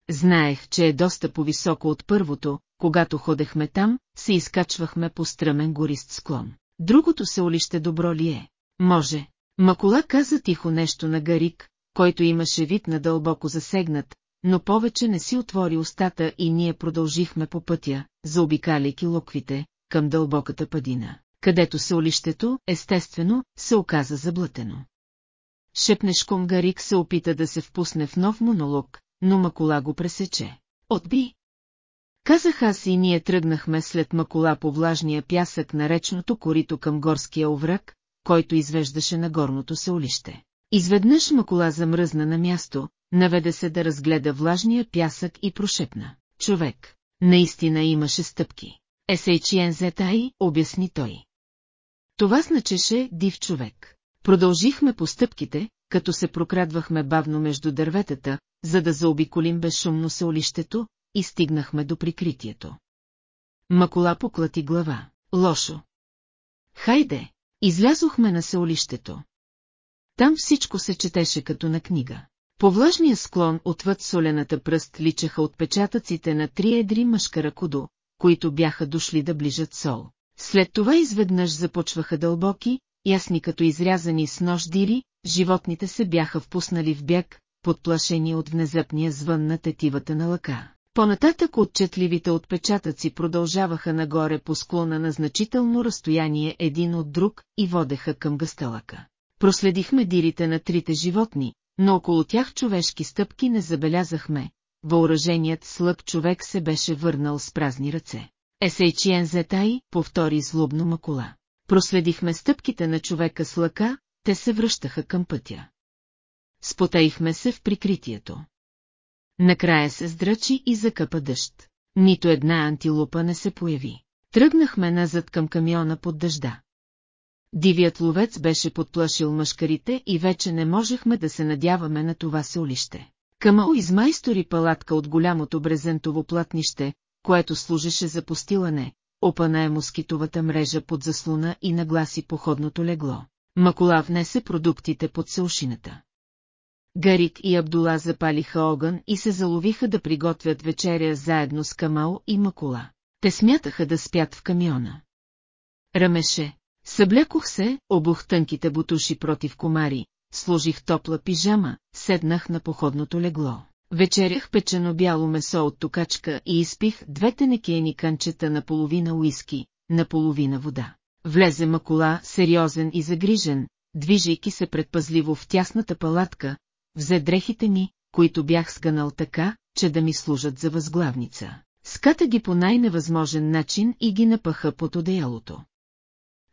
A: Знаех, че е доста по-високо от първото, когато ходехме там, се изкачвахме по стръмен горист склон. Другото селище добро ли е? Може. Макола каза тихо нещо на Гарик, който имаше вид на дълбоко засегнат, но повече не си отвори устата и ние продължихме по пътя, заобикаляйки локвите, към дълбоката падина, където селището, естествено, се оказа заблътено. Шепнешком Гарик се опита да се впусне в нов монолог, но Макола го пресече. Отби! Казах аз и ние тръгнахме след макола по влажния пясък на речното корито към горския овраг, който извеждаше на горното селище. Изведнъж макола замръзна на място, наведе се да разгледа влажния пясък и прошепна. Човек, наистина имаше стъпки. SHNZI, обясни той. Това значеше див човек. Продължихме по стъпките, като се прокрадвахме бавно между дърветата, за да заобиколим безшумно селището, и стигнахме до прикритието. Макола поклати глава. Лошо. Хайде, излязохме на сеолището. Там всичко се четеше като на книга. По влажния склон отвъд солената пръст личаха отпечатъците на три едри мъжка ракудо, които бяха дошли да ближат сол. След това изведнъж започваха дълбоки, ясни като изрязани с нож дири, животните се бяха впуснали в бяг, подплашени от внезапния звън на тетивата на лъка. Понататък отчетливите отпечатъци продължаваха нагоре по склона на значително разстояние един от друг и водеха към гъсталака. Проследихме дирите на трите животни, но около тях човешки стъпки не забелязахме. Въоръженият слаб човек се беше върнал с празни ръце. Есейчиен Зетай повтори злобно макула. Проследихме стъпките на човека с лъка, те се връщаха към пътя. Спотаихме се в прикритието. Накрая се здръчи и закъпа дъжд. Нито една антилопа не се появи. Тръгнахме назад към камиона под дъжда. Дивият ловец беше подплашил мъжкарите и вече не можехме да се надяваме на това селище. Камао измайстори палатка от голямото брезентово платнище, което служеше за постилане, опана е москитовата мрежа под заслона и нагласи походното легло. Макола внесе продуктите под селшината. Гарит и Абдула запалиха огън и се заловиха да приготвят вечеря заедно с Камал и Макула. Те смятаха да спят в камиона. Рамеше. Съблякох се, обух тънките бутуши против комари, сложих топла пижама, седнах на походното легло. Вечерях печено бяло месо от токачка и изпих двете тенекени канчета на половина уиски, на половина вода. Влезе Макола, сериозен и загрижен, движейки се предпазливо в тясната палатка, взе дрехите ми, които бях сгънал така, че да ми служат за възглавница. Ската ги по най-невъзможен начин и ги напаха под одеялото.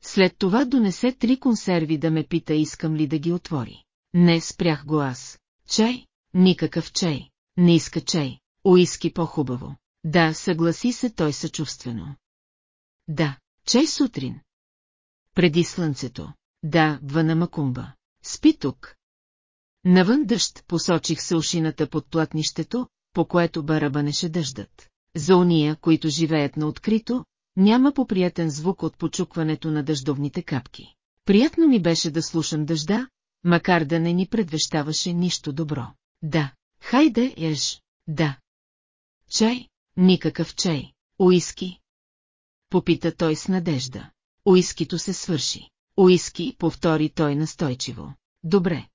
A: След това донесе три консерви да ме пита искам ли да ги отвори. Не спрях го аз. Чай? Никакъв чай. Не иска чай. Уиски по-хубаво. Да, съгласи се той съчувствено. Да, чай сутрин. Преди слънцето. Да, въна макумба. Спи тук, Навън дъжд посочих се ушината под платнището, по което барабанеше дъждът. За уния, които живеят на открито, няма поприятен звук от почукването на дъждовните капки. Приятно ми беше да слушам дъжда, макар да не ни предвещаваше нищо добро. Да, хайде еж, да. Чай, никакъв чай, уиски. Попита той с надежда. Уискито се свърши. Уиски, повтори той настойчиво. Добре,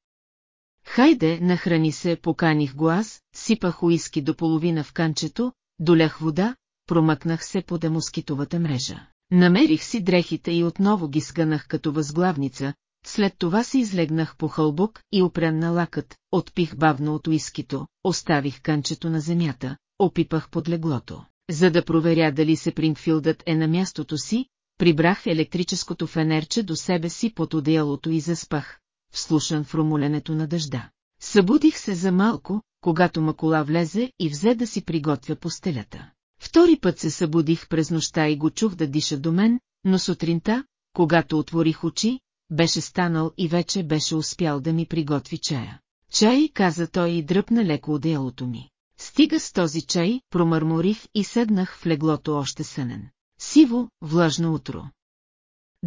A: Хайде, нахрани се, поканих го аз, сипах уиски до половина в канчето, долях вода, промъкнах се по демоскитовата мрежа. Намерих си дрехите и отново ги сгънах като възглавница, след това се излегнах по хълбок и опрен на лакът, отпих бавно от уискито, оставих канчето на земята, опипах под леглото. За да проверя дали се Принфилдът е на мястото си, прибрах електрическото фенерче до себе си под одеялото и заспах, вслушан в румоленето на дъжда. Събудих се за малко, когато Макола влезе и взе да си приготвя постелята. Втори път се събудих през нощта и го чух да диша до мен, но сутринта, когато отворих очи, беше станал и вече беше успял да ми приготви чая. Чай, каза той и дръпна леко одеялото ми. Стига с този чай, промърморих и седнах в леглото още сънен. Сиво, влажно утро.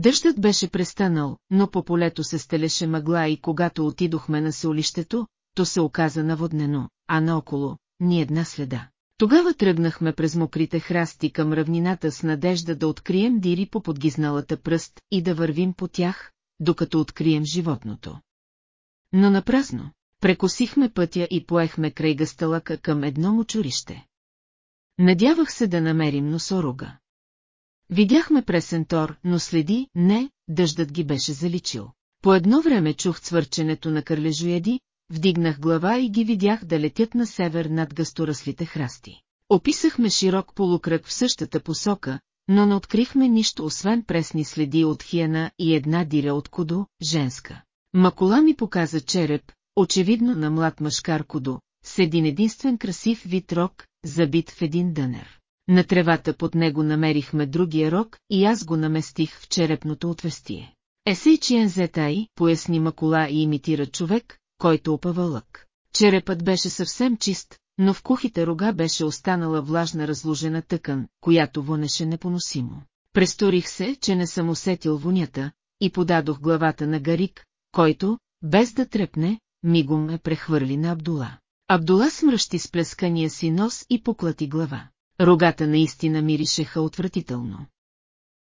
A: Дъждът беше престанал, но по полето се стелеше мъгла и когато отидохме на селището, то се оказа наводнено, а наоколо – ни една следа. Тогава тръгнахме през мокрите храсти към равнината с надежда да открием дири по подгизналата пръст и да вървим по тях, докато открием животното. Но напразно, прекосихме пътя и поехме край гасталака към едно мочурище. Надявах се да намерим носорога. Видяхме пресен Тор, но следи, не, дъждът ги беше заличил. По едно време чух цвърченето на кърлежуяди, вдигнах глава и ги видях да летят на север над гъсторъслите храсти. Описахме широк полукръг в същата посока, но не открихме нищо освен пресни следи от хиена и една диря от кудо, женска. Макола ми показа череп, очевидно на млад мъжкар кудо, с един единствен красив вид рок, забит в един дънер. На тревата под него намерихме другия рок, и аз го наместих в черепното отвестие. Есейчиен зетай поясни макула и имитира човек, който опава лък. Черепът беше съвсем чист, но в кухите рога беше останала влажна разложена тъкан, която вонеше непоносимо. Престорих се, че не съм усетил вонята, и подадох главата на Гарик, който, без да трепне, мигом ме прехвърли на Абдула. Абдула смръщи сплескания си нос и поклати глава. Рогата наистина миришеха отвратително.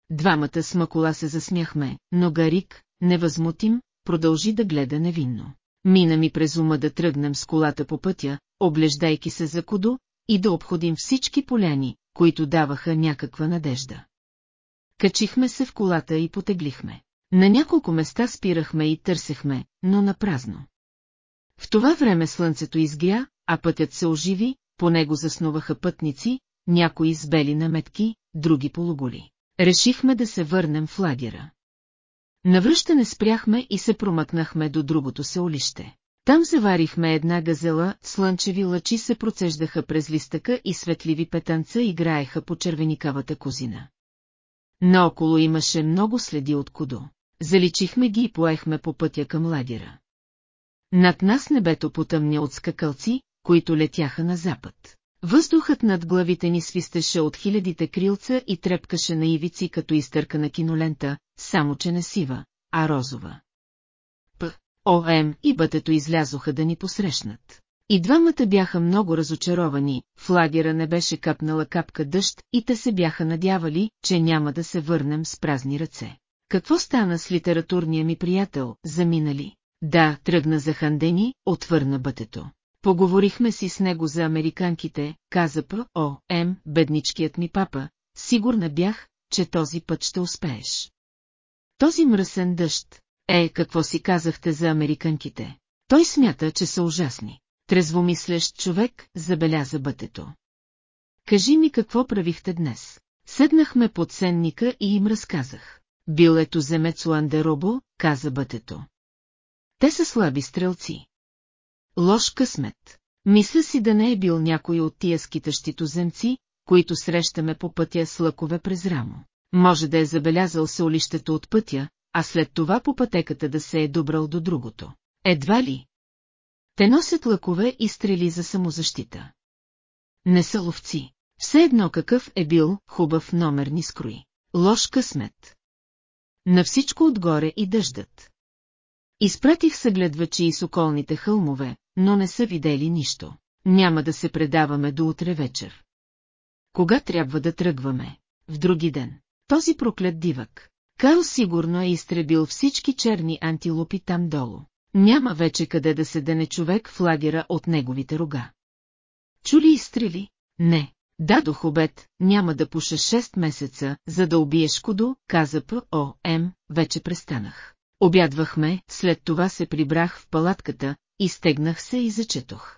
A: Двамата с Макола се засмяхме, но Гарик, невъзмутим, продължи да гледа невинно. Мина ми през ума да тръгнем с колата по пътя, облеждайки се за кодо, и да обходим всички поляни, които даваха някаква надежда. Качихме се в колата и потеглихме. На няколко места спирахме и търсехме, но на празно. В това време слънцето изгря, а пътят се оживи, по него заснуваха пътници, някои с бели наметки, други пологули. Решихме да се върнем в лагера. Навръщане спряхме и се промъкнахме до другото селище. Там заварихме една газела, слънчеви лъчи се процеждаха през листъка и светливи петънца играеха по червеникавата кузина. Наоколо имаше много следи от кудо. Заличихме ги и поехме по пътя към лагера. Над нас небето потъмня от скакалци, които летяха на запад. Въздухът над главите ни свистеше от хилядите крилца и трепкаше на ивици като изтърка на кинолента, само че не сива, а розова. П. ОМ и бътето излязоха да ни посрещнат. И двамата бяха много разочаровани, в лагера не беше капнала капка дъжд и те се бяха надявали, че няма да се върнем с празни ръце. Какво стана с литературния ми приятел, заминали? Да, тръгна за Хандени, отвърна бътето. Поговорихме си с него за американките, каза П. О, М, бедничкият ми папа, сигурна бях, че този път ще успееш. Този мръсен дъжд, е, какво си казахте за американките? Той смята, че са ужасни. Трезвомислещ човек забеляза бътето. Кажи ми какво правихте днес. Седнахме под сенника и им разказах. Бил ето земец Ландеробо, каза бътето. Те са слаби стрелци. Лош късмет. Мисля си да не е бил някой от тия скитащито земци, които срещаме по пътя с лъкове през рамо. Може да е забелязал се улището от пътя, а след това по пътеката да се е добрал до другото. Едва ли? Те носят лъкове и стрели за самозащита. Не са ловци. Все едно какъв е бил хубав номер ни скрои. Лош късмет. На всичко отгоре и дъждът. Изпратих съгледвачи и с околните хълмове, но не са видели нищо. Няма да се предаваме до утре вечер. Кога трябва да тръгваме? В други ден. Този проклет дивък. Карл сигурно е изтребил всички черни антилопи там долу. Няма вече къде да се дене човек в лагера от неговите рога. Чули изстрели? Не. Дадох обед, няма да пуша 6 месеца, за да убиеш Кодо, каза П.О.М., вече престанах. Обядвахме, след това се прибрах в палатката, изтегнах се и зачетох.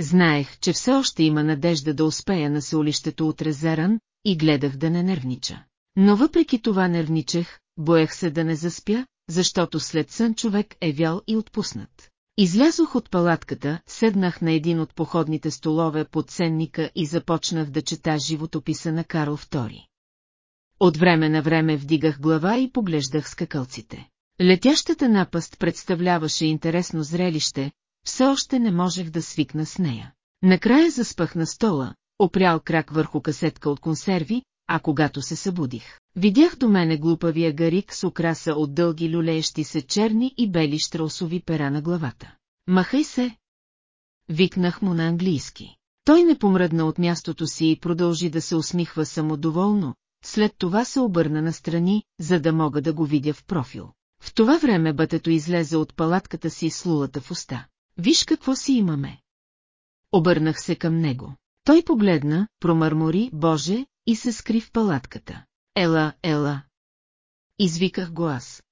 A: Знаех, че все още има надежда да успея на сеулището от Резеран и гледах да не нервнича. Но въпреки това нервничех, боях се да не заспя, защото след сън човек е вял и отпуснат. Излязох от палатката, седнах на един от походните столове под сенника и започнах да чета животописа на Карл II. От време на време вдигах глава и поглеждах скакалците. Летящата напаст представляваше интересно зрелище, все още не можех да свикна с нея. Накрая заспах на стола, опрял крак върху касетка от консерви, а когато се събудих, видях до мене глупавия гарик с украса от дълги люлеещи се черни и бели штросови пера на главата. Махай се! Викнах му на английски. Той не помръдна от мястото си и продължи да се усмихва самодоволно, след това се обърна настрани, за да мога да го видя в профил. В това време бътето излезе от палатката си с лулата в уста. Виж какво си имаме. Обърнах се към него. Той погледна, промърмори, Боже, и се скри в палатката. Ела, ела. Извиках го аз.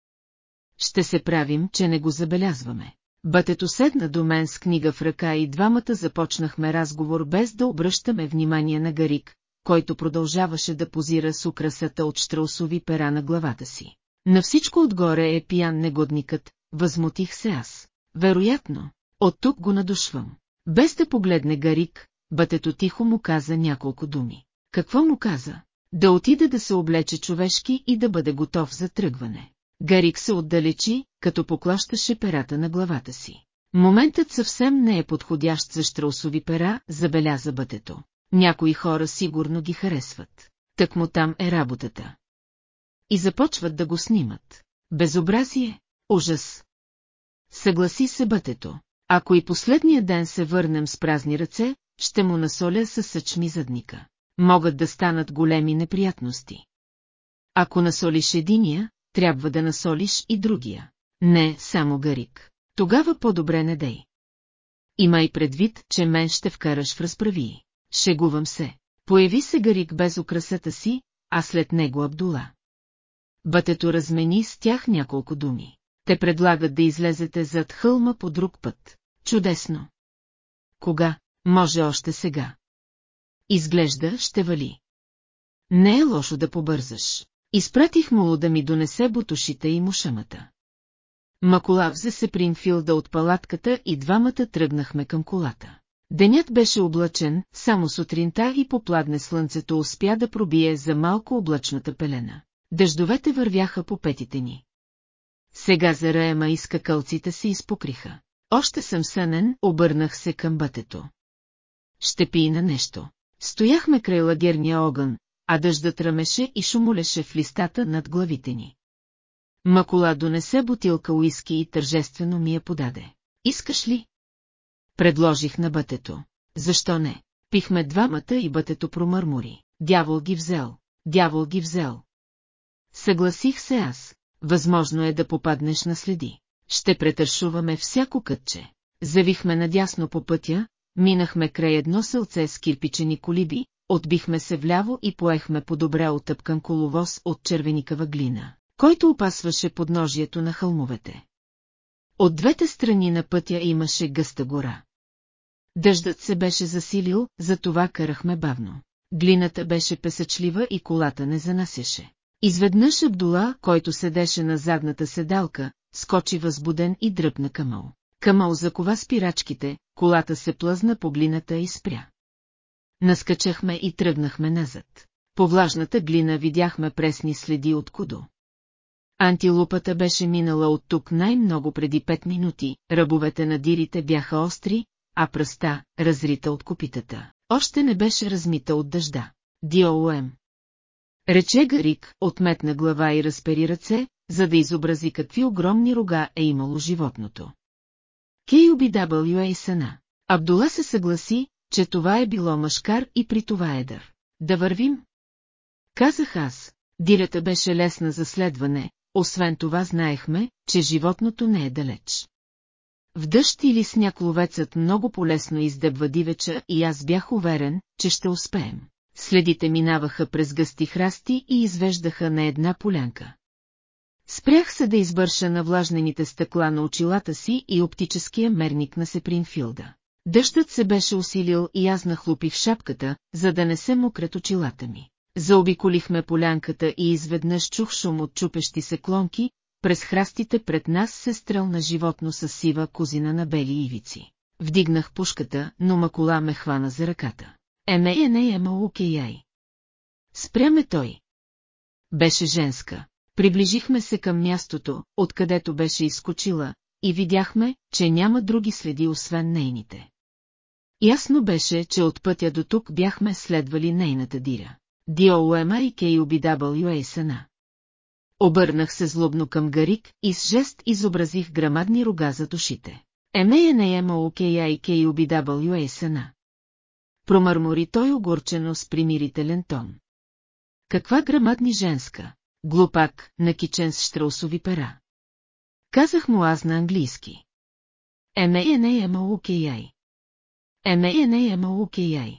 A: Ще се правим, че не го забелязваме. Бътето седна до мен с книга в ръка и двамата започнахме разговор без да обръщаме внимание на Гарик, който продължаваше да позира с украсата от штраусови пера на главата си. На всичко отгоре е пиян негодникът, възмутих се аз. Вероятно, от тук го надушвам. Без да погледне Гарик, бътето тихо му каза няколко думи. Какво му каза? Да отида да се облече човешки и да бъде готов за тръгване. Гарик се отдалечи, като поклащаше перата на главата си. Моментът съвсем не е подходящ за штралсови пера, забеляза бътето. Някои хора сигурно ги харесват. Так му там е работата и започват да го снимат. Безобразие, ужас. Съгласи се бътето. Ако и последния ден се върнем с празни ръце, ще му насоля със съчми задника. Могат да станат големи неприятности. Ако насолиш единия, трябва да насолиш и другия. Не, само Гарик. Тогава по-добре не дей. Имай предвид, че мен ще вкараш в разправи. Шегувам се. Появи се Гарик без украсата си, а след него Абдула. Бътето размени с тях няколко думи. Те предлагат да излезете зад хълма по друг път. Чудесно! Кога? Може още сега. Изглежда, ще вали. Не е лошо да побързаш. Изпратих му да ми донесе бутушите и мушамата. Макола взе се Принфилда от палатката и двамата тръгнахме към колата. Денят беше облачен, само сутринта и попладне слънцето успя да пробие за малко облачната пелена. Дъждовете вървяха по петите ни. Сега зараема и скакалците се изпокриха. Още съм сънен, обърнах се към бътето. Ще пи на нещо. Стояхме край лагерния огън, а дъждът ръмеше и шумолеше в листата над главите ни. Макола донесе бутилка уиски и тържествено ми я подаде. Искаш ли? Предложих на бътето. Защо не? Пихме двамата и бътето промърмори. Дявол ги взел. Дявол ги взел. Съгласих се аз. Възможно е да попаднеш на следи. Ще претършуваме всяко кътче. Завихме надясно по пътя, минахме край едно селце с кирпичени колиби, отбихме се вляво и поехме по добре отъпкан коловоз от червеникава глина, който опасваше подножието на хълмовете. От двете страни на пътя имаше гъста гора. Дъждът се беше засилил, затова карахме бавно. Глината беше песъчлива и колата не занасяше. Изведнъж Абдула, който седеше на задната седалка, скочи възбуден и дръпна Камал. Камал закова спирачките, колата се плъзна по глината и спря. Наскачахме и тръгнахме назад. По влажната глина видяхме пресни следи от кудо. Антилупата беше минала от тук най-много преди пет минути, ръбовете на дирите бяха остри, а пръста, разрита от копитата, още не беше размита от дъжда. Диоуем, Рече Гарик, отметна глава и разпери ръце, за да изобрази какви огромни рога е имало животното. KUBWA сана. Абдула се съгласи, че това е било мъжкар и при това едър. Да вървим? Казах аз. Дилята беше лесна за следване, освен това знаехме, че животното не е далеч. В дъжд или сняг ловецът много полесно издебва дивеча и аз бях уверен, че ще успеем следите минаваха през гъсти храсти и извеждаха на една полянка. Спрях се да избърша на влажнените стъкла на очилата си и оптическия мерник на Сепринфилда. Дъждът се беше усилил и аз нахлупих шапката, за да не се мокрят очилата ми. Заобиколихме полянката и изведнъж чух шум от чупещи се клонки, през храстите пред нас се стрел на животно с сива козина на бели ивици. Вдигнах пушката, но Макола ме хвана за ръката. Еме е не ема укияй. Спряме той. Беше женска. Приближихме се към мястото, откъдето беше изкочила, и видяхме, че няма други следи освен нейните. Ясно беше, че от пътя до тук бяхме следвали нейната дира. Диоуема и Кей Обидабъл Сена. Обърнах се злобно към Гарик и с жест изобразих грамадни рога за душите. Емея е не ема Окея и Кей Обидабъл Сена промърмори той огорчено с примирителен тон. Каква грамадни женска, глупак, накичен с штраусови пера. Казах му аз на английски. Еме е не ема укеяй. Еме е не ема укеяй.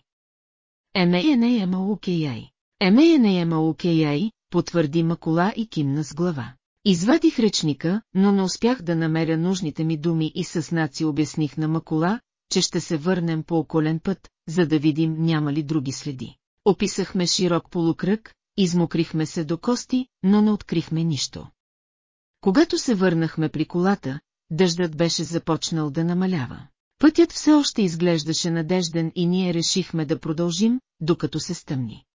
A: Еме е не ема укеяй. Еме е не ема укеяй, потвърди Макола и кимна с глава. Извадих речника, но не успях да намеря нужните ми думи и с обясних на Макола, че ще се върнем по околен път, за да видим няма ли други следи. Описахме широк полукръг, измокрихме се до кости, но не открихме нищо. Когато се върнахме при колата, дъждът беше започнал да намалява. Пътят все още изглеждаше надежден и ние решихме да продължим, докато се стъмни.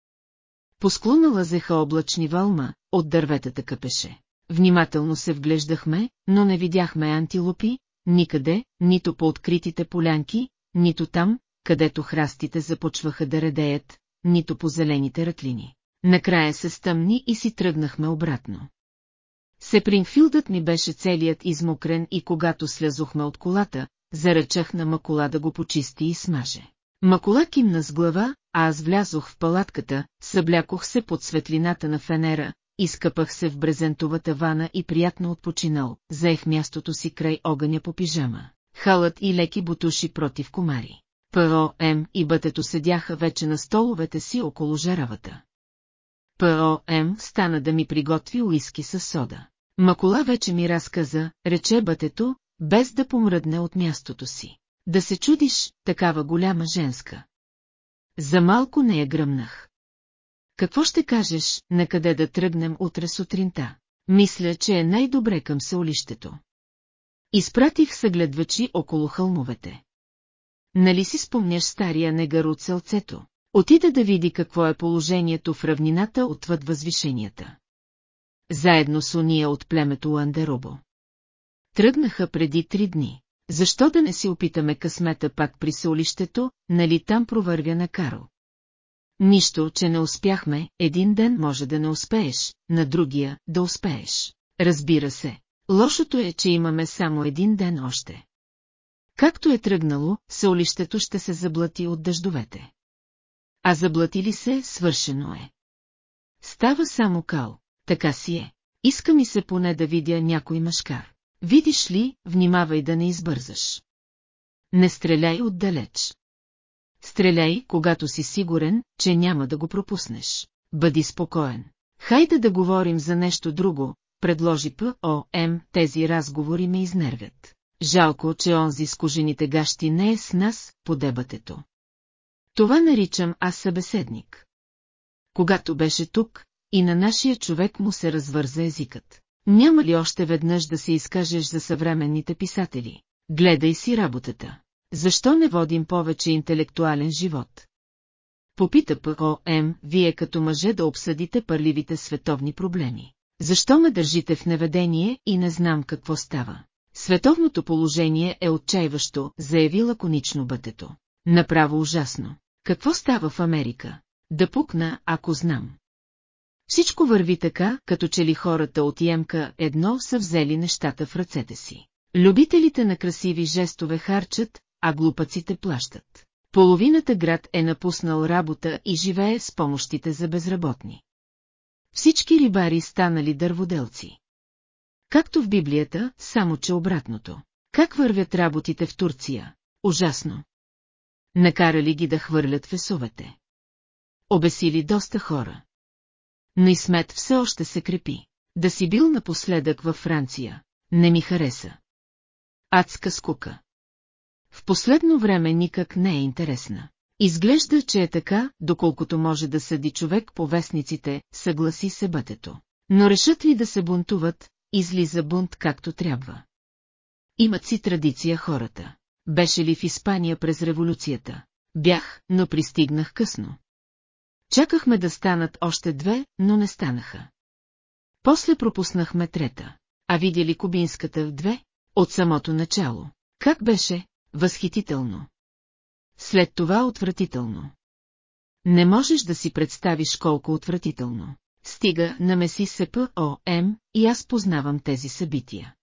A: По склона лазеха облачни вълма, от дърветата къпеше. Внимателно се вглеждахме, но не видяхме антилопи, никъде, нито по откритите полянки, нито там, където храстите започваха да редеят, нито по зелените ръклини. Накрая се стъмни и си тръгнахме обратно. Сепринфилдът ми беше целият измокрен и когато слязохме от колата, заръчах на Макола да го почисти и смаже. Макола кимна с глава, а аз влязох в палатката, съблякох се под светлината на фенера, изкъпах се в брезентовата вана и приятно отпочинал, заех мястото си край огъня по пижама, халът и леки бутуши против комари. П.О. М и бътето седяха вече на столовете си около жаравата. П.О. М стана да ми приготви уиски със сода. Макола вече ми разказа, рече бътето, без да помръдне от мястото си. Да се чудиш, такава голяма женска. За малко не я гръмнах. Какво ще кажеш, на къде да тръгнем утре сутринта? Мисля, че е най-добре към селището. Изпратих съгледвачи около хълмовете. Нали си спомняш стария негър от селцето? Отида да види какво е положението в равнината отвъд възвишенията. Заедно с уния от племето Ландеробо. Тръгнаха преди три дни. Защо да не си опитаме късмета пак при солището, нали там провървя на Карл? Нищо, че не успяхме, един ден може да не успееш, на другия – да успееш. Разбира се, лошото е, че имаме само един ден още. Както е тръгнало, солището ще се заблати от дъждовете. А заблатили се, свършено е. Става само кал, така си е. Иска ми се поне да видя някой мъжкар. Видиш ли, внимавай да не избързаш. Не стреляй отдалеч. Стреляй, когато си сигурен, че няма да го пропуснеш. Бъди спокоен. Хайде да говорим за нещо друго, предложи П.О.М. Тези разговори ме изнервят. Жалко, че онзи с кожените гащи не е с нас по дебатето. Това наричам аз събеседник. Когато беше тук, и на нашия човек му се развърза езикът. Няма ли още веднъж да се изкажеш за съвременните писатели? Гледай си работата. Защо не водим повече интелектуален живот? Попита ПОМ, вие като мъже да обсъдите парливите световни проблеми. Защо ме държите в неведение и не знам какво става? Световното положение е отчаиващо, заяви лаконично бътето. Направо ужасно. Какво става в Америка? Да пукна, ако знам. Всичко върви така, като че ли хората от Емка едно са взели нещата в ръцете си. Любителите на красиви жестове харчат, а глупаците плащат. Половината град е напуснал работа и живее с помощите за безработни. Всички рибари станали дърводелци. Както в Библията, само че обратното. Как вървят работите в Турция? Ужасно. Накарали ги да хвърлят весовете. Обесили доста хора. Но и смет все още се крепи. Да си бил напоследък във Франция. Не ми хареса. Адска скука в последно време никак не е интересна. Изглежда, че е така, доколкото може да съди човек по вестниците, съгласи се бътето. Но решат ли да се бунтуват, излиза бунт както трябва. Имат си традиция хората. Беше ли в Испания през революцията? Бях, но пристигнах късно. Чакахме да станат още две, но не станаха. После пропуснахме трета, а видя ли кубинската в две, от самото начало. Как беше, Възхитително. След това отвратително. Не можеш да си представиш колко отвратително. Стига, намеси се ПОМ и аз познавам тези събития.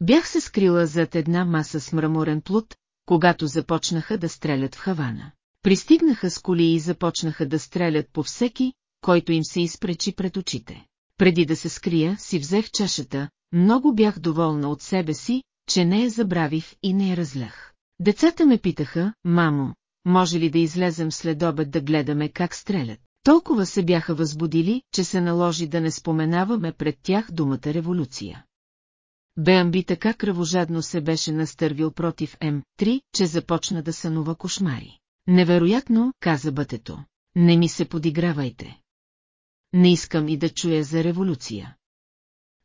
A: Бях се скрила зад една маса с мраморен плут, когато започнаха да стрелят в Хавана. Пристигнаха с коли и започнаха да стрелят по всеки, който им се изпречи пред очите. Преди да се скрия, си взех чашата, много бях доволна от себе си че не я е забравих и не я е разлях. Децата ме питаха, мамо, може ли да излезем след обед да гледаме как стрелят? Толкова се бяха възбудили, че се наложи да не споменаваме пред тях думата революция. Беамби така кръвожадно се беше настървил против М3, че започна да сънува кошмари. Невероятно, каза бътето. Не ми се подигравайте. Не искам и да чуя за революция.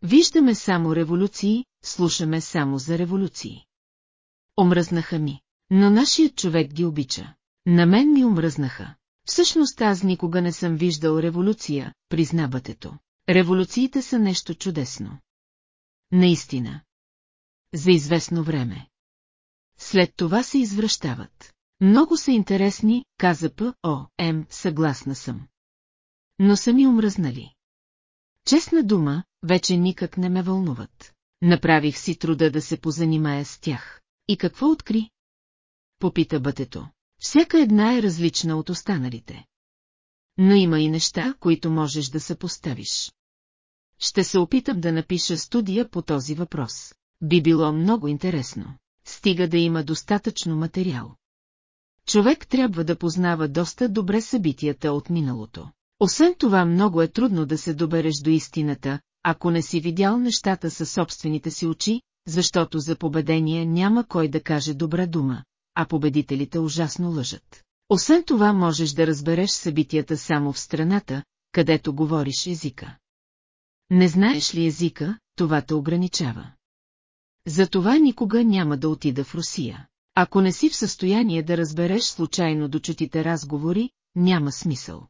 A: Виждаме само революции, слушаме само за революции. Омръзнаха ми, но нашият човек ги обича. На мен ми омръзнаха. Всъщност аз никога не съм виждал революция, призна бътето. Революциите са нещо чудесно. Наистина. За известно време. След това се извръщават. Много са интересни, каза П. О. М. Съгласна съм. Но са ми омръзнали. Честна дума, вече никак не ме вълнуват. Направих си труда да се позанимая с тях. И какво откри? Попита бътето. Всяка една е различна от останалите. Но има и неща, които можеш да съпоставиш. Ще се опитам да напиша студия по този въпрос. Би било много интересно. Стига да има достатъчно материал. Човек трябва да познава доста добре събитията от миналото. Освен това много е трудно да се добереш до истината, ако не си видял нещата със собствените си очи, защото за победение няма кой да каже добра дума, а победителите ужасно лъжат. Освен това можеш да разбереш събитията само в страната, където говориш езика. Не знаеш ли езика, това те ограничава. Затова никога няма да отида в Русия. Ако не си в състояние да разбереш случайно дочутите разговори, няма смисъл.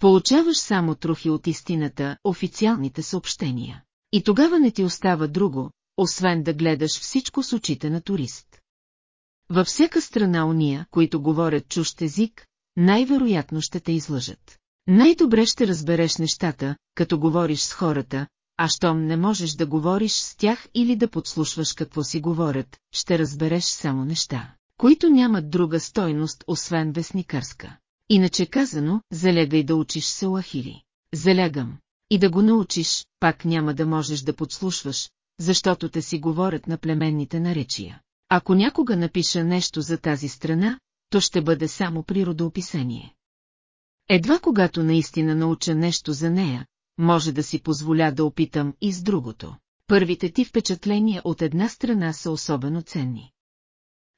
A: Получаваш само трохи от истината, официалните съобщения. И тогава не ти остава друго, освен да гледаш всичко с очите на турист. Във всяка страна уния, които говорят чущ език, най-вероятно ще те излъжат. Най-добре ще разбереш нещата, като говориш с хората, а щом не можеш да говориш с тях или да подслушваш какво си говорят, ще разбереш само неща, които нямат друга стойност, освен вестникарска. Иначе казано, залягай да учиш се лахили. Залягам. И да го научиш, пак няма да можеш да подслушваш, защото те си говорят на племенните наречия. Ако някога напиша нещо за тази страна, то ще бъде само природоописание. Едва когато наистина науча нещо за нея, може да си позволя да опитам и с другото. Първите ти впечатления от една страна са особено ценни.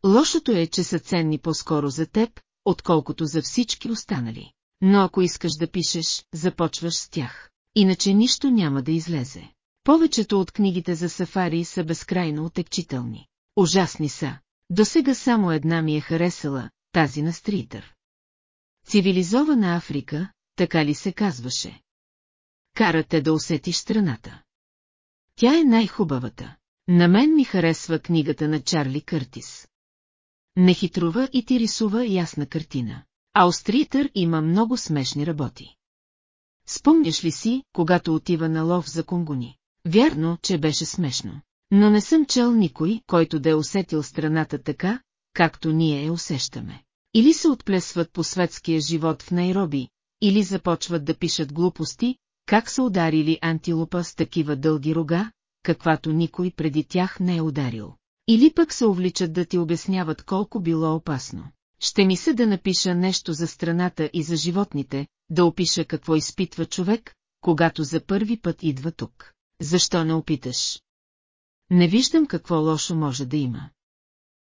A: Лошото е, че са ценни по-скоро за теб, отколкото за всички останали. Но ако искаш да пишеш, започваш с тях. Иначе нищо няма да излезе. Повечето от книгите за сафари са безкрайно отекчителни. Ужасни са. До сега само една ми е харесала, тази на Стритър. Цивилизована Африка, така ли се казваше? Кара те да усетиш страната. Тя е най-хубавата. На мен ми харесва книгата на Чарли Къртис не хитрува и ти рисува ясна картина. Аустриитър има много смешни работи. Спомняш ли си, когато отива на лов за конгуни? Вярно, че беше смешно. Но не съм чел никой, който да е усетил страната така, както ние я усещаме. Или се отплесват по светския живот в Найроби, или започват да пишат глупости, как са ударили антилопа с такива дълги рога, каквато никой преди тях не е ударил. Или пък се увличат да ти обясняват колко било опасно. Ще ми се да напиша нещо за страната и за животните, да опиша какво изпитва човек, когато за първи път идва тук. Защо не опиташ? Не виждам какво лошо може да има.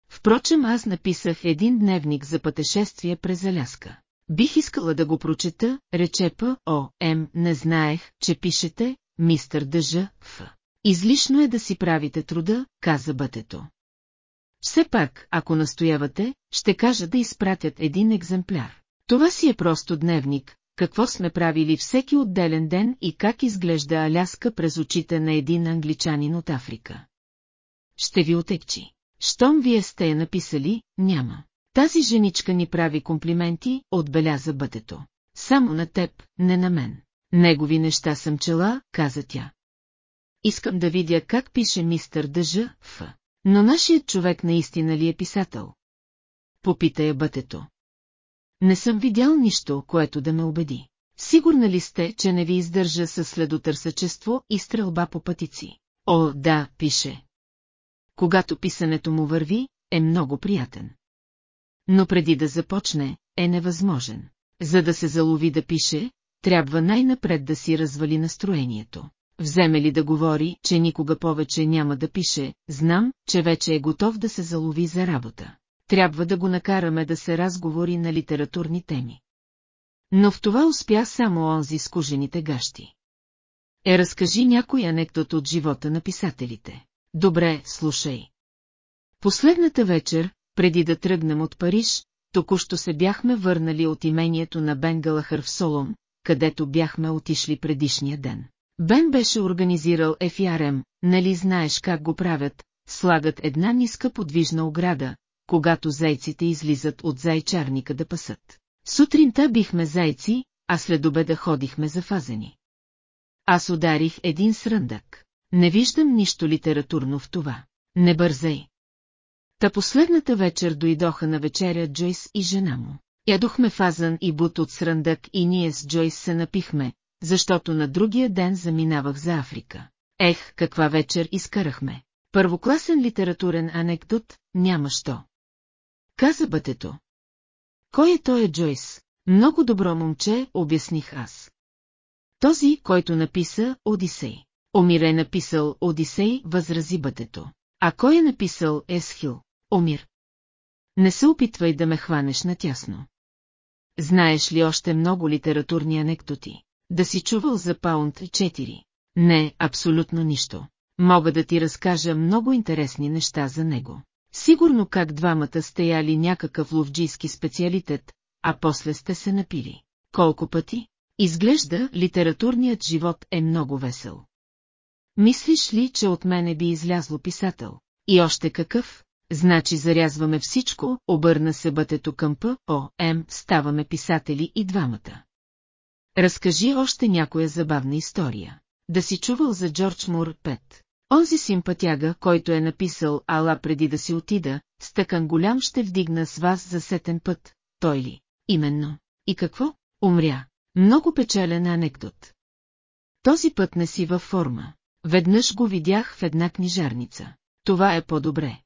A: Впрочем аз написах един дневник за пътешествие през Аляска. Бих искала да го прочета, рече П.О.М. Не знаех, че пишете, мистър Дъжа, Ф. Излишно е да си правите труда, каза бътето. Все пак, ако настоявате, ще кажа да изпратят един екземпляр. Това си е просто дневник, какво сме правили всеки отделен ден и как изглежда Аляска през очите на един англичанин от Африка. Ще ви отекчи. Щом вие сте я написали, няма. Тази женичка ни прави комплименти, отбеляза бътето. Само на теб, не на мен. Негови неща съм чела, каза тя искам да видя как пише мистър Дъжа в... Но нашият човек наистина ли е писател? Попита я бътето. Не съм видял нищо, което да ме убеди. Сигурна ли сте, че не ви издържа със следотърсъчество и стрелба по пътици? О, да, пише. Когато писането му върви, е много приятен. Но преди да започне, е невъзможен. За да се залови да пише, трябва най-напред да си развали настроението. Вземе ли да говори, че никога повече няма да пише, знам, че вече е готов да се залови за работа. Трябва да го накараме да се разговори на литературни теми. Но в това успя само онзи с кожените гащи. Е, разкажи някой анекдот от живота на писателите. Добре, слушай. Последната вечер, преди да тръгнем от Париж, току-що се бяхме върнали от имението на Бенгалахър в Солом, където бяхме отишли предишния ден. Бен беше организирал ефиарем, нали знаеш как го правят, слагат една ниска подвижна ограда, когато зайците излизат от зайчарника да пасат. Сутринта бихме зайци, а след обеда ходихме за фазени. Аз ударих един сръндък. Не виждам нищо литературно в това. Не бързай. Та последната вечер дойдоха на вечеря Джойс и жена му. Ядохме фазан и бут от сръндък и ние с Джойс се напихме, защото на другия ден заминавах за Африка. Ех, каква вечер изкарахме! Първокласен литературен анекдот, няма що. Каза бътето. Кой е той е Джойс? Много добро момче, обясних аз. Този, който написа Одисей. Омир е написал Одисей, възрази бътето. А кой е написал Есхил? Омир. Не се опитвай да ме хванеш натясно. Знаеш ли още много литературни анекдоти? Да си чувал за паунд 4? Не, абсолютно нищо. Мога да ти разкажа много интересни неща за него. Сигурно как двамата стояли някакъв ловджийски специалитет, а после сте се напили. Колко пъти? Изглежда, литературният живот е много весел. Мислиш ли, че от мене би излязло писател? И още какъв? Значи зарязваме всичко, обърна се бътето към П, О, М, ставаме писатели и двамата. Разкажи още някоя забавна история. Да си чувал за Джордж Мур 5. Онзи симпатяга, който е написал Ала преди да си отида, стъкан голям ще вдигна с вас за сетен път, той ли? Именно. И какво? Умря. Много печелен анекдот. Този път не си във форма. Веднъж го видях в една книжарница. Това е по-добре.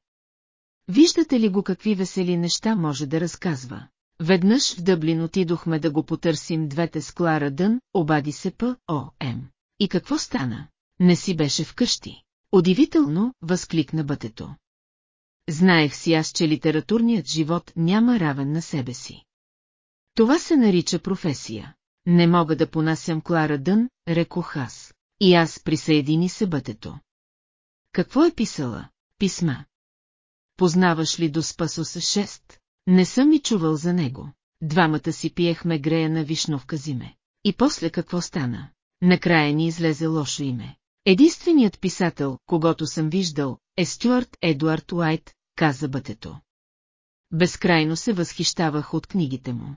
A: Виждате ли го какви весели неща може да разказва? Веднъж в Дъблин отидохме да го потърсим двете с Клара Дън, обади се П.О.М. И какво стана? Не си беше вкъщи. Удивително, възкликна бътето. Знаех си аз, че литературният живот няма равен на себе си. Това се нарича професия. Не мога да понасям Клара Дън, рекох аз. И аз присъедини се бътето. Какво е писала? Писма. Познаваш ли до Спасоса не съм и чувал за него. Двамата си пиехме грея на вишновка зиме. И после какво стана? Накрая ни излезе лошо име. Единственият писател, когато съм виждал, е Стюарт Едуард Уайт, каза бътето. Безкрайно се възхищавах от книгите му.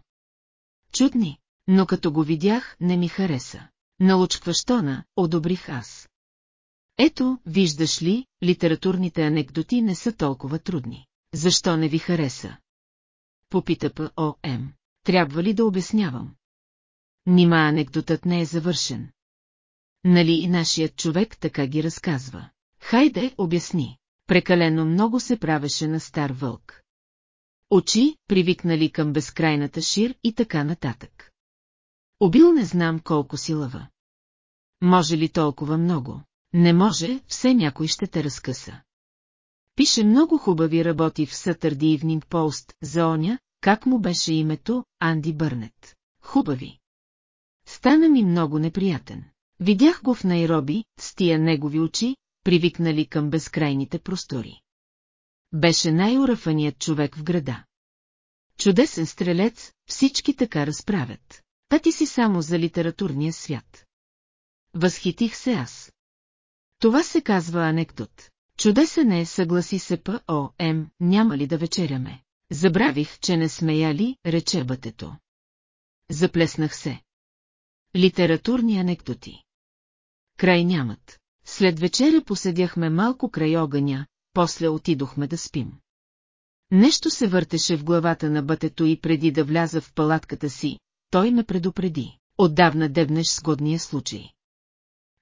A: Чудни, но като го видях, не ми хареса. Налучкващона, одобрих аз. Ето, виждаш ли, литературните анекдоти не са толкова трудни. Защо не ви хареса? попита П.О.М. Трябва ли да обяснявам? Нима анекдотът не е завършен. Нали и нашият човек така ги разказва. Хайде, обясни. Прекалено много се правеше на стар вълк. Очи, привикнали към безкрайната шир и така нататък. Обил не знам колко си лъва. Може ли толкова много? Не може, все някой ще те разкъса. Пише много хубави работи в Saturday Evening Post за оня, как му беше името, Анди Бърнет. Хубави. Стана ми много неприятен. Видях го в Найроби, с тия негови очи, привикнали към безкрайните простори. Беше най-урафаният човек в града. Чудесен стрелец, всички така разправят. Та ти си само за литературния свят. Възхитих се аз. Това се казва анекдот. Чудесен е, съгласи се П.О.М., няма ли да вечеряме? Забравих, че не сме ли, рече бътето. Заплеснах се. Литературни анекдоти. Край нямат. След вечеря поседяхме малко край огъня, после отидохме да спим. Нещо се въртеше в главата на бътето и преди да вляза в палатката си, той ме предупреди. Отдавна дебнеш с годния случай.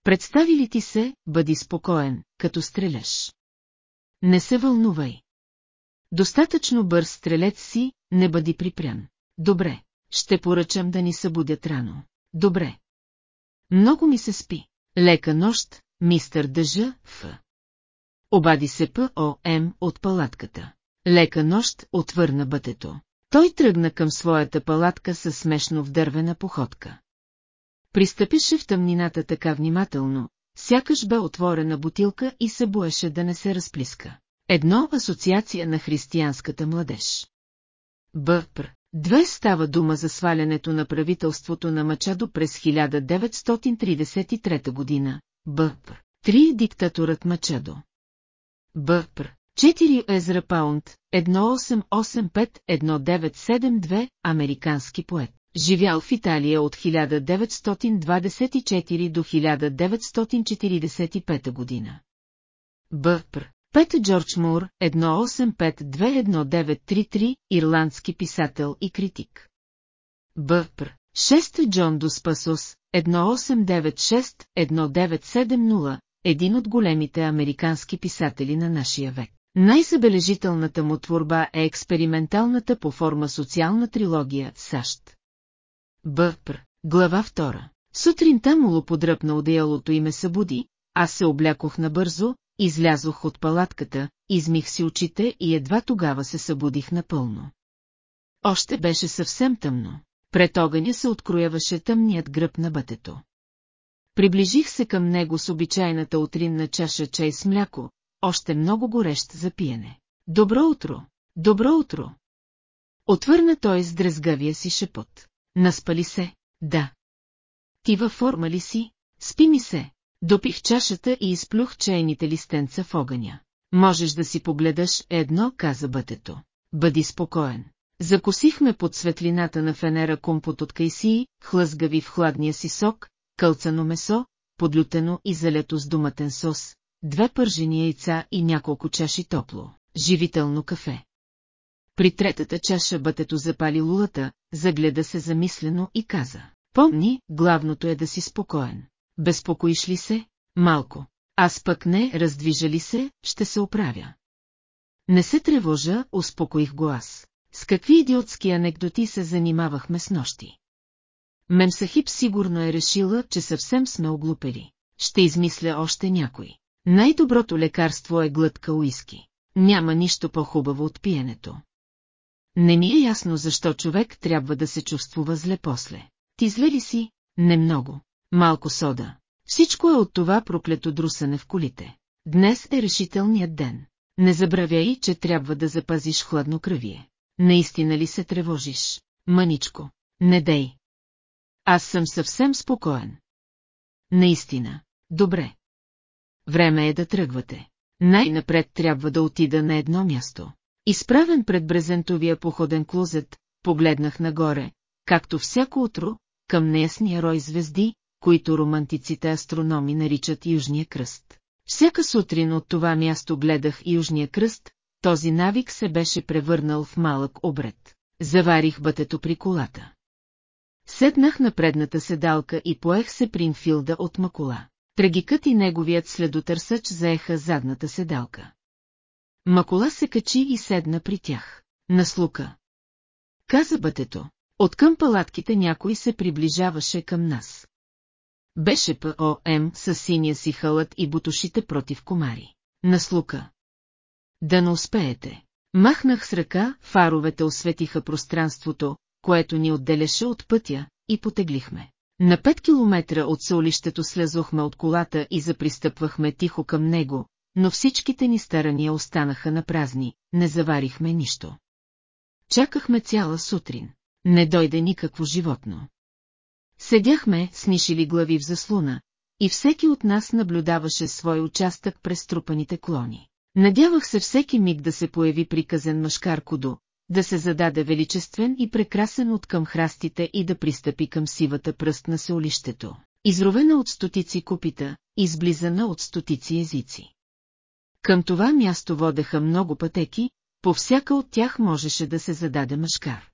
A: Представи ли ти се, бъди спокоен, като стреляш. Не се вълнувай. Достатъчно бърз стрелец си, не бъди припрян. Добре, ще поръчам да ни събудят рано. Добре. Много ми се спи. Лека нощ, мистър Дъжа, Ф. Обади се П.О.М. от палатката. Лека нощ отвърна бътето. Той тръгна към своята палатка със смешно вдървена походка. Пристъпише в тъмнината така внимателно, сякаш бе отворена бутилка и се боеше да не се разплиска. Едно асоциация на християнската младеж. Бъпр. Две става дума за свалянето на правителството на Мачадо през 1933 година. Бъпр. Три диктаторът Мачадо. Бъпр. 4 Езра Паунд, 1885-1972, американски поет. Живял в Италия от 1924 до 1945 година. Бъпр. Пет Джордж Мур, 18521933, ирландски писател и критик. Бъпр. 6 Джон Доспасос, 1896-1970, един от големите американски писатели на нашия век. Най-забележителната му творба е експерименталната по форма социална трилогия «САЩ». Бъпр, глава втора. Сутринта му подръпна одеялото и ме събуди, аз се облякох набързо, излязох от палатката, измих си очите и едва тогава се събудих напълно. Още беше съвсем тъмно. Пред огъня се открояваше тъмният гръб на бътето. Приближих се към него с обичайната утринна чаша чай с мляко, още много горещ за пиене. Добро утро! Добро утро! Отвърна той с дрезгавия си шепот. Наспали се? Да. Ти във форма ли си? Спи ми се. Допих чашата и изплюх чайните листенца в огъня. Можеш да си погледаш едно, каза бътето. Бъди спокоен. Закосихме под светлината на фенера компот от кайсии, хлъзгави в хладния си сок, кълцано месо, подлютено и залето с доматен сос, две пържени яйца и няколко чаши топло, живително кафе. При третата чаша бътето запали лулата, загледа се замислено и каза. Помни, главното е да си спокоен. Безпокоиш ли се? Малко. Аз пък не, раздвижа ли се, ще се оправя. Не се тревожа, успокоих го аз. С какви идиотски анекдоти се занимавахме с нощи? Мемсахип сигурно е решила, че съвсем сме оглупели. Ще измисля още някой. Най-доброто лекарство е глътка уиски. Няма нищо по-хубаво от пиенето. Не ми е ясно защо човек трябва да се чувствува зле после. Ти зле ли си? Не много. Малко сода. Всичко е от това проклето друсане в колите. Днес е решителният ден. Не забравяй, че трябва да запазиш хладно кръвие. Наистина ли се тревожиш? Мъничко. Не дей. Аз съм съвсем спокоен. Наистина. Добре. Време е да тръгвате. Най-напред трябва да отида на едно място. Изправен пред брезентовия походен клозет, погледнах нагоре, както всяко утро, към неясния рой звезди, които романтиците астрономи наричат Южния кръст. Всяка сутрин от това място гледах Южния кръст, този навик се беше превърнал в малък обред. Заварих бътето при колата. Седнах на предната седалка и поех се Принфилда от Макола. Трагикът и неговият следотърсъч заеха задната седалка. Макола се качи и седна при тях. Наслука. Каза бътето. Откъм палатките някой се приближаваше към нас. Беше ПОМ с синия си халът и бутушите против комари. Наслука. Да не успеете. Махнах с ръка, фаровете осветиха пространството, което ни отделяше от пътя, и потеглихме. На 5 километра от солището слезохме от колата и запристъпвахме тихо към него, но всичките ни старания останаха на празни, не заварихме нищо. Чакахме цяла сутрин. Не дойде никакво животно. Седяхме, снишили глави в заслуна, и всеки от нас наблюдаваше свой участък през трупаните клони. Надявах се всеки миг да се появи приказен мъжкар Кудо, да се зададе величествен и прекрасен от към храстите и да пристъпи към сивата пръст на селището, изровена от стотици купита, изблизана от стотици езици. Към това място водеха много пътеки, по всяка от тях можеше да се зададе мъжкар.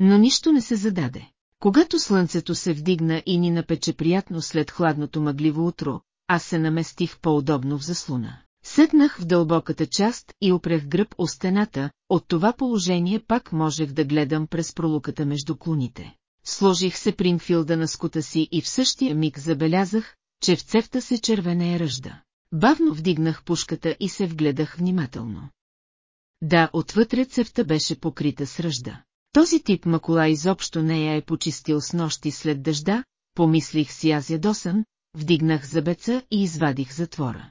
A: Но нищо не се зададе. Когато слънцето се вдигна и ни напече приятно след хладното мъгливо утро, аз се наместих по-удобно в заслуна. Седнах в дълбоката част и опрех гръб о стената, от това положение пак можех да гледам през пролуката между клоните. Сложих се принфилда на скута си и в същия миг забелязах, че в цевта се червене е ръжда. Бавно вдигнах пушката и се вгледах внимателно. Да, отвътре цевта беше покрита с ръжда. Този тип макула изобщо не я е почистил с нощи след дъжда, помислих си аз ядосан, вдигнах забеца и извадих затвора.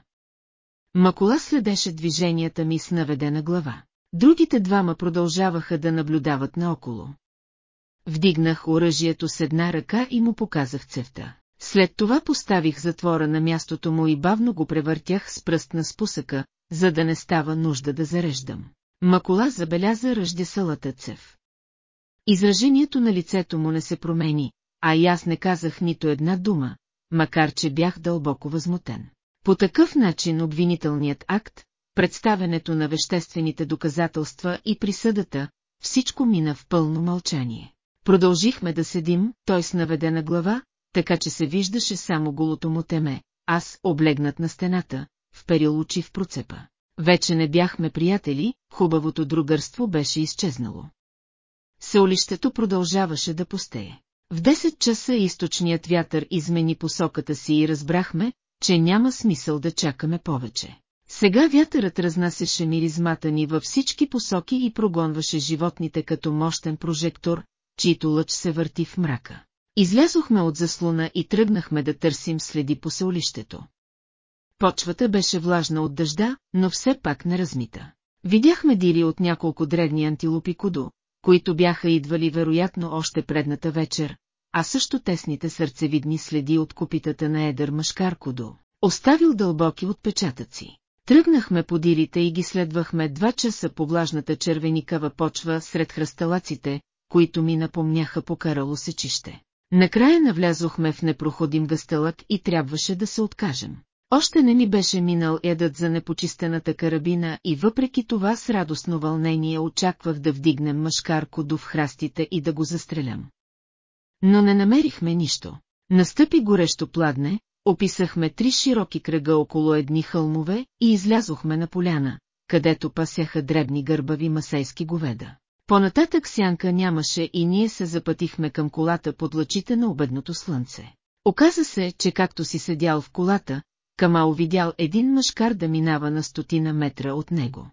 A: Макола следеше движенията ми с наведена глава. Другите двама продължаваха да наблюдават наоколо. Вдигнах оръжието с една ръка и му показах цевта. След това поставих затвора на мястото му и бавно го превъртях с пръст на спусъка, за да не става нужда да зареждам. Макола забеляза ръждесалата цев. Изражението на лицето му не се промени, а и аз не казах нито една дума, макар че бях дълбоко възмутен. По такъв начин обвинителният акт, представенето на веществените доказателства и присъдата, всичко мина в пълно мълчание. Продължихме да седим, той с наведена глава, така че се виждаше само голото му теме, аз, облегнат на стената, вперил очи в процепа. Вече не бяхме приятели, хубавото другърство беше изчезнало. Сеулището продължаваше да постее. В 10 часа източният вятър измени посоката си и разбрахме, че няма смисъл да чакаме повече. Сега вятърът разнасяше миризмата ни във всички посоки и прогонваше животните като мощен прожектор, чийто лъч се върти в мрака. Излязохме от заслона и тръгнахме да търсим следи по селището. Почвата беше влажна от дъжда, но все пак не размита. Видяхме дири от няколко древни антилопи кудо, които бяха идвали вероятно още предната вечер, а също тесните сърцевидни следи от копитата на едър мъжкар кудо, оставил дълбоки отпечатъци. Тръгнахме по дирите и ги следвахме два часа по влажната червеникава почва сред хръсталаците, които ми напомняха по карало сечище. Накрая навлязохме в непроходим гъстълък и трябваше да се откажем. Още не ни беше минал едът за непочистената карабина и въпреки това с радостно вълнение очаквах да вдигнем мъжкарко до в храстите и да го застрелям. Но не намерихме нищо. Настъпи горещо пладне, описахме три широки кръга около едни хълмове и излязохме на поляна, където пасяха дребни гърбави масейски говеда. Понататък сянка нямаше и ние се запътихме към колата под лъчите на обедното слънце. Оказа се, че както си седял в колата, Камал видял един мъжкар да минава на стотина метра от него.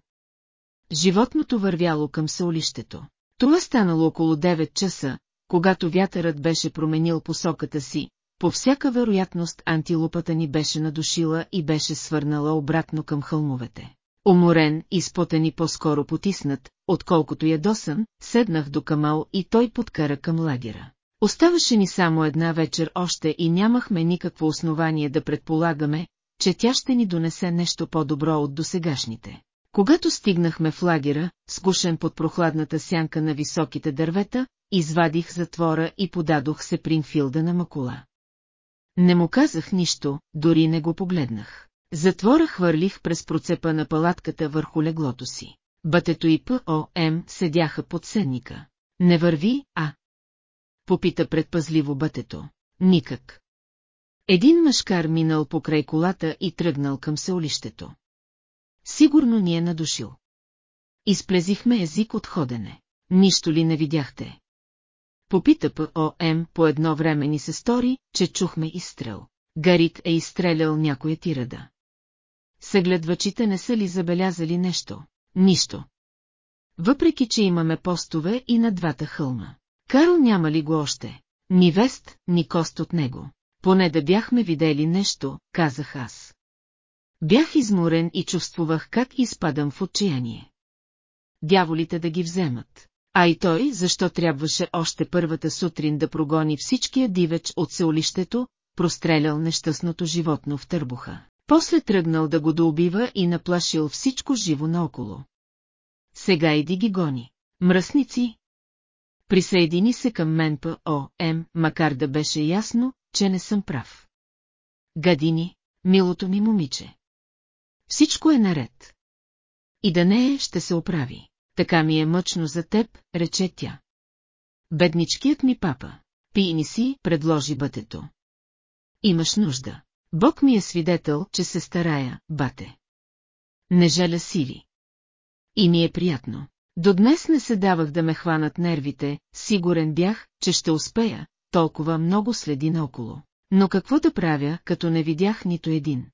A: Животното вървяло към саулището. Това станало около 9 часа, когато вятърът беше променил посоката си, по всяка вероятност антилопата ни беше надушила и беше свърнала обратно към хълмовете. Уморен, спотен и по-скоро потиснат, отколкото ядосан, седнах до Камал и той подкара към лагера. Оставаше ни само една вечер още и нямахме никакво основание да предполагаме, че тя ще ни донесе нещо по-добро от досегашните. Когато стигнахме в лагера, сгушен под прохладната сянка на високите дървета, извадих затвора и подадох се Принфилда на Макула. Не му казах нищо, дори не го погледнах. Затвора хвърлих през процепа на палатката върху леглото си. Бътето и ПОМ седяха под седника. Не върви, а? Попита предпазливо бътето. Никак. Един мъжкар минал покрай колата и тръгнал към селището. Сигурно ни е надушил. Изплезихме език от ходене. Нищо ли не видяхте? Попита ПОМ по едно време ни се стори, че чухме изстрел. Гарит е изстрелял някоя тирада съгледвачите не са ли забелязали нещо? Нищо. Въпреки, че имаме постове и на двата хълма. Карл няма ли го още? Ни вест, ни кост от него. Поне да бяхме видели нещо, казах аз. Бях изморен и чувствувах как изпадам в отчаяние. Дяволите да ги вземат. А и той, защо трябваше още първата сутрин да прогони всичкия дивеч от селището, прострелял нещастното животно в търбуха. После тръгнал да го доубива и наплашил всичко живо наоколо. Сега иди ги гони. Мръсници! Присъедини се към мен П.О.М., макар да беше ясно, че не съм прав. Гадини, милото ми момиче. Всичко е наред. И да не е, ще се оправи. Така ми е мъчно за теб, рече тя. Бедничкият ми папа, пийни си, предложи бътето. Имаш нужда. Бог ми е свидетел, че се старая, бате. Не жаля сили. И ми е приятно. До днес не се давах да ме хванат нервите, сигурен бях, че ще успея, толкова много следи наоколо. Но какво да правя, като не видях нито един?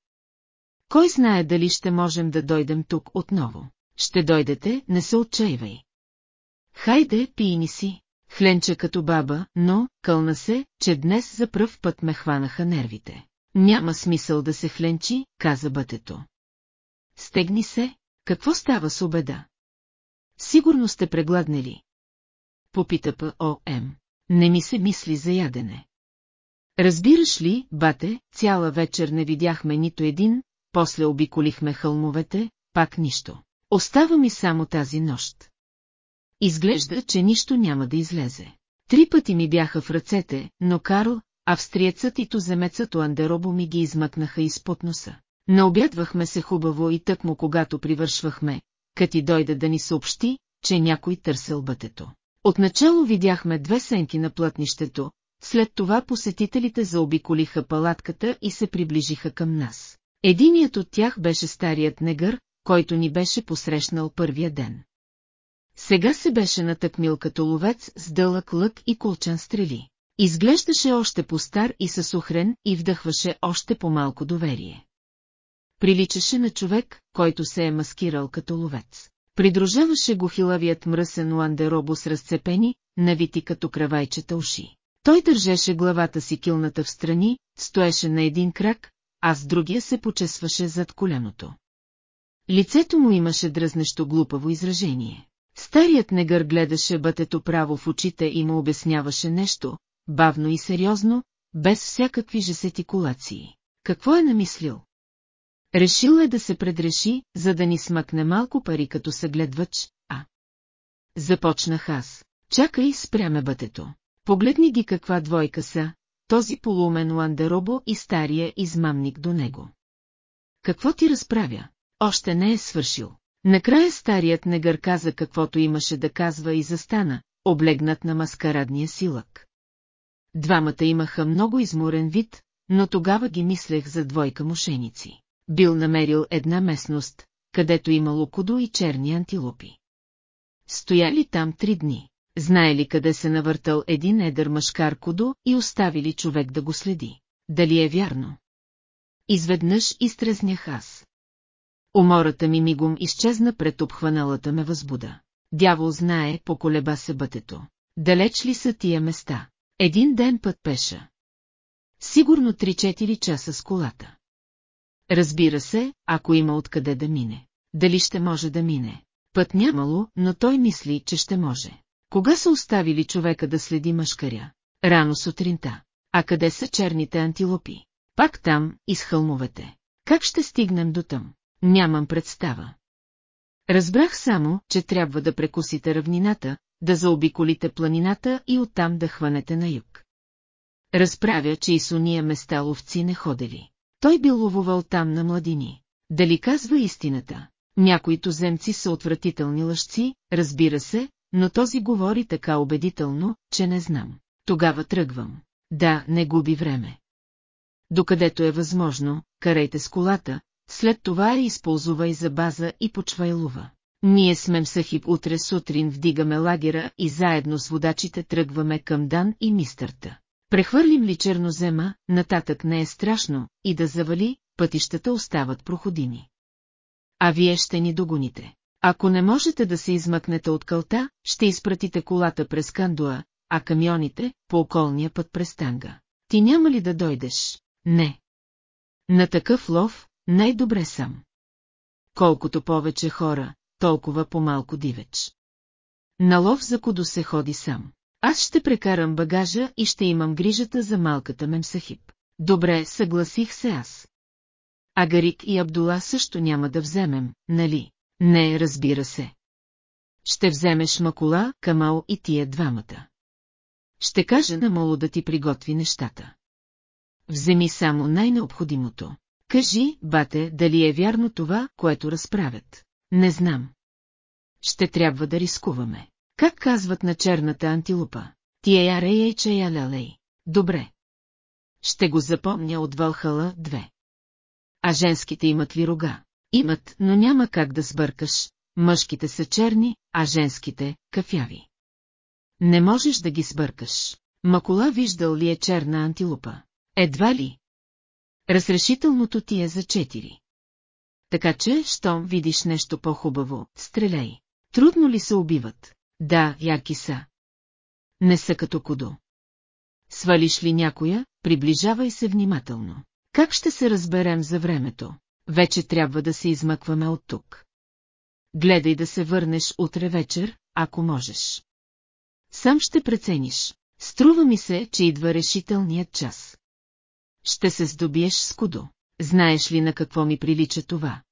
A: Кой знае дали ще можем да дойдем тук отново? Ще дойдете, не се отчаивай. Хайде, пийни си. Хленча като баба, но, кълна се, че днес за пръв път ме хванаха нервите. Няма смисъл да се хленчи, каза бътето. Стегни се, какво става с обеда? Сигурно сте прегладнели. Попита П.О.М. Не ми се мисли за ядене. Разбираш ли, бате, цяла вечер не видяхме нито един, после обиколихме хълмовете, пак нищо. Остава ми само тази нощ. Изглежда, че нищо няма да излезе. Три пъти ми бяха в ръцете, но Карл, австриецът и туземецът Уандеробо ми ги измъкнаха изпод носа. Наобядвахме се хубаво и тъкмо когато привършвахме, кати дойде да ни съобщи, че някой търсел бътето. Отначало видяхме две сенки на плътнището, след това посетителите заобиколиха палатката и се приближиха към нас. Единият от тях беше старият негър, който ни беше посрещнал първия ден. Сега се беше натъкмил като ловец с дълъг лък и колчан стрели. Изглеждаше още по-стар и съсухрен и вдъхваше още по-малко доверие. Приличаше на човек, който се е маскирал като ловец. Придружаваше го хилавият мръсен ландеробо с разцепени, навити като кравайчета уши. Той държеше главата си килната в страни, стоеше на един крак, а с другия се почесваше зад коляното. Лицето му имаше дръзнещо глупаво изражение. Старият негър гледаше бътето право в очите и му обясняваше нещо, бавно и сериозно, без всякакви жестикулации. Какво е намислил? Решил е да се предреши, за да ни смъкне малко пари като съгледвач, а... Започнах аз. Чакай, спряме бътето. Погледни ги каква двойка са, този полумен Ландеробо и стария измамник до него. Какво ти разправя? Още не е свършил. Накрая старият негър каза каквото имаше да казва и застана, облегнат на маскарадния силък. Двамата имаха много изморен вид, но тогава ги мислех за двойка мошеници. Бил намерил една местност, където има локодо и черни антилопи. Стояли там три дни, знаели къде се навъртал един едър мъжкар кудо и оставили човек да го следи. Дали е вярно? Изведнъж изтрезнях аз. Умората ми мигом изчезна пред обхваналата ме възбуда. Дявол знае, поколеба се бътето. Далеч ли са тия места? Един ден път пеша. Сигурно 3-4 часа с колата. Разбира се, ако има откъде да мине. Дали ще може да мине? Път нямало, но той мисли, че ще може. Кога са оставили човека да следи мъжкаря? Рано сутринта. А къде са черните антилопи? Пак там, из хълмовете. Как ще стигнем до там? Нямам представа. Разбрах само, че трябва да прекусите равнината, да заобиколите планината и оттам да хванете на юг. Разправя, че и с уния места ловци не ходели. Той бил ловувал там на младини. Дали казва истината? Някои туземци са отвратителни лъжци, разбира се, но този говори така убедително, че не знам. Тогава тръгвам. Да, не губи време. Докъдето е възможно, карайте с колата, след това я използвай за база и почвай лува. Ние сме в Сахиб утре сутрин вдигаме лагера и заедно с водачите тръгваме към Дан и мистърта. Прехвърлим ли чернозема, нататък не е страшно, и да завали, пътищата остават проходими. А вие ще ни догоните. Ако не можете да се измъкнете от кълта, ще изпратите колата през Кандуа, а камионите – по околния път през Танга. Ти няма ли да дойдеш? Не. На такъв лов най-добре съм. Колкото повече хора, толкова по-малко дивеч. На лов за кудо се ходи сам. Аз ще прекарам багажа и ще имам грижата за малката мемсахип. Добре, съгласих се аз. Агарик и Абдула също няма да вземем, нали? Не, разбира се. Ще вземеш Макула, Камал и тия двамата. Ще кажа на Моло да ти приготви нещата. Вземи само най-необходимото. Кажи, бате, дали е вярно това, което разправят. Не знам. Ще трябва да рискуваме. Как казват на черната антилопа? Тия рей чая лелей. Добре. Ще го запомня от Валхала две. А женските имат ли рога? Имат, но няма как да сбъркаш. Мъжките са черни, а женските – кафяви. Не можеш да ги сбъркаш. Макола виждал ли е черна антилопа? Едва ли? Разрешителното ти е за четири така че, щом видиш нещо по-хубаво, стреляй. Трудно ли се убиват? Да, яки са. Не са като кудо. Свалиш ли някоя, приближавай се внимателно. Как ще се разберем за времето? Вече трябва да се измъкваме от тук. Гледай да се върнеш утре вечер, ако можеш. Сам ще прецениш. Струва ми се, че идва решителният час. Ще се здобиеш с кудо знаеш ли на какво ми прилича това?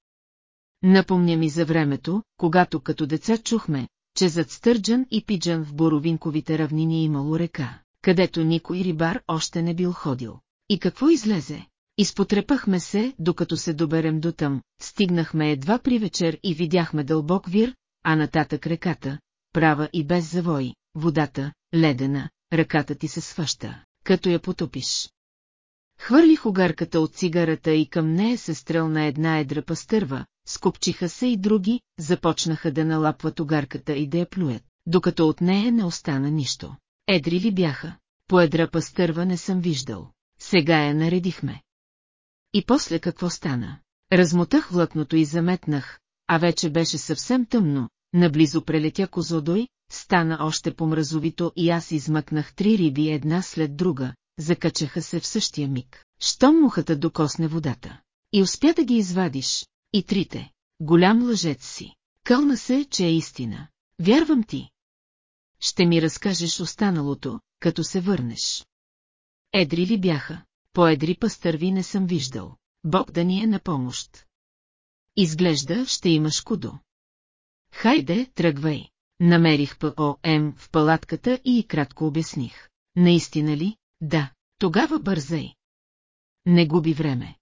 A: Напомня ми за времето, когато като деца чухме, че зад Стърджан и Пиджан в Боровинковите равнини е имало река, където никой рибар още не бил ходил. И какво излезе? Изпотрепахме се, докато се доберем до там, стигнахме едва при вечер и видяхме дълбок вир, а нататък реката, права и без завой, водата, ледена, ръката ти се свъща, като я потопиш. Хвърлих огарката от цигарата и към нея се стрелна една едра пастърва, скопчиха се и други, започнаха да налапват огарката и да я плюят, докато от нея не остана нищо. Едри ли бяха? По едра пастърва не съм виждал. Сега я наредихме. И после какво стана? Размотах влакното и заметнах, а вече беше съвсем тъмно, наблизо прелетя козодой, стана още по-мразовито и аз измъкнах три риби една след друга, закачаха се в същия миг. Щом мухата докосне водата. И успя да ги извадиш, и трите. Голям лъжец си. Кълна се, че е истина. Вярвам ти. Ще ми разкажеш останалото, като се върнеш. Едри ли бяха? По-едри пастърви не съм виждал. Бог да ни е на помощ. Изглежда, ще имаш кудо. Хайде, тръгвай. Намерих ПОМ в палатката и кратко обясних. Наистина ли, да, тогава бързай. Не губи време.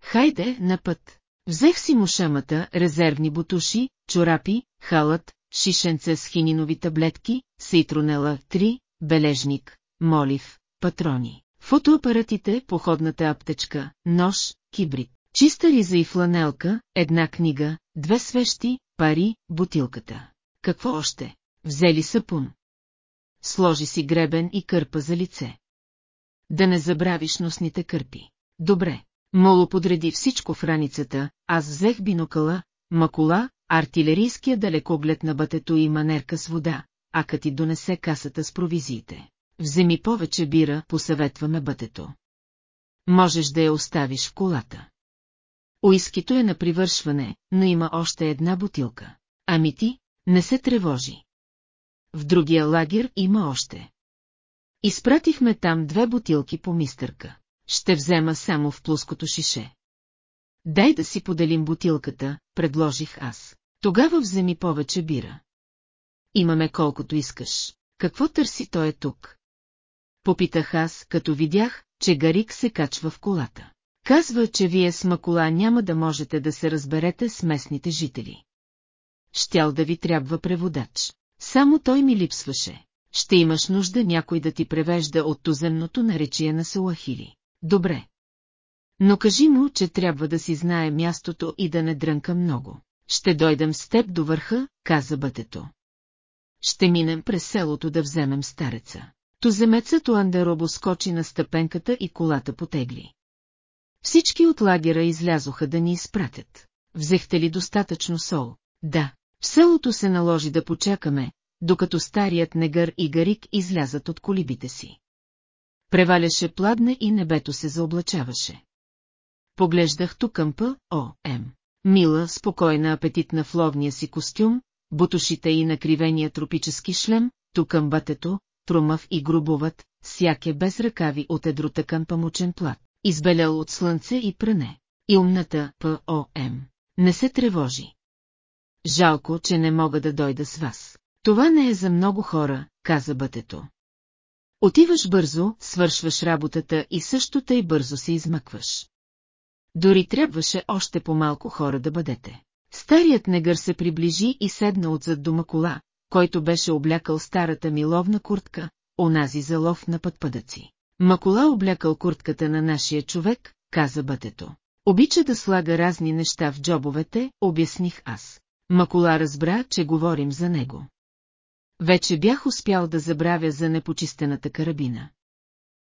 A: Хайде, на път. Взех си мушамата, резервни бутуши, чорапи, халът, шишенце с хининови таблетки, сейтронела, три, бележник, молив, патрони. Фотоапаратите, походната аптечка, нож, кибрид, чиста риза и фланелка, една книга, две свещи, пари, бутилката. Какво още? Взели сапун. Сложи си гребен и кърпа за лице да не забравиш носните кърпи. Добре, Моло подреди всичко в раницата, аз взех бинокъла, макула, артилерийския далекоглед на бътето и манерка с вода, а като ти донесе касата с провизиите. Вземи повече бира, посъветваме бътето. Можеш да я оставиш в колата. Уискито е на привършване, но има още една бутилка. Ами ти, не се тревожи. В другия лагер има още. Изпратихме там две бутилки по мистърка. Ще взема само в плоското шише. Дай да си поделим бутилката, предложих аз. Тогава вземи повече бира. Имаме колкото искаш. Какво търси той е тук? Попитах аз, като видях, че Гарик се качва в колата. Казва, че вие с Макола няма да можете да се разберете с местните жители. Щял да ви трябва преводач. Само той ми липсваше ще имаш нужда някой да ти превежда от туземното наречие на Суахили. Добре. Но кажи му, че трябва да си знае мястото и да не дрънка много. Ще дойдем с теб до върха, каза бътето. Ще минем през селото да вземем стареца. Туземецът Уандеробо скочи на стъпенката и колата потегли. Всички от лагера излязоха да ни изпратят. Взехте ли достатъчно сол? Да. В селото се наложи да почакаме, докато старият негър и гарик излязат от колибите си. Преваляше пладне и небето се заоблачаваше. Поглеждах тук към П. О. М. Мила, спокойна апетитна в ловния си костюм, бутушите и накривения тропически шлем, тук към батето, трумав и грубоват, сяке без ръкави от едротъкан памучен плат, избелял от слънце и пране. И умната П.О.М. не се тревожи. Жалко, че не мога да дойда с вас. Това не е за много хора, каза бътето. Отиваш бързо, свършваш работата и също тъй бързо се измъкваш. Дори трябваше още по-малко хора да бъдете. Старият негър се приближи и седна отзад до Макола, който беше облякал старата миловна куртка, онази за лов на пътпадъци. Макола облякал куртката на нашия човек, каза бътето. Обича да слага разни неща в джобовете, обясних аз. Макола разбра, че говорим за него. Вече бях успял да забравя за непочистената карабина.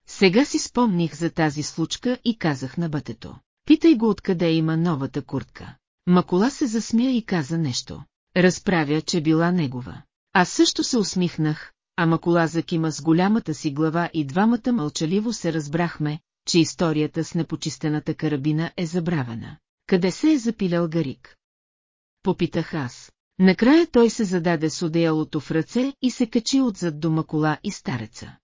A: Сега си спомних за тази случка и казах на бътето. Питай го откъде има новата куртка. Макола се засмя и каза нещо. Разправя, че била негова. Аз също се усмихнах, а Макола закима с голямата си глава и двамата мълчаливо се разбрахме, че историята с непочистената карабина е забравена. Къде се е запилял Гарик? Попитах аз. Накрая той се зададе с одеялото в ръце и се качи отзад до макола и стареца.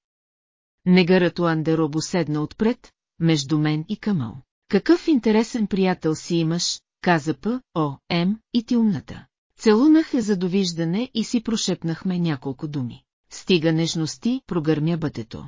A: Негарато Уандеро седна отпред, между мен и Камал. Какъв интересен приятел си имаш, каза П, О, М и ти умната. Целунах е за довиждане и си прошепнахме няколко думи. Стига нежности, прогърмя бътето.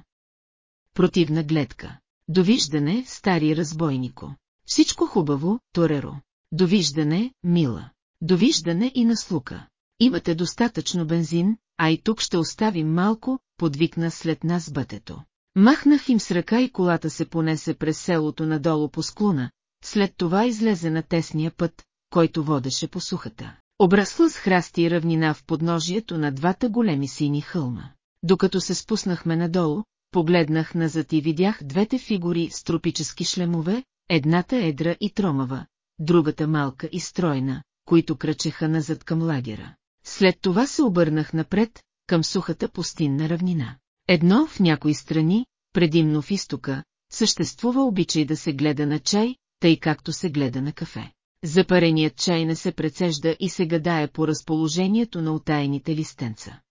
A: Противна гледка. Довиждане, стари разбойнико. Всичко хубаво, Тореро. Довиждане, мила довиждане и наслука. Имате достатъчно бензин, а и тук ще оставим малко, подвикна след нас бътето. Махнах им с ръка и колата се понесе през селото надолу по склона, след това излезе на тесния път, който водеше по сухата. Обрасла с храсти и равнина в подножието на двата големи сини хълма. Докато се спуснахме надолу, погледнах назад и видях двете фигури с тропически шлемове, едната едра и тромава, другата малка и стройна, които кръчеха назад към лагера. След това се обърнах напред, към сухата пустинна равнина. Едно в някои страни, предимно в изтока, съществува обичай да се гледа на чай, тъй както се гледа на кафе. Запареният чай не се прецежда и се гадае по разположението на отайните листенца.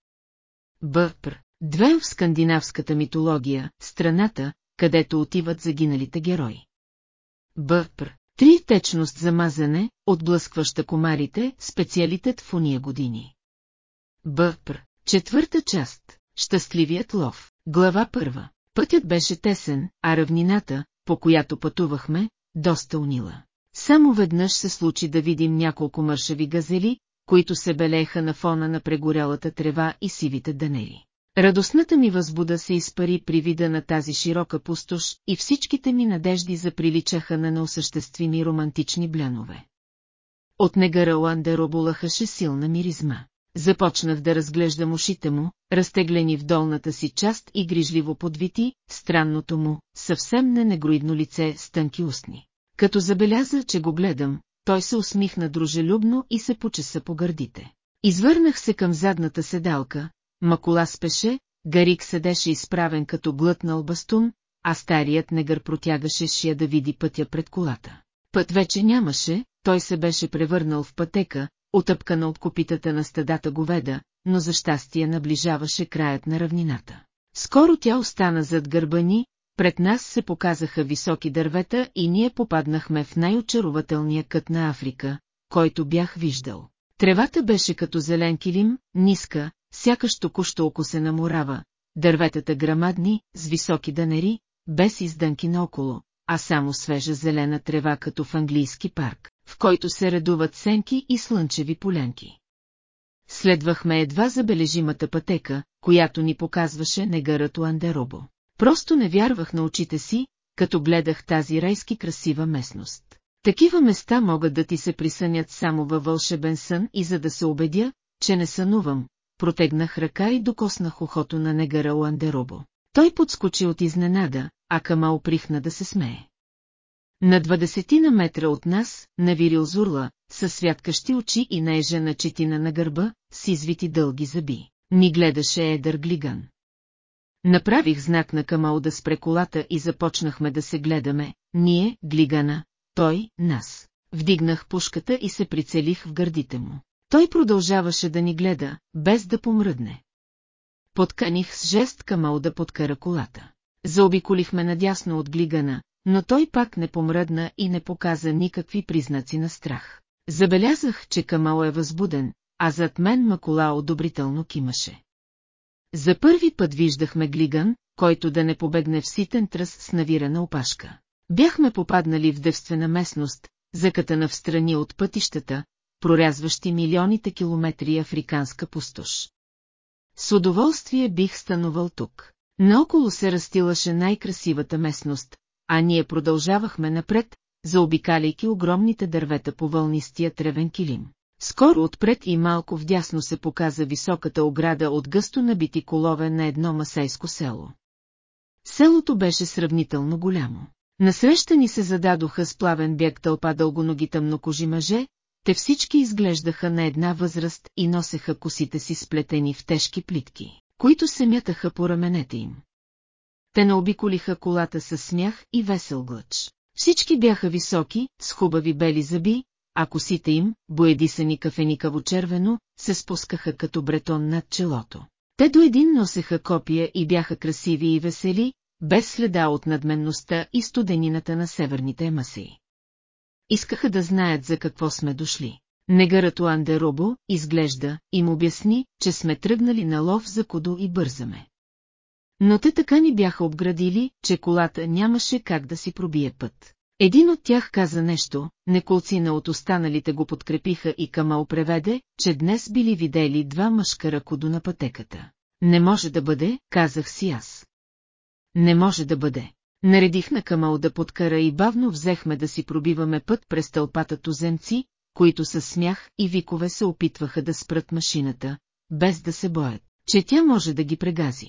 A: Бъпр, две в скандинавската митология, страната, където отиват загиналите герои. Бъпр, Три течност за мазане, отблъскваща комарите, специалитет в уния години. Бъпр. Четвърта част. Щастливият лов. Глава първа. Пътят беше тесен, а равнината, по която пътувахме, доста унила. Само веднъж се случи да видим няколко мършави газели, които се белееха на фона на прегорялата трева и сивите данери. Радостната ми възбуда се изпари при вида на тази широка пустош и всичките ми надежди заприличаха на неосъществими романтични блянове. От негараланда роболахаше силна миризма. Започнах да разглеждам ушите му, разтеглени в долната си част и грижливо подвити, странното му, съвсем не негроидно лице с тънки устни. Като забеляза, че го гледам, той се усмихна дружелюбно и се почеса по гърдите. Извърнах се към задната седалка, Макола спеше, Гарик седеше изправен като глътнал бастун, а старият негър протягаше шия да види пътя пред колата. Път вече нямаше, той се беше превърнал в пътека, отъпкана от копитата на стадата говеда, но за щастие наближаваше краят на равнината. Скоро тя остана зад гърба ни, пред нас се показаха високи дървета и ние попаднахме в най-очарователния кът на Африка, който бях виждал. Тревата беше като зелен килим, ниска, сякаш току-що се морава, дърветата грамадни, с високи данери, без издънки наоколо, а само свежа зелена трева като в английски парк, в който се редуват сенки и слънчеви поленки. Следвахме едва забележимата пътека, която ни показваше негарато Андеробо. Просто не вярвах на очите си, като гледах тази райски красива местност. Такива места могат да ти се присънят само във вълшебен сън и за да се убедя, че не сънувам, протегнах ръка и докоснах ухото на негара Ландеробо. Той подскочи от изненада, а Кама оприхна да се смее. На двадесетина на метра от нас, навирил зурла, със святкащи очи и на четина на гърба, с извити дълги зъби, ни гледаше едър глиган. Направих знак на Камал да спре колата и започнахме да се гледаме, ние, глигана, той, нас. Вдигнах пушката и се прицелих в гърдите му. Той продължаваше да ни гледа, без да помръдне. Подканих с жест Камал да подкара колата. Заобиколихме надясно от глигана, но той пак не помръдна и не показа никакви признаци на страх. Забелязах, че Камал е възбуден, а зад мен Макола одобрително кимаше. За първи път виждахме глиган, който да не побегне в ситен тръс с навирана опашка. Бяхме попаднали в девствена местност, закатана в страни от пътищата, прорязващи милионите километри африканска пустош. С удоволствие бих станувал тук. Наоколо се растилаше най-красивата местност, а ние продължавахме напред, заобикаляйки огромните дървета по вълнистия тревен килим. Скоро отпред и малко вдясно се показа високата ограда от гъсто набити колове на едно масейско село. Селото беше сравнително голямо. Насреща ни се зададоха с плавен бяг тълпа дългоноги тъмнокожи мъже, те всички изглеждаха на една възраст и носеха косите си сплетени в тежки плитки, които се мятаха по раменете им. Те наобиколиха колата със смях и весел глъч. Всички бяха високи, с хубави бели зъби, а косите им, боедисани кафеникаво-червено, се спускаха като бретон над челото. Те до един носеха копия и бяха красиви и весели, без следа от надменността и студенината на северните емасии искаха да знаят за какво сме дошли. Уанде Робо изглежда, му обясни, че сме тръгнали на лов за кодо и бързаме. Но те така ни бяха обградили, че колата нямаше как да си пробие път. Един от тях каза нещо, на от останалите го подкрепиха и Камал преведе, че днес били видели два мъжкара кодо на пътеката. Не може да бъде, казах си аз. Не може да бъде. Наредих на Камал да подкара и бавно взехме да си пробиваме път през тълпата туземци, които със смях и викове се опитваха да спрат машината, без да се боят, че тя може да ги прегази.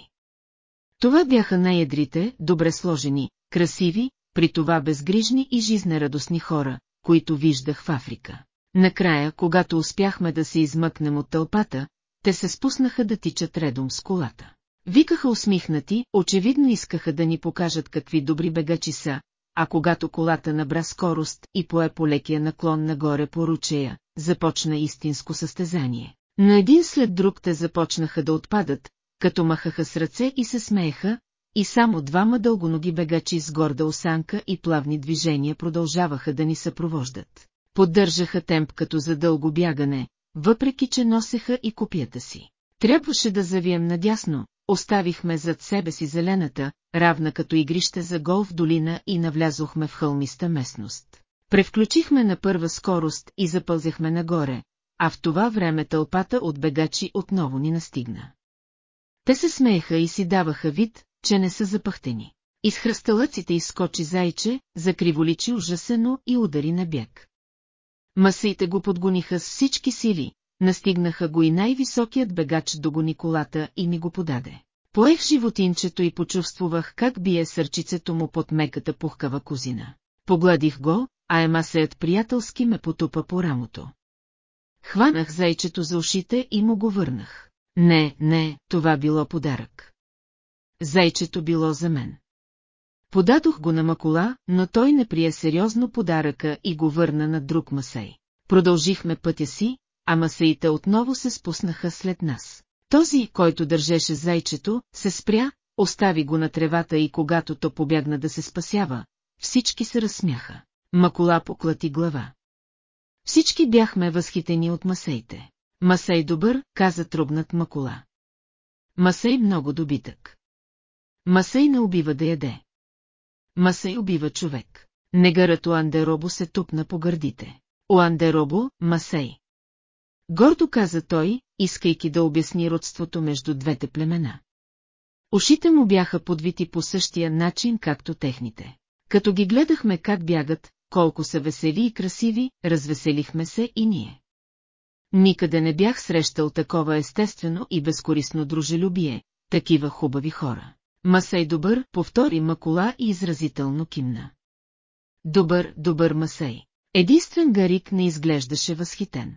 A: Това бяха най-едрите, добре сложени, красиви, при това безгрижни и жизнерадостни хора, които виждах в Африка. Накрая, когато успяхме да се измъкнем от тълпата, те се спуснаха да тичат редом с колата. Викаха усмихнати, очевидно искаха да ни покажат какви добри бегачи са, а когато колата набра скорост и пое по лекия наклон нагоре по ручея, започна истинско състезание. На един след друг те започнаха да отпадат, като махаха с ръце и се смееха, и само двама дългоноги бегачи с горда осанка и плавни движения продължаваха да ни съпровождат. Поддържаха темп като за дълго бягане, въпреки че носеха и копията си. Трябваше да завием надясно, Оставихме зад себе си зелената, равна като игрище за голф долина и навлязохме в хълмиста местност. Превключихме на първа скорост и запълзехме нагоре, а в това време тълпата от бегачи отново ни настигна. Те се смееха и си даваха вид, че не са запъхтени. Из хръсталъците изскочи зайче, закриволичи ужасено и удари на бяг. Масаите го подгониха с всички сили, настигнаха го и най-високият бегач до го Николата и ми го подаде. Поех животинчето и почувствах как бие сърчицето му под меката пухкава козина. Погладих го, а емасеят приятелски ме потупа по рамото. Хванах зайчето за ушите и му го върнах. Не, не, това било подарък. Зайчето било за мен. Подадох го на Макола, но той не прие сериозно подаръка и го върна на друг масей. Продължихме пътя си, а масаите отново се спуснаха след нас. Този, който държеше зайчето, се спря, остави го на тревата и когато то побягна да се спасява, всички се разсмяха. Макола поклати глава. Всички бяхме възхитени от масейте. Масей добър, каза трубнат Макола. Масей много добитък. Масей не убива да яде. Масей убива човек. Негарът Уандеробо се тупна по гърдите. Уандеробо, Масей. Гордо каза той, искайки да обясни родството между двете племена. Ушите му бяха подвити по същия начин, както техните. Като ги гледахме как бягат, колко са весели и красиви, развеселихме се и ние. Никъде не бях срещал такова естествено и безкорисно дружелюбие, такива хубави хора. Масей добър, повтори Макола и изразително кимна. Добър, добър Масей. Единствен Гарик не изглеждаше възхитен.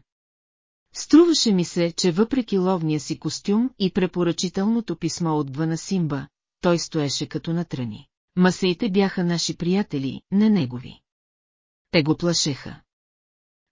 A: Струваше ми се, че въпреки ловния си костюм и препоръчителното писмо от Симба, той стоеше като натрани. Масаите бяха наши приятели, не негови. Те го плашеха.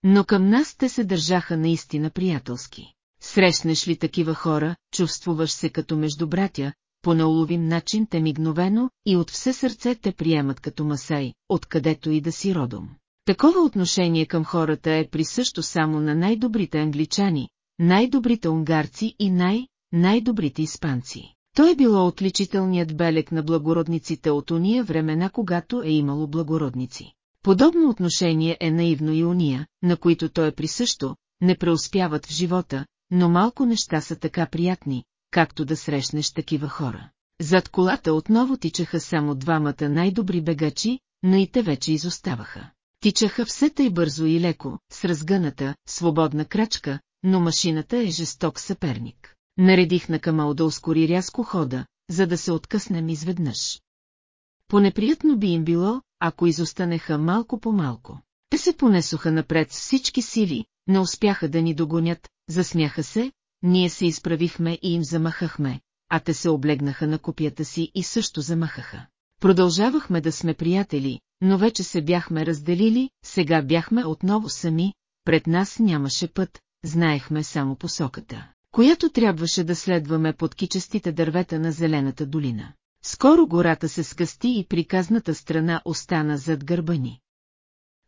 A: Но към нас те се държаха наистина приятелски. Срещнеш ли такива хора, чувствуваш се като между братя, по неуловим начин те мигновено и от все сърце те приемат като масай, откъдето и да си родом. Такова отношение към хората е присъщо само на най-добрите англичани, най-добрите унгарци и най-най-добрите испанци. Той е било отличителният белег на благородниците от уния времена, когато е имало благородници. Подобно отношение е наивно и уния, на които той е присъщо, не преуспяват в живота, но малко неща са така приятни, както да срещнеш такива хора. Зад колата отново тичаха само двамата най-добри бегачи, но и те вече изоставаха. Тичаха все тъй бързо и леко, с разгъната, свободна крачка, но машината е жесток съперник. Наредих на Камал да ускори рязко хода, за да се откъснем изведнъж. Понеприятно би им било, ако изостанеха малко по малко. Те се понесоха напред с всички сили, не успяха да ни догонят, засмяха се, ние се изправихме и им замахахме, а те се облегнаха на копията си и също замахаха. Продължавахме да сме приятели, но вече се бяхме разделили, сега бяхме отново сами, пред нас нямаше път, знаехме само посоката, която трябваше да следваме под кичестите дървета на зелената долина. Скоро гората се скъсти и приказната страна остана зад гърба ни.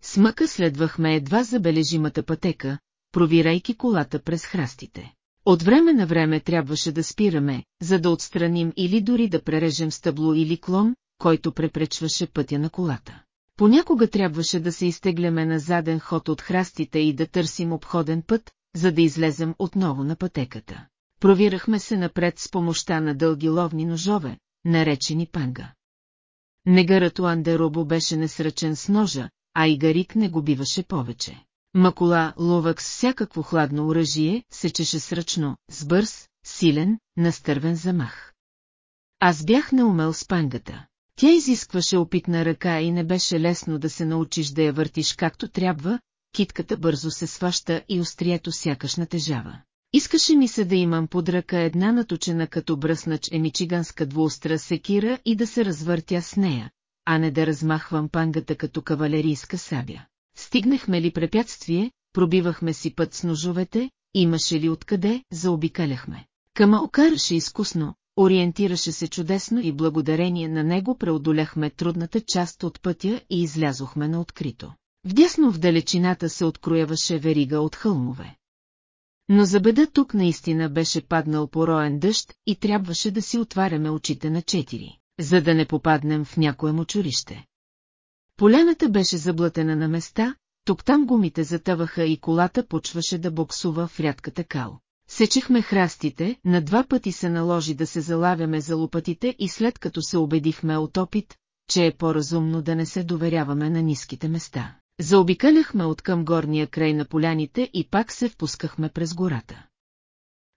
A: Смъка следвахме едва забележимата пътека, провирайки колата през храстите. От време на време трябваше да спираме, за да отстраним или дори да прережем стъбло или клон, който препречваше пътя на колата. Понякога трябваше да се изтегляме на заден ход от храстите и да търсим обходен път, за да излезем отново на пътеката. Провирахме се напред с помощта на дълги ловни ножове, наречени панга. Негарът Уандеробо беше несръчен с ножа, а Игарик не го биваше повече. Макола ловък с всякакво хладно оръжие сечеше сръчно, с бърз, силен, настървен замах. Аз бях неумел с пангата. Тя изискваше опитна ръка и не беше лесно да се научиш да я въртиш както трябва, китката бързо се сваща и острието сякаш натежава. Искаше ми се да имам под ръка една наточена като бръснач емичиганска двуостра секира и да се развъртя с нея, а не да размахвам пангата като кавалерийска сабя. Стигнахме ли препятствие, пробивахме си път с ножовете, имаше ли откъде, заобикаляхме. Камаокараше изкусно, ориентираше се чудесно и благодарение на него преодоляхме трудната част от пътя и излязохме на открито. Вдясно в далечината се открояваше верига от хълмове. Но за беда тук наистина беше паднал пороен дъжд и трябваше да си отваряме очите на четири, за да не попаднем в някое мочурище. Поляната беше заблътена на места, тук там гумите затъваха и колата почваше да боксува в рядката кал. Сечехме храстите, на два пъти се наложи да се залавяме за лопатите и след като се убедихме от опит, че е по-разумно да не се доверяваме на ниските места. Заобикаляхме от към горния край на поляните и пак се впускахме през гората.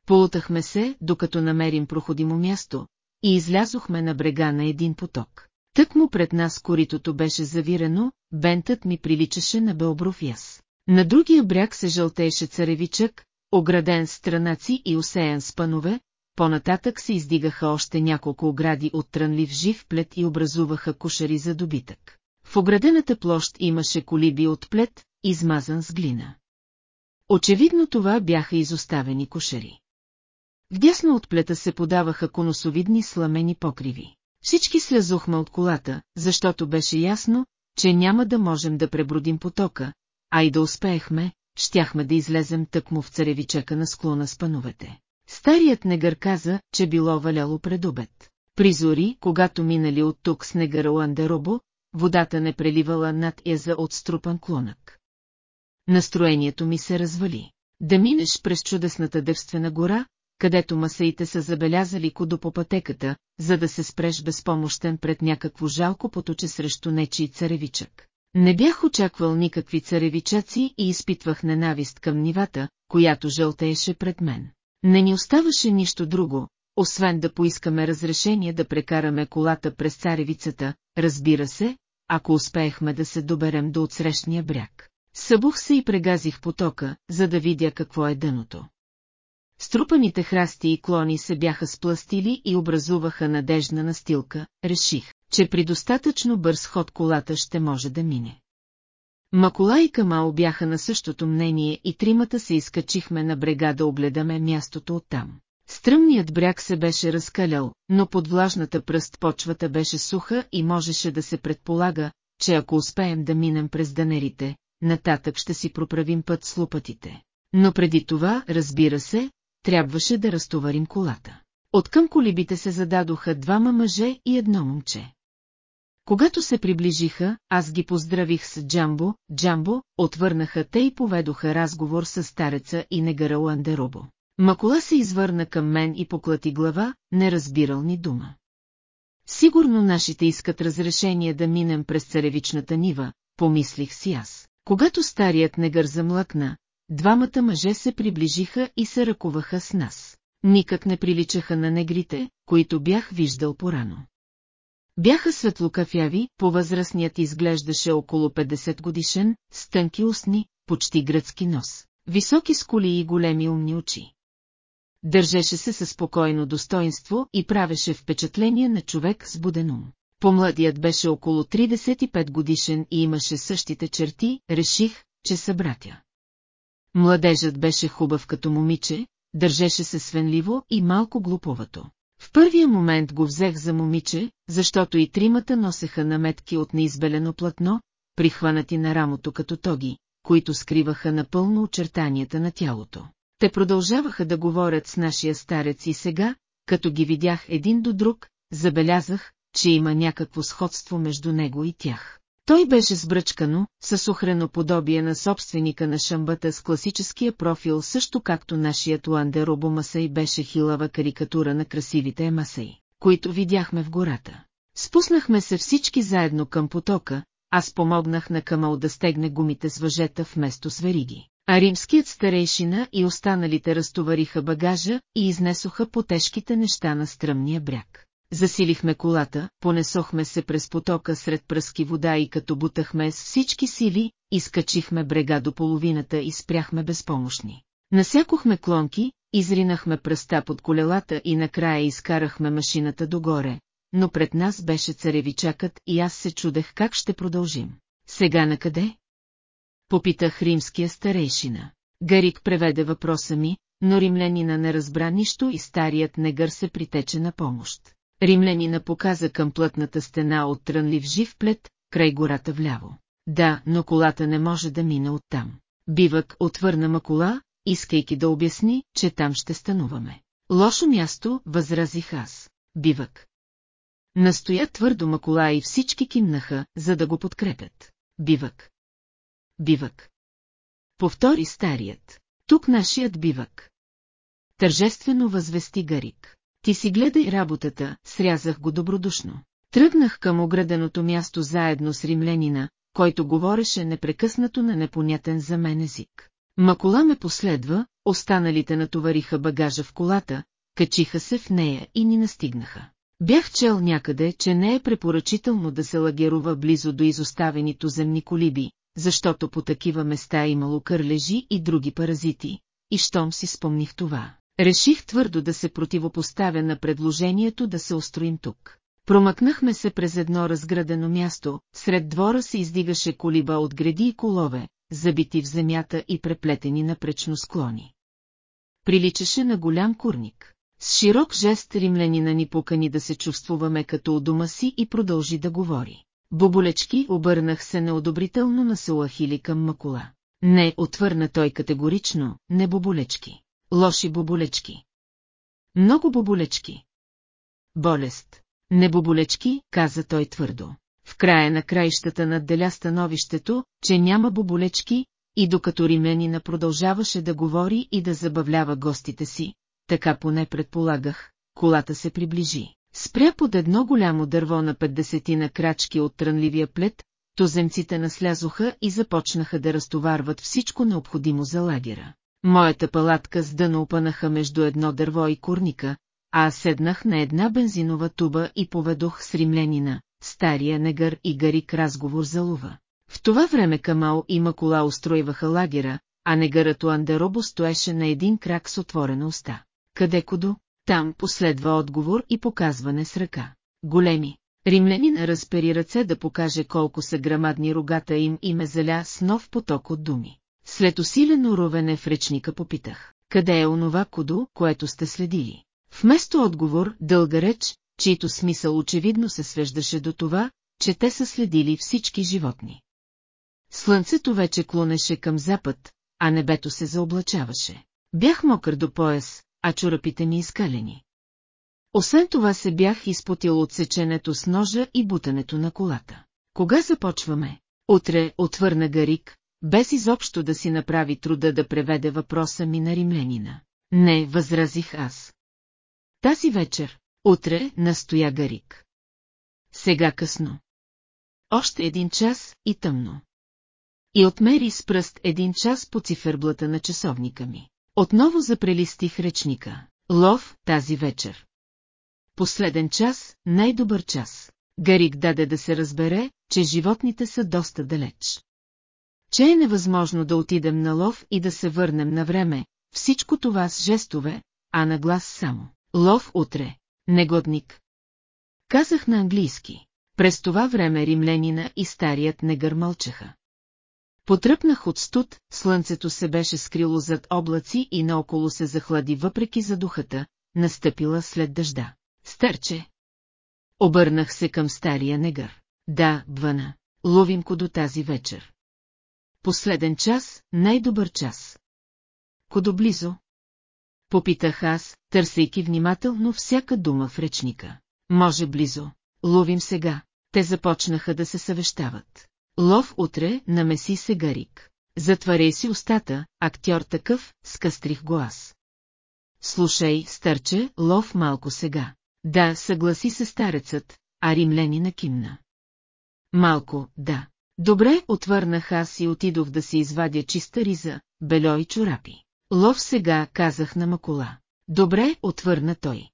A: Полутахме се, докато намерим проходимо място, и излязохме на брега на един поток. Тък му пред нас коритото беше завирено, бентът ми приличаше на белбров яс. На другия бряг се жълтеше царевичък, ограден с трънаци и усеян с панове, по-нататък се издигаха още няколко огради от трънлив жив плет и образуваха кушари за добитък. В оградената площ имаше колиби от плет, измазан с глина. Очевидно това бяха изоставени кошари. Вдясно от плета се подаваха коносовидни сламени покриви. Всички слязохме от колата, защото беше ясно, че няма да можем да пребродим потока, а и да успеехме, щяхме да излезем тъкмо в царевичека на склона с пановете. Старият негър каза, че било валяло пред обед. При зори, когато минали от тук с негъра Ландеробо, водата не преливала над яза от струпан клонък. Настроението ми се развали. Да минеш през чудесната девствена гора, където масаите са забелязали кодо по пътеката, за да се спреш безпомощен пред някакво жалко поточе срещу нечий царевичък. Не бях очаквал никакви царевичаци и изпитвах ненавист към нивата, която жълтееше пред мен. Не ни оставаше нищо друго, освен да поискаме разрешение да прекараме колата през царевицата, разбира се, ако успеехме да се доберем до отсрещния бряг. Събух се и прегазих потока, за да видя какво е дъното. Струпаните храсти и клони се бяха спластили и образуваха надежна настилка, реших, че при достатъчно бърз ход колата ще може да мине. Макола и Камал бяха на същото мнение и тримата се изкачихме на брега да огледаме мястото оттам. Стръмният бряг се беше разкалял, но под влажната пръст почвата беше суха и можеше да се предполага, че ако успеем да минем през данерите, нататък ще си проправим път с лупатите. Но преди това, разбира се, трябваше да разтоварим колата. Откъм колибите се зададоха двама мъже и едно момче. Когато се приближиха, аз ги поздравих с Джамбо, Джамбо, отвърнаха те и поведоха разговор с стареца и негара Ландеробо. Макола се извърна към мен и поклати глава, не разбирал ни дума. Сигурно нашите искат разрешение да минем през царевичната нива, помислих си аз. Когато старият негър замлъкна, двамата мъже се приближиха и се ръкуваха с нас. Никак не приличаха на негрите, които бях виждал порано. Бяха светлокафяви, повъзрастният изглеждаше около 50 годишен, с тънки устни, почти гръцки нос, високи скули и големи умни очи. Държеше се със спокойно достоинство и правеше впечатление на човек с буден ум. Помладият беше около 35 годишен и имаше същите черти, реших, че са братя. Младежът беше хубав като момиче, държеше се свенливо и малко глуповато. В първия момент го взех за момиче, защото и тримата носеха наметки от неизбелено платно, прихванати на рамото като тоги, които скриваха напълно очертанията на тялото. Те продължаваха да говорят с нашия старец и сега, като ги видях един до друг, забелязах, че има някакво сходство между него и тях. Той беше сбръчкано, със охрено подобие на собственика на шамбата с класическия профил също както нашият Ландер Масай беше хилава карикатура на красивите Масай, които видяхме в гората. Спуснахме се всички заедно към потока, аз помогнах на Камал да стегне гумите с въжета вместо с вериги. А римският старейшина и останалите разтовариха багажа и изнесоха по тежките неща на стръмния бряг. Засилихме колата, понесохме се през потока сред пръски вода и като бутахме с всички сили, изкачихме брега до половината и спряхме безпомощни. Насякохме клонки, изринахме пръста под колелата и накрая изкарахме машината догоре, но пред нас беше царевичакът и аз се чудех как ще продължим. Сега на къде? Попитах римския старейшина. Гарик преведе въпроса ми, но римлянина не разбра нищо и старият негър се притече на помощ. Римлянина показа към плътната стена от трънлив жив плет, край гората вляво. Да, но колата не може да мине оттам. Бивък отвърна Макола, искайки да обясни, че там ще стануваме. Лошо място, възразих аз. Бивък. Настоя твърдо Макола и всички кимнаха, за да го подкрепят. Бивък. Бивък. Повтори старият. Тук нашият бивък. Тържествено възвести Гарик. Ти си гледай работата, срязах го добродушно. Тръгнах към ограденото място заедно с римлянина, който говореше непрекъснато на непонятен за мен език. Макола ме последва, останалите натовариха багажа в колата, качиха се в нея и ни настигнаха. Бях чел някъде, че не е препоръчително да се лагерува близо до изоставените земни колиби, защото по такива места имало кърлежи и други паразити, и щом си спомних това, Реших твърдо да се противопоставя на предложението да се устроим тук. Промъкнахме се през едно разградено място, сред двора се издигаше колиба от гради и колове, забити в земята и преплетени напречно склони. Приличаше на голям курник. С широк жест римлянина ни покани да се чувствуваме като у дома си и продължи да говори. Боболечки обърнах се неодобрително на Салахили към Макула. Не, отвърна той категорично, не боболечки лоши боболечки. Много боболечки. Болест. Не боболечки, каза той твърдо. В края на краищата надделя становището, че няма боболечки, и докато рименина продължаваше да говори и да забавлява гостите си, така поне предполагах, колата се приближи. Спря под едно голямо дърво на 50 на крачки от трънливия плет, тоземците наслязоха и започнаха да разтоварват всичко необходимо за лагера. Моята палатка с дъно опънаха между едно дърво и курника. а аз седнах на една бензинова туба и поведох с римлянина, стария негър и гарик разговор за лова. В това време Камал и Макола устройваха лагера, а негърът Андеробо стоеше на един крак с отворена уста. Къде Кодо? Там последва отговор и показване с ръка. Големи. римлянина разпери ръце да покаже колко са грамадни рогата им и ме заля с нов поток от думи. След усилено ровене в речника попитах, къде е онова кодо, което сте следили? Вместо отговор, дълга реч, чийто смисъл очевидно се свеждаше до това, че те са следили всички животни. Слънцето вече клонеше към запад, а небето се заоблачаваше. Бях мокър до пояс, а чорапите ми изкалени. Освен това се бях изпотил от сеченето с ножа и бутането на колата. Кога започваме? Утре отвърна Гарик, без изобщо да си направи труда да преведе въпроса ми на римлянина. Не, възразих аз. Тази вечер, утре, настоя Гарик. Сега късно. Още един час и тъмно. И отмери с пръст един час по циферблата на часовника ми. Отново запрелистих речника. Лов тази вечер. Последен час, най-добър час. Гарик даде да се разбере, че животните са доста далеч че е невъзможно да отидем на лов и да се върнем на време, всичко това с жестове, а на глас само. Лов утре, негодник. Казах на английски. През това време римлянина и старият негър мълчаха. Потръпнах от студ, слънцето се беше скрило зад облаци и наоколо се захлади въпреки задухата, настъпила след дъжда. Старче! Обърнах се към стария негър. Да, бвана, ловим до тази вечер. Последен час, най-добър час. Кодо близо? Попитах аз, търсейки внимателно всяка дума в речника. Може близо. Ловим сега. Те започнаха да се съвещават. Лов утре, намеси се Гарик. Затваряй си устата, актьор такъв, скъстрих го аз. Слушай, старче, лов малко сега. Да, съгласи се старецът, а римляни на кимна. Малко, да. Добре, отвърнах аз и отидох да си извадя чиста риза, бельо и чорапи. Лов сега, казах на Макола. Добре, отвърна той.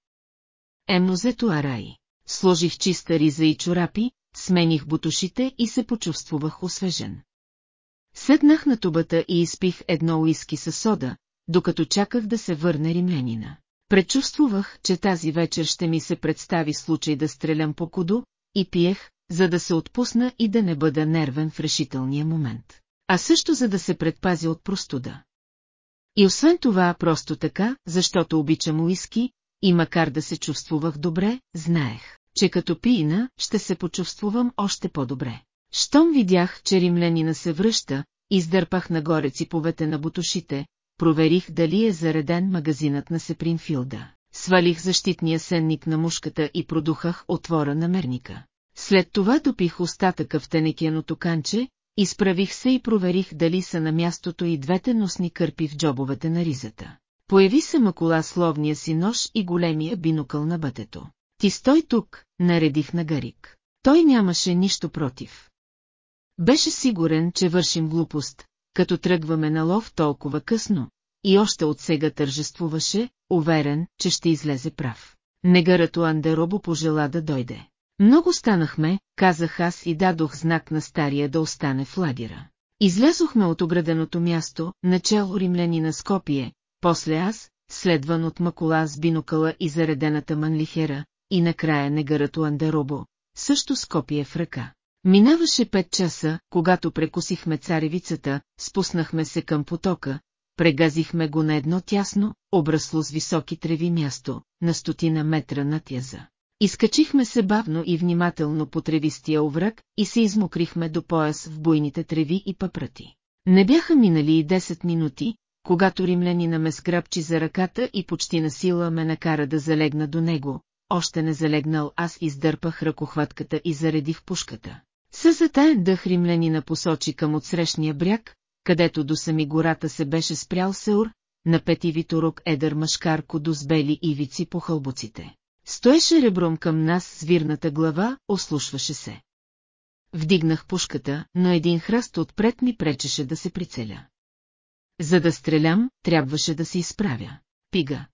A: Емнозето араи. Сложих чиста риза и чорапи, смених бутушите и се почувствах освежен. Седнах на тубата и изпих едно уиски със сода, докато чаках да се върне римлянина. Пречувствувах, че тази вечер ще ми се представи случай да стрелям по кудо, и пиех, за да се отпусна и да не бъда нервен в решителния момент. А също за да се предпази от простуда. И освен това, просто така, защото обичам уиски, и макар да се чувствувах добре, знаех, че като пиина ще се почувствувам още по-добре. Щом видях, че римлянина се връща, издърпах нагоре циповете на бутушите, проверих дали е зареден магазинът на Сепринфилда. Свалих защитния сенник на мушката и продухах отвора на мерника. След това допих остатъка в тенекеното канче, изправих се и проверих дали са на мястото и двете носни кърпи в джобовете на ризата. Появи се макула с ловния си нож и големия бинокъл на бътето. Ти стой тук, наредих на Гарик. Той нямаше нищо против. Беше сигурен, че вършим глупост, като тръгваме на лов толкова късно, и още от сега тържествуваше, уверен, че ще излезе прав. Негарато Андеробо пожела да дойде. Много станахме, казах аз и дадох знак на стария да остане в лагера. Излязохме от ограденото място, начало римляни на Скопие, после аз, следван от макола с бинокъла и заредената манлихера, и накрая негарато Андеробо, също с копие в ръка. Минаваше пет часа, когато прекусихме царевицата, спуснахме се към потока, прегазихме го на едно тясно, обрасло с високи треви място, на стотина метра над яза. Изкачихме се бавно и внимателно по тревистия овръг и се измокрихме до пояс в буйните треви и пъпрати. Не бяха минали и 10 минути, когато римлянина ме сграбчи за ръката и почти на сила ме накара да залегна до него. Още не залегнал аз издърпах ръкохватката и заредих пушката. Съзата е дъх римлянина посочи към отсрещния бряг, където до сами гората се беше спрял Сеур, на пети виторок едър мъжкар до сбели ивици по хълбуците. Стоеше ребром към нас с вирната глава, ослушваше се. Вдигнах пушката, но един храст отпред ми пречеше да се прицеля. За да стрелям, трябваше да се изправя. Пига.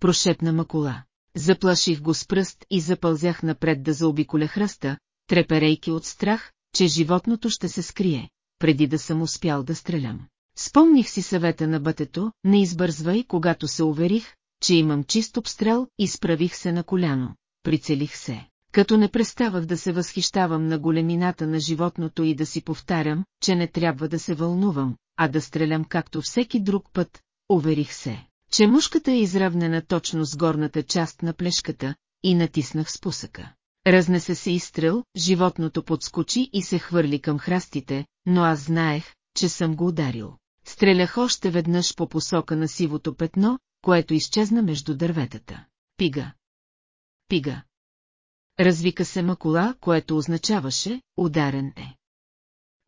A: Прошепна макула. Заплаших го с пръст и запълзях напред да заобиколя хръста, треперейки от страх, че животното ще се скрие, преди да съм успял да стрелям. Спомних си съвета на бътето, не избързвай, когато се уверих, че имам чист обстрел, изправих се на коляно, прицелих се. Като не преставах да се възхищавам на големината на животното и да си повтарям, че не трябва да се вълнувам, а да стрелям както всеки друг път, уверих се, че мушката е изравнена точно с горната част на плешката и натиснах спусъка. Разнесе се изстрел, животното подскочи и се хвърли към храстите, но аз знаех, че съм го ударил. Стрелях още веднъж по посока на сивото петно което изчезна между дърветата. Пига. Пига. Развика се макула, което означаваше «ударен е».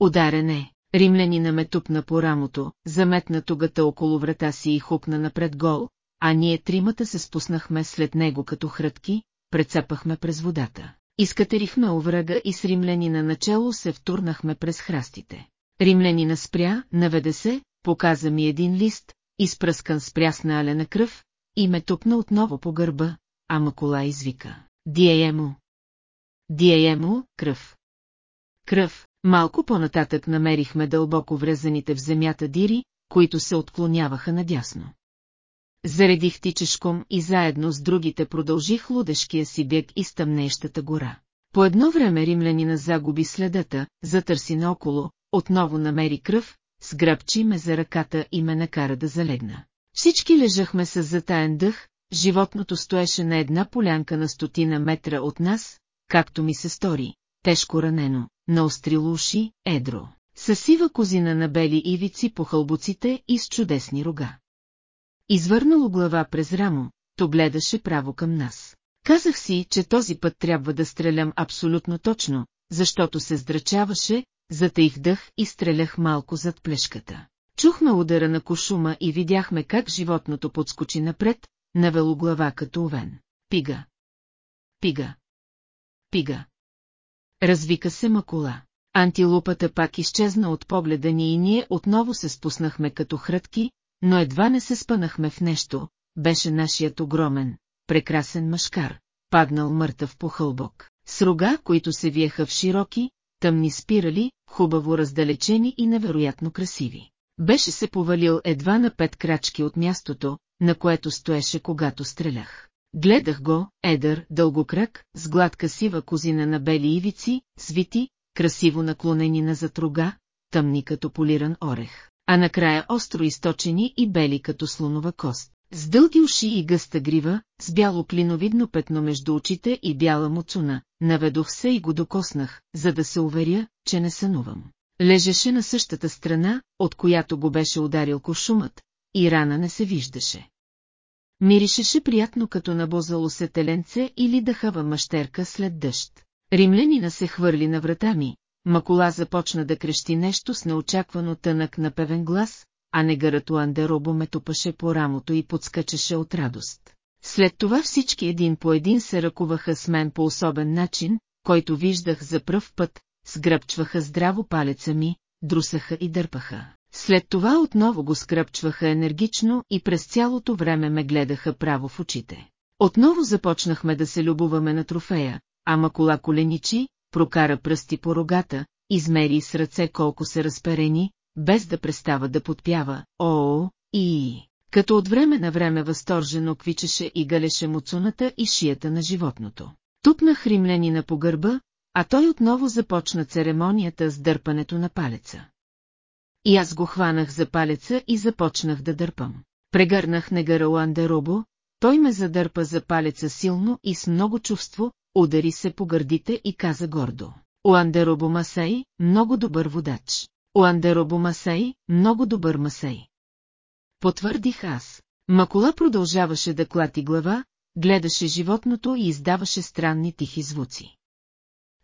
A: Ударен е. Римлянина ме тупна по рамото, заметна тугата около врата си и хукна напред гол, а ние тримата се спуснахме след него като хрътки, прецепахме през водата. Изкатерихме оврага и с римлянина начало се втурнахме през храстите. Римлянина спря, наведе се, показа ми един лист, изпръскан с прясна алена кръв, и ме тупна отново по гърба, а Макола извика. Диемо. Диемо, кръв! Кръв, малко по-нататък намерихме дълбоко врезаните в земята дири, които се отклоняваха надясно. Заредих тичешком и заедно с другите продължих лудешкия си бег из тъмнещата гора. По едно време римлянина загуби следата, затърси наоколо, отново намери кръв, сграбчи ме за ръката и ме накара да залегна. Всички лежахме с затаен дъх, животното стоеше на една полянка на стотина метра от нас, както ми се стори, тежко ранено, на остри уши, едро, с сива козина на бели ивици по хълбоците и с чудесни рога. Извърнало глава през рамо, то гледаше право към нас. Казах си, че този път трябва да стрелям абсолютно точно, защото се здрачаваше, затаих дъх и стрелях малко зад плешката. Чухме удара на кошума и видяхме как животното подскочи напред, навело глава като овен. Пига! Пига! Пига! Развика се макула. Антилупата пак изчезна от погледа ни и ние отново се спуснахме като хрътки, но едва не се спънахме в нещо, беше нашият огромен, прекрасен мъжкар, паднал мъртъв по хълбок, с рога, които се виеха в широки, тъмни спирали, хубаво раздалечени и невероятно красиви. Беше се повалил едва на пет крачки от мястото, на което стоеше когато стрелях. Гледах го, едър, дългокрак, с гладка сива козина на бели ивици, свити, красиво наклонени на затруга, тъмни като полиран орех, а накрая остро източени и бели като слонова кост. С дълги уши и гъста грива, с бяло клиновидно петно между очите и бяла муцуна, наведох се и го докоснах, за да се уверя, че не сънувам. Лежеше на същата страна, от която го беше ударил кошумът, и рана не се виждаше. Миришеше приятно като набозало се теленце или дъхава мъщерка след дъжд. Римлянина се хвърли на врата ми, Макола започна да крещи нещо с неочаквано тънък напевен глас, а негарато Андеробо ме топаше по рамото и подскачаше от радост. След това всички един по един се ръкуваха с мен по особен начин, който виждах за пръв път, сгръбчваха здраво палеца ми, друсаха и дърпаха. След това отново го скръпчваха енергично и през цялото време ме гледаха право в очите. Отново започнахме да се любуваме на трофея, А макола коленичи, прокара пръсти по рогата, измери с ръце колко са разперени, без да престава да подпява, о, и като от време на време възторжено квичеше и галеше муцуната и шията на животното. Тупна хримленина по гърба, а той отново започна церемонията с дърпането на палеца. И аз го хванах за палеца и започнах да дърпам. Прегърнах Негаралан робо, той ме задърпа за палеца силно и с много чувство, удари се по гърдите и каза гордо. Уандеробо Масей, много добър водач. Уандеробо Масей, много добър Масей потвърдих аз. Макола продължаваше да клати глава, гледаше животното и издаваше странни тихи звуци.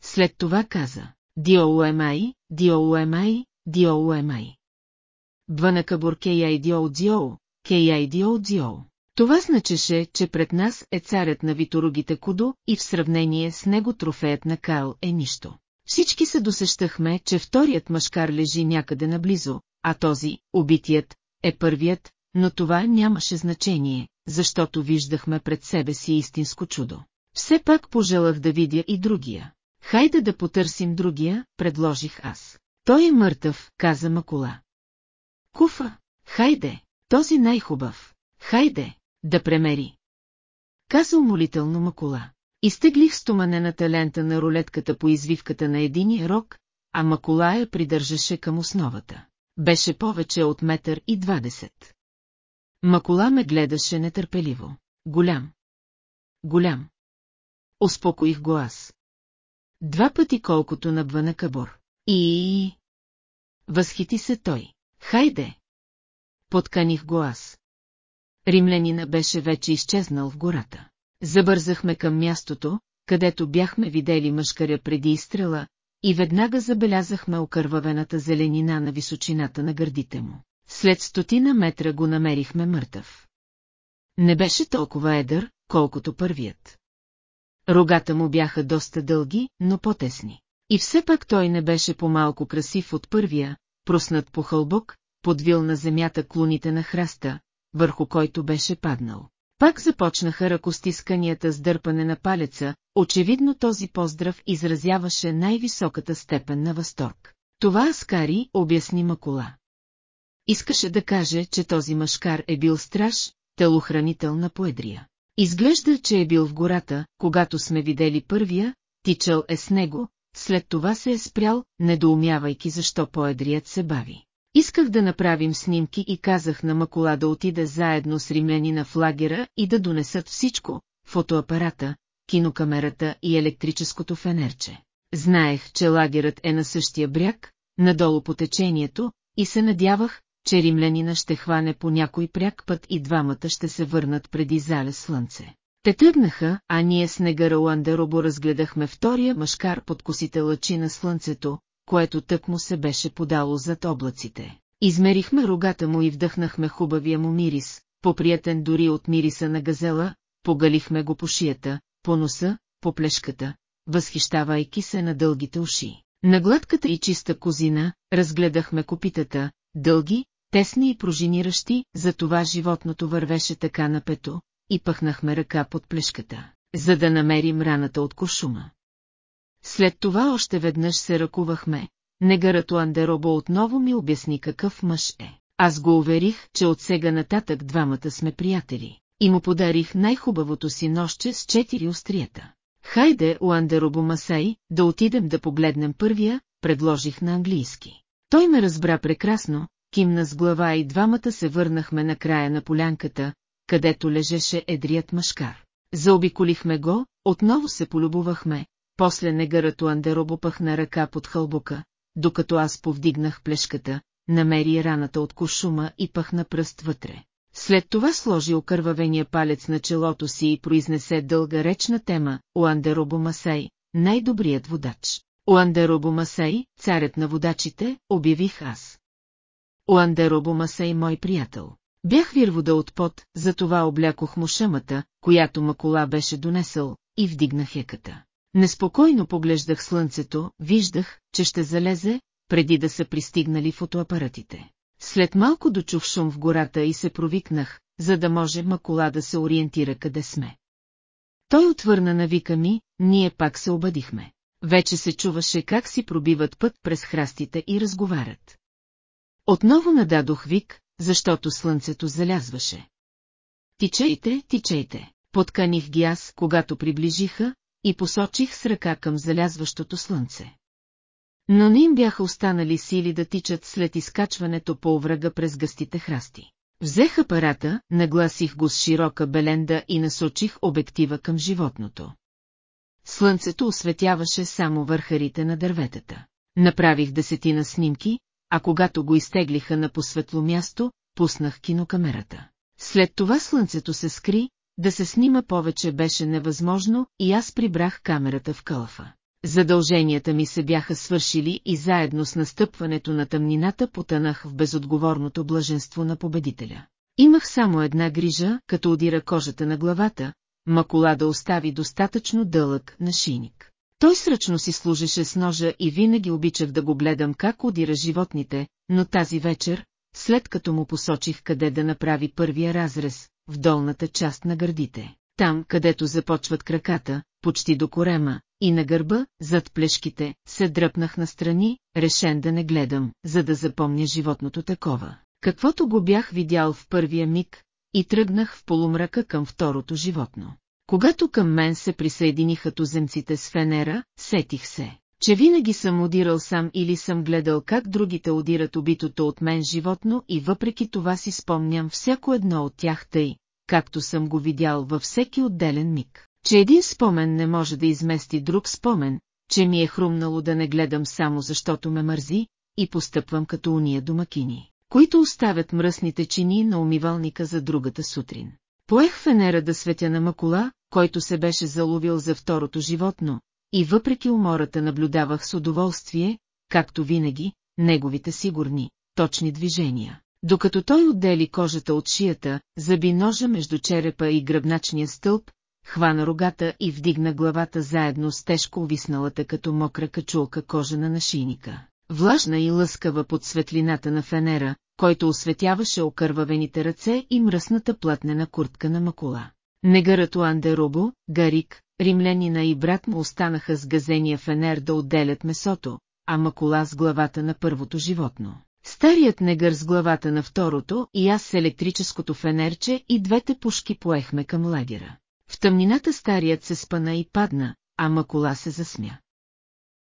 A: След това каза, Диоуемай, Диоуемай, Диоуемай. Бънакабур Кейай Диоу Диоу, Кейай Диоу Диоу. Това значеше, че пред нас е царят на виторогите Кудо и в сравнение с него трофеят на Кал е нищо. Всички се досещахме, че вторият мъжкар лежи някъде наблизо, а този, убитият, е първият, но това нямаше значение, защото виждахме пред себе си истинско чудо. Все пак пожелах да видя и другия. Хайде да потърсим другия, предложих аз. Той е мъртъв, каза Макула. Куфа, хайде, този най-хубав, хайде, да премери. Каза молително Макула. Изтеглих стоманената лента на рулетката по извивката на единия рок, а Макула я придържаше към основата. Беше повече от метър и двадесет. Макола ме гледаше нетърпеливо. Голям. Голям. Успокоих го аз. Два пъти колкото на кабор. И... Възхити се той. Хайде! Подканих го аз. Римлянина беше вече изчезнал в гората. Забързахме към мястото, където бяхме видели мъжкаря преди изстрела, и веднага забелязахме окървавената зеленина на височината на гърдите му. След стотина метра го намерихме мъртъв. Не беше толкова едър, колкото първият. Рогата му бяха доста дълги, но по-тесни. И все пак той не беше по-малко красив от първия, проснат по хълбок, подвил на земята клоните на храста, върху който беше паднал. Пак започнаха ръкостисканията с дърпане на палеца, очевидно този поздрав изразяваше най-високата степен на възторг. Това Аскари обясни Макула. Искаше да каже, че този машкар е бил страж, телохранител на поедрия. Изглежда, че е бил в гората, когато сме видели първия, тичал е с него, след това се е спрял, недоумявайки защо поедрият се бави. Исках да направим снимки и казах на Макола да отида заедно с римлянина в лагера и да донесат всичко – фотоапарата, кинокамерата и електрическото фенерче. Знаех, че лагерът е на същия бряг, надолу по течението, и се надявах, че римлянина ще хване по някой пряк път и двамата ще се върнат преди зале слънце. Те тръгнаха, а ние с Уандеробо разгледахме втория мъжкар под косите лъчи на слънцето, което тък му се беше подало зад облаците. Измерихме рогата му и вдъхнахме хубавия му мирис, поприятен дори от мириса на газела, погалихме го по шията, по носа, по плешката, възхищавайки се на дългите уши. На гладката и чиста козина разгледахме копитата, дълги, тесни и пружиниращи, затова животното вървеше така на пето, и пъхнахме ръка под плешката, за да намерим раната от кошума. След това още веднъж се ръкувахме. Негарато Андеробо отново ми обясни какъв мъж е. Аз го уверих, че от сега нататък двамата сме приятели. И му подарих най-хубавото си нощче с четири острията. Хайде, Уандеробо Масай, да отидем да погледнем първия, предложих на английски. Той ме разбра прекрасно, кимна с глава и двамата се върнахме на края на полянката, където лежеше едрият мъжкар. Заобиколихме го, отново се полюбувахме, после негарато Андеробо пъхна ръка под хълбука, докато аз повдигнах плешката, намери раната от кошума и пъхна пръст вътре. След това сложи окървавения палец на челото си и произнесе дълга речна тема «Уандеробо Масей, най-добрият водач». «Уандеробо Масей, царят на водачите», обявих аз. «Уандеробо Масей, мой приятел». Бях вирвода от пот, затова облякох му шамата, която Макола беше донесъл, и вдигнах еката. Неспокойно поглеждах слънцето, виждах, че ще залезе, преди да са пристигнали фотоапаратите. След малко дочух шум в гората и се провикнах, за да може Макола да се ориентира къде сме. Той отвърна на вика ми, ние пак се обадихме. Вече се чуваше как си пробиват път през храстите и разговарят. Отново нададох вик, защото слънцето залязваше. Тичейте, тичейте, подканих ги аз, когато приближиха, и посочих с ръка към залязващото слънце. Но не им бяха останали сили да тичат след изкачването по врага през гъстите храсти. Взех апарата, нагласих го с широка беленда и насочих обектива към животното. Слънцето осветяваше само върхарите на дърветата. Направих десетина снимки, а когато го изтеглиха на посветло място, пуснах кинокамерата. След това слънцето се скри, да се снима повече беше невъзможно и аз прибрах камерата в калфа. Задълженията ми се бяха свършили и заедно с настъпването на тъмнината потънах в безотговорното блаженство на победителя. Имах само една грижа, като удира кожата на главата, макула да остави достатъчно дълъг шийник. Той сръчно си служеше с ножа и винаги обичах да го гледам как удира животните, но тази вечер, след като му посочих къде да направи първия разрез, в долната част на гърдите, там където започват краката, почти до корема, и на гърба, зад плешките, се дръпнах настрани, решен да не гледам, за да запомня животното такова, каквото го бях видял в първия миг, и тръгнах в полумрака към второто животно. Когато към мен се присъединиха туземците с фенера, сетих се, че винаги съм удирал сам или съм гледал как другите удират убитото от мен животно и въпреки това си спомням всяко едно от тях тъй, както съм го видял във всеки отделен миг, че един спомен не може да измести друг спомен, че ми е хрумнало да не гледам само защото ме мързи, и постъпвам като уния домакини, които оставят мръсните чини на умивалника за другата сутрин. Поех фенера да светя на макула, който се беше заловил за второто животно, и въпреки умората наблюдавах с удоволствие, както винаги, неговите сигурни, точни движения. Докато той отдели кожата от шията, заби ножа между черепа и гръбначния стълб, хвана рогата и вдигна главата заедно с тежко увисналата като мокра качулка кожа на нашийника. Влажна и лъскава под светлината на фенера, който осветяваше окървавените ръце и мръсната плътнена куртка на макула. Негарът Уанде Гарик, римлянина и брат му останаха с газения фенер да отделят месото, а Макола с главата на първото животно. Старият негър с главата на второто и аз с електрическото фенерче и двете пушки поехме към лагера. В тъмнината старият се спана и падна, а Макола се засмя.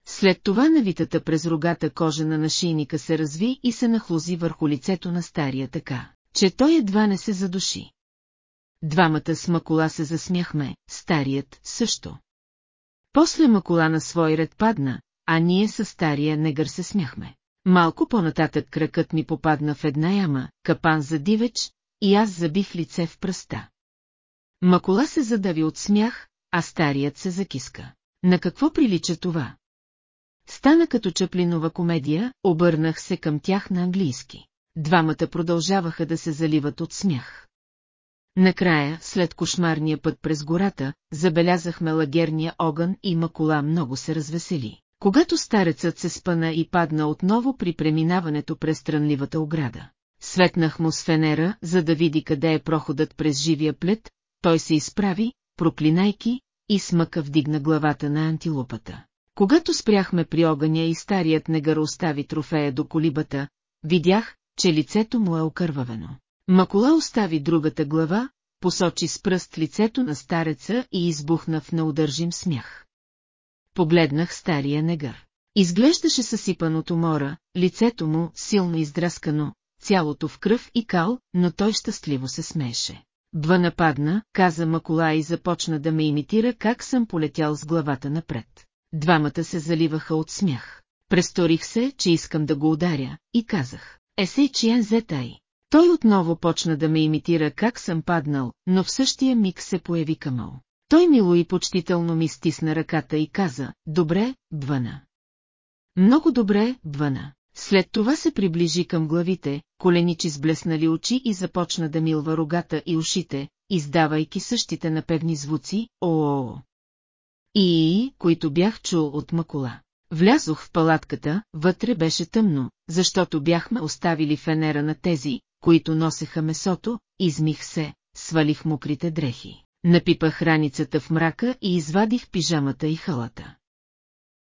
A: След това навитата през рогата кожа на нашийника се разви и се нахлузи върху лицето на стария така, че той едва не се задуши. Двамата с Макола се засмяхме, старият също. После Макола на свой ред падна, а ние с стария негър се смяхме. Малко по-нататък кракът ми попадна в една яма, капан за дивеч, и аз забих лице в пръста. Макола се задави от смях, а старият се закиска. На какво прилича това? Стана като чаплинова комедия, обърнах се към тях на английски. Двамата продължаваха да се заливат от смях. Накрая, след кошмарния път през гората, забелязахме лагерния огън и Макола много се развесели. Когато старецът се спъна и падна отново при преминаването през странливата ограда. Светнах му с фенера, за да види къде е проходът през живия плет, той се изправи, проклинайки, и смъка вдигна главата на антилопата. Когато спряхме при огъня и старият негър остави трофея до колибата, видях, че лицето му е окървавено. Макола остави другата глава, посочи с пръст лицето на стареца и избухна в неудържим смях. Погледнах стария негър. Изглеждаше съсипан от умора, лицето му силно издраскано, цялото в кръв и кал, но той щастливо се смееше. Два нападна, каза Макола и започна да ме имитира как съм полетял с главата напред. Двамата се заливаха от смях. Престорих се, че искам да го ударя, и казах. Есей чиен зетай. Той отново почна да ме имитира как съм паднал, но в същия миг се появи Камал. Той мило и почтително ми стисна ръката и каза, добре, двана. Много добре, двана. След това се приближи към главите, коленичи с блеснали очи и започна да милва рогата и ушите, издавайки същите напевни звуци, о И, които бях чул от макула. Влязох в палатката, вътре беше тъмно, защото бяхме оставили фенера на тези, които носеха месото, измих се, свалих мокрите дрехи. Напипах раницата в мрака и извадих пижамата и халата.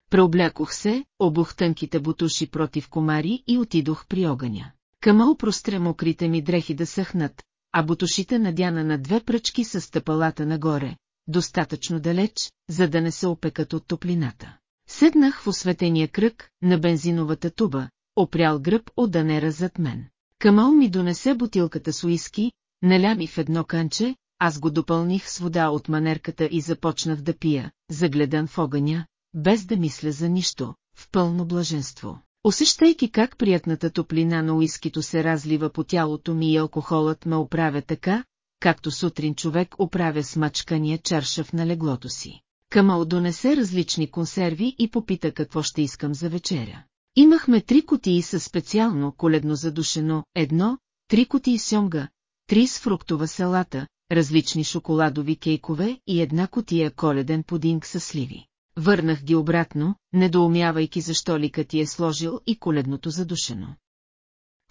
A: Преоблякох се, обух тънките бутуши против комари и отидох при огъня. Камал простря мокрите ми дрехи да съхнат, а бутушите надяна на две пръчки с стъпалата нагоре, достатъчно далеч, за да не се опекат от топлината. Седнах в осветения кръг на бензиновата туба, опрял гръб от данера зад мен. Камал ми донесе бутилката с уиски, наля ми в едно канче, аз го допълних с вода от манерката и започнах да пия, загледан в огъня, без да мисля за нищо, в пълно блаженство. Усещайки как приятната топлина на уискито се разлива по тялото ми и алкохолът ме оправя така, както сутрин човек оправя смачкания чаршав на леглото си. Камал донесе различни консерви и попита какво ще искам за вечеря. Имахме три кутии с специално коледно задушено, едно, три кутии сьомга, три с фруктова салата, различни шоколадови кейкове и една котия коледен пудинг със сливи. Върнах ги обратно, недоумявайки защо лика ти е сложил и коледното задушено.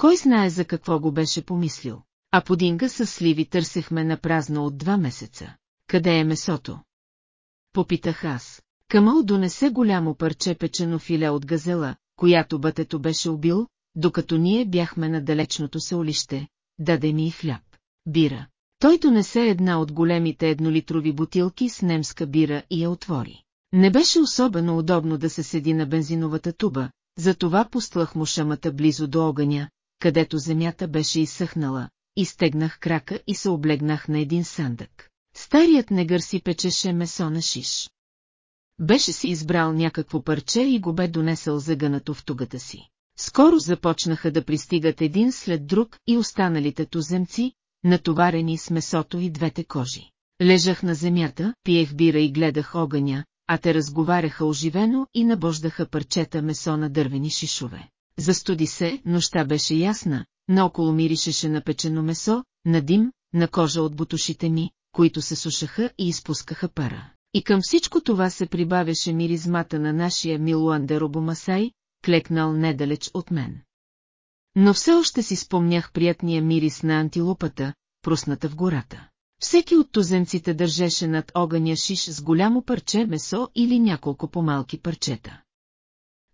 A: Кой знае за какво го беше помислил, а пудинга с сливи търсехме на празно от два месеца. Къде е месото? Попитах аз. Камал донесе голямо парче печено филе от газела, която бътето беше убил, докато ние бяхме на далечното селище, даде ми и хляб, бира. Той донесе една от големите еднолитрови бутилки с немска бира и я отвори. Не беше особено удобно да се седи на бензиновата туба, затова пустлах му шамата близо до огъня, където земята беше изсъхнала, изтегнах крака и се облегнах на един сандък. Старият негър си печеше месо на шиш. Беше си избрал някакво парче и го бе донесъл загънато в тугата си. Скоро започнаха да пристигат един след друг и останалите туземци, натоварени с месото и двете кожи. Лежах на земята, пиех бира и гледах огъня, а те разговаряха оживено и набождаха парчета месо на дървени шишове. Застуди се, нощта беше ясна, наоколо миришеше на печено месо, на дим, на кожа от бутушите ми, които се сушаха и изпускаха пара. И към всичко това се прибавяше миризмата на нашия Милуандер Обомасай, клекнал недалеч от мен. Но все още си спомнях приятния мирис на антилопата, прусната в гората. Всеки от туземците държеше над огъня шиш с голямо парче месо или няколко по-малки парчета.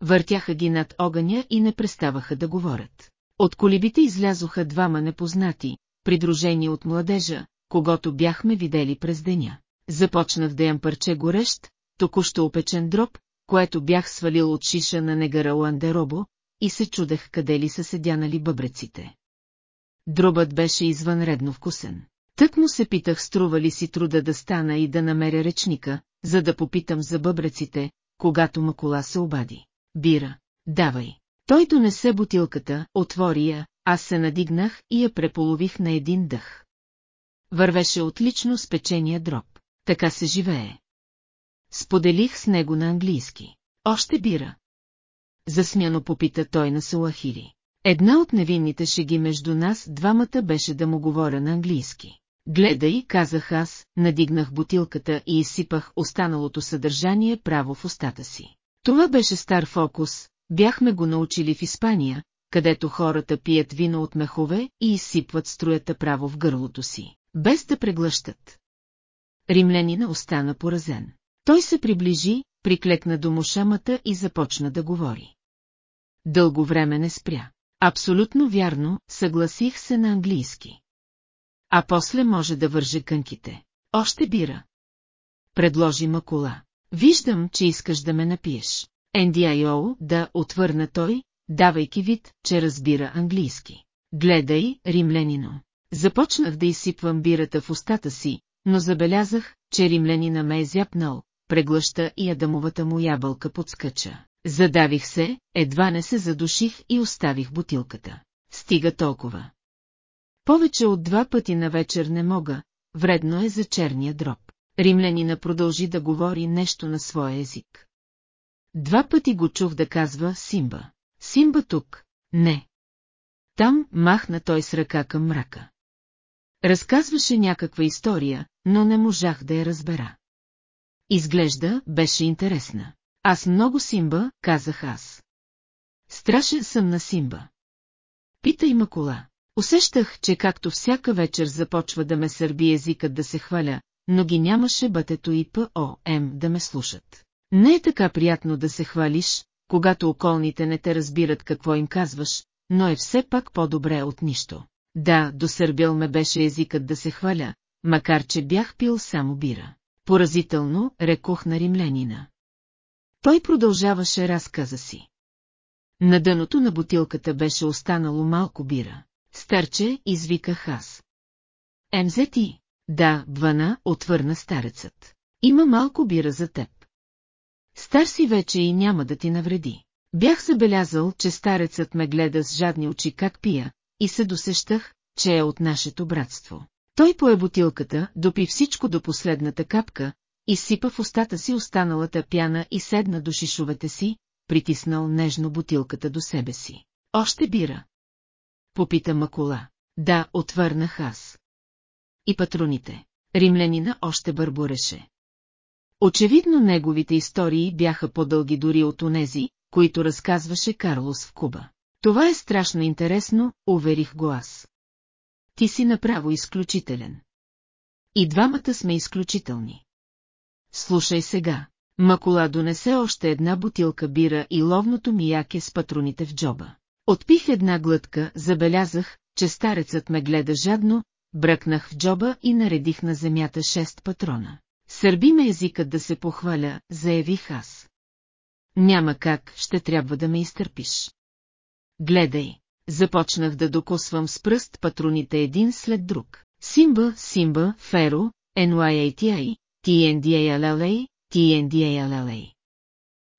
A: Въртяха ги над огъня и не преставаха да говорят. От колибите излязоха двама непознати, придружени от младежа, когато бяхме видели през деня започнах да ям парче горещ, току-що опечен дроб, което бях свалил от шиша на негара Ландеробо, и се чудех къде ли са седянали бъбреците. Дробът беше извънредно вкусен. Тък му се питах струва ли си труда да стана и да намеря речника, за да попитам за бъбреците, когато Макола се обади. Бира, давай. Той донесе бутилката, отвори я, аз се надигнах и я преполових на един дъх. Вървеше отлично с печения дроб. Така се живее. Споделих с него на английски. Още бира. Засмяно попита той на Салахили. Една от невинните шеги между нас двамата беше да му говоря на английски. Гледай, казах аз, надигнах бутилката и изсипах останалото съдържание право в устата си. Това беше стар фокус, бяхме го научили в Испания, където хората пият вино от мехове и изсипват струята право в гърлото си, без да преглъщат римлянина остана поразен. Той се приближи, приклекна до мушамата и започна да говори. Дълго време не спря. Абсолютно вярно, съгласих се на английски. А после може да върже кънките. Още бира. Предложи Макула. Виждам, че искаш да ме напиеш. NDIO да отвърна той, давайки вид, че разбира английски. Гледай, римлянино. Започнах да изсипвам бирата в устата си, но забелязах, че римлянина ме е зяпнал, преглъща и адамовата му ябълка подскача. Задавих се, едва не се задуших и оставих бутилката. Стига толкова. Повече от два пъти на вечер не мога, вредно е за черния дроб. Римлянина продължи да говори нещо на своя език. Два пъти го чух да казва Симба. Симба тук, не. Там махна той с ръка към мрака. Разказваше някаква история, но не можах да я разбера. Изглежда, беше интересна. Аз много Симба, казах аз. Страшен съм на Симба. Питай ма кола. Усещах, че както всяка вечер започва да ме сърби езикът да се хваля, но ги нямаше бътето и ПОМ да ме слушат. Не е така приятно да се хвалиш, когато околните не те разбират какво им казваш, но е все пак по-добре от нищо. Да, досърбял ме беше езикът да се хваля, макар че бях пил само бира. Поразително, рекох на римлянина. Той продължаваше разказа си. На дъното на бутилката беше останало малко бира. Старче, извиках аз. МЗ ти? Да, двана, отвърна старецът. Има малко бира за теб. Стар си вече и няма да ти навреди. Бях забелязал, че старецът ме гледа с жадни очи как пия, и се досещах, че е от нашето братство. Той пое бутилката, допи всичко до последната капка, изсипа в устата си останалата пяна и седна до шишовете си, притиснал нежно бутилката до себе си. Още бира. Попита Макола. Да, отвърнах аз. И патроните. Римлянина още бърбореше. Очевидно неговите истории бяха по-дълги дори от онези, които разказваше Карлос в Куба. Това е страшно интересно, уверих го аз. Ти си направо изключителен. И двамата сме изключителни. Слушай сега. Макола донесе още една бутилка бира и ловното ми яке с патроните в джоба. Отпих една глътка, забелязах, че старецът ме гледа жадно, бръкнах в джоба и наредих на земята шест патрона. Сърби ме езикът да се похваля, заявих аз. Няма как, ще трябва да ме изтърпиш. Гледай! Започнах да докосвам с пръст патроните един след друг. Симба, Симба, Феро, NYATI, TNDALLA, TNDALLA.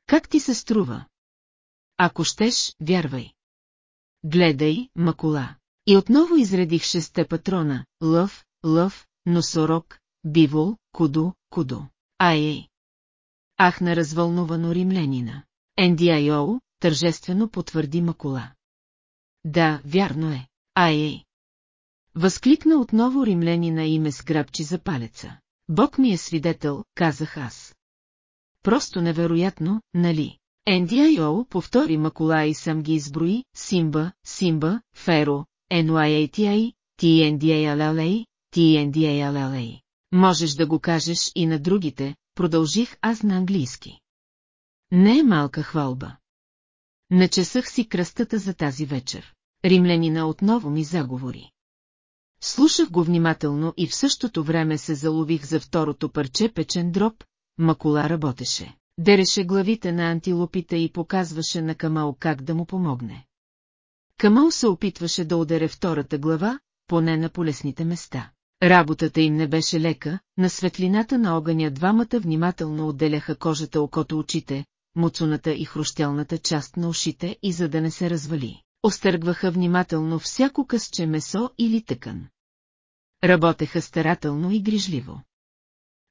A: Как ти се струва? Ако щеш, вярвай. Гледай, макула. И отново изредих шесте патрона, лъв, лъв, носорог, бивол, кудо, кудо. Ай, ай. Ахна развълнувано римлянина. NDIO, тържествено потвърди Макула. Да, вярно е. Ай, ей. Възкликна отново римлянина име с грабчи за палеца. Бог ми е свидетел, казах аз. Просто невероятно, нали? NDIO повтори Макула и сам ги изброи, Симба, Симба, Феро, NYATI, TNDALLA, TNDALLA. Можеш да го кажеш и на другите, продължих аз на английски. Не е малка хвалба. Начесах си кръстата за тази вечер. Римлянина отново ми заговори. Слушах го внимателно и в същото време се залових за второто парче печен дроб, макула работеше. Дереше главите на антилопите и показваше на Камал как да му помогне. Камал се опитваше да ударе втората глава, поне на полесните места. Работата им не беше лека, на светлината на огъня двамата внимателно отделяха кожата окото очите, муцуната и хрущелната част на ушите и за да не се развали. Остъргваха внимателно всяко късче месо или тъкан. Работеха старателно и грижливо.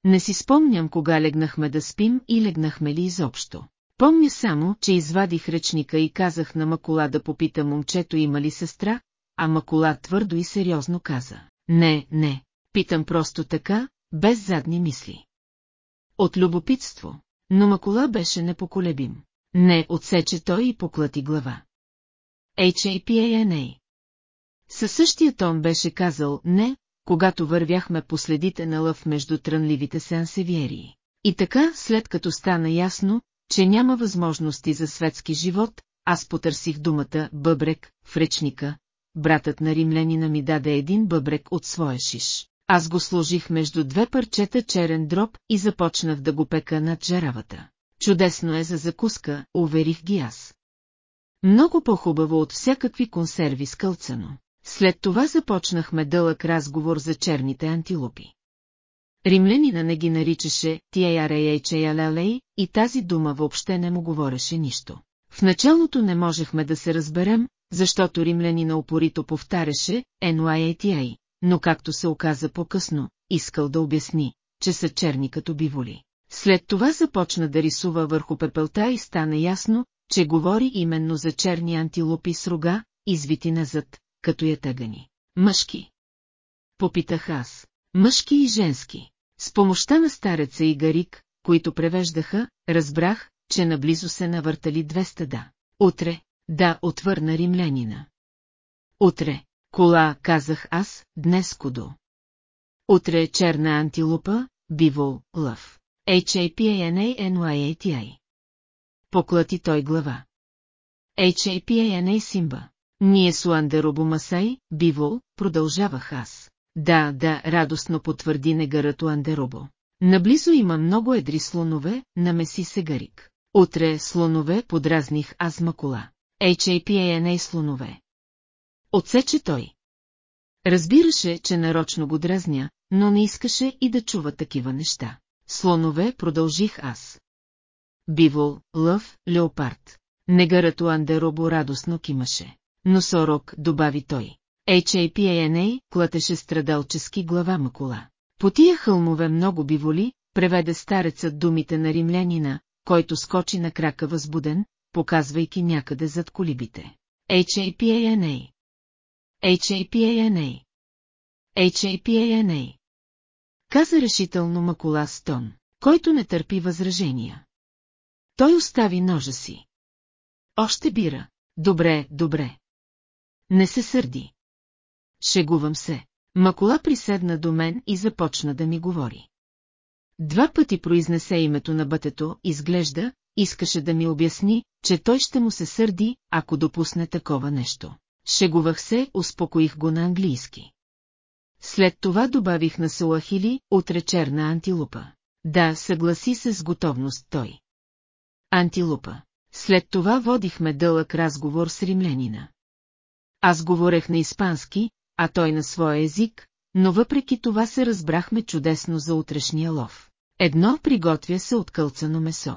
A: Не си спомням кога легнахме да спим и легнахме ли изобщо. Помня само, че извадих ръчника и казах на Макола да попита момчето има ли сестра, а Макола твърдо и сериозно каза. Не, не, питам просто така, без задни мисли. От любопитство, но Макула беше непоколебим. Не, отсече той и поклати глава. H.A.P.A.N.A. Със същия тон беше казал «не», когато вървяхме по следите на лъв между трънливите сансевиери. И така, след като стана ясно, че няма възможности за светски живот, аз потърсих думата «бъбрек» в речника, братът на римлянина ми даде един бъбрек от своя шиш. Аз го сложих между две парчета черен дроб и започнах да го пека над жаравата. Чудесно е за закуска, уверих ги аз. Много по-хубаво от всякакви консерви с кълцано. След това започнахме дълъг разговор за черните антилопи. Римлянина не ги наричаше Тияреячеялелей и тази дума въобще не му говореше нищо. В началото не можехме да се разберем, защото римлянина упорито повтаряше NYATA, но както се оказа по-късно, искал да обясни, че са черни като биволи. След това започна да рисува върху пепелта и стана ясно, че говори именно за черни антилопи с рога, извити назад, като я тъгани. Мъжки. Попитах аз. Мъжки и женски. С помощта на стареца и Гарик, които превеждаха, разбрах, че наблизо се навъртали две стада. Утре, да, отвърна римлянина. Утре, Кола, казах аз, днес кудо. Утре черна антилупа, бивол, лъв. H-A-P-A-N-A-N-Y-A-T-I. Поклати той глава. H-A-P-A-N-A Симба. Ние с Ландер Обомасай, бивол, продължавах аз. Да, да, радостно потвърди негарът Андеробо. Наблизо има много едри слонове, намеси се Гарик. Утре слонове подразних аз макула. H-A-P-A-N-A слонове. Отсече той. Разбираше, че нарочно го дразня, но не искаше и да чува такива неща. Слонове продължих аз. Бивол, лъв, леопард. Негарато Андеробо радостно кимаше. Но Сорок, добави той. HAPANA клатеше страдалчески глава Макула. По тия хълмове много биволи, преведе старецът думите на римлянина, който скочи на крака възбуден, показвайки някъде зад колибите. HAPANA HAPANA. HAPANA. Каза решително Макула Стон, който не търпи възражения. Той остави ножа си. Още бира. Добре, добре. Не се сърди. Шегувам се. Макола приседна до мен и започна да ми говори. Два пъти произнесе името на бътето, изглежда, искаше да ми обясни, че той ще му се сърди, ако допусне такова нещо. Шегувах се, успокоих го на английски. След това добавих на Салахили, отречер на антилупа. Да, съгласи се с готовност той. Антилупа. След това водихме дълъг разговор с римлянина. Аз говорех на испански, а той на своя език, но въпреки това се разбрахме чудесно за утрешния лов. Едно приготвя се от кълцано месо.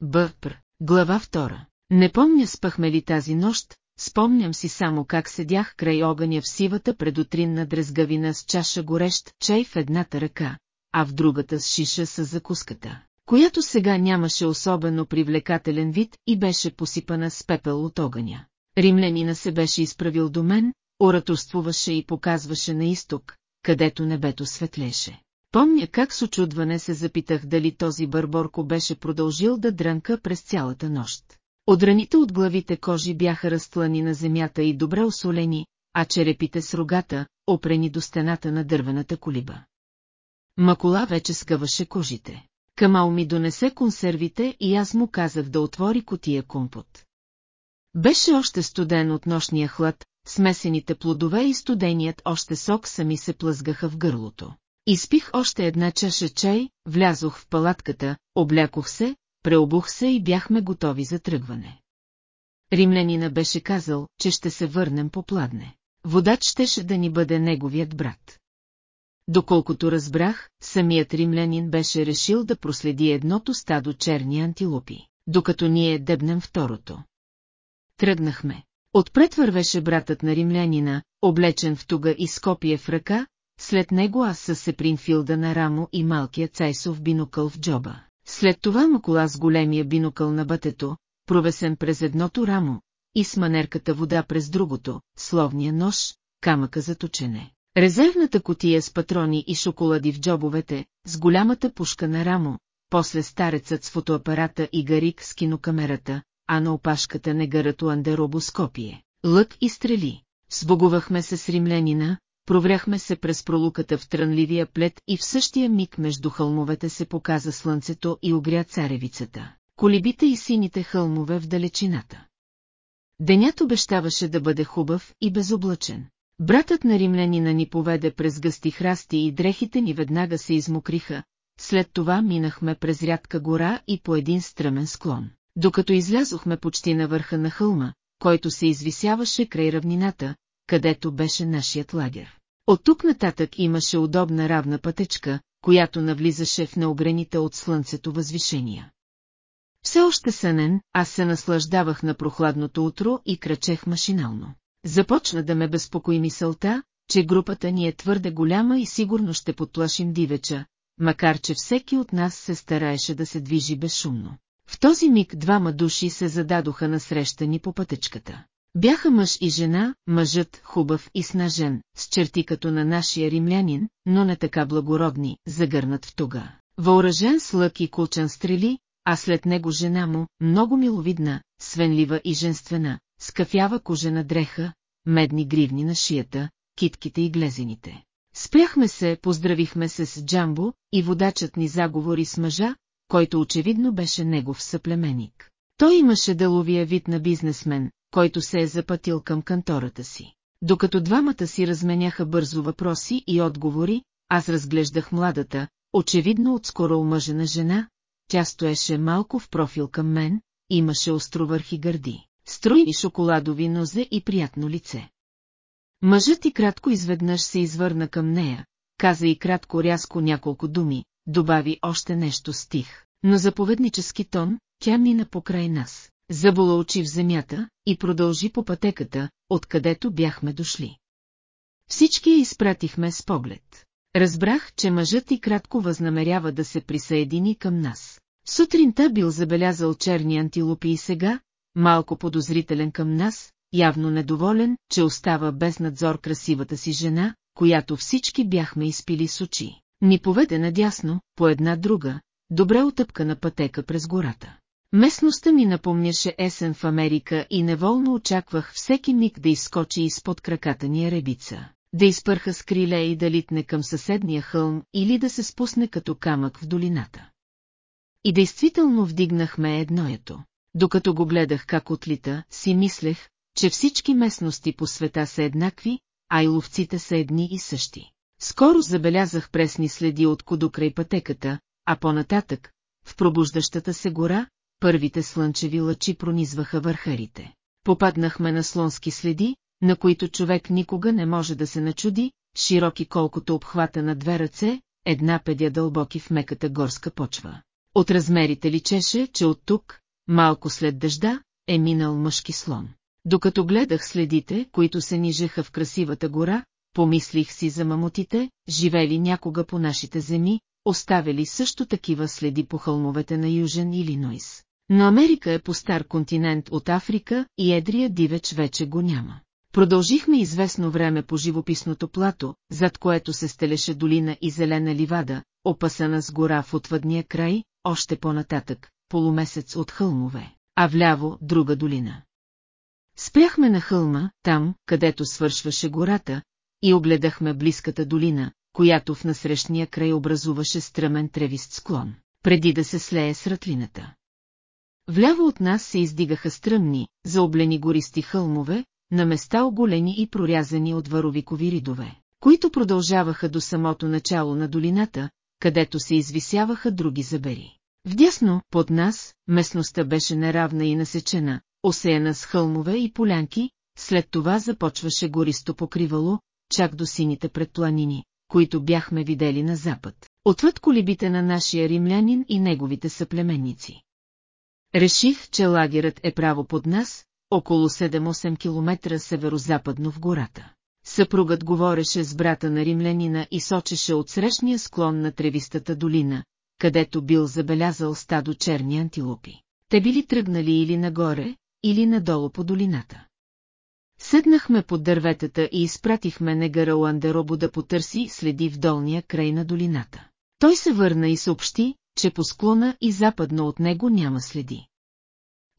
A: Бъпр, глава втора. Не помня спахме ли тази нощ, Спомням си само как седях край огъня в сивата предутринна дрезгавина с чаша горещ чай в едната ръка, а в другата с шиша с закуската, която сега нямаше особено привлекателен вид и беше посипана с пепел от огъня. Римлянина се беше изправил до мен, ораторствуваше и показваше на изток, където небето светлеше. Помня как с очудване се запитах дали този бърборко беше продължил да дрънка през цялата нощ. Одраните от главите кожи бяха разтлани на земята и добре осолени, а черепите с рогата, опрени до стената на дървената колиба. Макола вече скъваше кожите. Камал ми донесе консервите и аз му казах да отвори котия компот. Беше още студен от нощния хлад, смесените плодове и студеният още сок сами се плъзгаха в гърлото. Изпих още една чаша чай, влязох в палатката, облякох се, преобух се и бяхме готови за тръгване. Римлянина беше казал, че ще се върнем по пладне. Водач щеше да ни бъде неговият брат. Доколкото разбрах, самият римлянин беше решил да проследи едното стадо черни антилопи, докато ние дебнем второто. Тръгнахме. Отпред вървеше братът на римлянина, облечен в туга и скопие в ръка, след него аз със Сепринфилда на рамо и малкият цайсов бинокъл в джоба. След това му кола с големия бинокъл на бътето, провесен през едното рамо, и с манерката вода през другото, словния нож, камъка за точене. Резервната котия с патрони и шоколади в джобовете, с голямата пушка на рамо, после старецът с фотоапарата и гарик с кинокамерата, а на опашката негарато гарато андеробоскопие. лък и стрели. Сбогувахме се с римлянина, провряхме се през пролуката в трънливия плед и в същия миг между хълмовете се показа слънцето и огря царевицата, колибите и сините хълмове в далечината. Денят обещаваше да бъде хубав и безоблачен. Братът на римлянина ни поведе през гъсти храсти и дрехите ни веднага се измокриха, след това минахме през рядка гора и по един стръмен склон. Докато излязохме почти на върха на хълма, който се извисяваше край равнината, където беше нашият лагер. От тук нататък имаше удобна равна пътечка, която навлизаше в неограните от слънцето възвишения. Все още сънен, аз се наслаждавах на прохладното утро и крачех машинално. Започна да ме безпокои мисълта, че групата ни е твърде голяма и сигурно ще подплашим дивеча, макар че всеки от нас се стараеше да се движи безшумно. В този миг двама души се зададоха среща ни по пътечката. Бяха мъж и жена, мъжът хубав и снажен, с черти като на нашия римлянин, но не така благородни, загърнат в туга. Въоръжен с лък и кулчан стрели, а след него жена му, много миловидна, свенлива и женствена, с кафява кожена дреха, медни гривни на шията, китките и глезените. Спряхме се, поздравихме се с Джамбо и водачът ни заговори с мъжа, който очевидно беше негов съплеменник. Той имаше деловия вид на бизнесмен, който се е запътил към кантората си. Докато двамата си разменяха бързо въпроси и отговори, аз разглеждах младата, очевидно отскоро омъжена жена, тя стоеше малко в профил към мен, имаше островърхи гърди, струйни шоколадови нозе и приятно лице. Мъжът и кратко изведнъж се извърна към нея, каза и кратко рязко няколко думи, добави още нещо стих, но заповеднически тон, тя мина покрай нас. Забола очи в земята и продължи по пътеката, откъдето бяхме дошли. Всички я изпратихме с поглед. Разбрах, че мъжът и кратко възнамерява да се присъедини към нас. Сутринта бил забелязал черни антилопи и сега, малко подозрителен към нас, явно недоволен, че остава без надзор красивата си жена, която всички бяхме изпили с очи. Ни поведе надясно, по една друга, добре отъпкана пътека през гората. Местността ми напомняше есен в Америка и неволно очаквах всеки миг да изскочи изпод краката ни ребица, да изпърха с криле и да литне към съседния хълм или да се спусне като камък в долината. И действително вдигнахме едноето. Докато го гледах как отлита, си мислех, че всички местности по света са еднакви, а и ловците са едни и същи. Скоро забелязах пресни следи от кудо край пътеката, а по-нататък, в пробуждащата се гора, първите слънчеви лъчи пронизваха върхарите. Попаднахме на слонски следи, на които човек никога не може да се начуди, широки колкото обхвата на две ръце, една педя дълбоки в меката горска почва. От размерите личеше, че от тук, малко след дъжда, е минал мъжки слон. Докато гледах следите, които се нижеха в красивата гора, помислих си за мамутите, живели някога по нашите земи, оставили също такива следи по хълмовете на Южен Илинойс. Но Америка е по-стар континент от Африка и едрия дивеч вече го няма. Продължихме известно време по живописното плато, зад което се стелеше долина и зелена ливада, опасана с гора в отвъдния край, още по-нататък, полумесец от хълмове, а вляво друга долина. Спряхме на хълма, там, където свършваше гората, и огледахме близката долина, която в насрещния край образуваше стръмен тревист склон, преди да се слее с ратлината. Вляво от нас се издигаха стръмни, заоблени гористи хълмове, на места оголени и прорязани от варовикови ридове, които продължаваха до самото начало на долината, където се извисяваха други забери. Вдясно, под нас, местността беше неравна и насечена, осеяна с хълмове и полянки, след това започваше гористо покривало, чак до сините предпланини, които бяхме видели на запад, отвъд колибите на нашия римлянин и неговите съплеменници. Реших, че лагерът е право под нас, около 7-8 км северо-западно в гората. Съпругът говореше с брата на римлянина и сочеше от срещния склон на тревистата долина, където бил забелязал стадо черни антилопи. Те били тръгнали или нагоре, или надолу по долината. Седнахме под дърветата и изпратихме негара Ландеробо да потърси следи в долния край на долината. Той се върна и съобщи, че по склона и западно от него няма следи.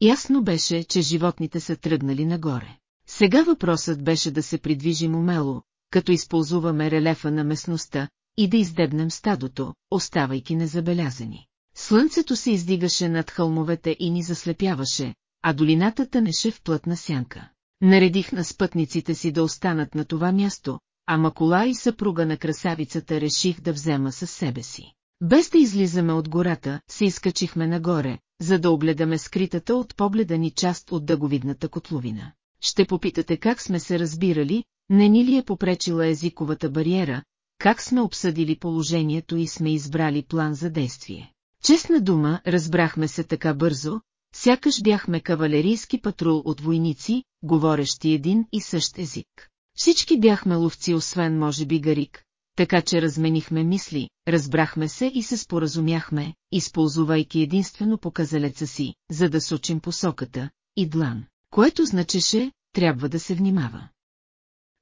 A: Ясно беше, че животните са тръгнали нагоре. Сега въпросът беше да се придвижим умело, като използваме релефа на местността и да издебнем стадото, оставайки незабелязани. Слънцето се издигаше над хълмовете и ни заслепяваше, а долината тънеше в плътна сянка. Наредих на спътниците си да останат на това място, а Макола и съпруга на красавицата реших да взема със себе си. Без да излизаме от гората, се изкачихме нагоре, за да огледаме скритата от погледа ни част от дъговидната котловина. Ще попитате как сме се разбирали, не ни ли е попречила езиковата бариера, как сме обсъдили положението и сме избрали план за действие. Честна дума, разбрахме се така бързо, сякаш бяхме кавалерийски патрул от войници, говорещи един и същ език. Всички бяхме ловци освен може би Гарик, така че разменихме мисли, разбрахме се и се споразумяхме, използвайки единствено показалеца си, за да сочим посоката, и длан, което значеше, трябва да се внимава.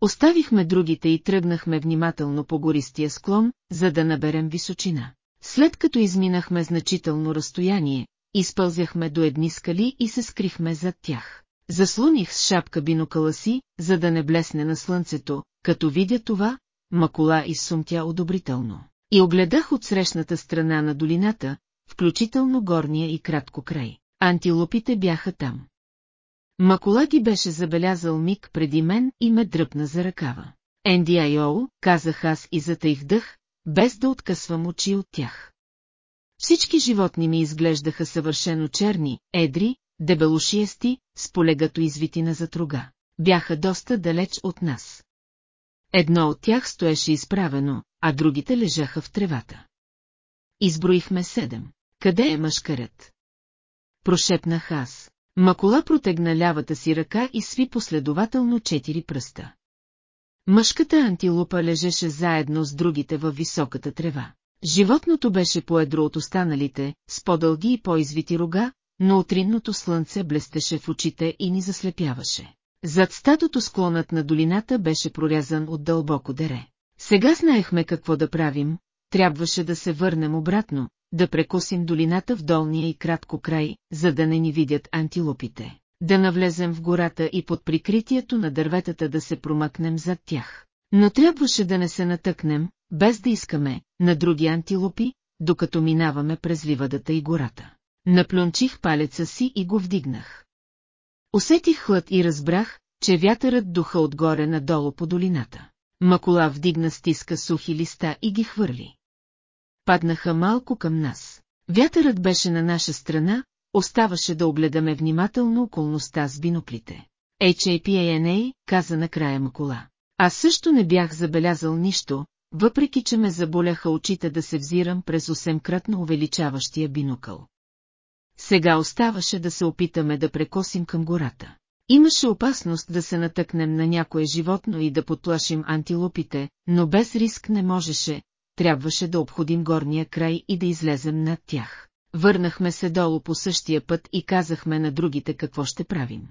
A: Оставихме другите и тръгнахме внимателно по гористия склон, за да наберем височина. След като изминахме значително разстояние, изпълзяхме до едни скали и се скрихме зад тях. Заслоних с шапка бинокала си, за да не блесне на слънцето, като видя това, Макола сумтя одобрително. И огледах от срещната страна на долината, включително горния и кратко край. Антилопите бяха там. Макола ги беше забелязал миг преди мен и ме дръпна за ръкава. NDIO, казах аз и затаих дъх, без да откъсвам очи от тях. Всички животни ми изглеждаха съвършено черни, едри, дебелошиести, с полегато извити на затруга. Бяха доста далеч от нас. Едно от тях стоеше изправено, а другите лежаха в тревата. Изброихме седем. Къде е мъжкарят? Прошепнах аз. Макола протегна лявата си ръка и сви последователно четири пръста. Мъжката антилопа лежеше заедно с другите във високата трева. Животното беше поедро от останалите, с по-дълги и по-извити рога, но утринното слънце блестеше в очите и ни заслепяваше. Зад статото склонът на долината беше прорязан от дълбоко дере. Сега знаехме какво да правим, трябваше да се върнем обратно, да прекосим долината в долния и кратко край, за да не ни видят антилопите, да навлезем в гората и под прикритието на дърветата да се промъкнем зад тях. Но трябваше да не се натъкнем, без да искаме, на други антилопи, докато минаваме през ливадата и гората. Наплюнчих палеца си и го вдигнах. Усетих хлад и разбрах, че вятърът духа отгоре надолу по долината. Макола вдигна стиска сухи листа и ги хвърли. Паднаха малко към нас. Вятърът беше на наша страна, оставаше да огледаме внимателно околността с биноклите. HAPANA каза накрая Макола. Аз също не бях забелязал нищо, въпреки че ме заболяха очите да се взирам през 8-кратно увеличаващия бинокъл. Сега оставаше да се опитаме да прекосим към гората. Имаше опасност да се натъкнем на някое животно и да подплашим антилопите, но без риск не можеше, трябваше да обходим горния край и да излезем над тях. Върнахме се долу по същия път и казахме на другите какво ще правим.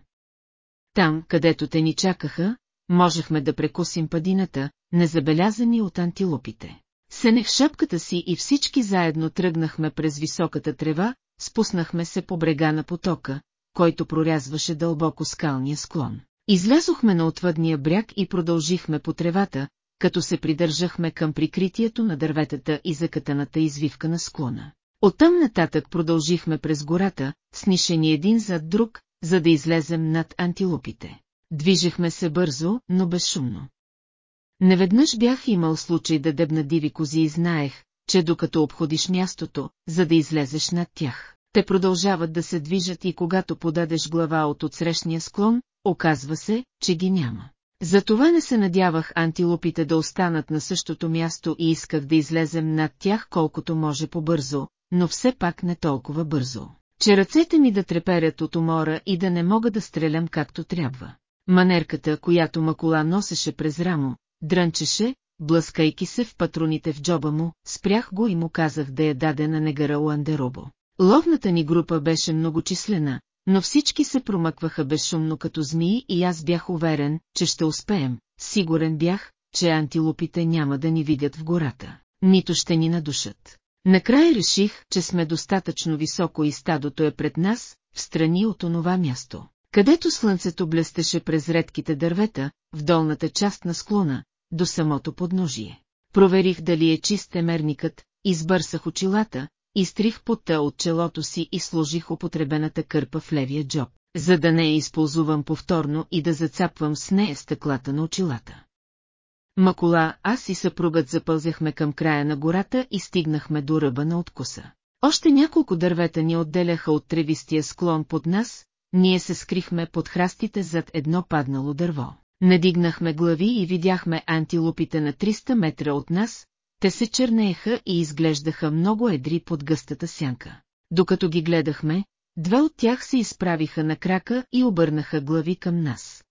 A: Там, където те ни чакаха, можехме да прекусим падината, незабелязани от антилопите. Сенех шапката си и всички заедно тръгнахме през високата трева, спуснахме се по брега на потока, който прорязваше дълбоко скалния склон. Излязохме на отвъдния бряг и продължихме по тревата, като се придържахме към прикритието на дърветата и закатаната извивка на склона. Оттам нататък продължихме през гората, снишени един зад друг, за да излезем над антилопите. Движехме се бързо, но безшумно. Неведнъж бях имал случай да дебна диви кози и знаех, че докато обходиш мястото, за да излезеш над тях, те продължават да се движат и когато подадеш глава от отсрещния склон, оказва се, че ги няма. Затова не се надявах антилопите да останат на същото място и исках да излезем над тях колкото може по-бързо, но все пак не толкова бързо, че ръцете ми да треперят от умора и да не мога да стрелям както трябва. Манерката, която Макола носеше през рамо, дрънчеше, блъскайки се в патроните в джоба му, спрях го и му казах да я даде на негара Уандеробо. Ловната ни група беше многочислена, но всички се промъкваха безшумно като змии и аз бях уверен, че ще успеем. Сигурен бях, че антилопите няма да ни видят в гората, нито ще ни надушат. Накрая реших, че сме достатъчно високо и стадото е пред нас, в страни от онова място, където слънцето блестеше през редките дървета, в долната част на склона, до самото подножие. Проверих дали е чист емерникът, избърсах очилата, изтрих пота от челото си и сложих употребената кърпа в левия джоб, за да не я използвам повторно и да зацапвам с нея стъклата на очилата. Макола, аз и съпругът запълзяхме към края на гората и стигнахме до ръба на откуса. Още няколко дървета ни отделяха от тревистия склон под нас, ние се скрихме под храстите зад едно паднало дърво. Надигнахме глави и видяхме антилопите на 300 метра от нас, те се чернееха и изглеждаха много едри под гъстата сянка. Докато ги гледахме, две от тях се изправиха на крака и обърнаха глави към нас.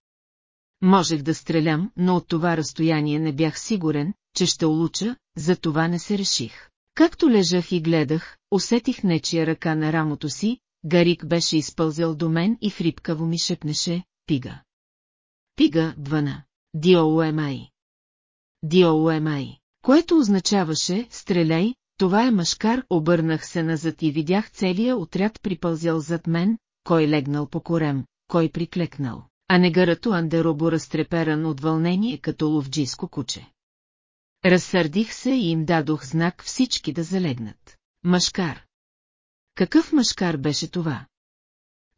A: Можех да стрелям, но от това разстояние не бях сигурен, че ще улуча, за това не се реших. Както лежах и гледах, усетих нечия ръка на рамото си, Гарик беше изпълзял до мен и хрипкаво ми шепнеше, пига. Пига, двана. Диоуемай. Диоуемай. Което означаваше, стреляй, това е мъжкар, обърнах се назад и видях целия отряд припълзял зад мен, кой легнал по корем, кой приклекнал, а негарато Андеробо разтреперан от вълнение като ловджийско куче. Разсърдих се и им дадох знак всички да залегнат. Машкар. Какъв машкар беше това?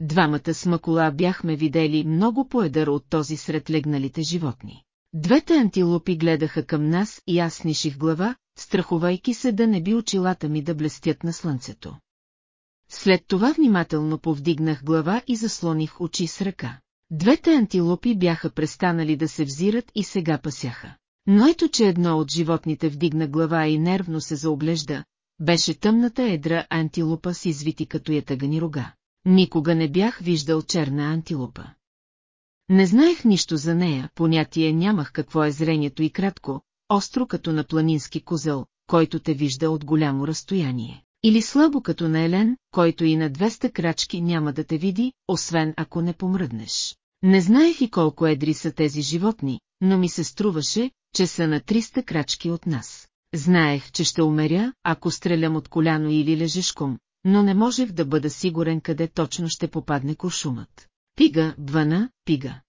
A: двамата с макула бяхме видели много поедър от този сред легналите животни. Двете антилопи гледаха към нас и аз сниших глава, страхувайки се да не би очилата ми да блестят на слънцето. След това внимателно повдигнах глава и заслоних очи с ръка. Двете антилопи бяха престанали да се взират и сега пасяха. Но ето, че едно от животните вдигна глава и нервно се заоглежда, беше тъмната едра антилопа с извити като ятъгани рога. Никога не бях виждал черна антилопа. Не знаех нищо за нея, понятие нямах какво е зрението и кратко, остро като на планински козъл, който те вижда от голямо разстояние. Или слабо като на Елен, който и на 200 крачки няма да те види, освен ако не помръднеш. Не знаех и колко едри са тези животни, но ми се струваше, че са на 300 крачки от нас. Знаех, че ще умеря, ако стрелям от коляно или лежешком, но не можех да бъда сигурен къде точно ще попадне куршумът. Пига, въна, пига.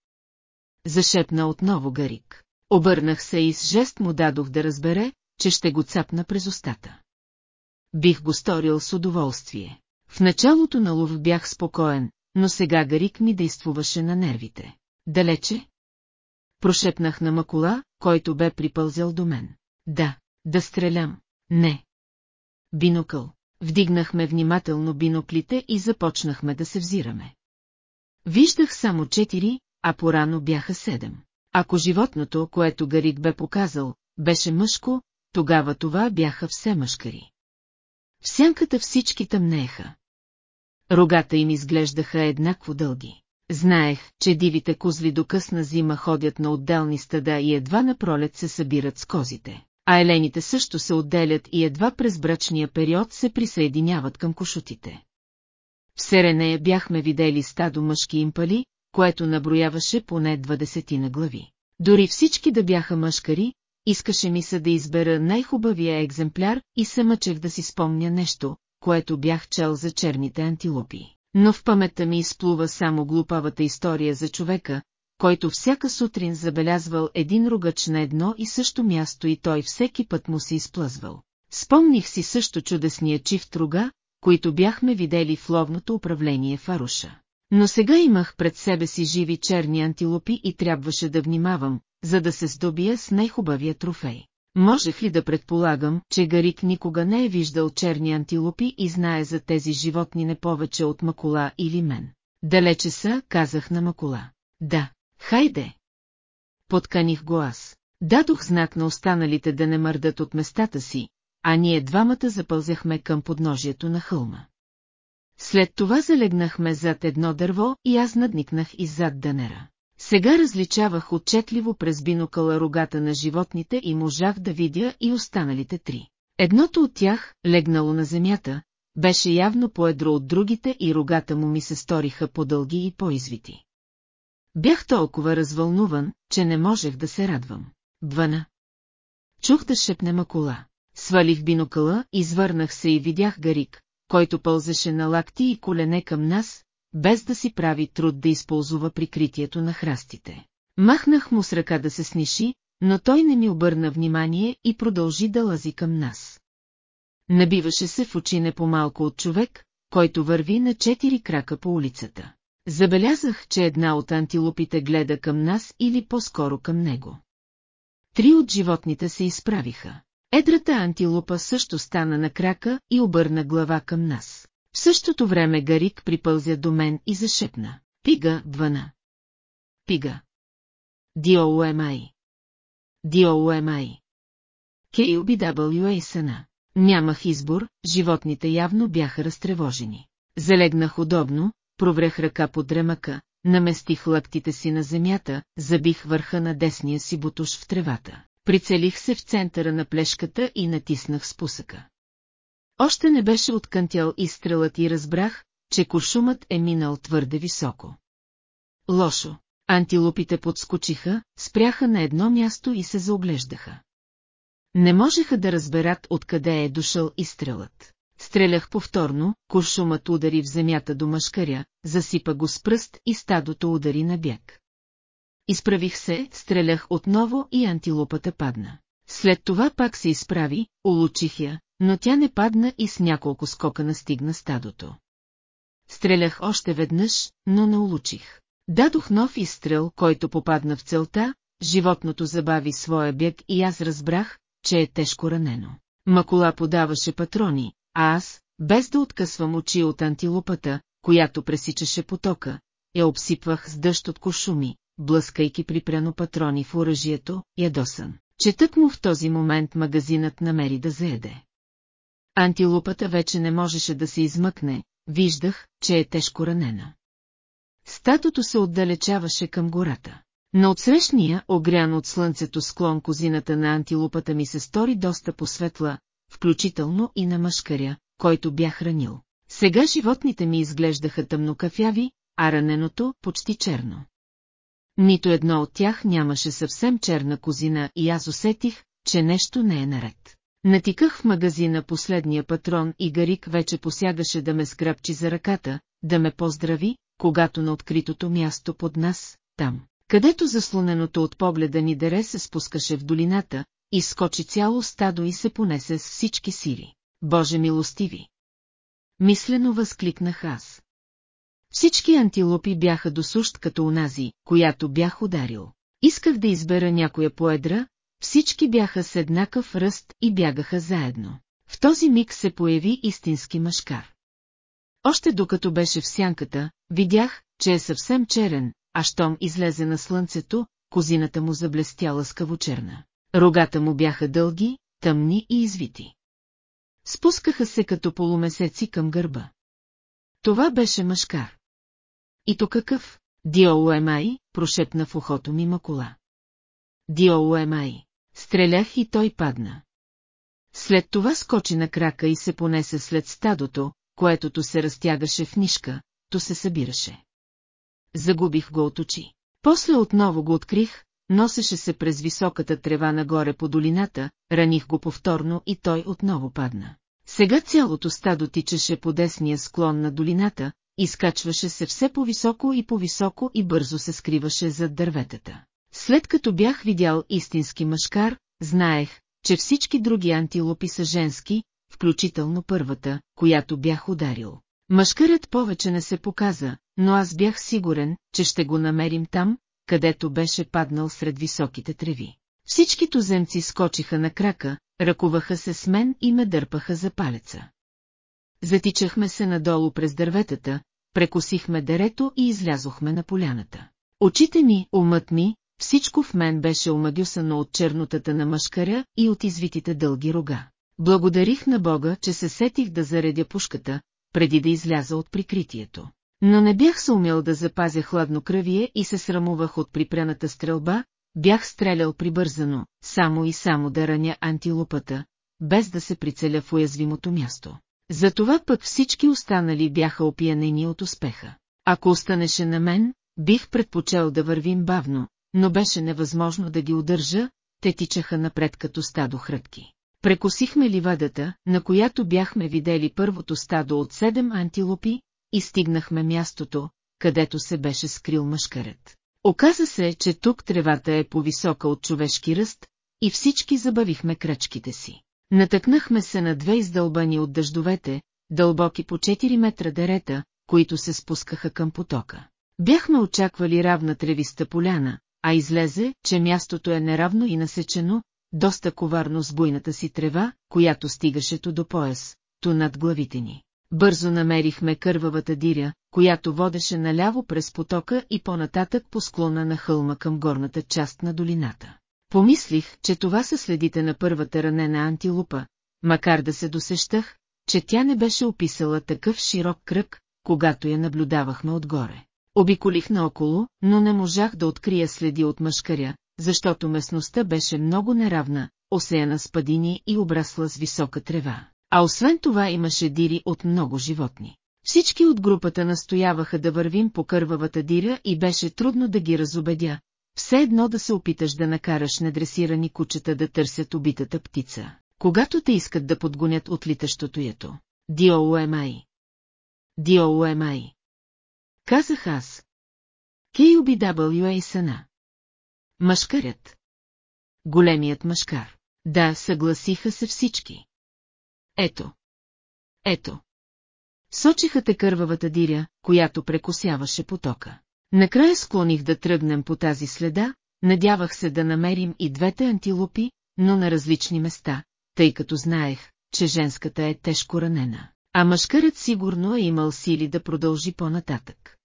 A: Зашепна отново Гарик. Обърнах се и с жест му дадох да разбере, че ще го цапна през устата. Бих го сторил с удоволствие. В началото на лов бях спокоен, но сега Гарик ми действуваше на нервите. Далече? Прошепнах на Макула, който бе припълзял до мен. Да, да стрелям. Не. Бинокъл вдигнахме внимателно биноклите и започнахме да се взираме. Виждах само четири, а порано бяха седем. Ако животното, което Гарик бе показал, беше мъжко, тогава това бяха все мъжкари. В сянката всички тъмнееха. Рогата им изглеждаха еднакво дълги. Знаех, че дивите козли до късна зима ходят на отделни стада и едва на пролет се събират с козите а елените също се отделят и едва през брачния период се присъединяват към кошутите. В Серенея бяхме видели стадо мъжки импали, което наброяваше поне на глави. Дори всички да бяха мъжкари, искаше ми се да избера най-хубавия екземпляр и се мъчех да си спомня нещо, което бях чел за черните антилопи. Но в паметта ми изплува само глупавата история за човека, който всяка сутрин забелязвал един ругач на едно и също място и той всеки път му се изплъзвал. Спомних си също чудесния чифт труга, които бяхме видели в ловното управление в Аруша. Но сега имах пред себе си живи черни антилопи и трябваше да внимавам, за да се здобия с най-хубавия трофей. Можех ли да предполагам, че Гарик никога не е виждал черни антилопи и знае за тези животни не повече от Макола или мен? Далече са, казах на Макола. Да, Хайде! Подканих го аз. Дадох знак на останалите да не мърдат от местата си, а ние двамата запълзяхме към подножието на хълма. След това залегнахме зад едно дърво и аз надникнах иззад дънера. Сега различавах отчетливо през бинокъла рогата на животните и можах да видя и останалите три. Едното от тях, легнало на земята, беше явно поедро от другите и рогата му ми се сториха по-дълги и по-извити. Бях толкова развълнуван, че не можех да се радвам. Двана. Чух да шепне макула. Свалих бинокъла, извърнах се и видях Гарик, който пълзеше на лакти и колене към нас, без да си прави труд да използва прикритието на храстите. Махнах му с ръка да се сниши, но той не ми обърна внимание и продължи да лази към нас. Набиваше се в очи не по-малко от човек, който върви на четири крака по улицата. Забелязах, че една от антилопите гледа към нас или по-скоро към него. Три от животните се изправиха. Едрата антилопа също стана на крака и обърна глава към нас. В същото време Гарик припълзя до мен и зашепна. Пига, двана. Пига. Диоуемай. Диоуемай. Кейобидабълюейсана. Нямах избор, животните явно бяха разтревожени. Залегнах удобно, проврях ръка под ремъка, наместих лъктите си на земята, забих върха на десния си бутуш в тревата, прицелих се в центъра на плешката и натиснах спусъка. Още не беше откънтял изстрелът и разбрах, че кошумът е минал твърде високо. Лошо. Антилопите подскочиха, спряха на едно място и се заоглеждаха. Не можеха да разберат откъде е дошъл изстрелът. Стрелях повторно, куршумът удари в земята до мъжкаря, засипа го с пръст и стадото удари на бяг. Изправих се, стрелях отново и антилопата падна. След това пак се изправи, улучих я, но тя не падна и с няколко скока настигна стадото. Стрелях още веднъж, но не улучих. Дадох нов изстрел, който попадна в целта, животното забави своя бег и аз разбрах, че е тежко ранено. Макола подаваше патрони, а аз, без да откъсвам очи от антилопата, която пресичаше потока, я обсипвах с дъжд от кошуми, блъскайки припряно патрони в оръжието, ядосан. Четък му в този момент магазинът намери да заеде. Антилопата вече не можеше да се измъкне, виждах, че е тежко ранена. Статото се отдалечаваше към гората. На отсрещния, огрян от слънцето склон козината на антилопата ми се стори доста посветла, включително и на мъжкаря, който бях ранил. Сега животните ми изглеждаха тъмнокафяви, а раненото почти черно. Нито едно от тях нямаше съвсем черна козина и аз усетих, че нещо не е наред. Натиках в магазина последния патрон и Гарик вече посягаше да ме скръпчи за ръката, да ме поздрави, когато на откритото място под нас, там, където заслоненото от погледа ни дере се спускаше в долината, изскочи цяло стадо и се понесе с всички сили. Боже милостиви! Мислено възкликнах аз. Всички антилопи бяха досущ като унази, която бях ударил. Исках да избера някоя поедра, всички бяха с еднакъв ръст и бягаха заедно. В този миг се появи истински мъжкар. Още докато беше в сянката, видях, че е съвсем черен, а щом излезе на слънцето, козината му заблестя лъскаво черна. Рогата му бяха дълги, тъмни и извити. Спускаха се като полумесеци към гърба. Това беше мъжкар. И то какъв? Диоуемай, прошепна в ухото ми Макола. Диоуемай. Стрелях и той падна. След това скочи на крака и се понесе след стадото, което се разтягаше в нишка, то се събираше. Загубих го от очи. После отново го открих, носеше се през високата трева нагоре по долината, раних го повторно и той отново падна. Сега цялото стадо тичаше по десния склон на долината, изкачваше се все по-високо и по-високо и бързо се скриваше зад дърветата. След като бях видял истински мъжкар, знаех, че всички други антилопи са женски, включително първата, която бях ударил. Мъжкарът повече не се показа, но аз бях сигурен, че ще го намерим там, където беше паднал сред високите треви. Всички туземци скочиха на крака, ръкуваха се с мен и ме дърпаха за палеца. Затичахме се надолу през дърветата, прекосихме дерето и излязохме на поляната. Очите ми, умът ми, всичко в мен беше омагюсано от чернотата на мъжкаря и от извитите дълги рога. Благодарих на Бога, че се сетих да заредя пушката, преди да изляза от прикритието. Но не бях се умел да запазя хладнокръвие и се срамувах от припрената стрелба, бях стрелял прибързано, само и само да раня антилопата, без да се прицеля в уязвимото място. Затова пък всички останали бяха опиянени от успеха. Ако останеше на мен, бих предпочел да вървим бавно, но беше невъзможно да ги удържа, те тичаха напред като стадо хрътки. Прекосихме ливадата, на която бяхме видели първото стадо от седем антилопи, и стигнахме мястото, където се беше скрил мъжкарът. Оказа се, че тук тревата е по-висока от човешки ръст и всички забавихме кръчките си. Натъкнахме се на две издълбани от дъждовете, дълбоки по 4 метра дерета, които се спускаха към потока. Бяхме очаквали равна тревиста поляна, а излезе, че мястото е неравно и насечено, доста коварно с буйната си трева, която стигаше до пояс, то над главите ни бързо намерихме кървавата диря, която водеше наляво през потока и по-нататък по склона на хълма към горната част на долината. Помислих, че това са следите на първата ранена антилупа, макар да се досещах, че тя не беше описала такъв широк кръг, когато я наблюдавахме отгоре. Обиколих наоколо, но не можах да открия следи от мъжкаря, защото местността беше много неравна, осеяна с падини и обрасла с висока трева. А освен това имаше дири от много животни. Всички от групата настояваха да вървим по кървавата дира и беше трудно да ги разобедя. Все едно да се опиташ да накараш недресирани кучета да търсят убитата птица, когато те искат да подгонят отлитащото ято. Диоуемай! Диоуемай! Казах аз. KUBWA сана. Машкарят. Големият машкар. Да, съгласиха се всички. Ето. Ето. Сочиха те кървавата диря, която прекосяваше потока. Накрая склоних да тръгнем по тази следа, надявах се да намерим и двете антилопи, но на различни места, тъй като знаех, че женската е тежко ранена, а мъжкарът сигурно е имал сили да продължи по-нататък.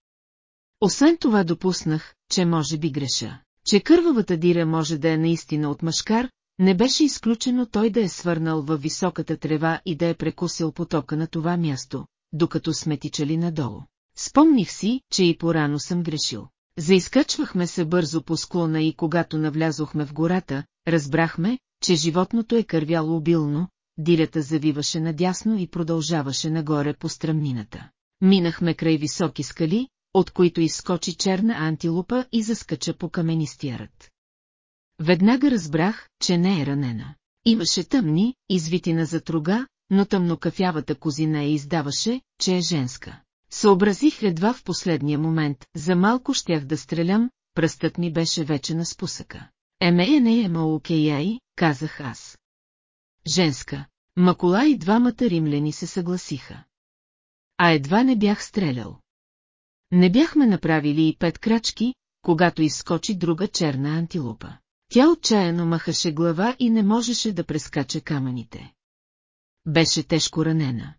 A: Освен това допуснах, че може би греша, че кървавата дира може да е наистина от мъжкар, не беше изключено той да е свърнал във високата трева и да е прекусил потока на това място, докато сме тичали надолу. Спомних си, че и порано съм грешил. Заискачвахме се бързо по склона и когато навлязохме в гората, разбрахме, че животното е кървяло обилно, Дирята завиваше надясно и продължаваше нагоре по стръмнината. Минахме край високи скали, от които изскочи черна антилопа и заскача по каменистия ръд. Веднага разбрах, че не е ранена. Имаше тъмни, извитина за затруга, но тъмнокафявата козина я издаваше, че е женска. Съобразих едва в последния момент, за малко щях да стрелям, пръстът ми беше вече на спусъка. Еме е не е маукеяй, казах аз. Женска. Макола и двамата римляни се съгласиха. А едва не бях стрелял. Не бяхме направили и пет крачки, когато изскочи друга черна антилопа. Тя отчаяно махаше глава и не можеше да прескача камъните. Беше тежко ранена.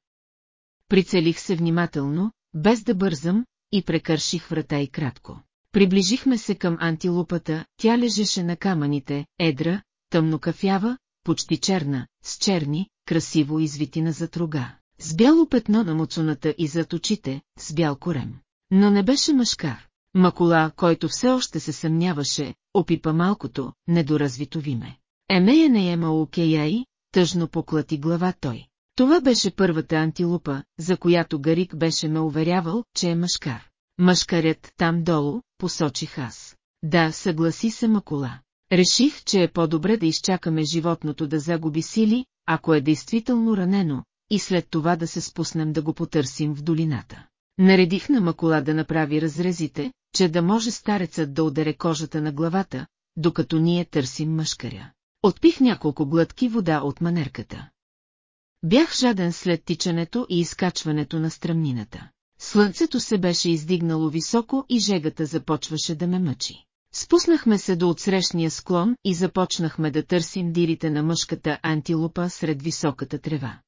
A: Прицелих се внимателно, без да бързам, и прекърших врата и кратко. Приближихме се към антилупата, тя лежеше на камъните, едра, тъмнокафява, почти черна, с черни, красиво извити на затруга. С бяло петно на муцуната и зад очите, с бял корем. Но не беше мъжкар. Макола, който все още се съмняваше, опипа малкото, недоразвито виме. Емея не ема океяй, тъжно поклати глава той. Това беше първата антилупа, за която Гарик беше ме уверявал, че е мъжкар. Мъжкарят там долу, посочих аз. Да, съгласи се Макола. Реших, че е по-добре да изчакаме животното да загуби сили, ако е действително ранено, и след това да се спуснем да го потърсим в долината. Наредих на Макола да направи разрезите, че да може старецът да ударе кожата на главата, докато ние търсим мъжкаря. Отпих няколко глътки вода от манерката. Бях жаден след тичането и изкачването на страмнината. Слънцето се беше издигнало високо и жегата започваше да ме мъчи. Спуснахме се до отсрещния склон и започнахме да търсим дирите на мъжката антилопа сред високата трева.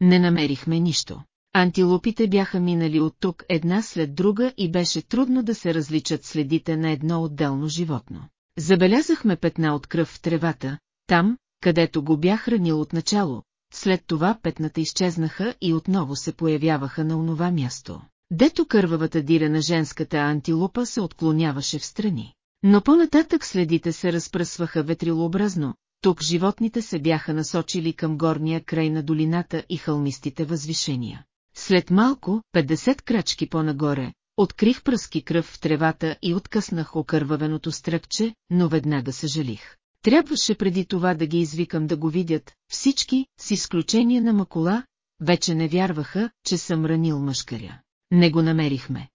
A: Не намерихме нищо. Антилопите бяха минали от тук една след друга и беше трудно да се различат следите на едно отделно животно. Забелязахме петна от кръв в тревата, там, където го бях хранил отначало, след това петната изчезнаха и отново се появяваха на онова място, дето кървавата дира на женската антилопа се отклоняваше в страни. Но по-нататък следите се разпръсваха ветрилообразно, тук животните се бяха насочили към горния край на долината и хълмистите възвишения. След малко, 50 крачки по-нагоре, открих пръски кръв в тревата и откъснах окървавеното стръкче, но веднага съжалих. Трябваше преди това да ги извикам да го видят, всички, с изключение на Макола, вече не вярваха, че съм ранил мъжкаря. Не го намерихме.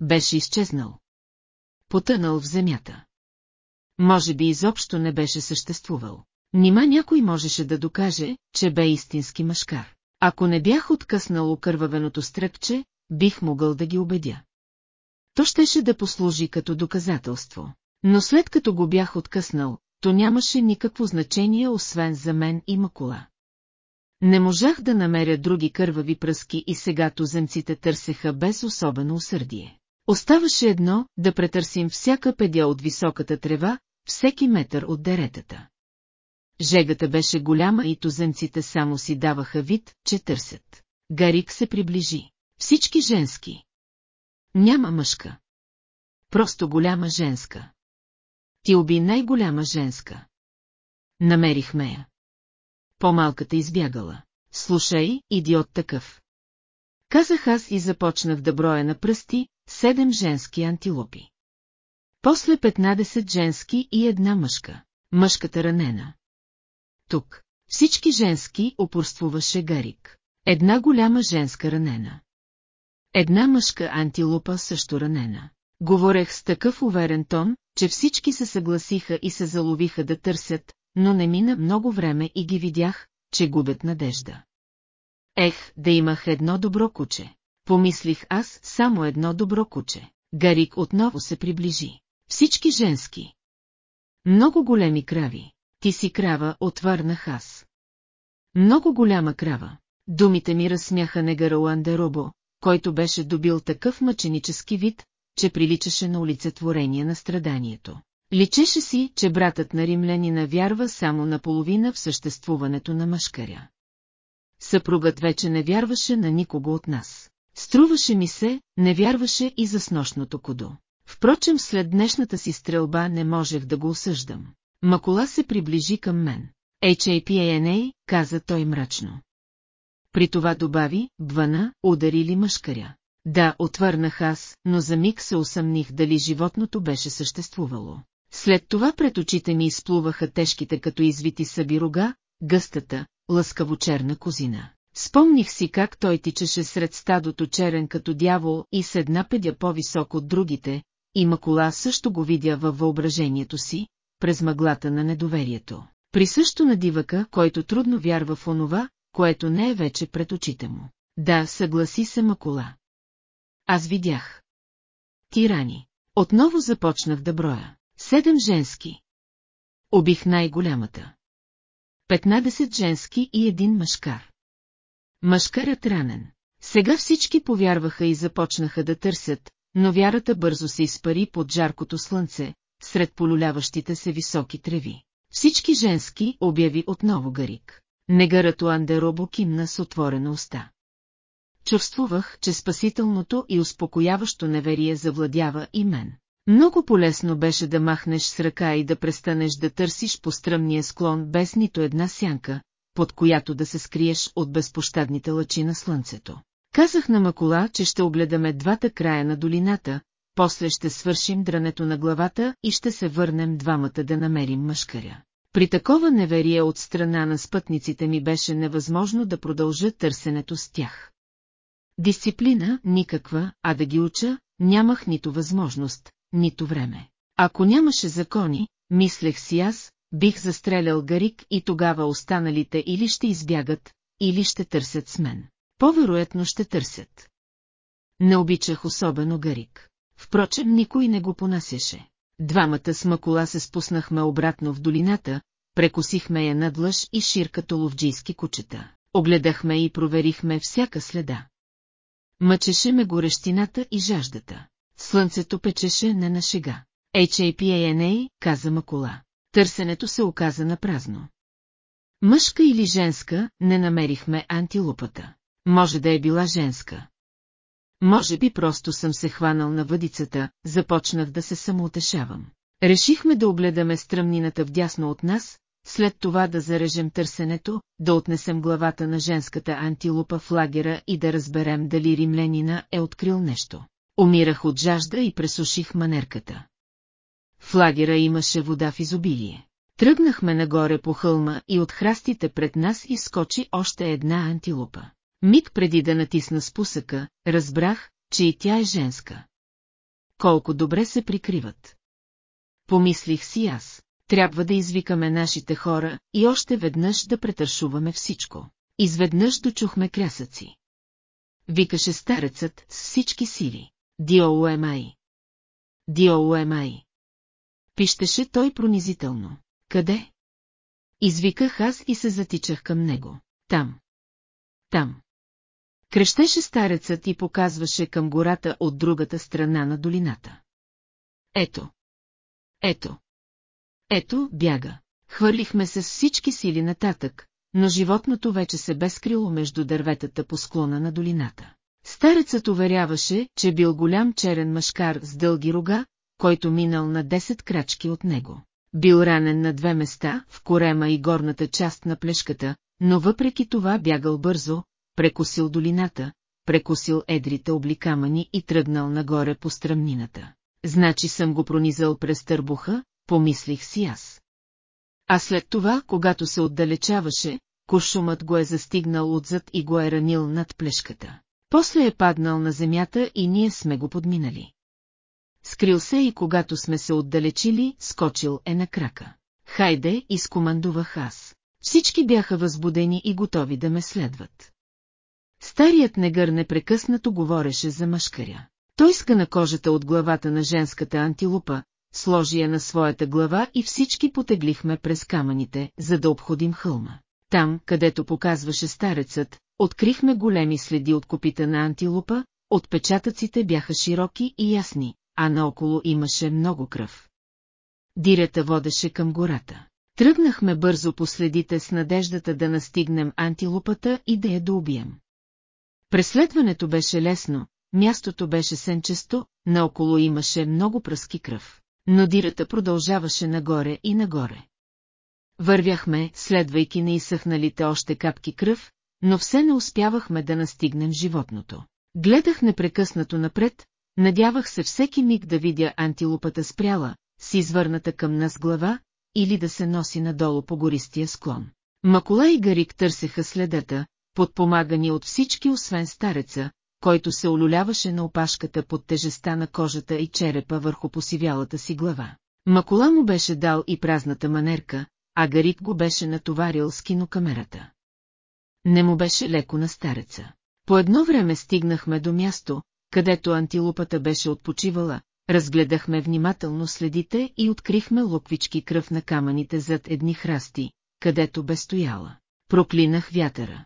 A: Беше изчезнал. Потънал в земята. Може би изобщо не беше съществувал. Нима някой можеше да докаже, че бе истински мъжкар. Ако не бях откъснал окървавеното стръкче, бих могъл да ги убедя. То щеше да послужи като доказателство. Но след като го бях откъснал, то нямаше никакво значение освен за мен и Макула. Не можах да намеря други кървави пръски и сега туземците търсеха без особено усърдие. Оставаше едно, да претърсим всяка педя от високата трева, всеки метър от деретата. Жегата беше голяма и тузенците само си даваха вид, че търсят. Гарик се приближи. Всички женски. Няма мъжка. Просто голяма женска. Ти уби най-голяма женска. Намерихме я. По-малката избягала. Слушай, идиот такъв. Казах аз и започнах да броя на пръсти, седем женски антилопи. После 15 женски и една мъжка. Мъжката ранена. Тук. Всички женски опорствуваше Гарик. Една голяма женска ранена. Една мъжка антилопа също ранена. Говорех с такъв уверен тон, че всички се съгласиха и се заловиха да търсят, но не мина много време и ги видях, че губят надежда. Ех, да имах едно добро куче. Помислих аз само едно добро куче. Гарик отново се приближи. Всички женски. Много големи крави, ти си крава, отвърнах аз. Много голяма крава. Думите ми разсмяха Негаруан де Робо, който беше добил такъв мъченически вид, че приличаше на олицетворение на страданието. Личеше си, че братът на римлянина вярва само наполовина в съществуването на мъжкаря. Съпругът вече не вярваше на никого от нас. Струваше ми се, не вярваше и за снощното кодо. Впрочем след днешната си стрелба не можех да го осъждам. Макола се приближи към мен. HAPANA, каза той мрачно. При това добави, двана, удари ли мъжкаря. Да, отвърнах аз, но за миг се усъмних дали животното беше съществувало. След това пред очите ми изплуваха тежките като извити съби рога, гъстата, лъскаво-черна козина. Спомних си как той тичаше сред стадото черен като дявол и с една педя по-висок от другите, и Макола също го видя във въображението си, през мъглата на недоверието. При също на дивака, който трудно вярва в онова, което не е вече пред очите му. Да, съгласи се Макола. Аз видях. Тирани. Отново започнах да броя. Седем женски. Обих най-голямата. Петнадесет женски и един мъжкар. Мъжкарът ранен. Сега всички повярваха и започнаха да търсят, но вярата бързо се изпари под жаркото слънце, сред полуляващите се високи треви. Всички женски, обяви отново Гарик. Негарато Андеробо кимна с отворена уста. Чувствувах, че спасителното и успокояващо неверие завладява и мен. Много полезно беше да махнеш с ръка и да престанеш да търсиш по стръмния склон без нито една сянка, под която да се скриеш от безпощадните лъчи на слънцето. Казах на Макола, че ще огледаме двата края на долината, после ще свършим дрането на главата и ще се върнем двамата да намерим мъжкаря. При такова неверие от страна на спътниците ми беше невъзможно да продължа търсенето с тях. Дисциплина никаква, а да ги уча, нямах нито възможност, нито време. Ако нямаше закони, мислех си аз, бих застрелял Гарик и тогава останалите или ще избягат, или ще търсят с мен. По-вероятно ще търсят. Не обичах особено Гарик впрочем никой не го понасяше. Двамата с макола се спуснахме обратно в долината, прекосихме я надлъж и като ловджийски кучета. Огледахме и проверихме всяка следа. Мъчеше ме горещината и жаждата. Слънцето печеше не на шега. HAPANA, каза Макола. Търсенето се оказа на празно. Мъжка или женска, не намерихме антилопата. Може да е била женска. Може би просто съм се хванал на въдицата, започнах да се самоутешавам. Решихме да огледаме стръмнината вдясно от нас, след това да зарежем търсенето, да отнесем главата на женската антилопа в лагера и да разберем дали римлянина е открил нещо. Умирах от жажда и пресуших манерката. В лагера имаше вода в изобилие. Тръгнахме нагоре по хълма и от храстите пред нас изскочи още една антилопа. Миг преди да натисна спусъка, разбрах, че и тя е женска. Колко добре се прикриват. Помислих си аз, трябва да извикаме нашите хора и още веднъж да претършуваме всичко. Изведнъж дочухме крясъци. Викаше старецът с всички сили. Диоуемай! Диоуемай! Пищеше той пронизително. Къде? Извиках аз и се затичах към него. Там. Там. Крещеше старецът и показваше към гората от другата страна на долината. Ето! Ето! Ето, бяга! Хвърлихме се с всички сили нататък, но животното вече се бе скрило между дърветата по склона на долината. Старецът уверяваше, че бил голям черен мъжкар с дълги рога, който минал на 10 крачки от него. Бил ранен на две места, в корема и горната част на плешката, но въпреки това бягал бързо, прекусил долината, прекусил едрите обликамани и тръгнал нагоре по стръмнината. Значи съм го пронизал през търбуха, помислих си аз. А след това, когато се отдалечаваше, кошумът го е застигнал отзад и го е ранил над плешката. После е паднал на земята и ние сме го подминали. Скрил се и когато сме се отдалечили, скочил е на крака. Хайде, изкомандувах аз. Всички бяха възбудени и готови да ме следват. Старият негър непрекъснато говореше за мъжкаря. Той скана кожата от главата на женската антилупа, сложи я на своята глава и всички потеглихме през камъните, за да обходим хълма. Там, където показваше старецът, открихме големи следи от копита на антилупа, отпечатъците бяха широки и ясни, а наоколо имаше много кръв. Дирята водеше към гората. Тръгнахме бързо по следите с надеждата да настигнем антилупата и да я доубием. Преследването беше лесно, мястото беше сенчесто, наоколо имаше много пръски кръв. Но дирата продължаваше нагоре и нагоре. Вървяхме, следвайки неисъхналите още капки кръв, но все не успявахме да настигнем животното. Гледах непрекъснато напред, надявах се всеки миг да видя антилопата спряла, с извърната към нас глава, или да се носи надолу по гористия склон. Макола и Гарик търсеха следата, подпомагани от всички освен стареца, който се олюляваше на опашката под тежеста на кожата и черепа върху посивялата си глава. Макола му беше дал и празната манерка, а Гарик го беше натоварил с кинокамерата. Не му беше леко на стареца. По едно време стигнахме до място, където антилопата беше отпочивала, разгледахме внимателно следите и открихме луквички кръв на камъните зад едни храсти, където бе стояла. Проклинах вятъра.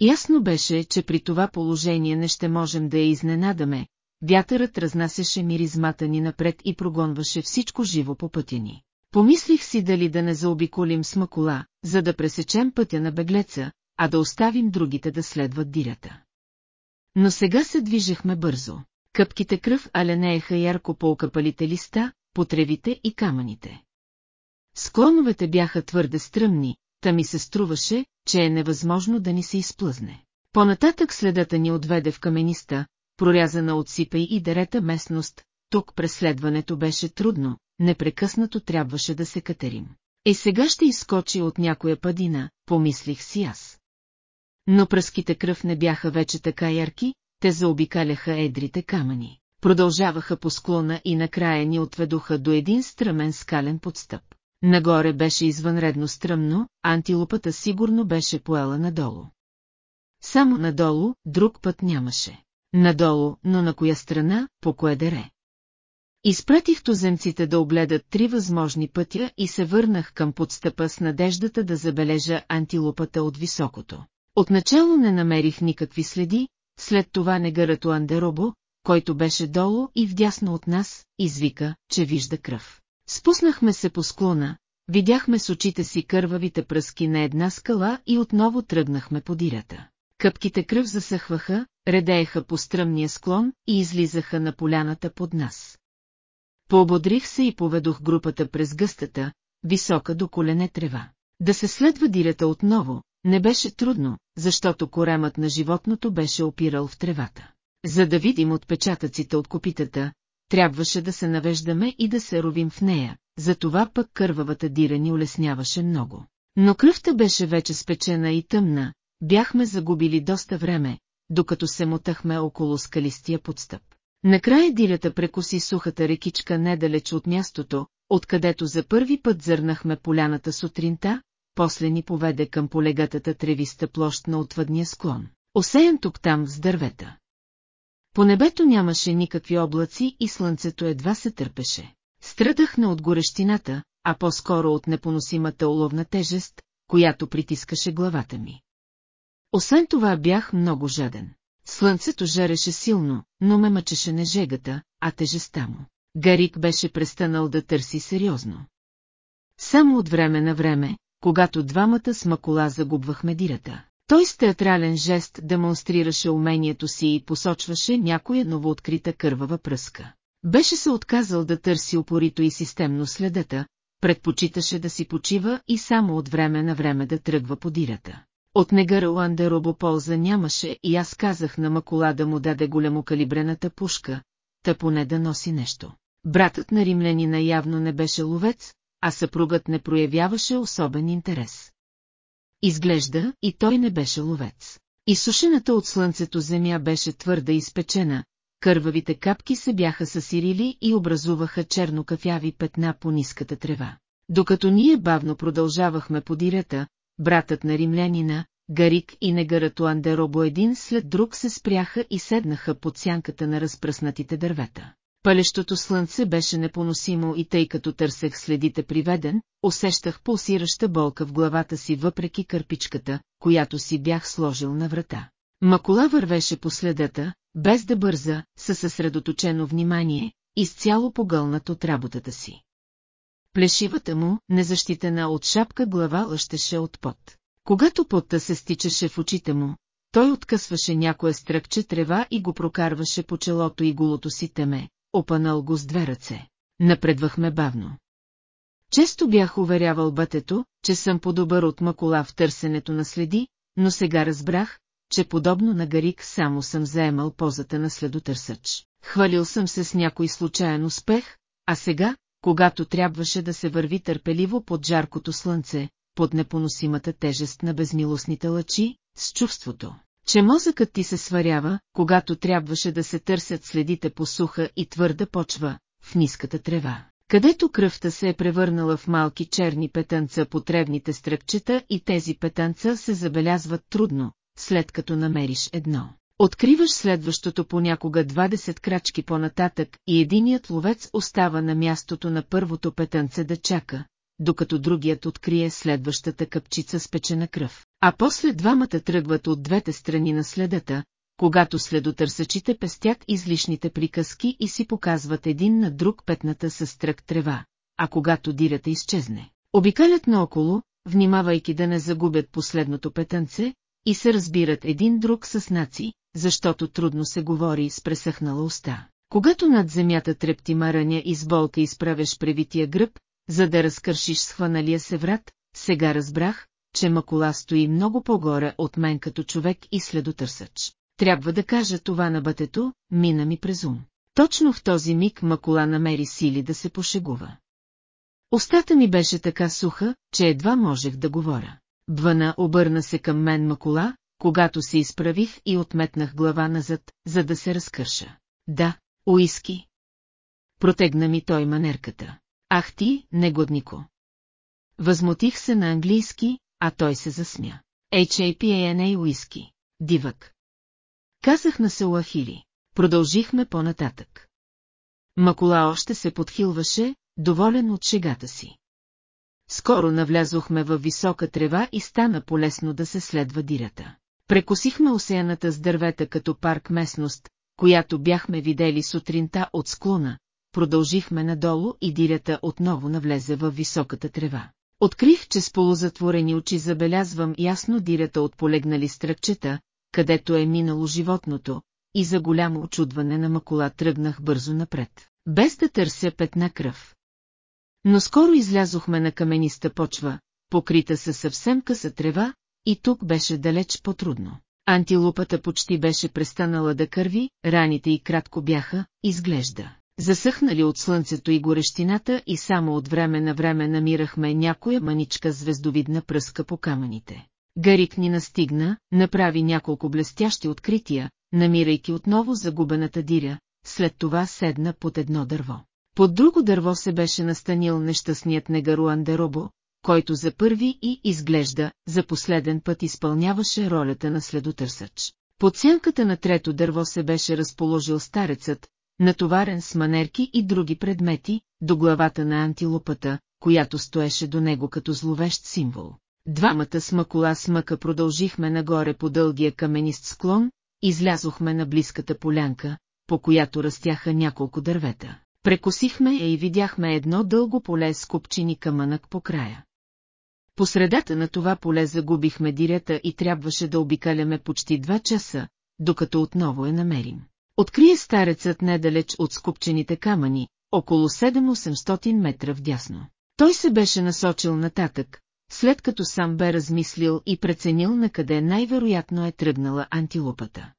A: Ясно беше, че при това положение не ще можем да я изненадаме, вятърът разнасяше миризмата ни напред и прогонваше всичко живо по пътя ни. Помислих си дали да не заобиколим смъкола, за да пресечем пътя на беглеца, а да оставим другите да следват дирата. Но сега се движехме бързо. Къпките кръв аленееха ярко по окъпалите листа, потревите и камъните. Склоновете бяха твърде стръмни, та ми се струваше, че е невъзможно да ни се изплъзне. Понататък следата ни отведе в камениста, прорязана от сипа и дерета местност, тук преследването беше трудно, непрекъснато трябваше да се катерим. Е сега ще изскочи от някоя падина, помислих си аз. Но пръските кръв не бяха вече така ярки, те заобикаляха едрите камъни, продължаваха по склона и накрая ни отведоха до един стръмен скален подстъп. Нагоре беше извънредно стръмно, антилопата сигурно беше поела надолу. Само надолу, друг път нямаше. Надолу, но на коя страна, по кое дере. Изпратих туземците да обледат три възможни пътя и се върнах към подстъпа с надеждата да забележа антилопата от високото. Отначало не намерих никакви следи, след това негарато Андеробо, който беше долу и вдясно от нас, извика, че вижда кръв. Спуснахме се по склона, видяхме с очите си кървавите пръски на една скала и отново тръгнахме по дирата. Къпките кръв засъхваха, редееха по стръмния склон и излизаха на поляната под нас. Поободрих се и поведох групата през гъстата, висока до колене трева. Да се следва дирата отново, не беше трудно, защото коремът на животното беше опирал в тревата. За да видим отпечатъците от копитата, трябваше да се навеждаме и да се ровим в нея, затова пък кървавата дира ни улесняваше много. Но кръвта беше вече спечена и тъмна, бяхме загубили доста време, докато се мотахме около скалистия подстъп. Накрая дилята прекоси сухата рекичка недалеч от мястото, откъдето за първи път зърнахме поляната сутринта, после ни поведе към полегатата тревиста площ на отвъдния склон, осеян тук там с дървета. По небето нямаше никакви облаци и слънцето едва се търпеше. Страдахна от горещината, а по-скоро от непоносимата уловна тежест, която притискаше главата ми. Освен това бях много жаден. Слънцето жареше силно, но ме мъчеше не жегата, а тежестта му. Гарик беше престанал да търси сериозно. Само от време на време, когато двамата с макола загубвахме дирата. Той с театрален жест демонстрираше умението си и посочваше някоя новооткрита кървава пръска. Беше се отказал да търси опорито и системно следата, предпочиташе да си почива и само от време на време да тръгва по дирата. От Негарланда робополза нямаше и аз казах на Макола да му даде големокалибрената пушка, та поне да носи нещо. Братът на римлянина явно не беше ловец, а съпругът не проявяваше особен интерес. Изглежда, и той не беше ловец. Изсушената от слънцето земя беше твърда и изпечена, кървавите капки се бяха съсирили и образуваха черно-кафяви петна по ниската трева. Докато ние бавно продължавахме дирета, братът на римлянина, Гарик и негарато Андеробо един след друг се спряха и седнаха под сянката на разпръснатите дървета. Палещото слънце беше непоносимо и тъй като търсех следите приведен, усещах пулсираща болка в главата си въпреки кърпичката, която си бях сложил на врата. Макола вървеше по следата, без да бърза, със съсредоточено внимание, изцяло погълнат от работата си. Плешивата му, незащитена от шапка глава лъщеше от пот. Когато потта се стичаше в очите му, той откъсваше някое стръкче трева и го прокарваше по челото и голото си теме, опанал го с две ръце. Напредвахме бавно. Често бях уверявал бътето, че съм по-добър от Макола в търсенето на следи, но сега разбрах, че подобно на Гарик само съм заемал позата на следотърсач. Хвалил съм се с някой случайен успех, а сега, когато трябваше да се върви търпеливо под жаркото слънце, под непоносимата тежест на безмилостните лъчи, с чувството, че мозъкът ти се сварява, когато трябваше да се търсят следите по суха и твърда почва, в ниската трева, където кръвта се е превърнала в малки черни петънца по тревните стръкчета и тези петънца се забелязват трудно, след като намериш едно. Откриваш следващото понякога 20 крачки по-нататък и единият ловец остава на мястото на първото петънце да чака, докато другият открие следващата капчица с печена кръв. А после двамата тръгват от двете страни на следата, когато следотърсачите пестят излишните приказки и си показват един на друг петната с стрък трева, а когато дирата изчезне. Обикалят наоколо, внимавайки да не загубят последното петънце, и се разбират един друг с наци, защото трудно се говори с пресъхнала уста. Когато над земята трепти мараня и с болка изправяш превития гръб, за да разкършиш схваналия се врат, сега разбрах, че Макола стои много по-горе от мен като човек и следотърсач. Трябва да кажа това на бътето, мина ми през ум. Точно в този миг Макола намери сили да се пошегува. Остата ми беше така суха, че едва можех да говоря. Двана обърна се към мен Макола, когато се изправих и отметнах глава назад, за да се разкърша. Да, уиски. Протегна ми той манерката. Ах ти, негоднико! Възмутих се на английски, а той се засмя. H.A.P.A.N.A. уиски. Дивък. Казах на Салахили. Продължихме по-нататък. Макола още се подхилваше, доволен от шегата си. Скоро навлязохме във висока трева и стана полесно да се следва дирата. Прекосихме осеяната с дървета като парк местност, която бяхме видели сутринта от склона, продължихме надолу и дирята отново навлезе във високата трева. Открих, че с полузатворени очи забелязвам ясно дирата от полегнали стръкчета, където е минало животното, и за голямо очудване на макула тръгнах бързо напред, без да търся петна кръв. Но скоро излязохме на камениста почва, покрита със съвсем къса трева, и тук беше далеч по-трудно. Антилупата почти беше престанала да кърви, раните и кратко бяха, изглежда, засъхнали от слънцето и горещината и само от време на време намирахме някоя маничка звездовидна пръска по камъните. Гарик ни настигна, направи няколко блестящи открития, намирайки отново загубената диря, след това седна под едно дърво. Под друго дърво се беше настанил нещастният негаруан Деробо, който за първи и, изглежда, за последен път изпълняваше ролята на следотърсач. Под сянката на трето дърво се беше разположил старецът, натоварен с манерки и други предмети, до главата на антилопата, която стоеше до него като зловещ символ. Двамата с макола с мъка продължихме нагоре по дългия каменист склон, излязохме на близката полянка, по която растяха няколко дървета. Прекосихме я и видяхме едно дълго поле с купчини камънък по края. По средата на това поле загубихме дирета и трябваше да обикаляме почти два часа, докато отново я намерим. Открие старецът недалеч от скупчените камъни, около 7-800 метра вдясно. Той се беше насочил нататък, след като сам бе размислил и преценил на къде най-вероятно е тръгнала антилопата.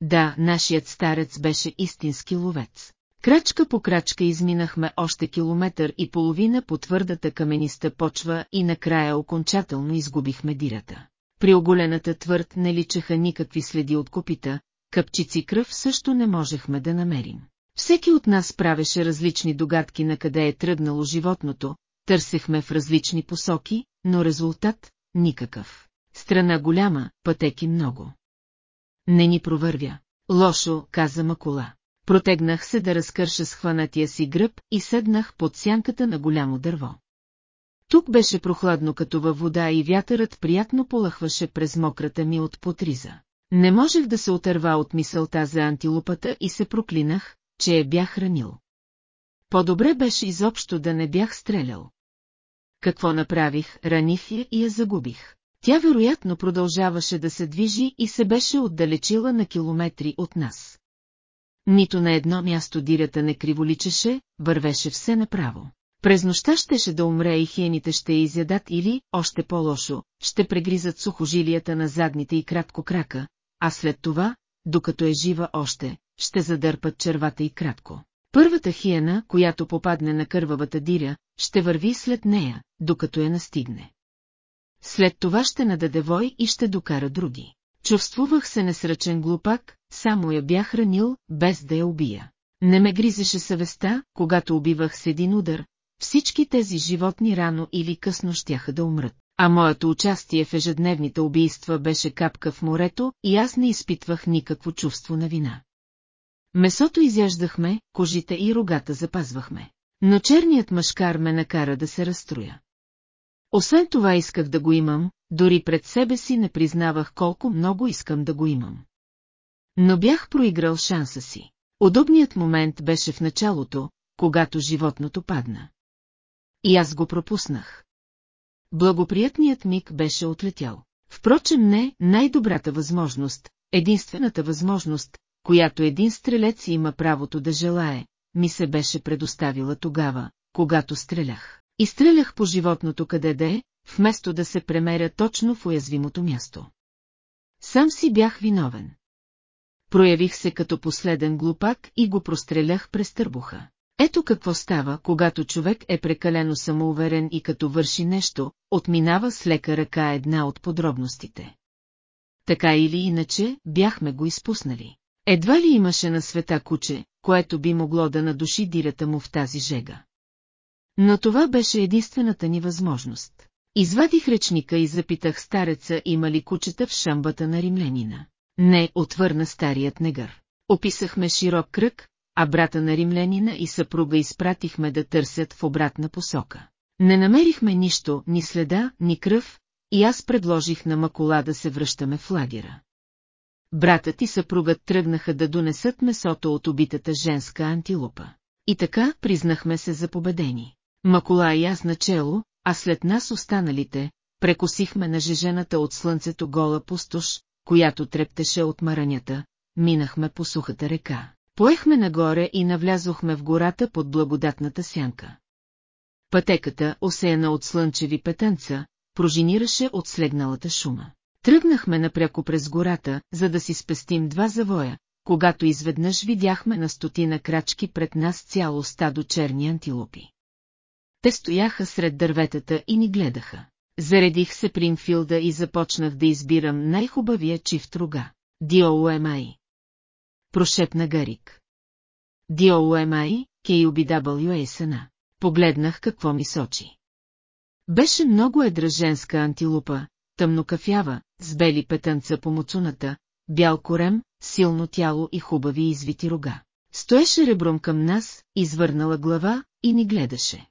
A: Да, нашият старец беше истински ловец. Крачка по крачка изминахме още километър и половина по твърдата камениста почва и накрая окончателно изгубихме дирата. При оголената твърд не личаха никакви следи от копита, капчици кръв също не можехме да намерим. Всеки от нас правеше различни догадки на къде е тръгнало животното, търсехме в различни посоки, но резултат – никакъв. Страна голяма, пътеки много. Не ни провървя. Лошо, каза Макола. Протегнах се да разкърша схванатия си гръб и седнах под сянката на голямо дърво. Тук беше прохладно като във вода и вятърът приятно полъхваше през мократа ми от потриза. Не можех да се отърва от мисълта за антилопата и се проклинах, че я бях хранил. По-добре беше изобщо да не бях стрелял. Какво направих, раних я и я загубих. Тя вероятно продължаваше да се движи и се беше отдалечила на километри от нас. Нито на едно място дирята не криволичеше, вървеше все направо. През нощта щеше да умре и хиените ще я изядат или, още по-лошо, ще прегризат сухожилията на задните и кратко крака, а след това, докато е жива още, ще задърпат червата и кратко. Първата хиена, която попадне на кървавата диря, ще върви след нея, докато я настигне. След това ще нададе вой и ще докара други. Чувствувах се несръчен глупак, само я бях хранил, без да я убия. Не ме гризеше съвестта, когато убивах с един удар, всички тези животни рано или късно щяха да умрат а моето участие в ежедневните убийства беше капка в морето и аз не изпитвах никакво чувство на вина. Месото изяждахме, кожите и рогата запазвахме. Но черният мъжкар ме накара да се разстроя. Освен това исках да го имам, дори пред себе си не признавах колко много искам да го имам. Но бях проиграл шанса си. Удобният момент беше в началото, когато животното падна. И аз го пропуснах. Благоприятният миг беше отлетял. Впрочем не най-добрата възможност, единствената възможност, която един стрелец има правото да желае, ми се беше предоставила тогава, когато стрелях. И стрелях по животното къде де, вместо да се премеря точно в уязвимото място. Сам си бях виновен. Проявих се като последен глупак и го прострелях през търбуха. Ето какво става, когато човек е прекалено самоуверен и като върши нещо, отминава с лека ръка една от подробностите. Така или иначе, бяхме го изпуснали. Едва ли имаше на света куче, което би могло да надуши дирата му в тази жега. Но това беше единствената ни възможност. Извадих речника и запитах стареца има ли кучета в шамбата на римлянина. Не, отвърна старият негър. Описахме широк кръг, а брата на римлянина и съпруга изпратихме да търсят в обратна посока. Не намерихме нищо, ни следа, ни кръв, и аз предложих на Макола да се връщаме в лагера. Братът и съпругът тръгнаха да донесат месото от убитата женска антилопа. И така признахме се за победени. Макола и аз начело, а след нас останалите, прекосихме нажежената от слънцето гола пустош, която трептеше от маранята, минахме по сухата река. Поехме нагоре и навлязохме в гората под благодатната сянка. Пътеката, осеяна от слънчеви петънца, прожинираше от слегналата шума. Тръгнахме напряко през гората, за да си спестим два завоя, когато изведнъж видяхме на стотина крачки пред нас цяло стадо черни антилопи. Те стояха сред дърветата и ни гледаха. Заредих се принфилда и започнах да избирам най-хубавия чифт рога. Диоуемай прошепна Гарик. DOMI, KUBWASN. Погледнах какво ми сочи. Беше много едра женска антилупа, тъмнокафява, с бели петънца по муцуната, бял корем, силно тяло и хубави извити рога. Стоеше ребром към нас, извърнала глава и ни гледаше.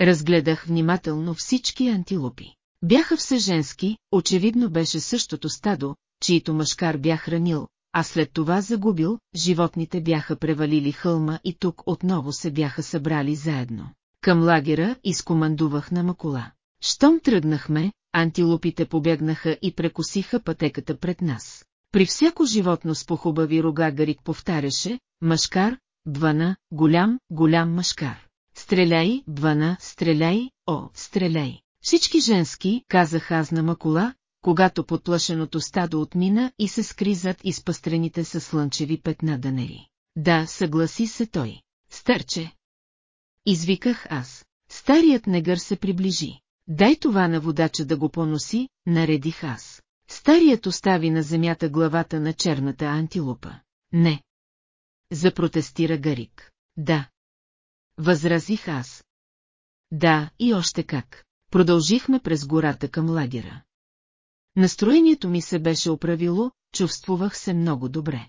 A: Разгледах внимателно всички антилопи. Бяха все женски, очевидно беше същото стадо, чието мъжкар бях хранил, а след това загубил, животните бяха превалили хълма и тук отново се бяха събрали заедно. Към лагера изкомандувах на Макула. Щом тръгнахме, антилопите побегнаха и прекосиха пътеката пред нас. При всяко животно с похубави рога Гарик повтаряше, машкар, двана, голям, голям машкар. Стреляй, двана, стреляй, о, стреляй. Всички женски, казах аз на Макула, когато потлъшеното стадо отмина и се скри зад изпъстрените със слънчеви петна дънери. Да, съгласи се той. Старче! Извиках аз. Старият негър се приближи. Дай това на водача да го поноси, наредих аз. Старият остави на земята главата на черната антилопа. Не. Запротестира Гарик. Да. Възразих аз. Да, и още как. Продължихме през гората към лагера. Настроението ми се беше оправило, чувствувах се много добре.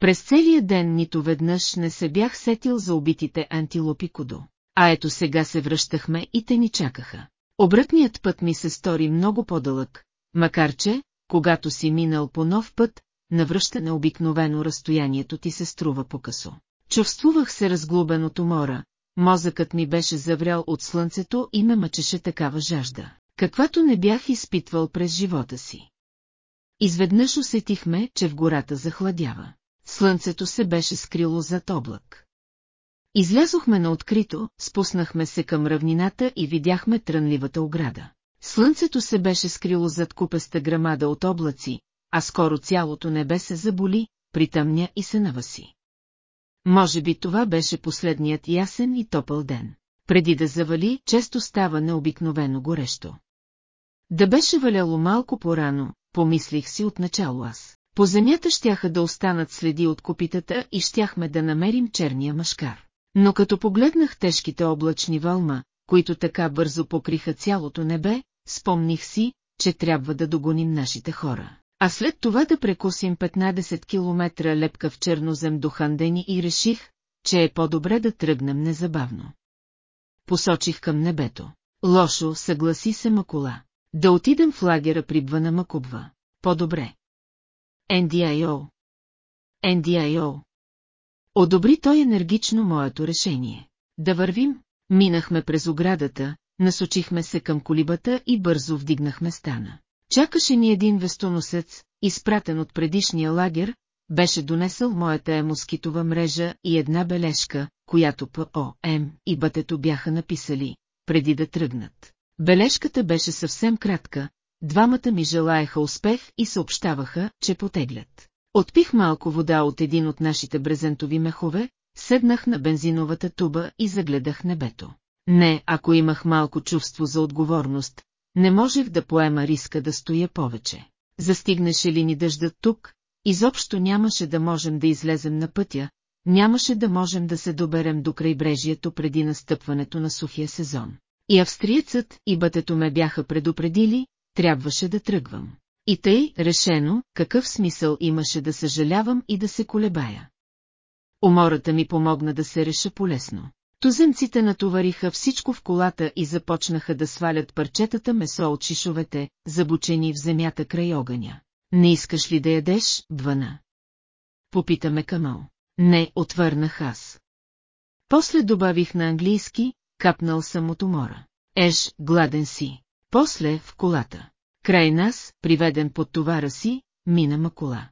A: През целия ден нито веднъж не се бях сетил за убитите антилопи Кудо. А ето сега се връщахме и те ни чакаха. Обратният път ми се стори много по-дълъг, макар че, когато си минал по нов път, навръщане обикновено разстоянието ти се струва по-късо. Чувствувах се разглубен от умора, мозъкът ми беше заврял от слънцето и ме мъчеше такава жажда каквато не бях изпитвал през живота си. Изведнъж усетихме, че в гората захладява. Слънцето се беше скрило зад облак. Излязохме на открито, спуснахме се към равнината и видяхме трънливата ограда. Слънцето се беше скрило зад купеста грамада от облаци, а скоро цялото небе се заболи, притъмня и се наваси. Може би това беше последният ясен и топъл ден. Преди да завали, често става необикновено горещо. Да беше валяло малко по-рано, помислих си отначало аз. По земята щяха да останат следи от копитата и щяхме да намерим черния машкар. Но като погледнах тежките облачни вълма, които така бързо покриха цялото небе, спомних си, че трябва да догоним нашите хора. А след това да прекусим 15 км лепка в чернозем до Хандени и реших, че е по-добре да тръгнем незабавно. Посочих към небето. Лошо, съгласи се Макула. Да отидем в лагера при Бвана Макубва. По-добре. NDIO. NDIO. Одобри той енергично моето решение. Да вървим. Минахме през оградата, насочихме се към колибата и бързо вдигнахме стана. Чакаше ни един вестоносец, изпратен от предишния лагер, беше донесъл моята емоскитова мрежа и една бележка, която ПОМ и бътето бяха написали, преди да тръгнат. Бележката беше съвсем кратка, двамата ми желаяха успех и съобщаваха, че потеглят. Отпих малко вода от един от нашите брезентови мехове, седнах на бензиновата туба и загледах небето. Не, ако имах малко чувство за отговорност, не можех да поема риска да стоя повече. Застигнеше ли ни дъждът тук, изобщо нямаше да можем да излезем на пътя, нямаше да можем да се доберем до крайбрежието преди настъпването на сухия сезон. И австриецът и бътето ме бяха предупредили, трябваше да тръгвам. И тъй, решено, какъв смисъл имаше да съжалявам и да се колебая. Умората ми помогна да се реша полесно. Туземците натовариха всичко в колата и започнаха да свалят парчетата месо от шишовете, забучени в земята край огъня. Не искаш ли да ядеш, двана? Попитаме Камал. Не, отвърнах аз. После добавих на английски, капнал съм от умора. Еж, гладен си. После в колата. Край нас, приведен под товара си, мина макула.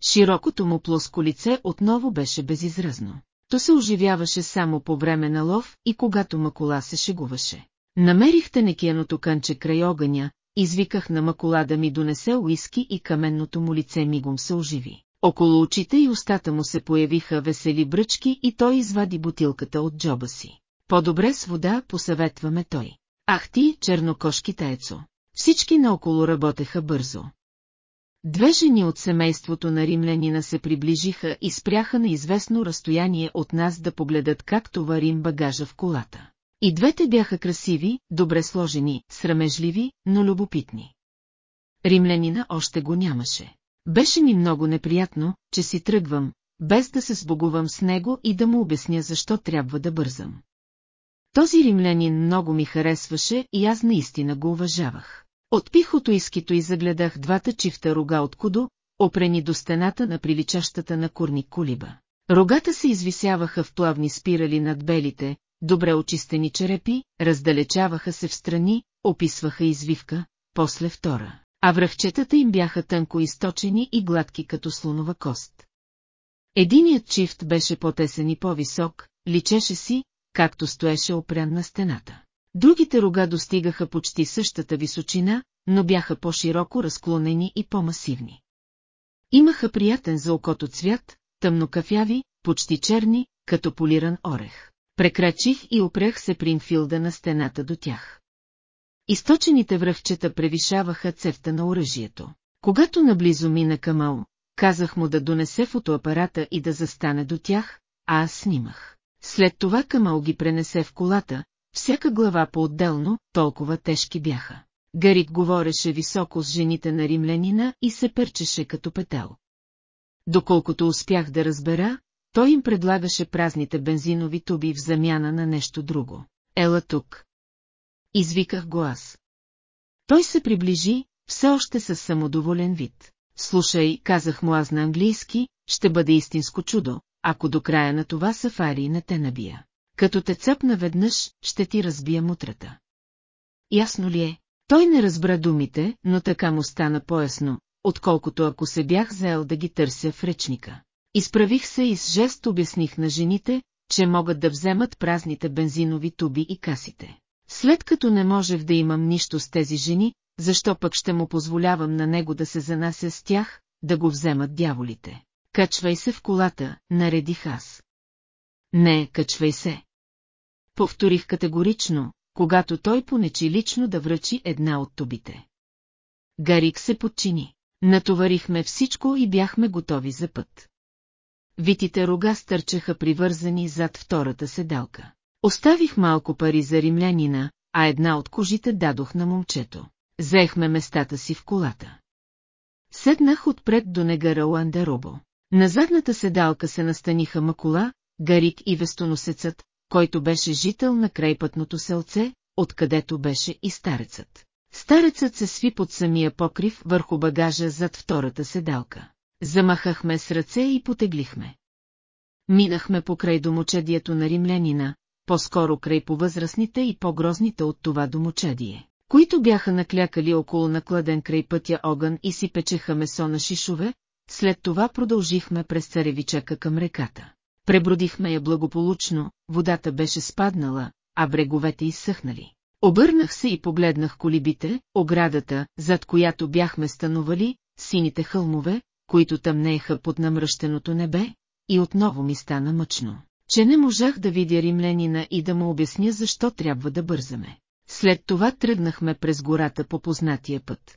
A: Широкото му плоско лице отново беше безизразно. То се оживяваше само по време на лов и когато макула се шегуваше. Намерих тънекияното кънче край огъня, извиках на макула да ми донесе уиски и каменното му лице мигом се оживи. Около очите и устата му се появиха весели бръчки и той извади бутилката от джоба си. По-добре с вода посъветваме той. Ах ти, чернокошки тайцо! Всички наоколо работеха бързо. Две жени от семейството на римлянина се приближиха и спряха на известно разстояние от нас да погледат как товарим багажа в колата. И двете бяха красиви, добре сложени, срамежливи, но любопитни. Римлянина още го нямаше. Беше ми много неприятно, че си тръгвам, без да се сбогувам с него и да му обясня защо трябва да бързам. Този римлянин много ми харесваше и аз наистина го уважавах. Отпих от уискито и загледах двата чифта рога от кудо, опрени до стената на приличащата на корник кулиба. Рогата се извисяваха в плавни спирали над белите, добре очистени черепи, раздалечаваха се в страни, описваха извивка, после втора, а връхчетата им бяха тънко източени и гладки като слонова кост. Единият чифт беше по-тесен и по-висок, личеше си, както стоеше опрян на стената. Другите рога достигаха почти същата височина, но бяха по-широко разклонени и по-масивни. Имаха приятен за окото цвят, тъмнокафяви, почти черни, като полиран орех. Прекрачих и опрях се Принфилда на стената до тях. Източените връвчета превишаваха цевта на оръжието. Когато наблизо мина Камал, казах му да донесе фотоапарата и да застане до тях, а аз снимах. След това Камал ги пренесе в колата, всяка глава по-отделно, толкова тежки бяха. Гарик говореше високо с жените на римлянина и се пърчеше като петел. Доколкото успях да разбера, той им предлагаше празните бензинови туби в замяна на нещо друго. Ела тук. Извиках го аз. Той се приближи, все още със самодоволен вид. Слушай, казах му аз на английски, ще бъде истинско чудо, ако до края на това сафари не те набия. Като те цъпна веднъж, ще ти разбия мутрата. Ясно ли е? Той не разбра думите, но така му стана поясно, отколкото ако се бях заел да ги търся в речника. Изправих се и с жест обясних на жените, че могат да вземат празните бензинови туби и касите. След като не можех да имам нищо с тези жени, защо пък ще му позволявам на него да се занася с тях, да го вземат дяволите? Качвай се в колата, наредих аз. Не, качвай се. Повторих категорично, когато той понечи лично да връчи една от тубите. Гарик се подчини. Натоварихме всичко и бяхме готови за път. Витите рога стърчаха привързани зад втората седалка. Оставих малко пари за римлянина, а една от кожите дадох на момчето. Заехме местата си в колата. Седнах отпред до негара Уандеробо. На задната седалка се настаниха Макула, Гарик и вестоносецът, който беше жител на крайпътното селце, откъдето беше и старецът. Старецът се сви под самия покрив върху багажа зад втората седалка. Замахахме с ръце и потеглихме. Минахме покрай домочедието на римлянина, по-скоро край повъзрастните и по-грозните от това домочедие. които бяха наклякали около накладен край пътя огън и си печеха месо на шишове, след това продължихме през царевичака към реката. Пребродихме я благополучно, водата беше спаднала, а бреговете изсъхнали. Обърнах се и погледнах колибите, оградата, зад която бяхме станували, сините хълмове, които тъмнееха под намръщеното небе, и отново ми стана мъчно, че не можах да видя римлянина и да му обясня защо трябва да бързаме. След това тръгнахме през гората по познатия път.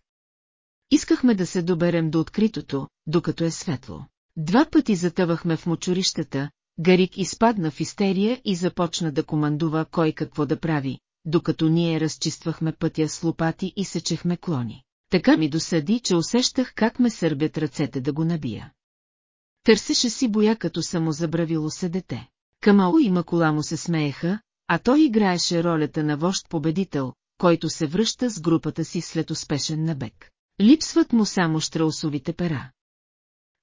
A: Искахме да се доберем до откритото, докато е светло. Два пъти затъвахме в мочурищата, Гарик изпадна в истерия и започна да командува кой какво да прави, докато ние разчиствахме пътя с лопати и сечехме клони. Така ми досъди, че усещах как ме сърбят ръцете да го набия. Търсеше си боя като само забравило се дете. Камао и Макула му се смееха, а той играеше ролята на вожд победител, който се връща с групата си след успешен набег. Липсват му само штраусовите пера.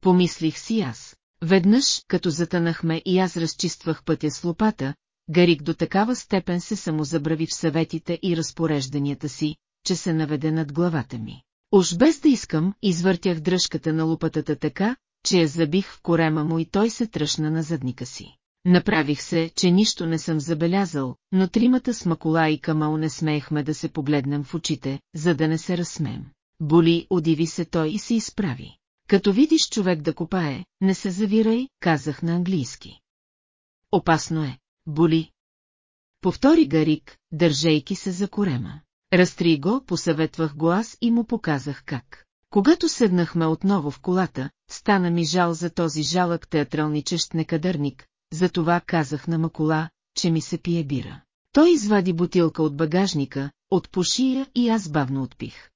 A: Помислих си аз. Веднъж, като затънахме и аз разчиствах пътя с лопата, Гарик до такава степен се самозабрави в съветите и разпорежданията си, че се наведе над главата ми. Уж без да искам, извъртях дръжката на лопатата така, че я забих в корема му и той се тръщна на задника си. Направих се, че нищо не съм забелязал, но тримата с Макола и Камал не смеехме да се погледнем в очите, за да не се разсмеем. Боли, удиви се той и се изправи. Като видиш човек да копае, не се завирай, казах на английски. Опасно е. Боли. Повтори Гарик, държейки се за корема. Разтри го, посъветвах го аз и му показах как. Когато седнахме отново в колата, стана ми жал за този жалък театралничещ некадърник, затова казах на Макола, че ми се пие бира. Той извади бутилка от багажника, отпуши я и аз бавно отпих.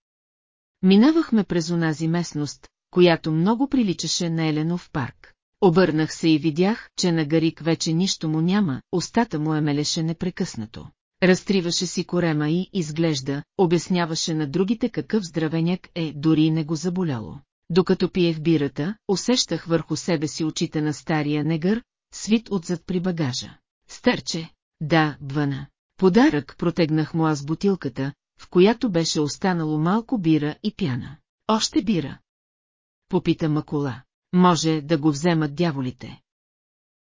A: Минавахме през онази местност, която много приличаше на Еленов парк. Обърнах се и видях, че на Гарик вече нищо му няма, устата му е мелеше непрекъснато. Разтриваше си корема и, изглежда, обясняваше на другите какъв здравеняк е, дори не го заболяло. Докато пиех бирата, усещах върху себе си очите на стария негър, свит отзад при багажа. Старче, да, бвана. Подарък протегнах му аз бутилката, в която беше останало малко бира и пяна. Още бира. Попита Макола. Може да го вземат дяволите.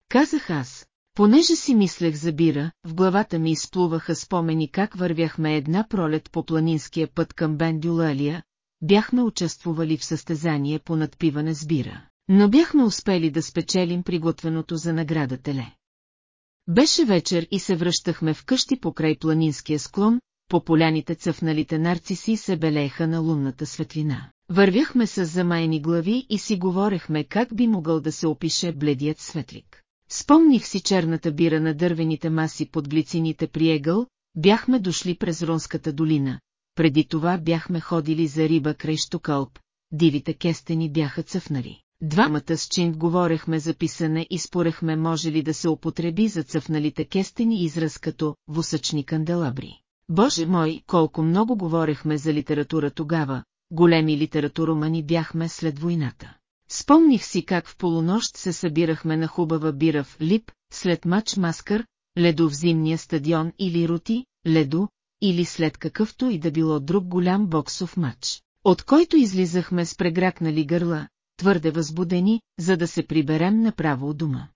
A: Казах аз, понеже си мислех за бира, в главата ми изплуваха спомени как вървяхме една пролет по планинския път към Бендюлалия, бяхме участвували в състезание по надпиване с бира, но бяхме успели да спечелим приготвеното за награда теле. Беше вечер и се връщахме вкъщи покрай планинския склон, по поляните цъфналите нарциси се белееха на лунната светлина. Вървяхме с замайни глави и си говорехме как би могъл да се опише бледият светлик. Спомних си черната бира на дървените маси под глицините при егъл, бяхме дошли през Ронската долина, преди това бяхме ходили за риба край Штокълб, дивите кестени бяха цъфнали. Двамата с чин говорехме за писане и спорехме може ли да се употреби за цъфналите кестени израз като «восъчни канделабри». Боже мой, колко много говорехме за литература тогава, големи литературомани бяхме след войната. Спомних си как в полунощ се събирахме на хубава бира в Лип, след матч Маскър, ледо в зимния стадион или Рути, ледо, или след какъвто и да било друг голям боксов матч, от който излизахме с прегракнали гърла, твърде възбудени, за да се приберем направо от дома.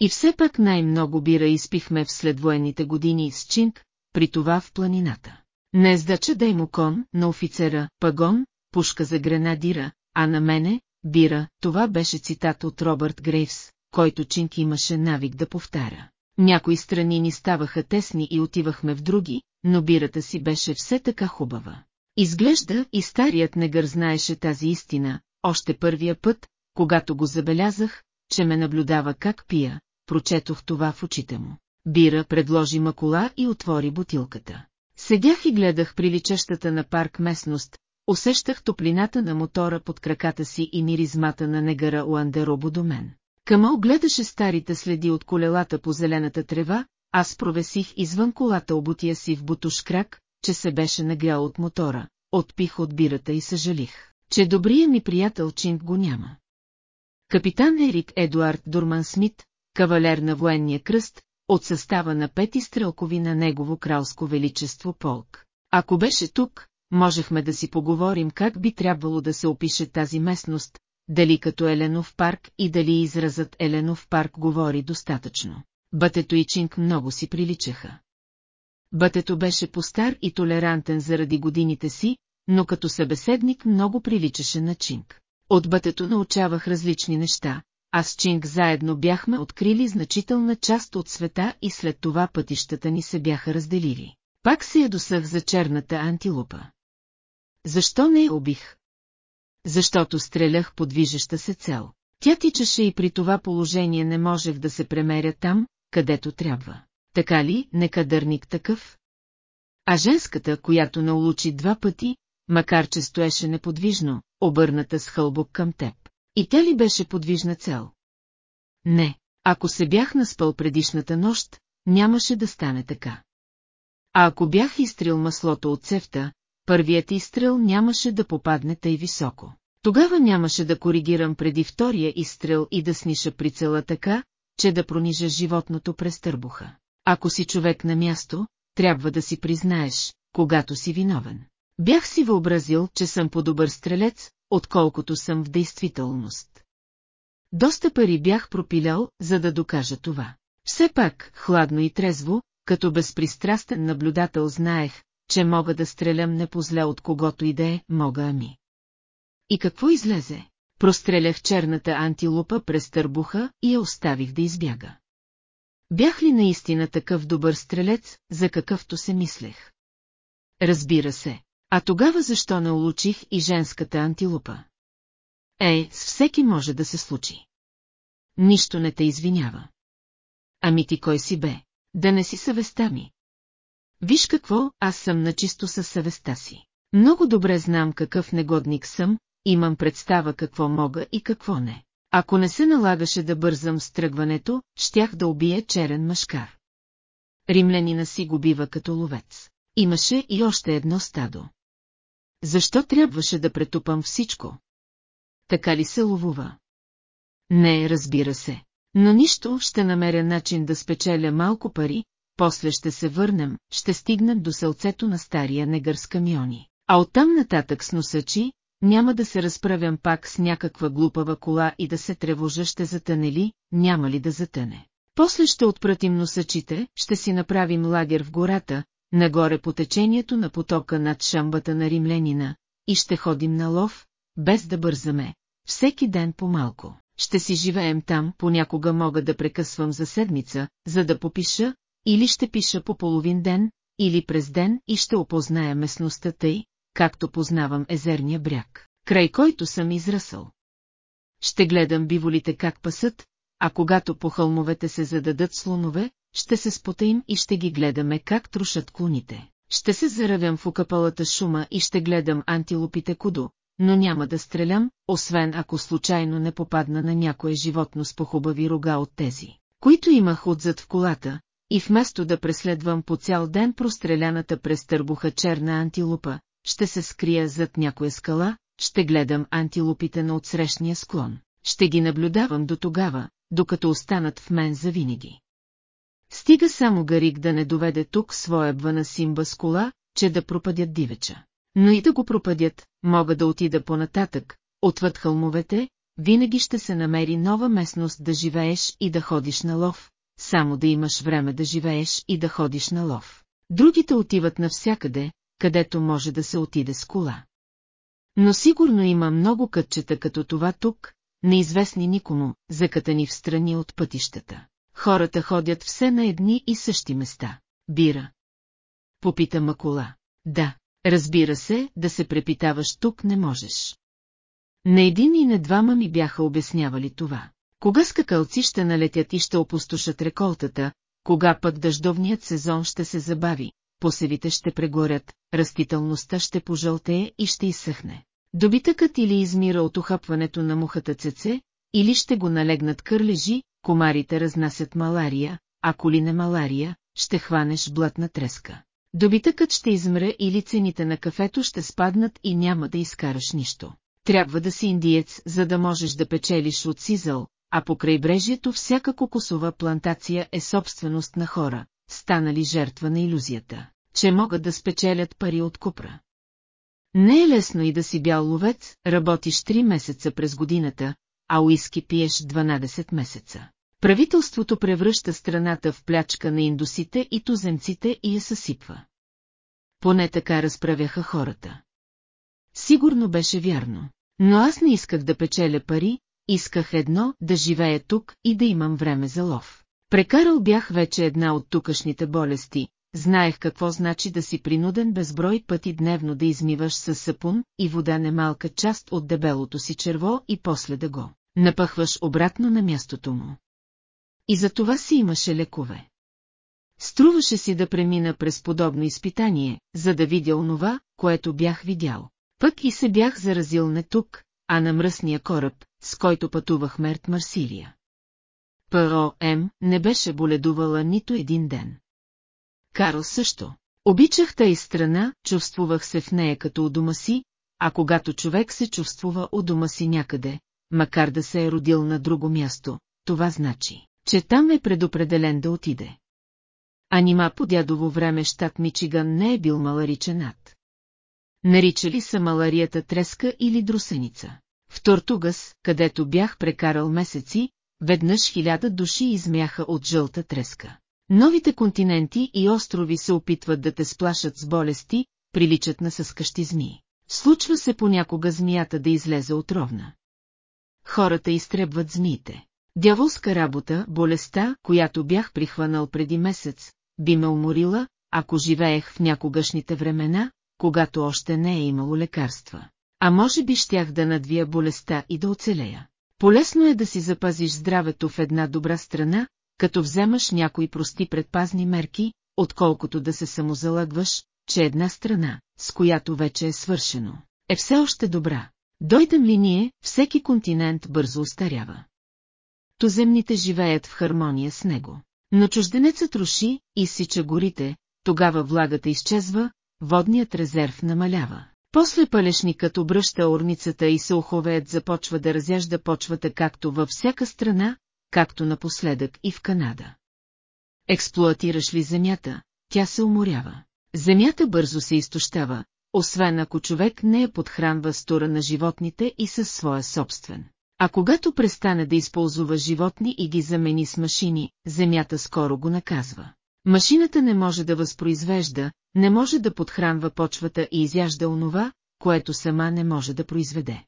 A: И все пак най-много бира изпихме в следвоенните години с Чинг, при това в планината. Не здача дай е му кон, на офицера, пагон, пушка за гренадира, а на мене, бира, това беше цитат от Робърт Грейвс, който Чинки имаше навик да повтаря. Някои страни ни ставаха тесни и отивахме в други, но бирата си беше все така хубава. Изглежда и старият негър знаеше тази истина, още първия път, когато го забелязах, че ме наблюдава как пия, прочетох това в очите му. Бира предложи макула и отвори бутилката. Седях и гледах приличащата на парк местност, усещах топлината на мотора под краката си и миризмата на негара Уандеробо до мен. Камал гледаше старите следи от колелата по зелената трева, аз провесих извън колата обутия си в бутуш крак, че се беше нагрял от мотора, отпих от бирата и съжалих, че добрия ми приятел Чинг го няма. Капитан Ерик Едуард Дурман Смит, кавалер на военния кръст, от състава на пети стрелкови на негово кралско величество полк. Ако беше тук, можехме да си поговорим как би трябвало да се опише тази местност, дали като Еленов парк и дали изразът Еленов парк говори достатъчно. Бътето и Чинг много си приличаха. Бътето беше постар и толерантен заради годините си, но като събеседник много приличаше на Чинг. От бътето научавах различни неща, а с Чинг заедно бяхме открили значителна част от света и след това пътищата ни се бяха разделили. Пак се я досъх за черната антилупа. Защо не я убих? Защото стрелях по движеща се цел. Тя тичаше и при това положение не можех да се премеря там, където трябва. Така ли, нека дърник такъв? А женската, която научи два пъти, макар че стоеше неподвижно, обърната с хълбок към теб. И тя ли беше подвижна цел? Не, ако се бях наспал предишната нощ, нямаше да стане така. А ако бях изстрил маслото от цефта, първият изстрел нямаше да попадне тъй високо. Тогава нямаше да коригирам преди втория изстрел и да сниша прицела така, че да пронижа животното през търбуха. Ако си човек на място, трябва да си признаеш, когато си виновен. Бях си въобразил, че съм по-добър стрелец, отколкото съм в действителност. Доста пари бях пропилял, за да докажа това. Все пак, хладно и трезво, като безпристрастен наблюдател знаех, че мога да стрелям не позле от когото и да е, мога ами. И какво излезе? Прострелях черната антилупа през търбуха и я оставих да избяга. Бях ли наистина такъв добър стрелец, за какъвто се мислех? Разбира се, а тогава защо не улучих и женската антилупа? Е, с всеки може да се случи. Нищо не те извинява. Ами ти кой си бе? Да не си съвестта ми. Виж какво, аз съм начисто със съвестта си. Много добре знам какъв негодник съм, имам представа какво мога и какво не. Ако не се налагаше да бързам с тръгването, щях да убия черен мъжкар. Римлянина си го бива като ловец. Имаше и още едно стадо. Защо трябваше да претупам всичко? Така ли се ловува? Не, разбира се. Но нищо, ще намеря начин да спечеля малко пари, после ще се върнем, ще стигнем до сълцето на стария негър с камиони. А оттам нататък с носачи, няма да се разправям пак с някаква глупава кола и да се тревожа ще затъне ли, няма ли да затъне. После ще отпратим носачите, ще си направим лагер в гората, нагоре по течението на потока над шамбата на римлянина, и ще ходим на лов, без да бързаме, всеки ден по-малко. Ще си живеем там, понякога мога да прекъсвам за седмица, за да попиша, или ще пиша по половин ден, или през ден и ще опозная местността тъй, както познавам езерния бряг, край който съм израсъл. Ще гледам биволите как пасат, а когато по хълмовете се зададат слонове, ще се спотаим и ще ги гледаме как трушат клоните. Ще се заравям в окапалата шума и ще гледам антилопите кудо, но няма да стрелям, освен ако случайно не попадна на някое животно с похубави рога от тези, които имах отзад в колата, и вместо да преследвам по цял ден простреляната през търбуха черна антилопа, ще се скрия зад някоя скала, ще гледам антилопите на отсрещния склон, ще ги наблюдавам до тогава, докато останат в мен завинаги. Стига само Гарик да не доведе тук своя бвана симба с кола, че да пропадят дивеча. Но и да го пропадят, мога да отида понататък, отвъд хълмовете, винаги ще се намери нова местност да живееш и да ходиш на лов, само да имаш време да живееш и да ходиш на лов. Другите отиват навсякъде, където може да се отиде с кола. Но сигурно има много кътчета като това тук, неизвестни никому, закатани в страни от пътищата хората ходят все на едни и същи места. Бира. Попита Макола. Да, разбира се, да се препитаваш тук не можеш. На един и на двама ми бяха обяснявали това. Кога скакалци ще налетят и ще опустошат реколтата, кога пък дъждовният сезон ще се забави, посевите ще прегорят, растителността ще пожълтее и ще изсъхне. Добитъкът или измира от ухапването на мухата цеце, или ще го налегнат кърлежи, комарите разнасят малария, А коли не малария, ще хванеш блатна треска. Добитъкът ще измре или цените на кафето ще спаднат и няма да изкараш нищо. Трябва да си индиец, за да можеш да печелиш от сизъл, а по крайбрежието всяка кокосова плантация е собственост на хора, станали жертва на иллюзията, че могат да спечелят пари от купра. Не е лесно и да си бял ловец, работиш три месеца през годината, а уиски пиеш 12 месеца. Правителството превръща страната в плячка на индусите и туземците и я съсипва. Поне така разправяха хората. Сигурно беше вярно, но аз не исках да печеля пари, исках едно да живея тук и да имам време за лов. Прекарал бях вече една от тукашните болести, знаех какво значи да си принуден безброй пъти дневно да измиваш със сапун и вода немалка част от дебелото си черво и после да го напъхваш обратно на мястото му. И за това си имаше лекове. Струваше си да премина през подобно изпитание, за да видя онова, което бях видял. Пък и се бях заразил не тук, а на мръсния кораб, с който пътувах мерт Марсилия. Паро М. не беше боледувала нито един ден. Карл също. Обичах тази страна, чувствувах се в нея като у дома си, а когато човек се чувствува у дома си някъде, макар да се е родил на друго място, това значи, че там е предопределен да отиде. А нима по дядово време щат Мичиган не е бил малариченат. Наричали са маларията треска или друсеница. В Тортугас, където бях прекарал месеци, веднъж хиляда души измяха от жълта треска. Новите континенти и острови се опитват да те сплашат с болести, приличат на съскъщи змии. Случва се понякога змията да излезе отровна хората изтребват змиите. Дяволска работа, болестта, която бях прихванал преди месец, би ме уморила, ако живеех в някогашните времена, когато още не е имало лекарства. А може би щях да надвия болестта и да оцелея. Полесно е да си запазиш здравето в една добра страна, като вземаш някои прости предпазни мерки, отколкото да се самозалъгваш, че една страна, с която вече е свършено, е все още добра, Дойдем ли ние, всеки континент бързо устарява. Тоземните живеят в хармония с него. Но чужденецът руши, изсича горите, тогава влагата изчезва, водният резерв намалява. После палешникът обръща орницата и се оховеят започва да разяжда почвата както във всяка страна, както напоследък и в Канада. Експлуатираш ли земята, тя се уморява. Земята бързо се изтощава, освен ако човек не я е подхранва с тура на животните и със своя собствен. А когато престане да използва животни и ги замени с машини, земята скоро го наказва. Машината не може да възпроизвежда, не може да подхранва почвата и изяжда онова, което сама не може да произведе.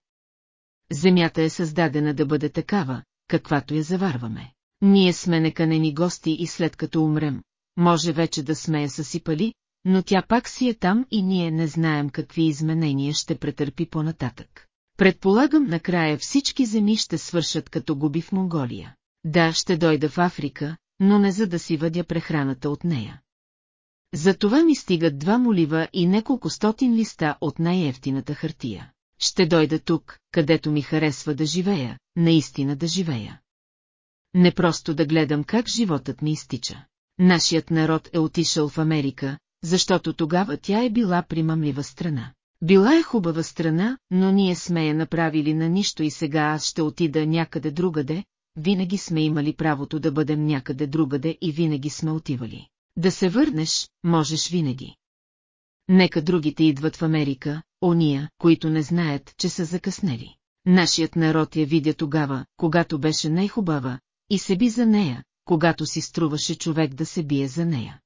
A: Земята е създадена да бъде такава, каквато я заварваме. Ние сме неканени гости и след като умрем, може вече да сме я съсипали, но тя пак си е там и ние не знаем какви изменения ще претърпи по-нататък. Предполагам накрая всички земи ще свършат като губи в Монголия. Да, ще дойда в Африка, но не за да си въдя прехраната от нея. Затова ми стигат два молива и неколко стотин листа от най-ефтината хартия. Ще дойда тук, където ми харесва да живея, наистина да живея. Не просто да гледам как животът ми изтича. Нашият народ е отишъл в Америка, защото тогава тя е била примамлива страна. Била е хубава страна, но ние сме я направили на нищо и сега аз ще отида някъде другаде, винаги сме имали правото да бъдем някъде другаде и винаги сме отивали. Да се върнеш, можеш винаги. Нека другите идват в Америка, ония, които не знаят, че са закъснели. Нашият народ я видя тогава, когато беше най-хубава, и се би за нея, когато си струваше човек да се бие за нея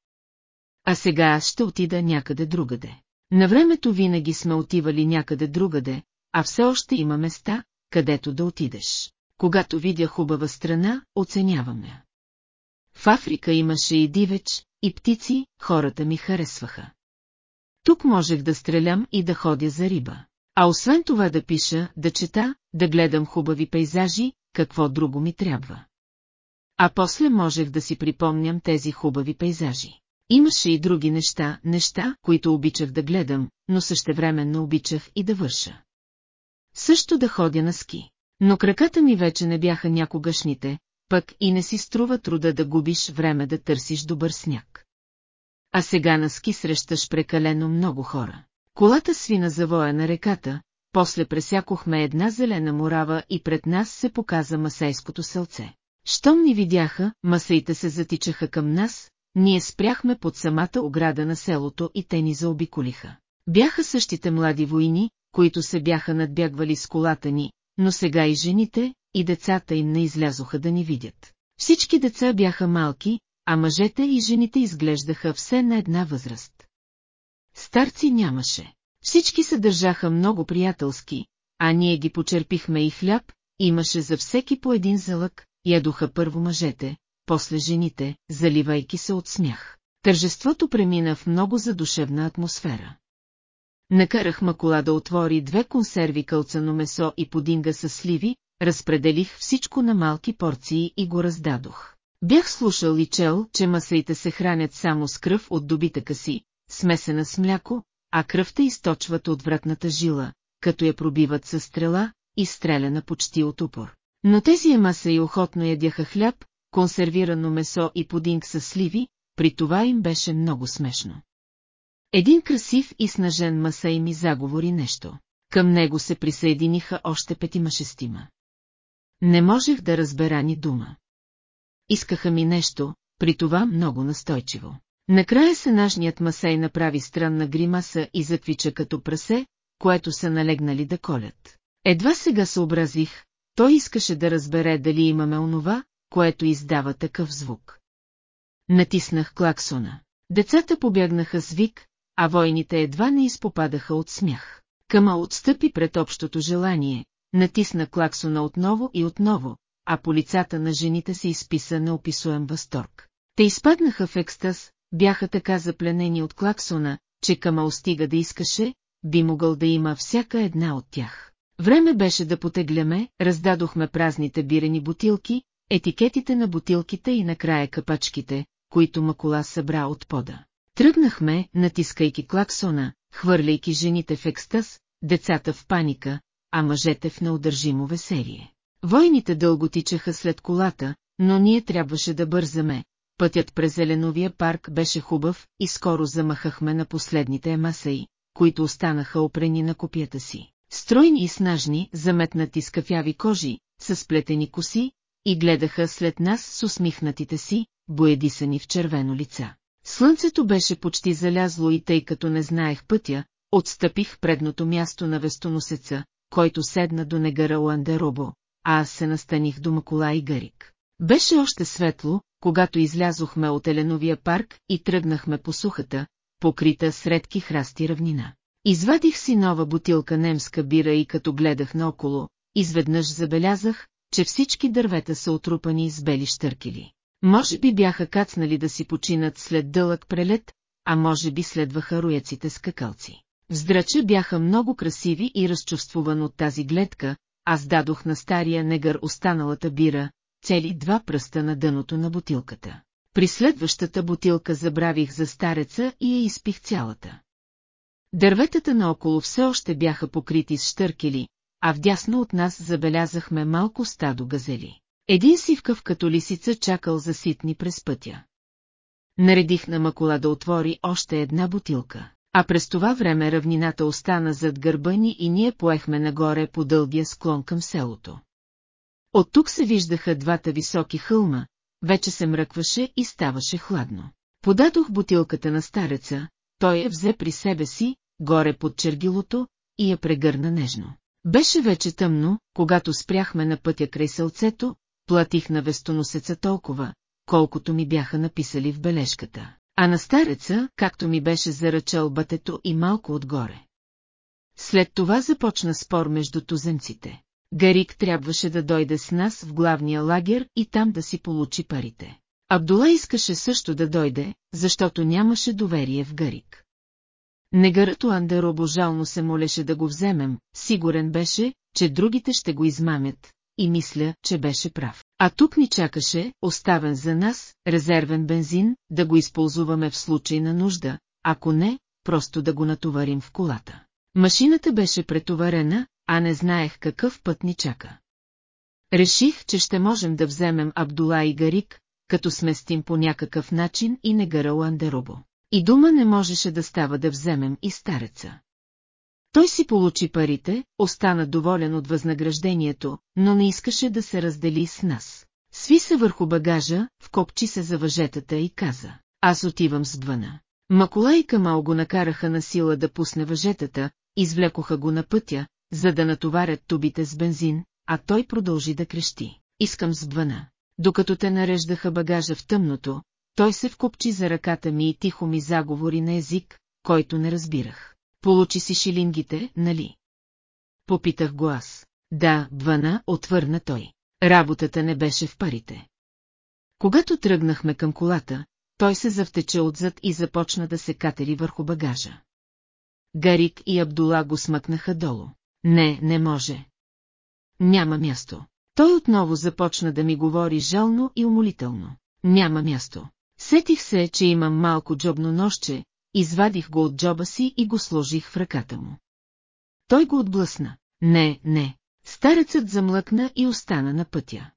A: а сега аз ще отида някъде другаде. На времето винаги сме отивали някъде другаде, а все още има места, където да отидеш. Когато видя хубава страна, оценявам я. В Африка имаше и дивеч, и птици, хората ми харесваха. Тук можех да стрелям и да ходя за риба. А освен това да пиша, да чета, да гледам хубави пейзажи, какво друго ми трябва. А после можех да си припомням тези хубави пейзажи. Имаше и други неща, неща, които обичах да гледам, но същевременно обичах и да върша. Също да ходя на ски. Но краката ми вече не бяха някогашните, пък и не си струва труда да губиш време да търсиш добър сняг. А сега на ски срещаш прекалено много хора. Колата свина завоя на реката, после пресякохме една зелена морава и пред нас се показа масейското селце. Щом ни видяха, масаите се затичаха към нас, ние спряхме под самата ограда на селото и те ни заобиколиха. Бяха същите млади войни, които се бяха надбягвали с колата ни, но сега и жените, и децата им не излязоха да ни видят. Всички деца бяха малки, а мъжете и жените изглеждаха все на една възраст. Старци нямаше. Всички се държаха много приятелски, а ние ги почерпихме и хляб, имаше за всеки по един залък ядоха първо мъжете, после жените, заливайки се от смях. Тържеството премина в много задушевна атмосфера. Накарах Макола да отвори две консерви кълцано месо и подинга с сливи, разпределих всичко на малки порции и го раздадох. Бях слушал и чел, че масаите се хранят само с кръв от добитъка си, смесена с мляко, а кръвта източват от вратната жила, като я пробиват със стрела, изстреляна почти от упор. Но тези емаса и охотно ядяха хляб, консервирано месо и пудинг с сливи, при това им беше много смешно. Един красив и снажен масей ми заговори нещо. Към него се присъединиха още петима-шестима. Не можех да разбера ни дума. Искаха ми нещо, при това много настойчиво. Накрая се нашният масей направи странна гримаса и заквича като прасе, което са налегнали да колят. Едва сега съобразих, той искаше да разбере дали имаме онова, което издава такъв звук. Натиснах клаксона. Децата побягнаха с вик, а войните едва не изпопадаха от смях. Кама отстъпи пред общото желание, натисна клаксона отново и отново, а по лицата на жените се изписа неописуем възторг. Те изпаднаха в екстаз, бяха така запленени от клаксона, че Кама устига да искаше, би могъл да има всяка една от тях. Време беше да потегляме, раздадохме празните бирени бутилки, етикетите на бутилките и накрая капачките, които Макола събра от пода. Тръгнахме, натискайки клаксона, хвърляйки жените в екстаз, децата в паника, а мъжете в неудържимо веселие. Войните дълго тичаха след колата, но ние трябваше да бързаме. Пътят през Зеленовия парк беше хубав и скоро замахахме на последните емасаи, които останаха опрени на копията си. Стройни и снажни, заметнати с кафяви кожи, с сплетени коси, и гледаха след нас с усмихнатите си, боедисани в червено лица. Слънцето беше почти залязло и тъй като не знаех пътя, отстъпих предното място на вестоносеца, който седна до негара Уандеробо, а аз се настаних до Макола и Гарик. Беше още светло, когато излязохме от Еленовия парк и тръгнахме по сухата, покрита с редки храсти равнина. Извадих си нова бутилка немска бира и като гледах наоколо, изведнъж забелязах, че всички дървета са отрупани с бели щъркели. Може би бяха кацнали да си починат след дълъг прелет, а може би следваха рояците скакалци. Вздрача бяха много красиви и разчувствуван от тази гледка, аз дадох на стария негър останалата бира, цели два пръста на дъното на бутилката. При следващата бутилка забравих за стареца и я изпих цялата. Дърветата наоколо все още бяха покрити с штъркели, а вдясно от нас забелязахме малко стадо газели. Един сивкав като лисица чакал за ситни през пътя. Наредих на Макола да отвори още една бутилка, а през това време равнината остана зад гърба ни и ние поехме нагоре по дългия склон към селото. От тук се виждаха двата високи хълма, вече се мръкваше и ставаше хладно. Подадох бутилката на стареца, той я взе при себе си, горе под чергилото, и я прегърна нежно. Беше вече тъмно, когато спряхме на пътя край селцето, платих на вестоносеца толкова, колкото ми бяха написали в бележката, а на стареца, както ми беше заръчал батето и малко отгоре. След това започна спор между туземците. Гарик трябваше да дойде с нас в главния лагер и там да си получи парите. Абдула искаше също да дойде, защото нямаше доверие в Гарик. Негарато Уандер обожално се молеше да го вземем, сигурен беше, че другите ще го измамят, и мисля, че беше прав. А тук ни чакаше, оставен за нас, резервен бензин, да го използваме в случай на нужда, ако не, просто да го натоварим в колата. Машината беше претоварена, а не знаех какъв път ни чака. Реших, че ще можем да вземем Абдула и Гарик, като сместим по някакъв начин и Негара андеробо. И дума не можеше да става да вземем и стареца. Той си получи парите, остана доволен от възнаграждението, но не искаше да се раздели с нас. Сви се върху багажа, вкопчи се за въжетата и каза, аз отивам с двана. Макола и Камал го накараха на сила да пусне въжетата, извлекоха го на пътя, за да натоварят тубите с бензин, а той продължи да крещи. Искам с двана. Докато те нареждаха багажа в тъмното, той се вкупчи за ръката ми и тихо ми заговори на език, който не разбирах. Получи си шилингите, нали? Попитах го аз. Да, двана, отвърна той. Работата не беше в парите. Когато тръгнахме към колата, той се завтече отзад и започна да се катери върху багажа. Гарик и Абдула го смъкнаха долу. Не, не може. Няма място. Той отново започна да ми говори жално и умолително. Няма място. Сетих се, че имам малко джобно ноще, извадих го от джоба си и го сложих в ръката му. Той го отблъсна. Не, не. Старецът замлъкна и остана на пътя.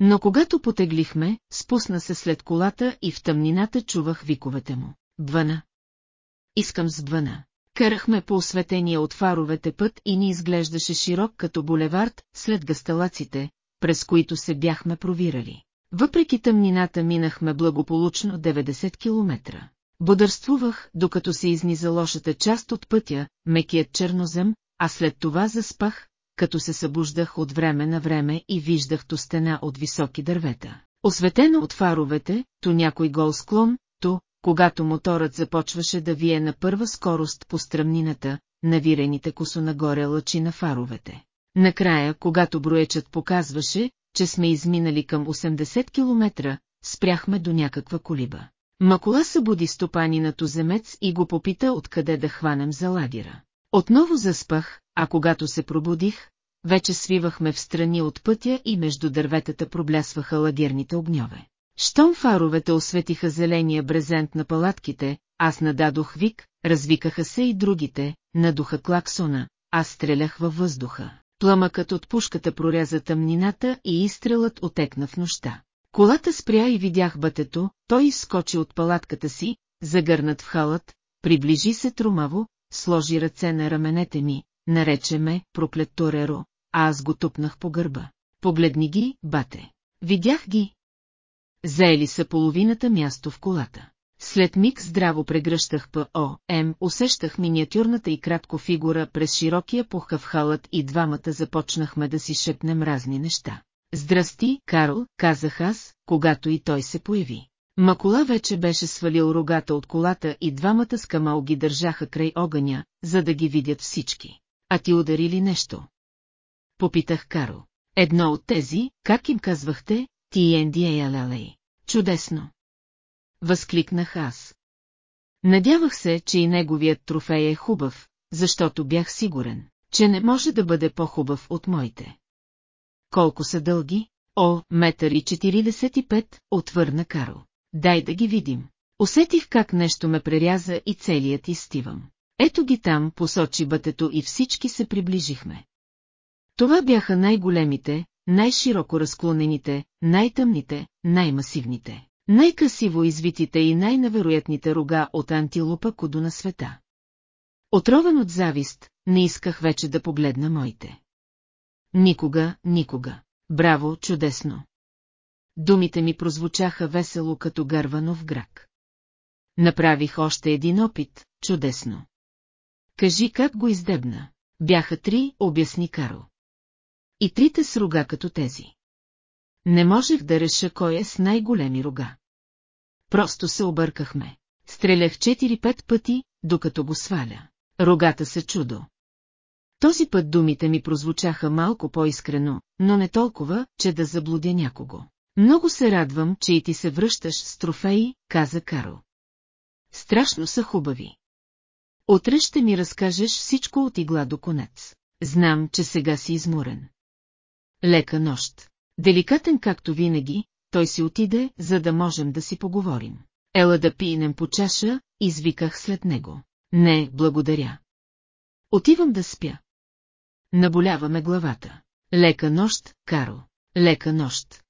A: Но когато потеглихме, спусна се след колата и в тъмнината чувах виковете му. Двана. Искам с двана. Кърахме по осветения от фаровете път и ни изглеждаше широк като булевард след гасталаците, през които се бяхме провирали. Въпреки тъмнината минахме благополучно 90 км. Бодърствувах, докато се изниза лошата част от пътя, мекият чернозем, а след това заспах, като се събуждах от време на време и виждах то стена от високи дървета. Осветено от фаровете, то някой гол склон, то, когато моторът започваше да вие на първа скорост по стръмнината, навирените косо нагоре лъчи на фаровете. Накрая, когато броечът показваше, че сме изминали към 80 километра, спряхме до някаква колиба. Макола събуди стопани на туземец и го попита откъде да хванем за лагера. Отново заспах, а когато се пробудих, вече свивахме в страни от пътя и между дърветата проблясваха лагерните огньове. Штом фаровете осветиха зеления брезент на палатките, аз нададох вик, развикаха се и другите, надуха клаксона, аз стрелях във въздуха пламъкът от пушката проряза тъмнината и изстрелът отекна в нощта. Колата спря и видях бътето, той изскочи от палатката си, загърнат в халът, приближи се тромаво, сложи ръце на раменете ми, нарече ме проклет Тореро, а аз го тупнах по гърба. Погледни ги, бате. Видях ги. Заели са половината място в колата. След миг здраво прегръщах П.О. М. Усещах миниатюрната и кратко фигура през широкия пухкав халът и двамата започнахме да си шепнем разни неща. Здрасти, Карл, казах аз, когато и той се появи. Макола вече беше свалил рогата от колата и двамата с камал ги държаха край огъня, за да ги видят всички. А ти удари ли нещо? Попитах Карл. Едно от тези, как им казвахте, ти TNDALLA. Е Чудесно възкликнах аз. Надявах се, че и неговият трофей е хубав, защото бях сигурен, че не може да бъде по-хубав от моите. Колко са дълги? О, метър и 45, отвърна Карл. Дай да ги видим. Усетих как нещо ме преряза и целият изтивам. Ето ги там, посочи бътето и всички се приближихме. Това бяха най-големите, най-широко разклонените, най-тъмните, най-масивните най-красиво извитите и най-невероятните рога от антилопа кудо на света. Отровен от завист, не исках вече да погледна моите. Никога, никога. Браво, чудесно. Думите ми прозвучаха весело като гървано в грак. Направих още един опит, чудесно. Кажи как го издебна. Бяха три, обясни Карл. И трите с рога като тези. Не можех да реша кой е с най-големи рога просто се объркахме. Стрелях 4-5 пъти, докато го сваля. Рогата се чудо. Този път думите ми прозвучаха малко по-искрено, но не толкова, че да заблудя някого. Много се радвам, че и ти се връщаш с трофеи, каза Карл. Страшно са хубави. Утре ще ми разкажеш всичко от игла до конец. Знам, че сега си изморен. Лека нощ. Деликатен както винаги, той си отиде, за да можем да си поговорим. Ела да пинем по чаша, извиках след него. Не, благодаря. Отивам да спя. Наболяваме главата. Лека нощ, Каро. Лека нощ.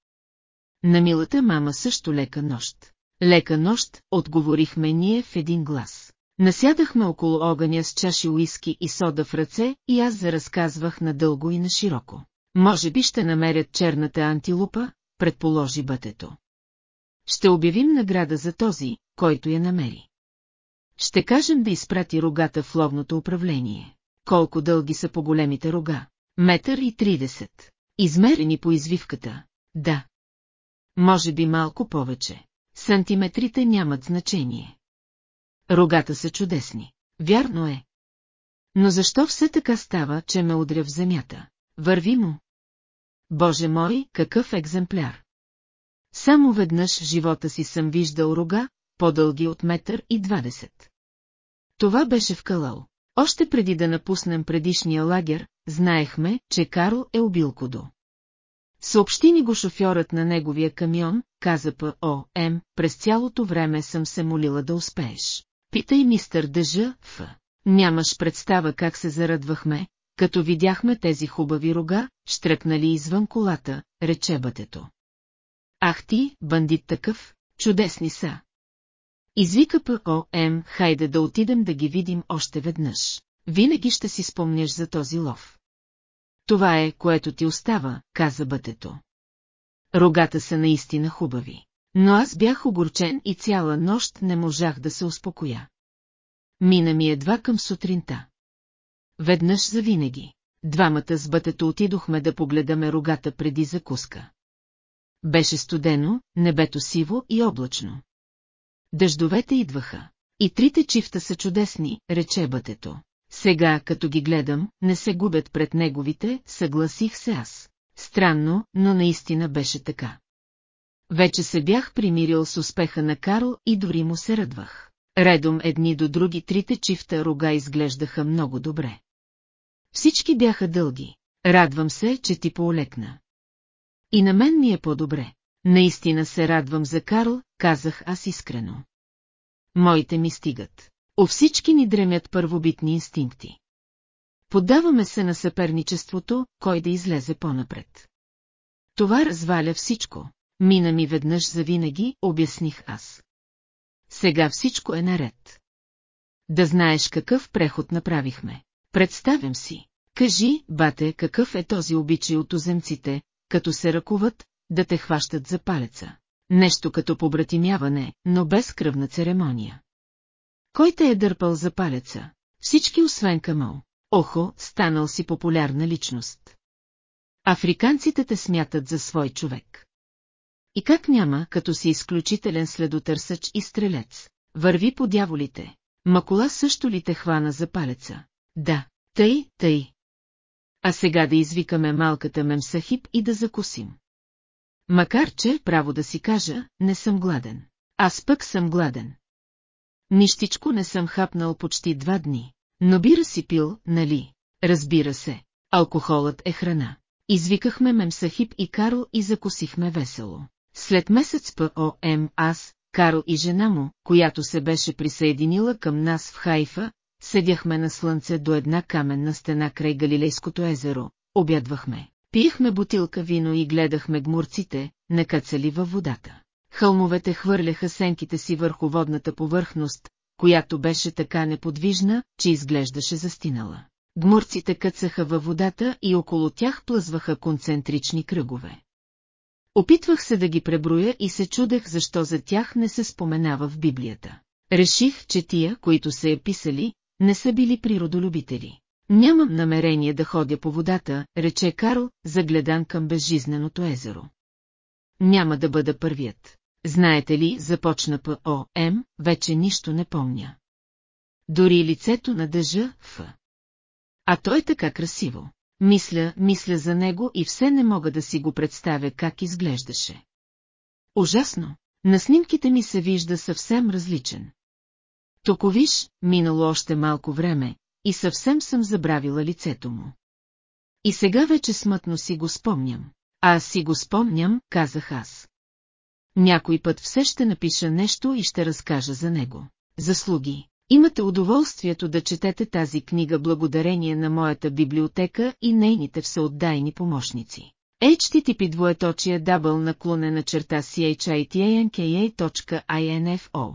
A: На милата мама също лека нощ. Лека нощ, отговорихме ние в един глас. Насядахме около огъня с чаши уиски и сода в ръце и аз заразказвах надълго и на широко. Може би ще намерят черната антилупа, предположи бътето. Ще обявим награда за този, който я намери. Ще кажем да изпрати рогата в ловното управление. Колко дълги са по големите рога? Метър и тридесет. Измерени по извивката. Да. Може би малко повече. Сантиметрите нямат значение. Рогата са чудесни. Вярно е. Но защо все така става, че ме удря в земята? Върви му, Боже мой, какъв екземпляр! Само веднъж в живота си съм виждал рога, по-дълги от метър и 20. Това беше в Калал. Още преди да напуснем предишния лагер, знаехме, че Карл е убил Кодо. Съобщи ни го шофьорът на неговия камион, каза П.О.М. През цялото време съм се молила да успееш. Питай мистър Дъжа, Ф. Нямаш представа как се зарадвахме, като видяхме тези хубави рога, штръкнали извън колата, рече бътето. Ах ти, бандит такъв, чудесни са. Извика ПОМ, хайде да отидем да ги видим още веднъж. Винаги ще си спомняш за този лов. Това е, което ти остава, каза бътето. Рогата са наистина хубави. Но аз бях огорчен и цяла нощ не можах да се успокоя. Мина ми едва към сутринта веднъж завинаги. Двамата с бътето отидохме да погледаме рогата преди закуска. Беше студено, небето сиво и облачно. Дъждовете идваха. И трите чифта са чудесни, рече бътето. Сега, като ги гледам, не се губят пред неговите, съгласих се аз. Странно, но наистина беше така. Вече се бях примирил с успеха на Карл и дори му се радвах. Редом едни до други трите чифта рога изглеждаха много добре. Всички бяха дълги. Радвам се, че ти поолекна. И на мен ми е по-добре. Наистина се радвам за Карл, казах аз искрено. Моите ми стигат. О всички ни дремят първобитни инстинкти. Подаваме се на съперничеството, кой да излезе по-напред. Това разваля всичко. Мина ми веднъж завинаги, обясних аз. Сега всичко е наред. Да знаеш какъв преход направихме. Представям си. Кажи, бате, какъв е този обичай от оземците, като се ръкуват, да те хващат за палеца. Нещо като побратимяване, но без кръвна церемония. Кой те е дърпал за палеца? Всички освен Камал. Охо, станал си популярна личност. Африканците те смятат за свой човек. И как няма, като си изключителен следотърсач и стрелец? Върви по дяволите. Макола също ли те хвана за палеца? Да, тъй, тъй. А сега да извикаме малката мемсахип и да закусим. Макар че, право да си кажа, не съм гладен. Аз пък съм гладен. Нищичко не съм хапнал почти два дни, но би пил, нали? Разбира се, алкохолът е храна. Извикахме мемсахип и Карл и закусихме весело. След месец ПОМ аз, Карл и жена му, която се беше присъединила към нас в Хайфа, седяхме на слънце до една каменна стена край Галилейското езеро, обядвахме, пиехме бутилка вино и гледахме гмурците, накацали във водата. Хълмовете хвърляха сенките си върху водната повърхност, която беше така неподвижна, че изглеждаше застинала. Гмурците кацаха във водата и около тях плъзваха концентрични кръгове. Опитвах се да ги преброя и се чудех защо за тях не се споменава в Библията. Реших, че тия, които се е писали, не са били природолюбители. Нямам намерение да ходя по водата, рече Карл, загледан към безжизненото езеро. Няма да бъда първият. Знаете ли, започна П.О.М., вече нищо не помня. Дори лицето на дъжа Ф. А той е така красиво. Мисля, мисля за него и все не мога да си го представя как изглеждаше. Ужасно. На снимките ми се вижда съвсем различен. Токовиш, минало още малко време, и съвсем съм забравила лицето му. И сега вече смътно си го спомням. А аз си го спомням, казах аз. Някой път все ще напиша нещо и ще разкажа за него. Заслуги. Имате удоволствието да четете тази книга благодарение на моята библиотека и нейните всеотдайни помощници. HTTP двоеточия дабъл наклонена черта CHITANKA.INFO